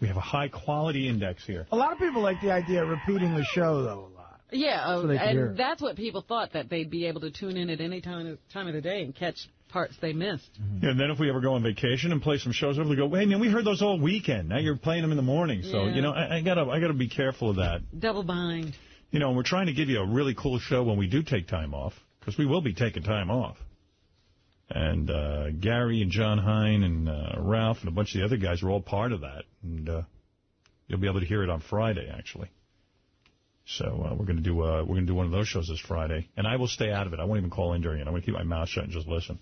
We have a high quality index here. A lot of people like the idea of repeating the show, though, a lot. Yeah, So they can hear and that's what people thought, that they'd be able to tune in at any time, time of the day and catch parts they missed. Yeah, and then if we ever go on vacation and play some shows over, they go, hey man, we heard those all weekend. Now you're playing them in the morning. So Yeah. you know, I, I gotta I gotta be careful of that. Double bind. You know, and we're trying to give you a really cool show when we do take time off, because we will be taking time off. And uh, Gary and John Hein and uh, Ralph and a bunch of the other guys are all part of that. And uh, you'll be able to hear it on Friday, actually. So uh, we're going to do uh, we're going to do one of those shows this Friday, and I will stay out of it. I won't even call in during it. I'm going to keep my mouth shut and just listen.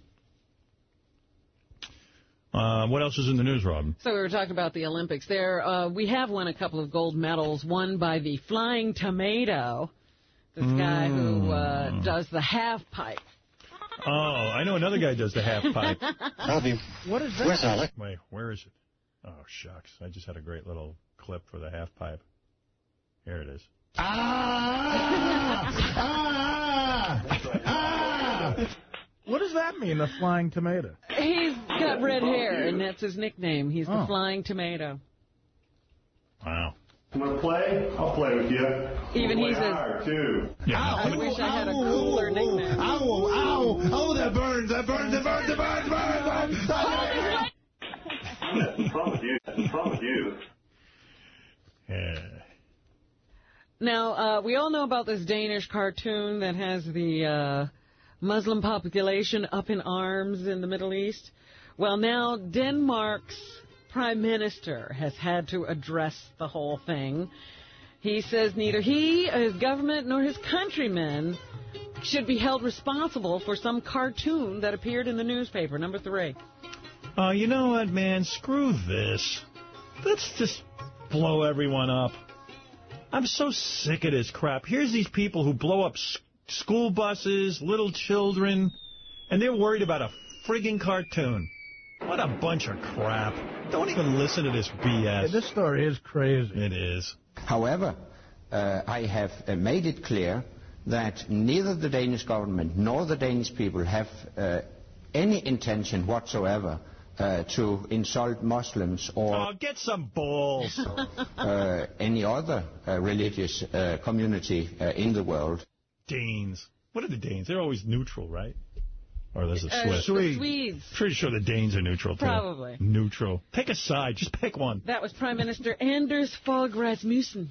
Uh, what else is in the news, Robin? So we were talking about the Olympics. There, uh, we have won a couple of gold medals. One by the Flying Tomato, this guy who uh, does the half pipe. Oh, I know another guy does the half pipe. What is that? Where's Alec? Wait, where is it? Oh, shucks. I just had a great little clip for the half pipe. Here it is. Ah! Ah! Ah! What does that mean, the flying tomato? He's got red hair, and that's his nickname. He's the Oh. Flying Tomato. Wow. Want to play? I'll play with you. Even he says- hard, too. I wish I had a cooler nickname. Ow, ow, oh, that burns, that burns, that burns, that burns, burns, burns. Oh, What's wrong with you? What's wrong with you? Yeah. Now, uh, we all know about this Danish cartoon that has the uh, Muslim population up in arms in the Middle East. Well, now Denmark's prime minister has had to address the whole thing. He says neither he, his government, nor his countrymen should be held responsible for some cartoon that appeared in the newspaper. Number three. Oh, you know what, man? Screw this. Let's just blow everyone up. I'm so sick of this crap. Here's these people who blow up school buses, little children, and they're worried about a frigging cartoon. What a bunch of crap. Don't even listen to this BS. this story is crazy. It is. However, uh, I have uh, made it clear that neither the Danish government nor the Danish people have uh, any intention whatsoever uh, to insult Muslims or Oh, get some balls. uh, any other uh, religious uh, community uh, in the world. Danes. What are the Danes? They're always neutral, right? Or there's a Uh, Swiss. the Swedes. Pretty sure the Danes are neutral, too. Probably. Neutral. Take a side. Just pick one. That was Prime Minister Anders Fogh Rasmussen.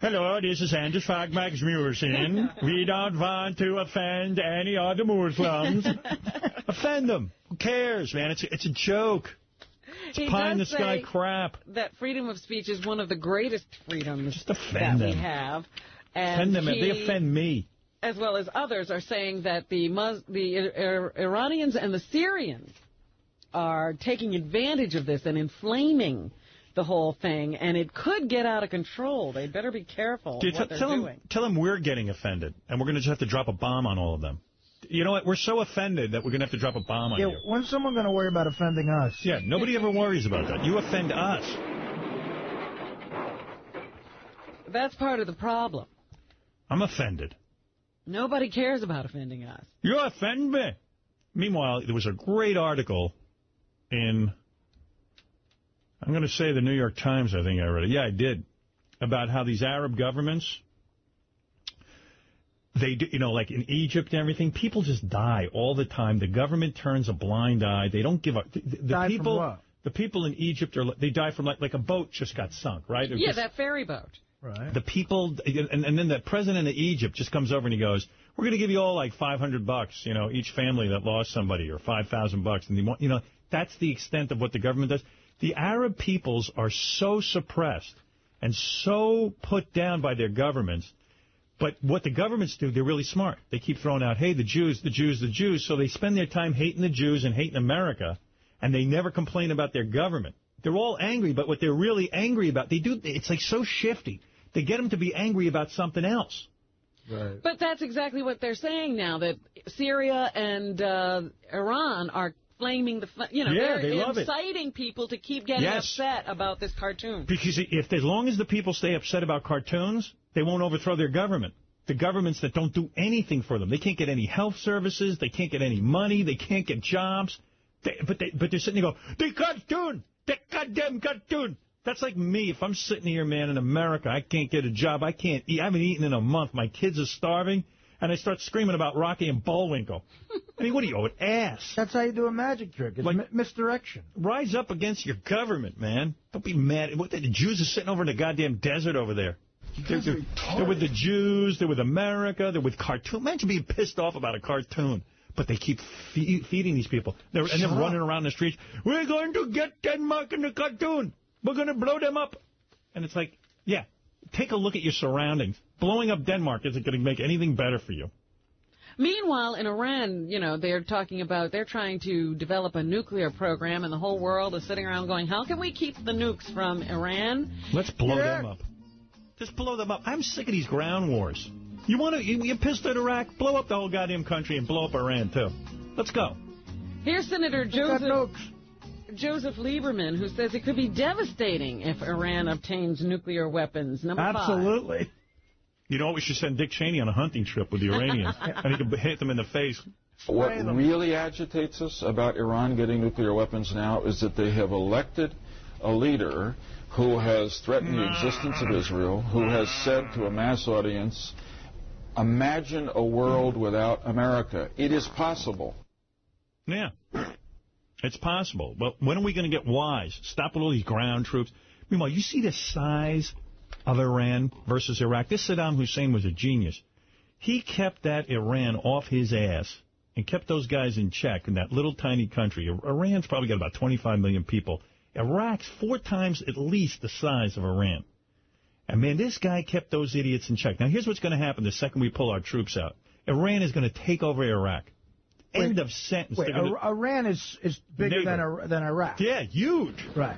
Hello, this is Anders Fogh Rasmussen. We don't want to offend any other Muslims. offend them. Who cares, man? It's a, it's a joke. It's He pie in the sky crap. That freedom of speech is one of the greatest freedoms that offend we them. have. And Offend them. he, They offend me. As well as others are saying that the Mus- the Ir- Iranians and the Syrians are taking advantage of this and inflaming the whole thing, and it could get out of control. They better be careful Dude, what they're tell doing. them, tell them we're getting offended, and we're going to just have to drop a bomb on all of them. You know what? We're so offended that we're going to have to drop a bomb on Yeah, you. when's someone going to worry about offending us? Yeah, nobody ever worries about that. You offend us. That's part of the problem. I'm offended. Nobody cares about offending us. You offend me. Meanwhile, there was a great article in, I'm going to say the New York Times, I think I read it. Yeah, I did. About how these Arab governments, they do, you know, like in Egypt and everything, people just die all the time. The government turns a blind eye. They don't give up. The, the Die from people, what? the people in Egypt are, they die from like, like a boat just got sunk, right? They're Yeah, just- that ferry boat. Right. the people, and, and then the president of Egypt just comes over and he goes, "We're going to give you all like 500 bucks, you know, each family that lost somebody, or 5,000 bucks." And you know, that's the extent of what the government does. The Arab peoples are so suppressed and so put down by their governments. But what the governments do, they're really smart. They keep throwing out, "Hey, the Jews, the Jews, the Jews." So they spend their time hating the Jews and hating America, and they never complain about their government. They're all angry, but what they're really angry about, they do. It's like so shifty. They get them to be angry about something else. Right. But that's exactly what they're saying now, that Syria and uh, Iran are flaming the, fu- you know, Yeah, they're they inciting people to keep getting Yes. upset about this cartoon. Because if as long as the people stay upset about cartoons, they won't overthrow their government. The governments that don't do anything for them, they can't get any health services, they can't get any money, they can't get jobs. They, but they, but they're sitting there go, the cartoon, the goddamn cartoon. That's like me. If I'm sitting here, man, in America, I can't get a job, I can't eat, I haven't eaten in a month, my kids are starving, and I start screaming about Rocky and Bullwinkle. I mean, what do you, owe an ass? That's how you do a magic trick. It's mi- misdirection. Rise up against your government, man. Don't be mad. What, the Jews are sitting over in the goddamn desert over there. They're, they're, they're with the Jews. They're with America. They're with cartoon. Imagine being pissed off about a cartoon. But they keep fe- feeding these people. They're, and they're running around the streets. We're going to get Denmark in the cartoon. We're going to blow them up. And it's like, yeah, take a look at your surroundings. Blowing up Denmark isn't going to make anything better for you. Meanwhile, in Iran, you know, they're talking about, they're trying to develop a nuclear program, and the whole world is sitting around going, how can we keep the nukes from Iran? Let's blow Yeah. them up. Just blow them up. I'm sick of these ground wars. You want to? You, you're pissed at Iraq? Blow up the whole goddamn country and blow up Iran too. Let's go. Here's Senator Joseph, Joseph Lieberman, who says it could be devastating if Iran obtains nuclear weapons. Number five. You know what? We should send Dick Cheney on a hunting trip with the Iranians, and he could hit them in the face. What really agitates us about Iran getting nuclear weapons now is that they have elected a leader who has threatened the existence of Israel, who has said to a mass audience, imagine a world without America. It is possible. Yeah. It's possible. But when are we going to get wise? Stop with all these ground troops. Meanwhile, you see the size of Iran versus Iraq. This Saddam Hussein was a genius. He kept that Iran off his ass and kept those guys in check in that little tiny country. Iran's probably got about 25 million people. Iraq's four times at least the size of Iran. And man, this guy kept those idiots in check. Now, here's what's going to happen the second we pull our troops out. Iran is going to take over Iraq. End of sentence. Wait, gonna- Iran is is bigger than Neighbor. Ir- than Iraq. Yeah, huge. Right.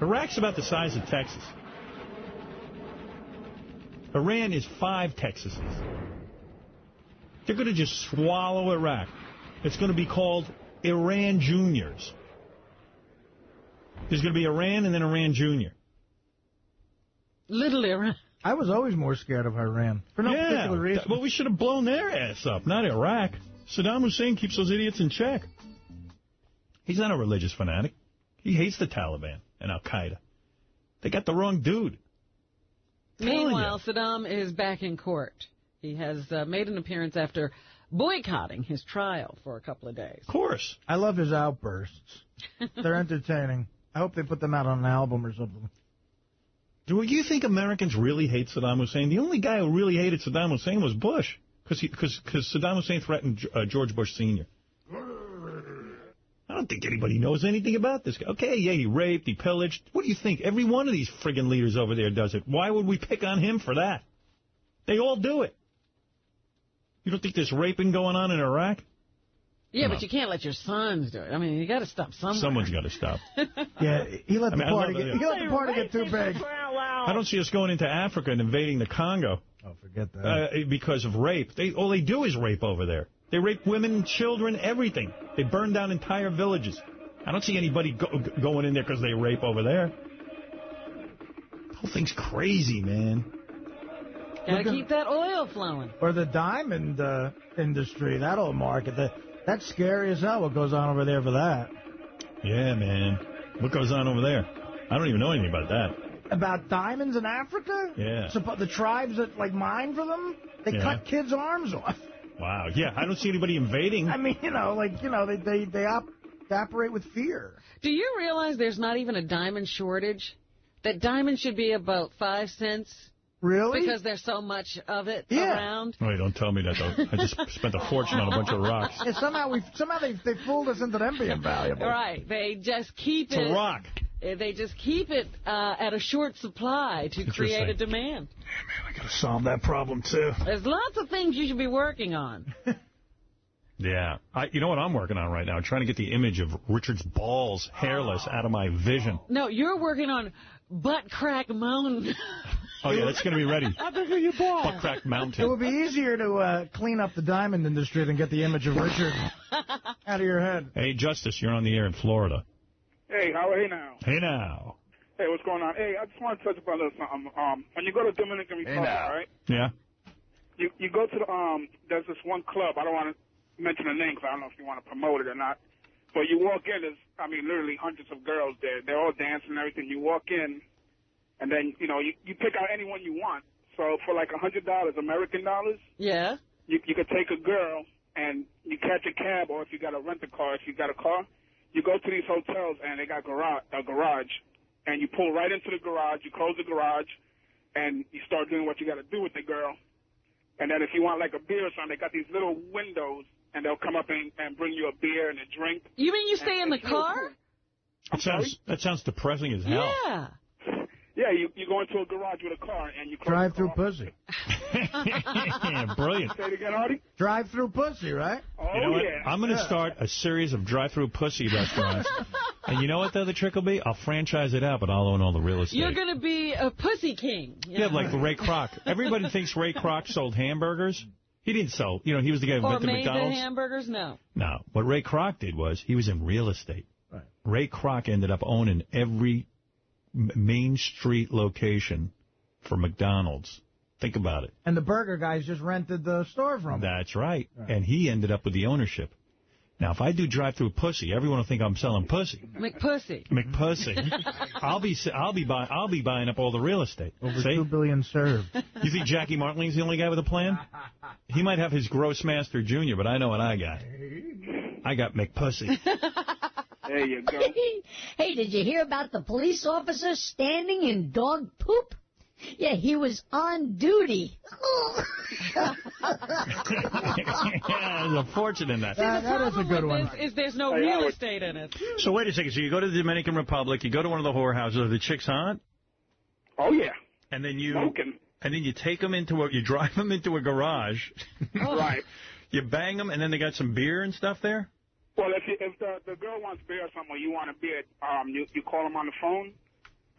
Iraq's about the size of Texas. Iran is five Texases. They're going to just swallow Iraq. It's going to be called Iran Juniors. There's going to be Iran and then Iran Junior. Little Iran. I was always more scared of Iran for no yeah, particular reason. th- well, we should have blown their ass up, not Iraq. Saddam Hussein keeps those idiots in check. He's not a religious fanatic. He hates the Taliban and Al-Qaeda. They got the wrong dude. Meanwhile, Saddam is back in court. He has uh, made an appearance after boycotting his trial for a couple of days. Of course. I love his outbursts. They're entertaining. I hope they put them out on an album or something. Do you think Americans really hate Saddam Hussein? The only guy who really hated Saddam Hussein was Bush, because because Saddam Hussein threatened uh, George Bush Sr. I don't think anybody knows anything about this guy. Okay, yeah, he raped, he pillaged. What do you think? Every one of these friggin' leaders over there does it. Why would we pick on him for that? They all do it. You don't think there's raping going on in Iraq? Yeah, No. but you can't let your sons do it. I mean, you got to stop somewhere. Someone's got to stop. Yeah, he let I the mean, party love get, it, he let the party get too big. I don't see us going into Africa and invading the Congo. Oh, forget that. Uh, because of rape. They All they do is rape over there. They rape women, children, everything. They burn down entire villages. I don't see anybody go, going in there because they rape over there. The whole thing's crazy, man. Got to keep that oil flowing. Or the diamond uh, industry, that old market. The, that's scary as hell what goes on over there for that. Yeah, man. What goes on over there? I don't even know anything about that. About diamonds in Africa? Yeah. Suppo- the tribes that, like, mine for them, they Yeah. cut kids' arms off. Wow. Yeah, I don't see anybody invading. I mean, you know, like, you know, they, they, they, op- they operate with fear. Do you realize there's not even a diamond shortage? That diamonds should be about five cents? Really? Because there's so much of it Yeah. around. Wait, don't tell me that, though. I just spent a fortune on a bunch of rocks. Yeah, somehow we somehow they they fooled us into them being valuable. Right. They just keep It's a it. rock. uh, They just keep it uh, at a short supply to create a Interesting. demand. I gotta solve that problem too. There's lots of things you should be working on. Yeah. I, you know what I'm working on right now? trying to get the image of Richard's balls hairless out of my vision. No, you're working on Butt Crack Mountain. Oh, yeah, that's going to be ready. How big are your balls? Butt Crack It would be easier to uh, clean up the diamond industry than get the image of Richard out of your head. Hey, Justice, you're on the air in Florida. Hey, how are you now? Hey, now. Hey, what's going on? Hey, I just want to touch upon a little something. Um, when you go to Dominican Republic, now. right? Yeah? You you go to the um. There's this one club. I don't want to mention the name because I don't know if you want to promote it or not. But you walk in, there's I mean literally hundreds of girls there. They're all dancing and everything. You walk in, and then you know you you pick out anyone you want. So for like a hundred dollars, American dollars, Yeah? you you could take a girl and you catch a cab, or if you got to rent a car, if you got a car, you go to these hotels and they got garage a garage, and you pull right into the garage. You close the garage, and you start doing what you got to do with the girl. And then if you want like a beer or something, they got these little windows, and they'll come up and, and bring you a beer and a drink. You mean you stay in the It's real car? That sounds, that sounds depressing as hell. Yeah. Yeah, you you go into a garage with a car and you Drive through pussy. yeah, brilliant. Say it again, Artie. Drive through pussy, right? Oh You know what? yeah. I'm going to Yeah. start a series of drive-through pussy restaurants. and you know what the other trick will be? I'll franchise it out, but I'll own all the real estate. You're going to be a pussy king. you Yeah, know? like Ray Kroc. Everybody thinks Ray Kroc sold hamburgers. He didn't sell. You know, he was the guy who Or invented made the McDonald's. hamburgers? No. No, what Ray Kroc did was he was in real estate. Ray Kroc ended up owning every m- main street location for McDonald's. Think about it. And the burger guys just rented the store from him. That's right. And he ended up with the ownership. Now, if I do drive-through pussy, everyone will think I'm selling pussy. McPussy. McPussy. I'll be I'll be buying I'll be buying up all the real estate. Over See? two billion served. You think Jackie Martling's the only guy with a plan? He might have his Grossmaster Jr., but I know what I got. I got McPussy. There you go. hey, did you hear about the police officer standing in dog poop? Yeah, he was on duty. yeah, there's a fortune in that. See, the uh, that is a good with one. This is there's no Hey, real estate in it. So wait a second. So you go to the Dominican Republic, you go to one of the whorehouses, are the chicks hot? Oh yeah. And then you Smoking. and then you take them into a you drive them into a garage. Right. You bang them, and then they got some beer and stuff there. Well, if you, if the the girl wants beer or something, or you want a beer, um, you you call them on the phone,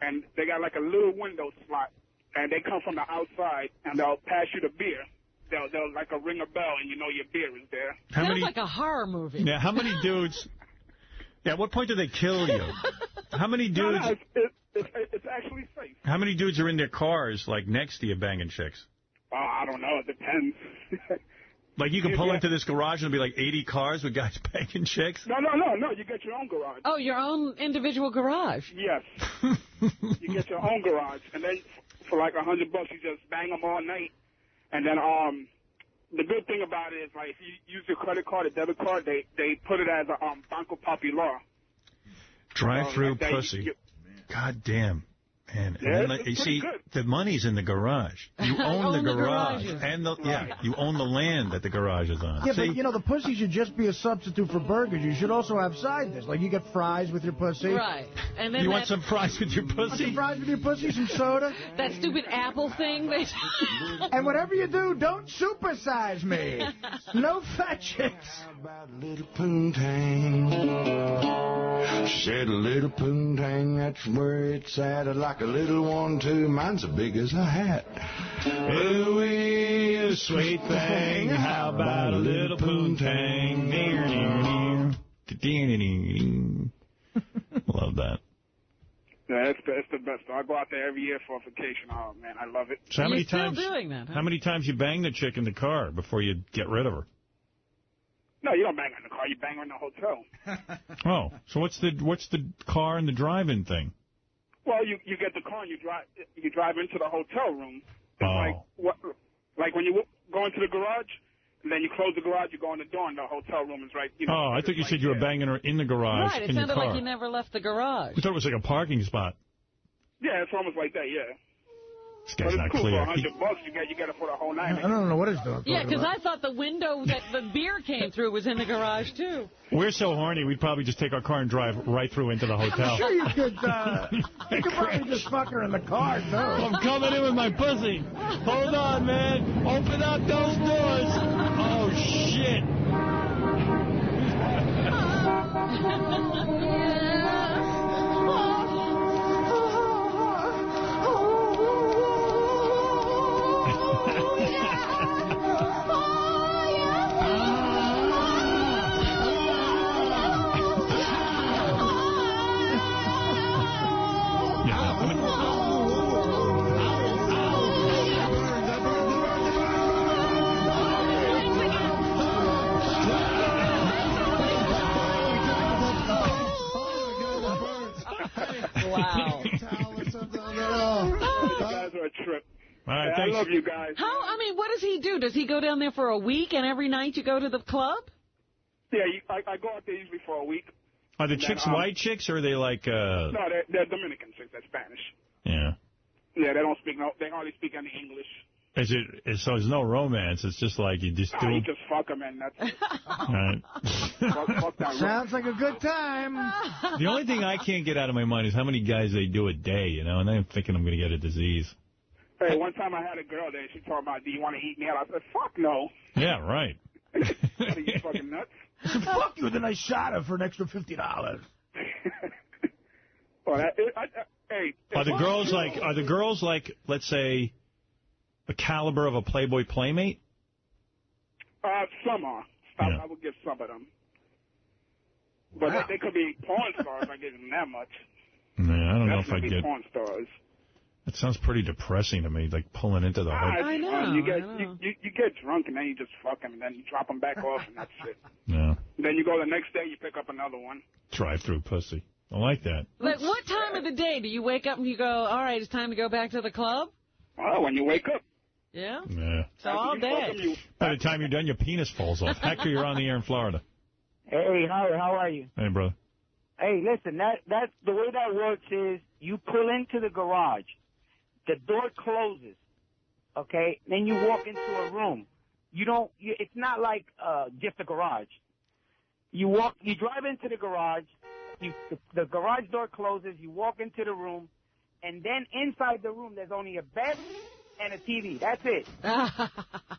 and they got like a little window slot, and they come from the outside, and they'll pass you the beer. They'll they'll like a ring a bell, and you know your beer is there. How Sounds many? like a horror movie. Yeah, how many dudes? Yeah, at what point do they kill you? How many dudes? no, it's, it, it's it's actually safe. How many dudes are in their cars, like next to you, banging chicks? Uh, I don't know. It depends. Like you can pull yeah. into this garage and there'll be like 80 cars with guys banging chicks. no, no, no, no. You get your own garage. Oh, your own individual garage. Yes. you get your own garage, and then for like a hundred bucks, you just bang them all night. And then um, the good thing about it is like if you use your credit card or debit card, they they put it as a um Banco Popular. Drive through like that, pussy. you- God damn. And, Yeah, and then, it's you see, good. the money's in the garage. You own, Own the the garage, garages. and the yeah, you own the land that the garage is on. Yeah, see, but you know the pussy should just be a substitute for burgers. You should also have side dish, like you get fries with your pussy. Right. And then you want some fries with your Want pussy? some fries with your pussy, some soda, that stupid apple thing. And whatever you do, don't supersize me. No fat chicks. little poontang. She said a little poontang, that's where it's at. Like a little one too. Mine's as big as a hat. Ooh, you sweet thing, how about a little poontang? Love that. Yeah, it's the, it's the best. I go out there every year for a vacation. Oh, man, I love it. So how many You're still times? doing that, huh? How many times you bang the chick in the car before you get rid of her? No, you don't bang her in the car. You bang her in the hotel. Oh, so what's the what's the car and the drive-in thing? Well, you you get the car and you drive you drive into the hotel room. Oh, Like what? Like when you go into the garage, and then you close the garage, you go in the door, and the hotel room is right. You know, oh, I thought you said you were banging her in the garage Right, it in your sounded car. like you never left the garage. We thought it was like a parking spot. Yeah, it's almost like that. Yeah. This guy's it's not cool clear. for a hundred bucks. You get you get it for the whole night. I don't know what he's doing. Yeah, because I thought the window that the beer came through was in the garage, too. We're so horny, we'd probably just take our car and drive right through into the hotel. I'm sure you could. Uh, you could probably just fuck her in the car too. I'm coming in with my pussy. Hold on, man. Open up those doors. Oh, shit. Wow. You guys are a trip. All right, Yeah, I love you guys. How, I mean, what does he do? Does he go down there for a week and every night you go to the club? Yeah, you, I, I go out there usually for a week. Are the And then, chicks um, white chicks or are they like, uh, No, they're, they're Dominican chicks. They're Spanish. yeah. Yeah, they don't speak no. They hardly speak any English. Is it, is- so there's no romance. It's just like you just do Nah, you just fuck them and that's it. All right. fuck, fuck that. Sounds like a good time. The only thing I can't get out of my mind is how many guys they do a day, you know, and I'm thinking I'm going to get a disease. Hey, one time I had a girl there. She told me, "Do you want to eat me out?" I said, "Fuck no." Yeah, right. Are you fucking nuts? I said, fuck you, then I shot her for an extra $50. Well, that, it, I, I, hey, Are the girls you. like, are the girls like, let's say, the caliber of a Playboy Playmate? Uh, some are. I, Yeah. I would give some of them. But they, they could be porn stars. I give them that much. Yeah, I don't know if I Definitely get. porn stars. It sounds pretty depressing to me, like pulling into the Ah, whole. it's fun. You get you, you, you get drunk and then you just fuck them and then you drop them back off and that's it. Yeah. Then you go the next day, you pick up another one. Drive-through pussy. I like that. Like, what time of the day do you wake up and you go, all right, it's time to go back to the club? Well, when you wake up. Yeah? Yeah. So all day. By the time you're done, your penis falls off. Hector, you're on the air in Florida. Hey, Howard, how are you? Hey, brother. Hey, listen, that that the way that works is you pull into the garage, the door closes, okay, then you walk into a room. You don't. You, it's not like uh, just a garage. You walk, you drive into the garage. You the, the garage door closes. You walk into the room, and then inside the room there's only a bed and a TV. That's it.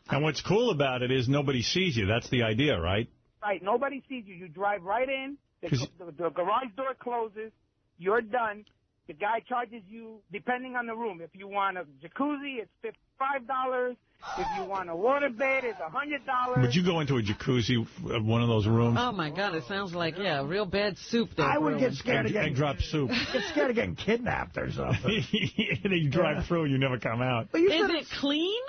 And what's cool about it is nobody sees you. That's the idea, right? Right. Nobody sees you. You drive right in. The, the, the garage door closes. You're done. The guy charges you, depending on the room. If you want a jacuzzi, it's fifty-five dollars. If you want a water bed, it's a hundred dollars. Would you go into a jacuzzi, one of those rooms? Oh, my God, it sounds like, yeah, real bad soup there. I would get brewing. scared of getting and drop soup. get scared of getting kidnapped or something. and then you drive through and you never come out. But you Is it clean?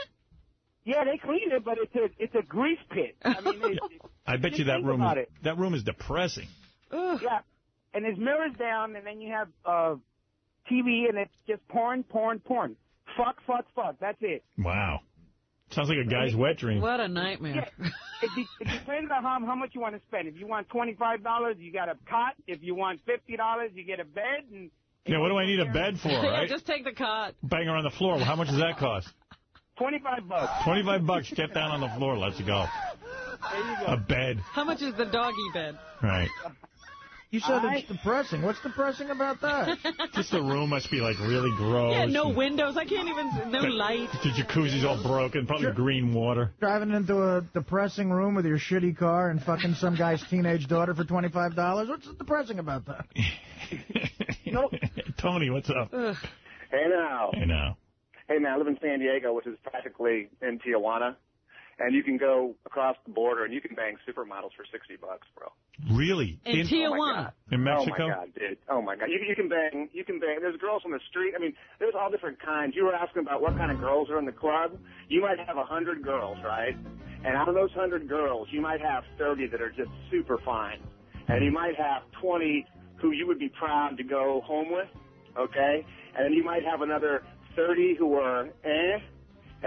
Yeah, they clean it, but it's a it's a grease pit. I mean, it's, I bet you that room is, that room is depressing. yeah, and there's mirrors down, and then you have uh TV, and it's just porn, porn, porn. Fuck, fuck, fuck. That's it. Wow. Sounds like a guy's wet dream. What a nightmare. It, de- it depends on how, how much you want to spend. If you want twenty five dollars, you got a cot. If you want fifty dollars, you get a bed, and Yeah, what do I need a bed for, yeah, just take the cot. Bang her on the floor. Well, how much does that cost? 25 bucks. 25 bucks. Get down on the floor. Let's go. There you go. A bed. How much is the doggy bed? Right. You said it's depressing. What's depressing about that? Just the room must be, like, really gross. Yeah, no and windows. I can't even, no the- light. The jacuzzi's all broken. Probably green water. Driving into a depressing room with your shitty car and fucking some guy's teenage daughter for $25? What's depressing about that? nope. Tony, what's up? Hey now. Hey now. Hey man, I live in San Diego, which is practically in Tijuana, and you can go across the border and you can bang supermodels for sixty bucks, bro. Really? In Tijuana. In Mexico? Oh Mexico? my god, dude. Oh my god. You, you can bang. You can bang. There's girls on the street. I mean, there's all different kinds. You were asking about what kind of girls are in the club. You might have a hundred girls, right? And out of those hundred girls, you might have thirty that are just super fine, and you might have twenty who you would be proud to go home with, okay? And then you might have another thirty who are eh,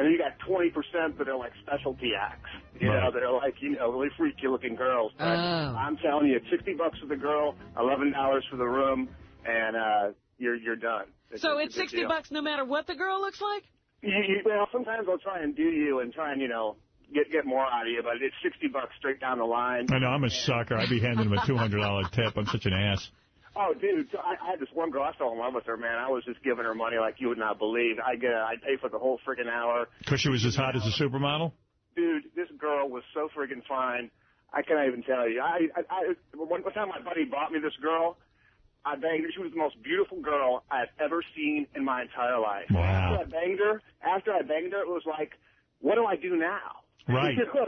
and then you got twenty percent that are like specialty acts. You know, Right. that are like, you know, really freaky looking girls. But Oh. I'm telling you, sixty bucks for the girl, eleven dollars for the room, and uh you're you're done. So it's 60 deal. bucks no matter what the girl looks like? You, you, well, sometimes I'll try and do you and try and you know get get more out of you, but it's sixty bucks straight down the line. I know, I'm a sucker. I'd be handing him a $200 tip. I'm such an ass. Oh, dude, I, I had this one girl. I fell in love with her, man. I was just giving her money like you would not believe. I get, I pay for the whole freaking hour. Because she was as hot as a supermodel? Dude, this girl was so freaking fine. I cannot even tell you. I, I, I one, one time my buddy bought me this girl. I banged her. She was the most beautiful girl I've ever seen in my entire life. Wow. After I banged her, after I banged her, it was like, what do I do now? Right. you, know,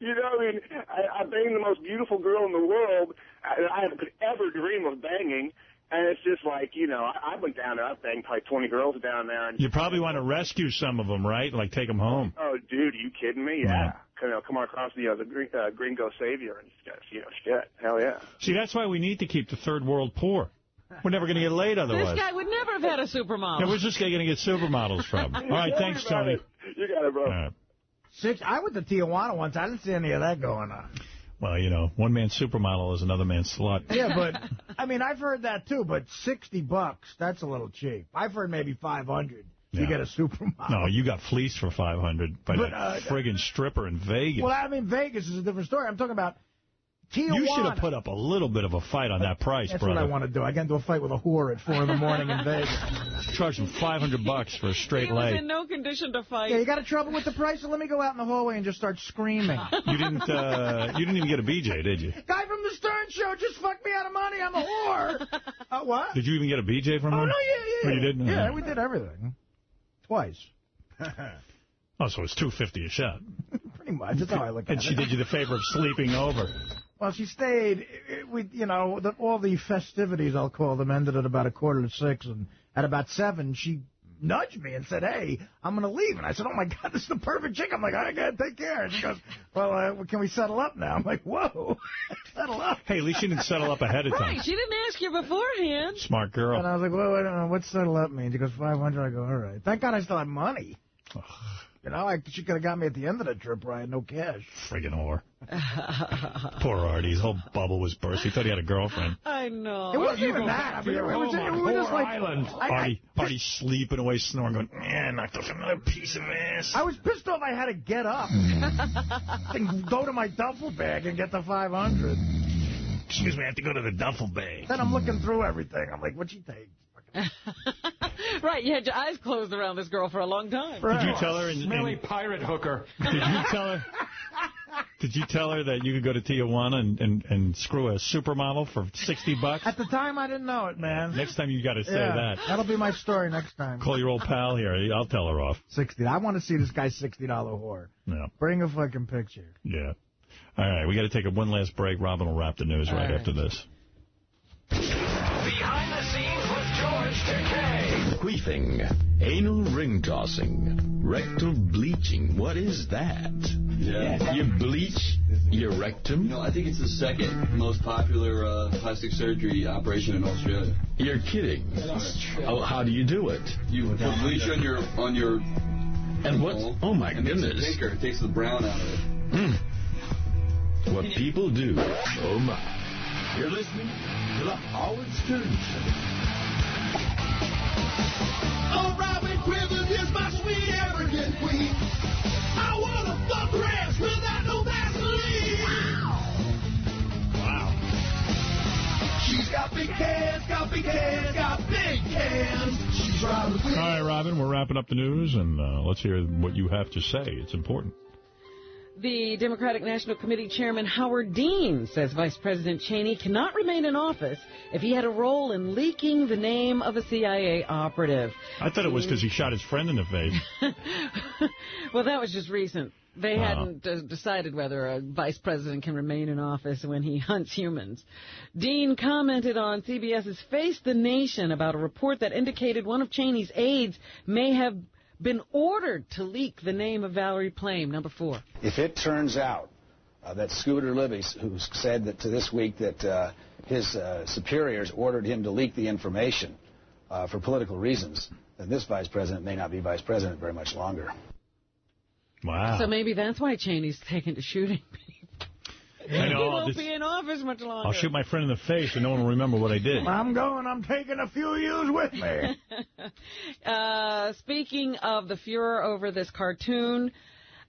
you know, I mean, I, I banged the most beautiful girl in the world I, I could ever dream of banging. And it's just like, you know, I, I went down there. I banged probably 20 girls down there. And You probably want to rescue some of them, right? Like take them home. Oh, dude, are you kidding me? Yeah. Yeah. You know, come across the, uh, the Gring- uh, Gringo Savior and stuff. You know, shit. Hell yeah. See, that's why we need to keep the third world poor. We're never going to get laid otherwise. This guy would never have had a supermodel. Now, where's this guy going to get supermodels from? All right, thanks, Tony. You got it, bro. Six. I went to Tijuana once. I didn't see any of that going on. Well, you know, one man's supermodel is another man's slut. Yeah, but I mean, I've heard that too. But sixty bucks—that's a little cheap. I've heard maybe five hundred Yeah. to get a supermodel. No, you got fleeced for 500 by But, that uh, friggin' stripper in Vegas. Well, I mean, Vegas is a different story. I'm talking about Tijuana. you should have put up a little bit of a fight on that price, That's brother. what I want to do. I get into a fight with a whore at four in the morning in Vegas. Charge him 500 bucks for a straight He was leg. in no condition to fight. Yeah, you got a trouble with the price? So let me go out in the hallway and just start screaming. You didn't. Uh, you didn't even get a BJ, did you? Guy from the Stern Show just fucked me out of money. I'm a whore. uh, what? Did you even get a BJ from Oh her? no, yeah, yeah. Oh, you did? Yeah, Oh. we did everything. Twice. Oh, so it's 250 a shot. Pretty much. That's how I look at And it. she did you the favor of sleeping over. Well, she stayed. eh, We, you know, the, all the festivities, I'll call them, ended at about a quarter to six, and at about seven, she nudged me and said, "Hey, I'm going to leave." And I said, "Oh my God, this is the perfect chick." I'm like, "I gotta take care." And she goes, "Well, uh, can we settle up now?" I'm like, "Whoa, settle up." Hey, at least she didn't settle up ahead of time. Right, she didn't ask you beforehand. Smart girl. And. I was like, "Well, I don't know what's settle up means." She goes, 500 I go, "All right." Thank God I still have money. You know, I, she could have got me at the end of the trip where I had no cash. Friggin' whore. Poor Artie. His whole bubble was burst. He thought he had a girlfriend. I know. It wasn't even that. I mean, it was, it was just like I, I, Artie, Artie sleeping away, snoring, going, man, knocked off another piece of ass. I was pissed off I had to get up hmm. and go to my duffel bag and get the 500. Excuse me, I have to go to the duffel bag. Then I'm looking through everything. I'm like, what'd she take? right, you had your eyes closed around this girl for a long time. Did you tell her? In, Smelly in, pirate hooker. did you tell her? Did you tell her that you could go to Tijuana and, and, and screw a supermodel for 60 bucks? At the time, I didn't know it, man. Next time you got to say yeah, that. That'll be my story next time. Call your old pal here. I'll tell her off. 60 I want to see this guy's $60 whore. Yeah. Bring a fucking picture. Yeah. All right, we got to take a one last break. Robin will wrap the news All right, right. after this. Queefing, anal ring tossing, rectal bleaching. What is that? Yeah. You bleach your rectum? No, I think it's the second most popular uh, plastic surgery operation in Australia. You're kidding. Oh, how do you do it? You put bleach on your on your And what? Oh my it makes it goodness. pinker. It takes the brown out of it. Hmm. What people do. Oh my. You're listening to the Howard Stern Show. Oh, Robin Quivers is my sweet arrogant queen. I wanna fuck rats without no Vaseline. Wow. She's got big cans, got big cans, got big cans. She's Robin Quivers. right, Robin, we're wrapping up the news, and uh, let's hear what you have to say. It's important. The Democratic National Committee Chairman Howard Dean says Vice President Cheney cannot remain in office if he had a role in leaking the name of a CIA operative. I thought it was because he shot his friend in the face. Well, that was just recent. They Wow. hadn't uh, decided whether a vice president can remain in office when he hunts humans. Dean commented on CBS's Face the Nation about a report that indicated one of Cheney's aides may have been ordered to leak the name of Valerie Plame, number four. If it turns out uh, that Scooter Libby, who said that to this week that uh, his uh, superiors ordered him to leak the information uh, for political reasons, then this vice president may not be vice president very much longer. Wow. So maybe that's why Cheney's taken to shooting I know. won't be in office much longer. I'll shoot my friend in the face, and no one will remember what I did. I'm going. I'm taking a few yous with me. Uh, speaking of the furor over this cartoon,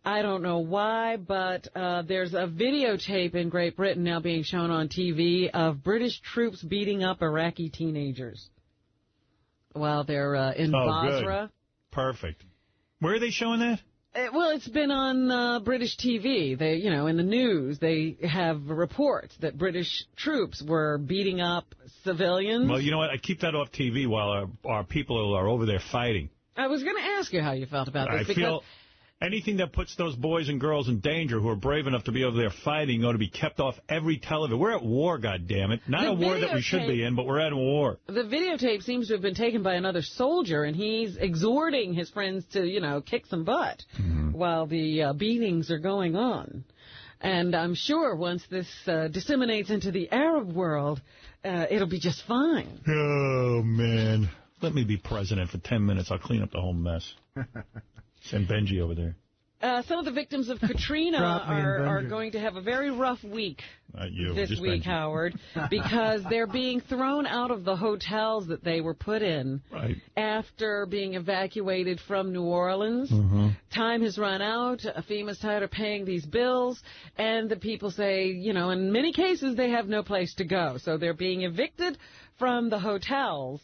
I don't know why, but uh, there's a videotape in Great Britain now being shown on TV of British troops beating up Iraqi teenagers while they're uh, in Oh, good. Basra. Perfect. Where are they showing that? Uh, well, it's been on uh, British TV. They, you know, in the news, they have reports that British troops were beating up civilians. Well, you know what? I keep that off TV while our, our people are over there fighting. I was going to ask you how you felt about this I because feel anything that puts those boys and girls in danger who are brave enough to be over there fighting ought to be kept off every television. We're at war, goddammit. Not The a war that we should be in, but we're at war. The videotape seems to have been taken by another soldier, and he's exhorting his friends to, you know, kick some butt while the uh, beatings are going on. And I'm sure once this uh, disseminates into the Arab world, uh, it'll be just fine. Oh, man. Let me be president for 10 minutes. I'll clean up the whole mess. Send Benji over there. Uh, some of the victims of Katrina Drop me in are, are going to have a very rough week Not you. this just week, Benji. Howard, because they're being thrown out of the hotels that they were put in Right. after being evacuated from New Orleans. Mm-hmm. Time has run out. FEMA's tired of paying these bills, and the people say, you know, in many cases they have no place to go, so they're being evicted from the hotels.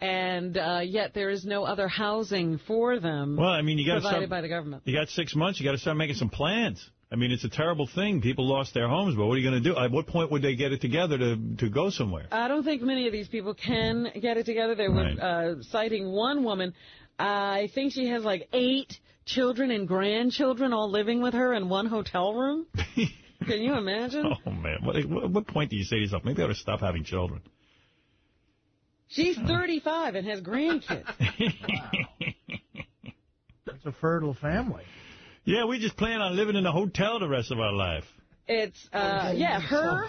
And uh, yet there is no other housing for them Well, I mean, you got to provided start. by the government. You got six months. You got to start making some plans. I mean, it's a terrible thing. People lost their homes, but what are you going to do? At what point would they get it together to to go somewhere? I don't think many of these people can get it together. They were uh, citing one woman. I think she has like eight children and grandchildren all living with her in one hotel room. can you imagine? Oh man, what, what, what point do you say to yourself? Maybe I ought to stop having children. She's 35 and has grandkids. wow. That's a fertile family. Yeah, we just plan on living in a hotel the rest of our life. It's uh, yeah, her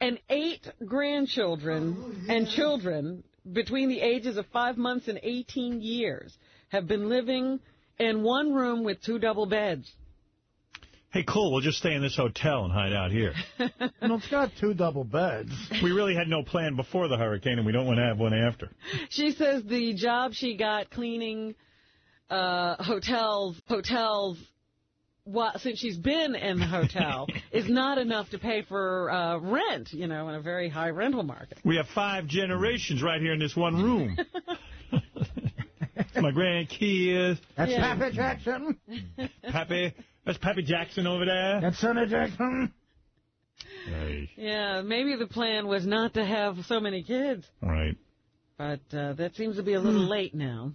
and eight grandchildren and children between the ages of five months and 18 years have been living in one room with two double beds. Hey, cool. We'll just stay in this hotel and hide out here. Well, it's got two double beds. we really had no plan before the hurricane, and we don't want to have one after. She says the job she got cleaning uh, hotels, hotels, wha- since she's been in the hotel, is not enough to pay for uh, rent. You know, in a very high rental market. We have five generations right here in this one room. My grandkids. That's Yeah. Papa Jackson. Pappy. That's Pappy Jackson over there. That's Sonny Jackson. Hey. Yeah, maybe the plan was not to have so many kids, Right. but uh, that seems to be a little Hmm. late now.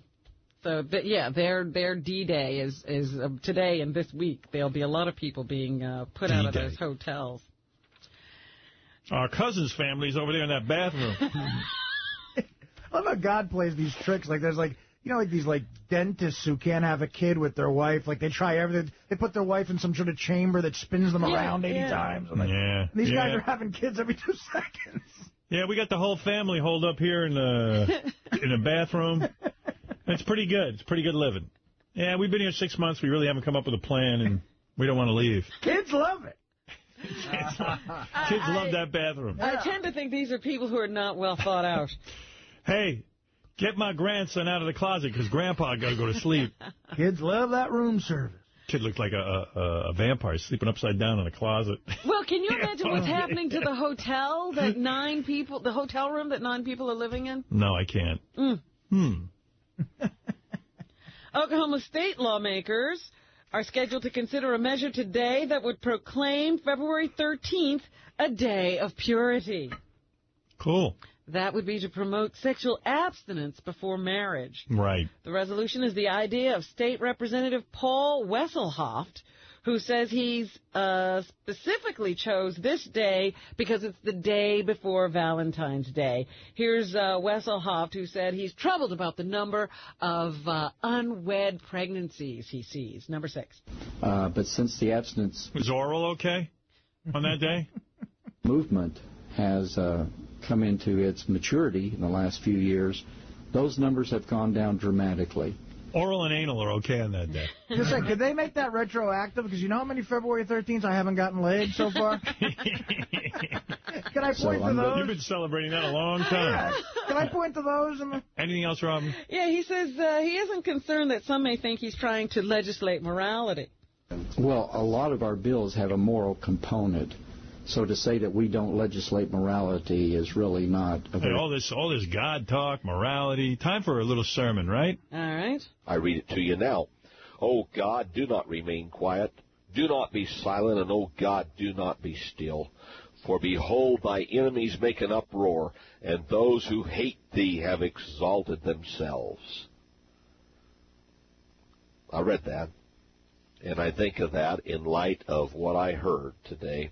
So, th- yeah, their their D-Day is is uh, today and this week. There'll be a lot of people being uh, put out of those hotels. Our cousin's family's over there in that bathroom. I love how God plays these tricks. Like there's like you know like these like dentists who can't have a kid with their wife. Like they try everything. They put their wife in some sort of chamber that spins them Yeah, around 80 yeah. times. And like, yeah. These yeah. guys are having kids every two seconds. Yeah, we got the whole family holed up here in the in a bathroom. It's pretty good. It's pretty good living. Yeah, we've been here six months. We really haven't come up with a plan, and we don't want to leave. Kids love it. Kids love that bathroom. I tend to think these are people who are not well thought out. Hey, Get my grandson out of the closet because Grandpa got to go to sleep. Kids love that room service. Kid looked like a, a, a vampire sleeping upside down in a closet. Well, can you imagine what's happening to the hotel that nine people, the hotel room that nine people are living in? No, I can't. Mm. Hmm. Oklahoma state lawmakers are scheduled to consider a measure today that would proclaim February 13th a day of purity. Cool. That would be to promote sexual abstinence before marriage. Right. The resolution is the idea of State Representative Paul Wesselhoft, who says he's uh, specifically chose this day because it's the day before Valentine's Day. Here's uh, Wesselhoft, who said he's troubled about the number of uh, unwed pregnancies he sees. Number six. Uh, but since the abstinence Was oral okay on that day? movement has uh, come into its maturity in the last few years, those numbers have gone down dramatically. Oral and anal are okay on that day. Just say, could they make that retroactive? Because you know how many February 13th I haven't gotten laid so far? Can I So point to I'm those? You've been celebrating that a long Yeah. time. Can I point to those? In the... Anything else, Robin? Yeah, he says uh, he isn't concerned that some may think he's trying to legislate morality. Well, a lot of our bills have a moral component. So to say that we don't legislate morality is really not a Hey, very all this, all this God talk, morality. Time for a little sermon, right? All right. I read it to you now. Oh, God, do not remain quiet. Do not be silent, and oh, God, do not be still. For behold, thy enemies make an uproar, and those who hate thee have exalted themselves. I read that, and I think of that in light of what I heard today.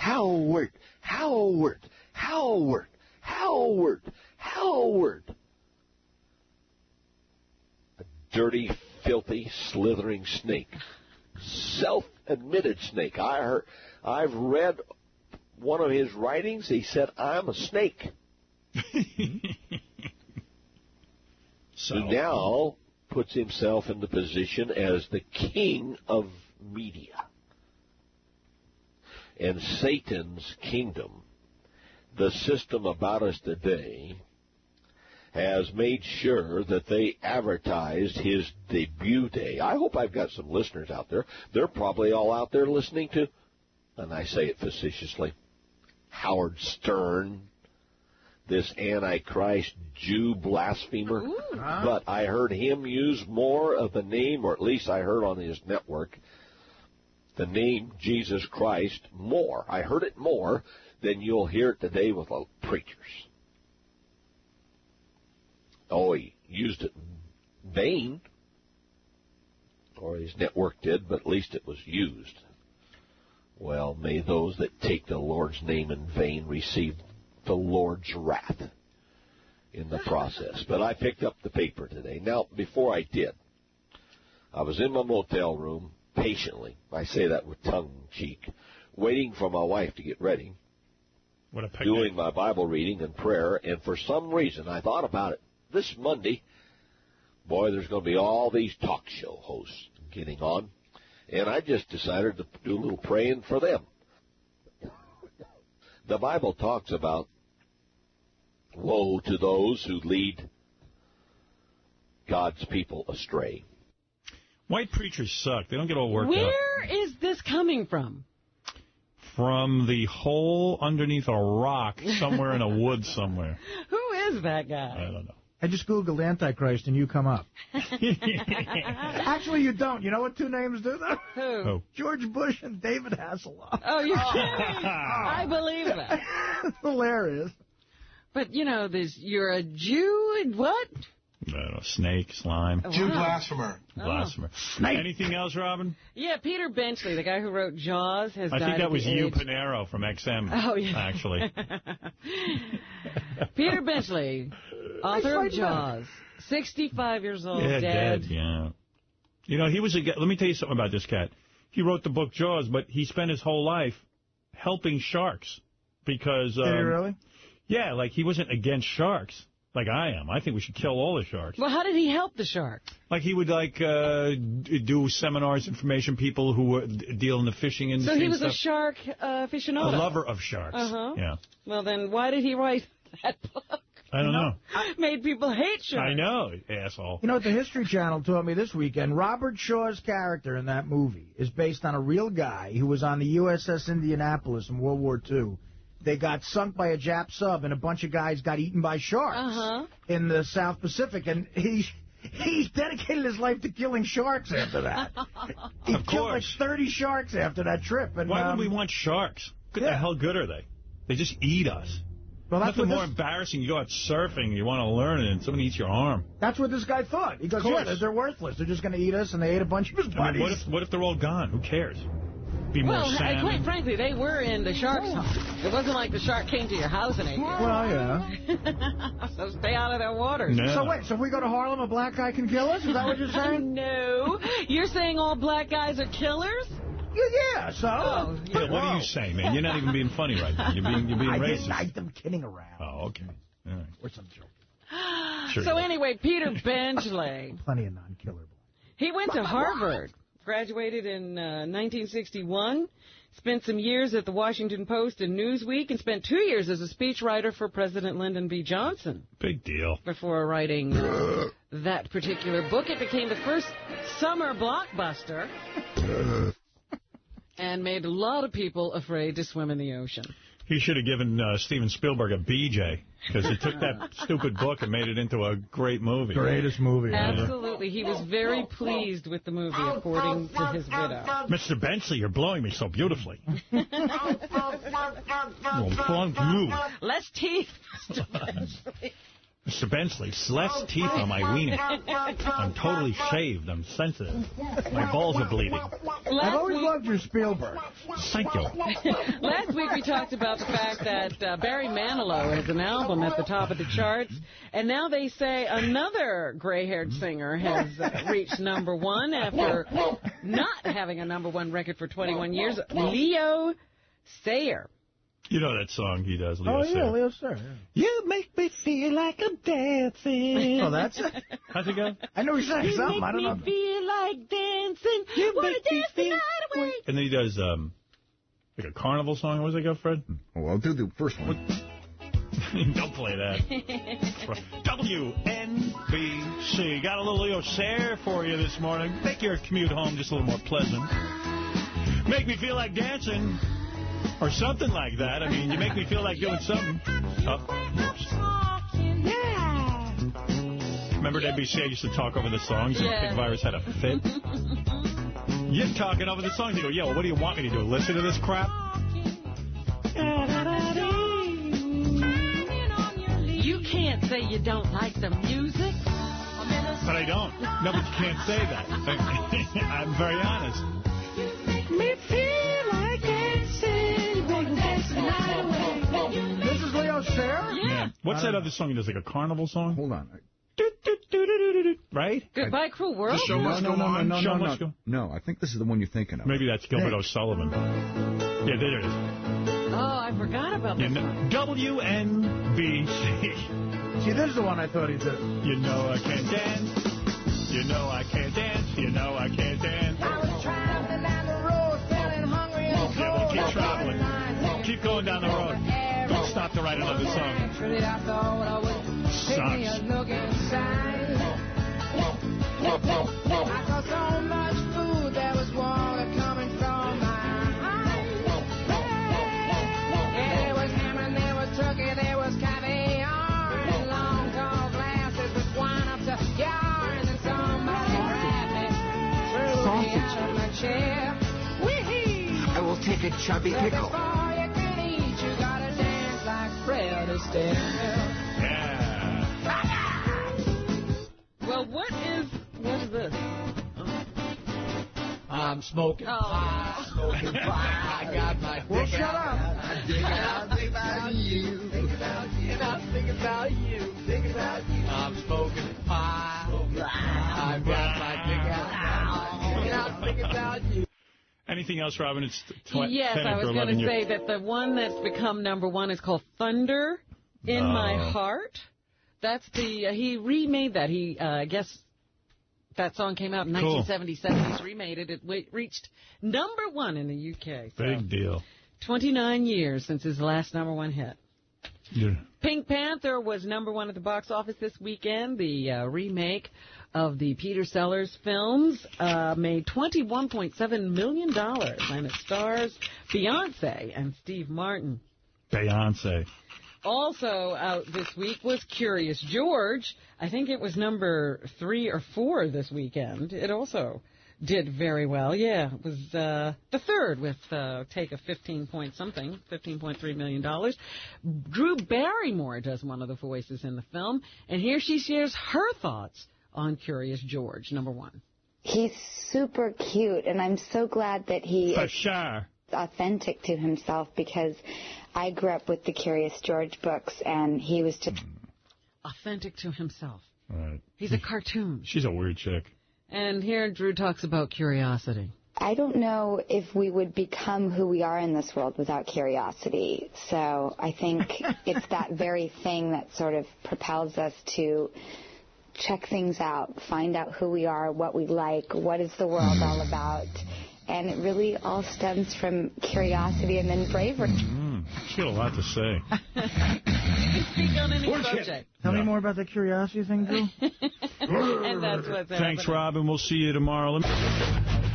Howard, Howard, Howard, Howard, Howard. A dirty, filthy, slithering snake. Self-admitted snake. I heard, I've read one of his writings. He said, I'm a snake. So Who now puts himself in the position as the king of media. And Satan's kingdom, the system about us today, has made sure that they advertised his debut day. I hope I've got some listeners out there. They're probably all out there listening to, and I say it facetiously, Howard Stern, this Antichrist Jew blasphemer. But I heard him use more of the name, or at least I heard on his network, the name Jesus Christ more. I heard it more than you'll hear it today with preachers. Oh, he used it in vain, or his network did, but at least it was used. Well, may those that take the Lord's name in vain receive the Lord's wrath in the process. But I picked up the paper today. Now, before I did, I was in my motel room patiently. I say that with tongue in cheek, waiting for my wife to get ready, What a picnic. doing my Bible reading and prayer, and for some reason I thought about it. This Monday, boy, there's going to be all these talk show hosts getting on, and I just decided to do a little praying for them. The Bible talks about woe to those who lead God's people astray. White preachers suck. They don't get all worked up. Where is this coming from? From the hole underneath a rock somewhere in a wood somewhere. Who is that guy? I don't know. I just Googled Antichrist and you come up. Actually, you don't. You know what two names do, though? Who? Who? George Bush and David Hasselhoff. Oh, you're kidding. I believe that. It's hilarious. But, you know, this, you're a Jew and what? I don't know. Snake, slime. Jew Wow. blasphemer. Blasphemer. Anything else, Robin? Yeah, Peter Benchley, the guy who wrote Jaws, has I died think that was you, age- Panero, from XM. Oh, yeah. Actually. Peter Benchley, author of Jaws, 65 years old, yeah, dead. dead. Yeah. You know, he was a guy. Let me tell you something about this cat. He wrote the book Jaws, but he spent his whole life helping sharks because. Did he um, really? Yeah, like he wasn't against sharks like I am. I think we should kill all the sharks. Well, how did he help the shark? Like he would like uh, do seminars, information people who were deal in the fishing industry. So he and was a shark uh, a lover of sharks. Uh-huh. Yeah. Well, then why did he write that book? I don't know. Made people hate sharks. I know, asshole. You know what the History Channel told me this weekend? Robert Shaw's character in that movie is based on a real guy who was on the USS Indianapolis in World War II. They got sunk by a Jap sub, and a bunch of guys got eaten by sharks Uh-huh. in the South Pacific, and he he dedicated his life to killing sharks after that. He Of killed like 30 sharks after that trip. And Why um, would we want sharks? What the hell good are they? They just eat us. Well, that's Nothing what more this- embarrassing. You go out surfing, you want to learn it, and somebody eats your arm. That's what this guy thought. He goes, Of course. yeah, they're worthless. They're just going to eat us, and they ate a bunch of his I buddies. mean, what if what if they're all gone? Who cares? Be more Well, salmon. quite frankly, they were in the shark's home. Oh. It wasn't like the shark came to your house and ate you. Well, yeah. so stay out of their waters. So wait, so if we go to Harlem, a black guy can kill us? Is that what you're saying? no. You're saying all black guys are killers? Yeah, yeah so. Oh, Yeah, what are you saying, man? You're not even being funny right now. You're being you're being I racist. didn't, I, I'm kidding around. Oh, okay. All right. Or some joke. Sure so anyway, Peter Benchley, Plenty of non-killer. he went to Harvard, graduated in uh, 1961, spent some years at the Washington Post and Newsweek, and spent two years as a speechwriter for President Lyndon B. Johnson. Big deal. before writing uh, that particular book. It became the first summer blockbuster and made a lot of people afraid to swim in the ocean. He should have given uh, Steven Spielberg a BJ because he took that stupid book and made it into a great movie. Greatest movie ever. Absolutely. He was very pleased with the movie, according to his widow. Mr. Benchley, you're blowing me so beautifully. Oh, thank you. Less teeth, Mr. Benchley. Mr. Benchley, less teeth on my wiener. I'm totally shaved. I'm sensitive. My balls are bleeding. I've always loved your Spielberg. Thank you. Last week we talked about the fact that uh, Barry Manilow has an album at the top of the charts, and now they say another gray-haired singer has uh, reached number one after not having a number one record for 21 years. Leo Sayer. You know that song he does, Leo Oh, yeah, Sayer. Leo Sayer. You make me feel like I'm dancing. Oh, that's it? How's it go? I know he's saying You something. I don't know. You make me feel like dancing. You Wanna dance the night away. And then he does um, like a carnival song. What does it go, Fred? Oh, I'll do the first one. Don't play that. WNBC. Got a little Leo Sayer for you this morning. Make your commute home just a little more pleasant. Make me feel like dancing. Or something like that. I mean, you make me feel like doing something. Oh, oops. Remember at NBC I used to talk over the songs and Yeah. Virus had a fit? You're talking over the songs. You go, yeah, well, what do you want me to do? Listen to this crap? You can't say you don't like the music. But I don't. No, but you can't say that. I'm very honest. This is Leo Yeah. What's that other song he does? Like a carnival song? Hold on. Right? Goodbye, Cruel World. The no, no, no, no, no, Show no, must no. go. No, I think this is the one you're thinking of. Maybe that's Gilbert Hey. O'Sullivan. Yeah, there it is. Oh, I forgot about You that. know, WNBC. See, this is the one I thought he did. You know I can't dance. You know I can't dance. You know I can't dance. Yeah, we'll keep traveling. Keep going down the road. Don't to write another song. Sucks. I will take a chubby pickle. Well, what is what is this? I'm smoking Oh. pot, smoking pot. I got my Well, dick shut out. up. I dig out, think about you, think about you, and I think about you, think about you. I'm smoking pot. I got my dick out, and I think about you. Anything else, Robin? It's yes, I was going to say that the one that's become number one is called Thunder in My Oh. Heart. That's the uh, he remade that. He uh, I guess that song came out in Cool. 1977. He's remade it. It reached number one in the UK. So Big deal. 29 years since his last number one hit. Yeah. Pink Panther was number one at the box office this weekend. The uh, remake of the Peter Sellers films uh, made $21.7 million, and it stars Beyonce and Steve Martin. Beyonce. Also out this week was Curious George. I think it was number three or four this weekend. It also did very well. Yeah, it was uh, the third with uh, take of 15 point something, 15.3 million dollars. Drew Barrymore does one of the voices in the film, and here she shares her thoughts on Curious George. Number one. He's super cute, and I'm so glad that he For is sure. authentic to himself because I grew up with the Curious George books, and he was just. Mm. Authentic to himself. Right. He's a cartoon. She's a weird chick. And here Drew talks about curiosity. I don't know if we would become who we are in this world without curiosity. So I think it's that very thing that sort of propels us to check things out, find out who we are, what we like, what is the world all about. And it really all stems from curiosity and then bravery. Mm, she's got a lot to say. Speak on any subject. Tell me more about the curiosity thing, Drew. and that's what's Thanks, happening. Robin. We'll see you tomorrow. Let me-